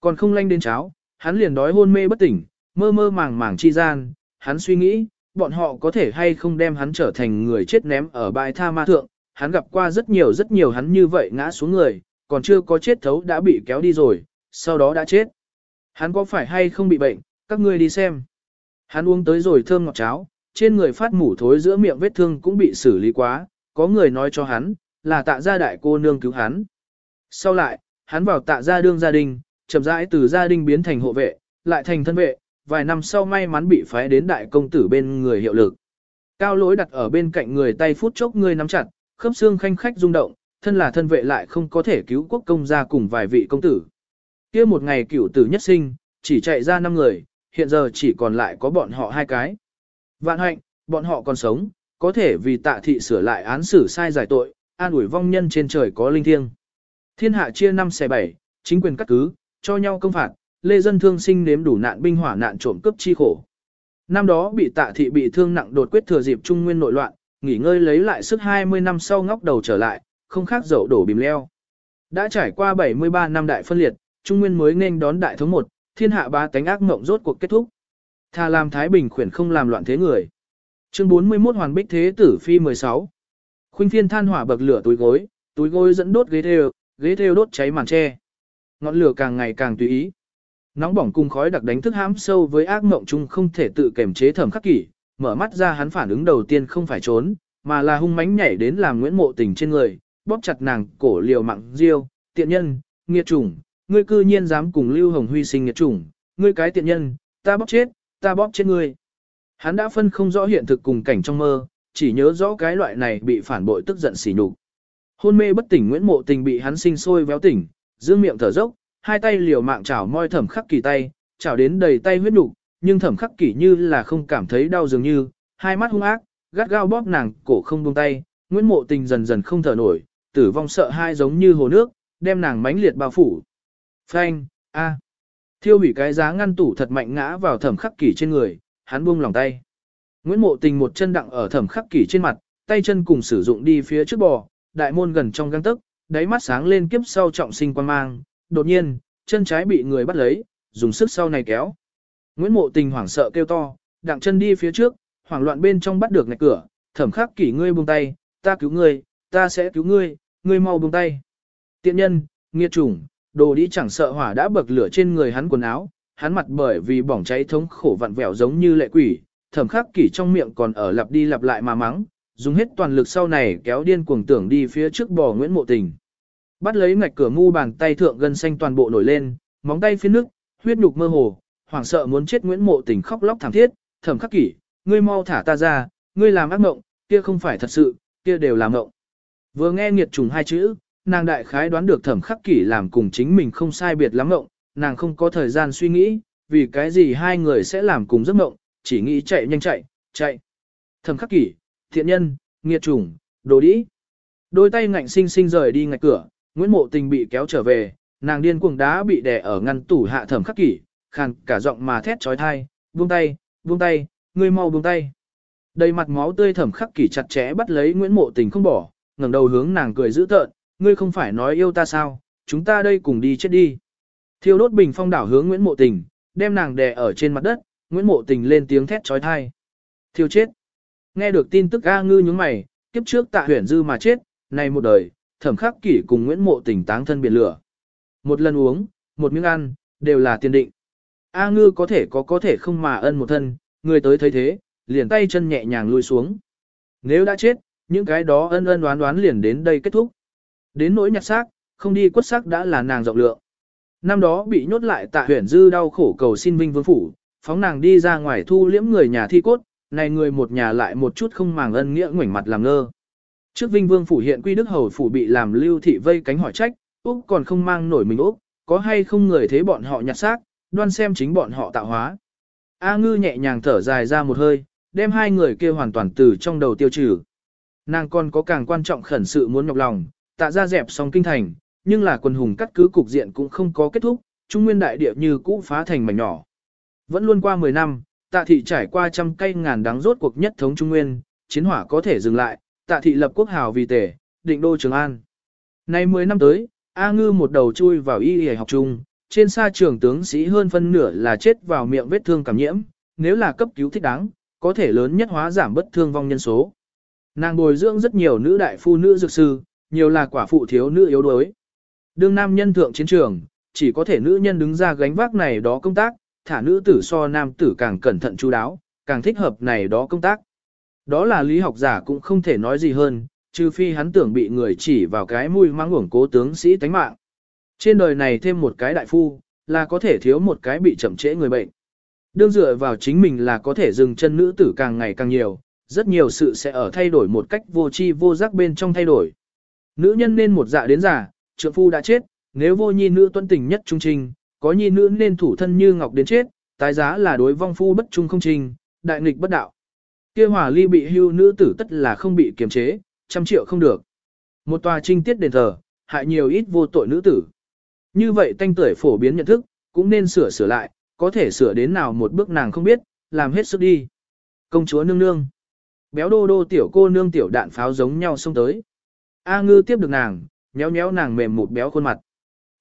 Còn không lanh đến cháo, hắn liền đói hôn mê bất tỉnh, mơ mơ màng màng chi gian, hắn suy nghĩ, bọn họ có thể hay không đem hắn trở thành người chết ném ở bãi tha ma thượng, hắn gặp qua rất nhiều rất nhiều hắn như vậy ngã xuống người, còn chưa có chết thấu đã bị kéo đi rồi, sau đó đã chết. Hắn có phải hay không bị bệnh, các ngươi đi xem. Hắn uống tới rồi thơm ngọt cháo, trên người phát mủ thối giữa miệng vết thương cũng bị xử lý quá, có người nói cho hắn, là tạ gia đại cô nương cứu hắn. Sau lại, hắn vào tạ gia đương gia đình, chậm rãi từ gia đình biến thành hộ vệ, lại thành thân vệ, vài năm sau may mắn bị phái đến đại công tử bên người hiệu lực. Cao lỗi đặt ở bên cạnh người tay phút chốc người nắm chặt, khớp xương khanh khách rung động, thân là thân vệ lại không có thể cứu quốc công gia cùng vài vị công tử. kia một ngày cửu tử nhất sinh, chỉ chạy ra năm người, hiện giờ chỉ còn lại có bọn họ hai cái. Vạn hạnh, bọn họ còn sống, có thể vì tạ thị sửa lại án xử sai giải tội, an ủi vong nhân trên trời có linh thiêng. Thiên hạ chia năm xẻ bảy, chính quyền cắt cứ, cho nhau công phạt, lê dân thương sinh nếm đủ nạn binh hỏa nạn trộm cướp chi khổ. Năm đó bị tạ thị bị thương nặng đột quyết thừa dịp trung nguyên nội loạn, nghỉ ngơi lấy lại sức 20 năm sau ngóc đầu trở lại, không khác dậu đổ bìm leo. Đã trải qua 73 năm đại phân liệt, trung nguyên mới nên đón đại thống một, thiên hạ ba cánh ác mộng rốt cuộc kết thúc. Thà làm Thái Bình khuyển không làm loạn thế người. Chương 41 Hoàn Bích Thế Tử Phi 16 Khuynh phiên than hỏa bậc lửa túi gối, túi gối dẫn đốt ghế theo, ghế theo đốt cháy màn tre. Ngọn lửa càng ngày càng tùy ý. Nóng bỏng cùng khói đặc đánh thức hãm sâu với ác mộng chung không thể tự kiềm chế thẩm khắc kỷ, mở mắt ra hắn phản ứng đầu tiên không phải trốn, mà là hung mãnh nhảy đến làm Nguyễn Mộ Tình trên người, bóp chặt nàng cổ liều mạng, diêu, tiện nhân, nghiệt chủng, ngươi cư nhiên dám cùng Lưu Hồng Huy sinh nghiệt chủng, ngươi cái tiện nhân, ta bóp chết, ta bóp chết ngươi. Hắn đã phân không rõ hiện thực cùng cảnh trong mơ, chỉ nhớ rõ cái loại này bị phản bội tức giận xỉ nhục. Hôn mê bất tỉnh Nguyễn Mộ Tình bị hắn sinh sôi véo tỉnh, dương miệng thở dốc, hai tay liều mạng chảo moi thẩm khắc kỳ tay, chảo đến đầy tay huyết nhục, nhưng thẩm khắc kỳ như là không cảm thấy đau dường như, hai mắt hung ác, gắt gao bóp nàng, cổ không buông tay, Nguyễn Mộ Tình dần dần không thở nổi, tử vong sợ hai giống như hồ nước, đem nàng mãnh liệt bao phủ. Phanh, a. Thiêu hủy cái giá ngăn tủ thật mạnh ngã vào thẩm khắc kỷ trên người, hắn buông lòng tay. Nguyễn Mộ Tình một chân đặng ở thẩm khắc kỷ trên mặt, tay chân cùng sử dụng đi phía trước bò, đại môn gần trong găng tức, đáy mắt sáng lên kiếp sau trọng sinh quan mang, đột nhiên, chân trái bị người bắt lấy, dùng sức sau này kéo. Nguyễn Mộ Tình hoảng sợ kêu to, đặng chân đi phía trước, hoảng loạn bên trong bắt được ngạch cửa, thẩm khắc kỷ ngươi buông tay, ta cứu ngươi, ta sẽ cứu ngươi, ngươi mau buông tay. Tiện nhân, nghiệt chủng, đồ đi chẳng sợ hỏa đã bậc lửa trên người hắn quần áo, hắn mặt bởi vì bỏng cháy thống khổ vặn vẹo giống như lệ quỷ, thẩm khắc kỷ trong miệng còn ở lặp đi lặp lại mà mắng, dùng hết toàn lực sau này kéo điên cuồng tưởng đi phía trước bò Nguyễn Mộ Tình. Bắt lấy ngạch cửa ngu bàn tay thượng gân xanh toàn bộ nổi lên, móng tay phía nước, huyết nhục mơ hồ, hoảng sợ muốn chết Nguyễn Mộ Tình khóc lóc thảm thiết, thẩm khắc kỷ, ngươi mau thả ta ra, ngươi làm ác mộng, kia không phải thật sự, kia đều là mộng. Vừa nghe nghiệt trùng hai chữ, nàng đại khái đoán được thẩm khắc kỷ làm cùng chính mình không sai biệt lắm mộng, nàng không có thời gian suy nghĩ, vì cái gì hai người sẽ làm cùng giấc mộng, chỉ nghĩ chạy nhanh chạy, chạy. Thẩm khắc kỷ, thiện nhân, nghiệt trùng, đồ đĩ. Đôi tay ngạnh sinh sinh rời đi ngạch cửa, Nguyễn Mộ Tình bị kéo trở về, nàng điên cuồng đá bị đè ở ngăn tủ hạ thẩm khắc kỷ, khàn cả giọng mà thét trói thai, buông tay, buông tay, ngươi mau buông tay. Đầy mặt máu tươi thẩm khắc kỷ chặt chẽ bắt lấy Nguyễn Mộ Tình không bỏ, ngẩng đầu hướng nàng cười dữ tợn, ngươi không phải nói yêu ta sao, chúng ta đây cùng đi chết đi. Thiêu đốt bình phong đảo hướng Nguyễn Mộ Tình, đem nàng đè ở trên mặt đất, Nguyễn Mộ Tình lên tiếng thét trói thai. Thiêu chết. Nghe được tin tức A ngư nhướng mày, kiếp trước tạ huyền dư mà chết, này một đời, thẩm khắc kỷ cùng Nguyễn Mộ Tình táng thân biển lửa. Một lần uống, một miếng ăn, đều là tiền định. A ngư có thể có có thể không mà ân một thân, người tới thấy thế, liền tay chân nhẹ nhàng lui xuống. Nếu đã chết, những cái đó ân ân đoán đoán liền đến đây kết thúc. Đến nỗi nhặt xác, không đi quất xác đã là nàng rộng lượng. Năm đó bị nhốt lại tạ huyền dư đau khổ cầu xin vinh vương phủ, phóng nàng đi ra ngoài thu liễm người nhà thi cốt, này người một nhà lại một chút không màng ân nghĩa ngoảnh mặt làm ngơ. Trước vinh vương phủ hiện quy đức hầu phủ bị làm lưu thị vây cánh hỏi trách, Úc còn không mang nổi mình Úc, có hay không người thế bọn họ nhặt xác, đoan xem chính bọn họ tạo hóa. A ngư nhẹ nhàng thở dài ra một hơi, đem hai người kia hoàn toàn từ trong đầu tiêu trừ. Nàng còn có càng quan trọng khẩn sự muốn nhọc lòng, tạ ra dẹp xong kinh thành, nhưng là quân hùng cắt cứ cục diện cũng không có kết thúc, trung nguyên đại địa như cũ phá thành mảnh nhỏ. Vẫn luôn qua 10 năm, tạ thị trải qua trăm cây ngàn đắng rốt cuộc nhất thống trung nguyên, chiến hỏa có thể dừng lại, tạ thị lập quốc hào vì tể, định đô Trường An. Nay 10 năm tới, A Ngư một đầu chui vào y y học trung, trên xa trường tướng sĩ hơn phân nửa là chết vào miệng vết thương cảm nhiễm, nếu là cấp cứu thích đáng, có thể lớn nhất hóa giảm bất thương vong nhân số. Nàng bồi dưỡng rất nhiều nữ đại phu nữ dược sư, nhiều là quả phụ thiếu nữ yếu đuối. Đương nam nhân thượng chiến trường, chỉ có thể nữ nhân đứng ra gánh vác này đó công tác, thả nữ tử so nam tử càng cẩn thận chú đáo, càng thích hợp này đó công tác. Đó là lý học giả cũng không thể nói gì hơn, trừ phi hắn tưởng bị người chỉ vào cái mũi mang uổng cố tướng sĩ tánh mạng. Trên đời này thêm một cái đại phu, là có thể thiếu một cái bị chậm trễ người bệnh. Đương dựa vào chính mình là có thể dừng chân nữ tử càng ngày càng nhiều, rất nhiều sự sẽ ở thay đổi một cách vô tri vô giác bên trong thay đổi. Nữ nhân nên một dạ đến giả, trượng phu đã chết, nếu vô nhi nữ tuân tình nhất trung trình, có nhi nữ nên thủ thân như ngọc đến chết, tái giá là đối vong phu bất trung không trình, đại nghịch bất đạo. Kia hỏa ly bị hưu nữ tử tất là không bị kiềm chế, trăm triệu không được. Một tòa trinh tiết đền thờ, hại nhiều ít vô tội nữ tử. Như vậy tanh tuổi phổ biến nhận thức, cũng nên sửa sửa lại, có thể sửa đến nào một bước nàng không biết, làm hết sức đi. Công chúa nương nương. Béo đô đô tiểu cô nương tiểu đạn pháo giống nhau xông tới. A ngư tiếp được nàng, nhéo nhéo nàng mềm một béo khuôn mặt.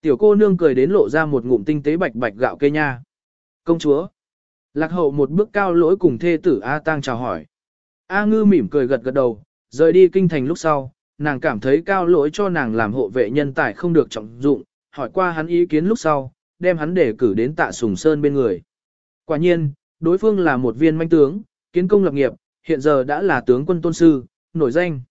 Tiểu cô nương cười đến lộ ra một ngụm tinh tế bạch bạch gạo cây nha. Công chúa. Lạc hậu một bước cao lỗi cùng thê tử A Tang chào hỏi. A ngư mỉm cười gật gật đầu, rời đi kinh thành lúc sau, nàng cảm thấy cao lỗi cho nàng làm hộ vệ nhân tài không được trọng dụng, hỏi qua hắn ý kiến lúc sau, đem hắn để cử đến tạ sùng sơn bên người. Quả nhiên, đối phương là một viên manh tướng, kiến công lập nghiệp, hiện giờ đã là tướng quân tôn sư, nổi danh.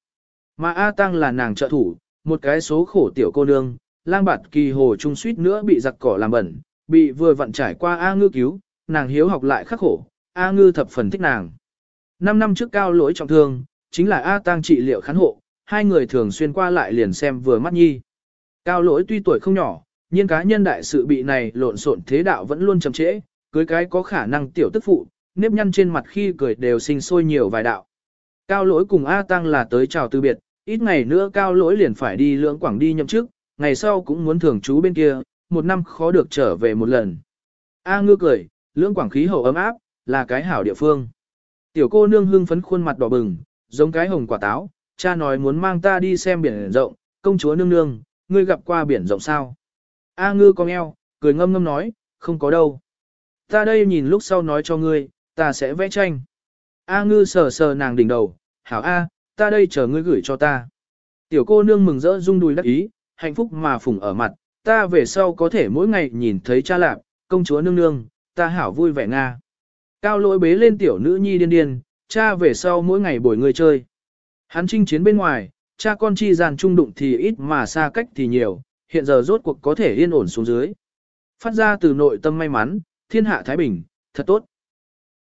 Mà A Tăng là nàng trợ thủ, một cái số khổ tiểu cô nương, lang bạt kỳ hồ trung suýt nữa bị giặc cỏ làm bẩn, bị vừa vặn trải qua A ngư cứu, nàng hiếu học lại khắc khổ, A ngư thập phần thích nàng. Năm năm trước cao lỗi trọng thương, chính là A Tăng trị liệu khán hộ, hai người thường xuyên qua lại liền xem vừa mắt nhi. Cao lỗi tuy tuổi không nhỏ, nhưng cá nhân đại sự bị này lộn xộn thế đạo vẫn luôn chậm trễ, cưới cái có khả năng tiểu tức phụ, nếp nhăn trên mặt khi cười đều sinh sôi nhiều vài đạo. Cao lỗi cùng A Tăng là tới chào từ biệt, ít ngày nữa cao lỗi liền phải đi lưỡng quảng đi nhậm chức, ngày sau cũng muốn thường trú bên kia, một năm khó được trở về một lần. A ngư cười, lưỡng quảng khí hậu ấm áp, là cái hảo địa phương. Tiểu cô nương hưng phấn khuôn mặt đỏ bừng, giống cái hồng quả táo, cha nói muốn mang ta đi xem biển rộng, công chúa nương nương, ngươi gặp qua biển rộng sao? A ngư cong eo, cười ngâm ngâm nói, không có đâu. Ta đây nhìn lúc sau nói cho ngươi, ta sẽ vẽ tranh. A ngư sờ sờ nàng đỉnh đầu, hảo A, ta đây chờ ngươi gửi cho ta. Tiểu cô nương mừng rỡ rung đùi đắc ý, hạnh phúc mà phùng ở mặt, ta về sau có thể mỗi ngày nhìn thấy cha lạc, công chúa nương nương, ta hảo vui vẻ Nga. Cao lỗi bế lên tiểu nữ nhi điên điên, cha về sau mỗi ngày bồi người chơi. Hắn chinh chiến bên ngoài, cha con chi gian trung đụng thì ít mà xa cách thì nhiều, hiện giờ rốt cuộc có thể yên ổn xuống dưới. Phát ra từ nội tâm may mắn, thiên hạ Thái Bình, thật tốt.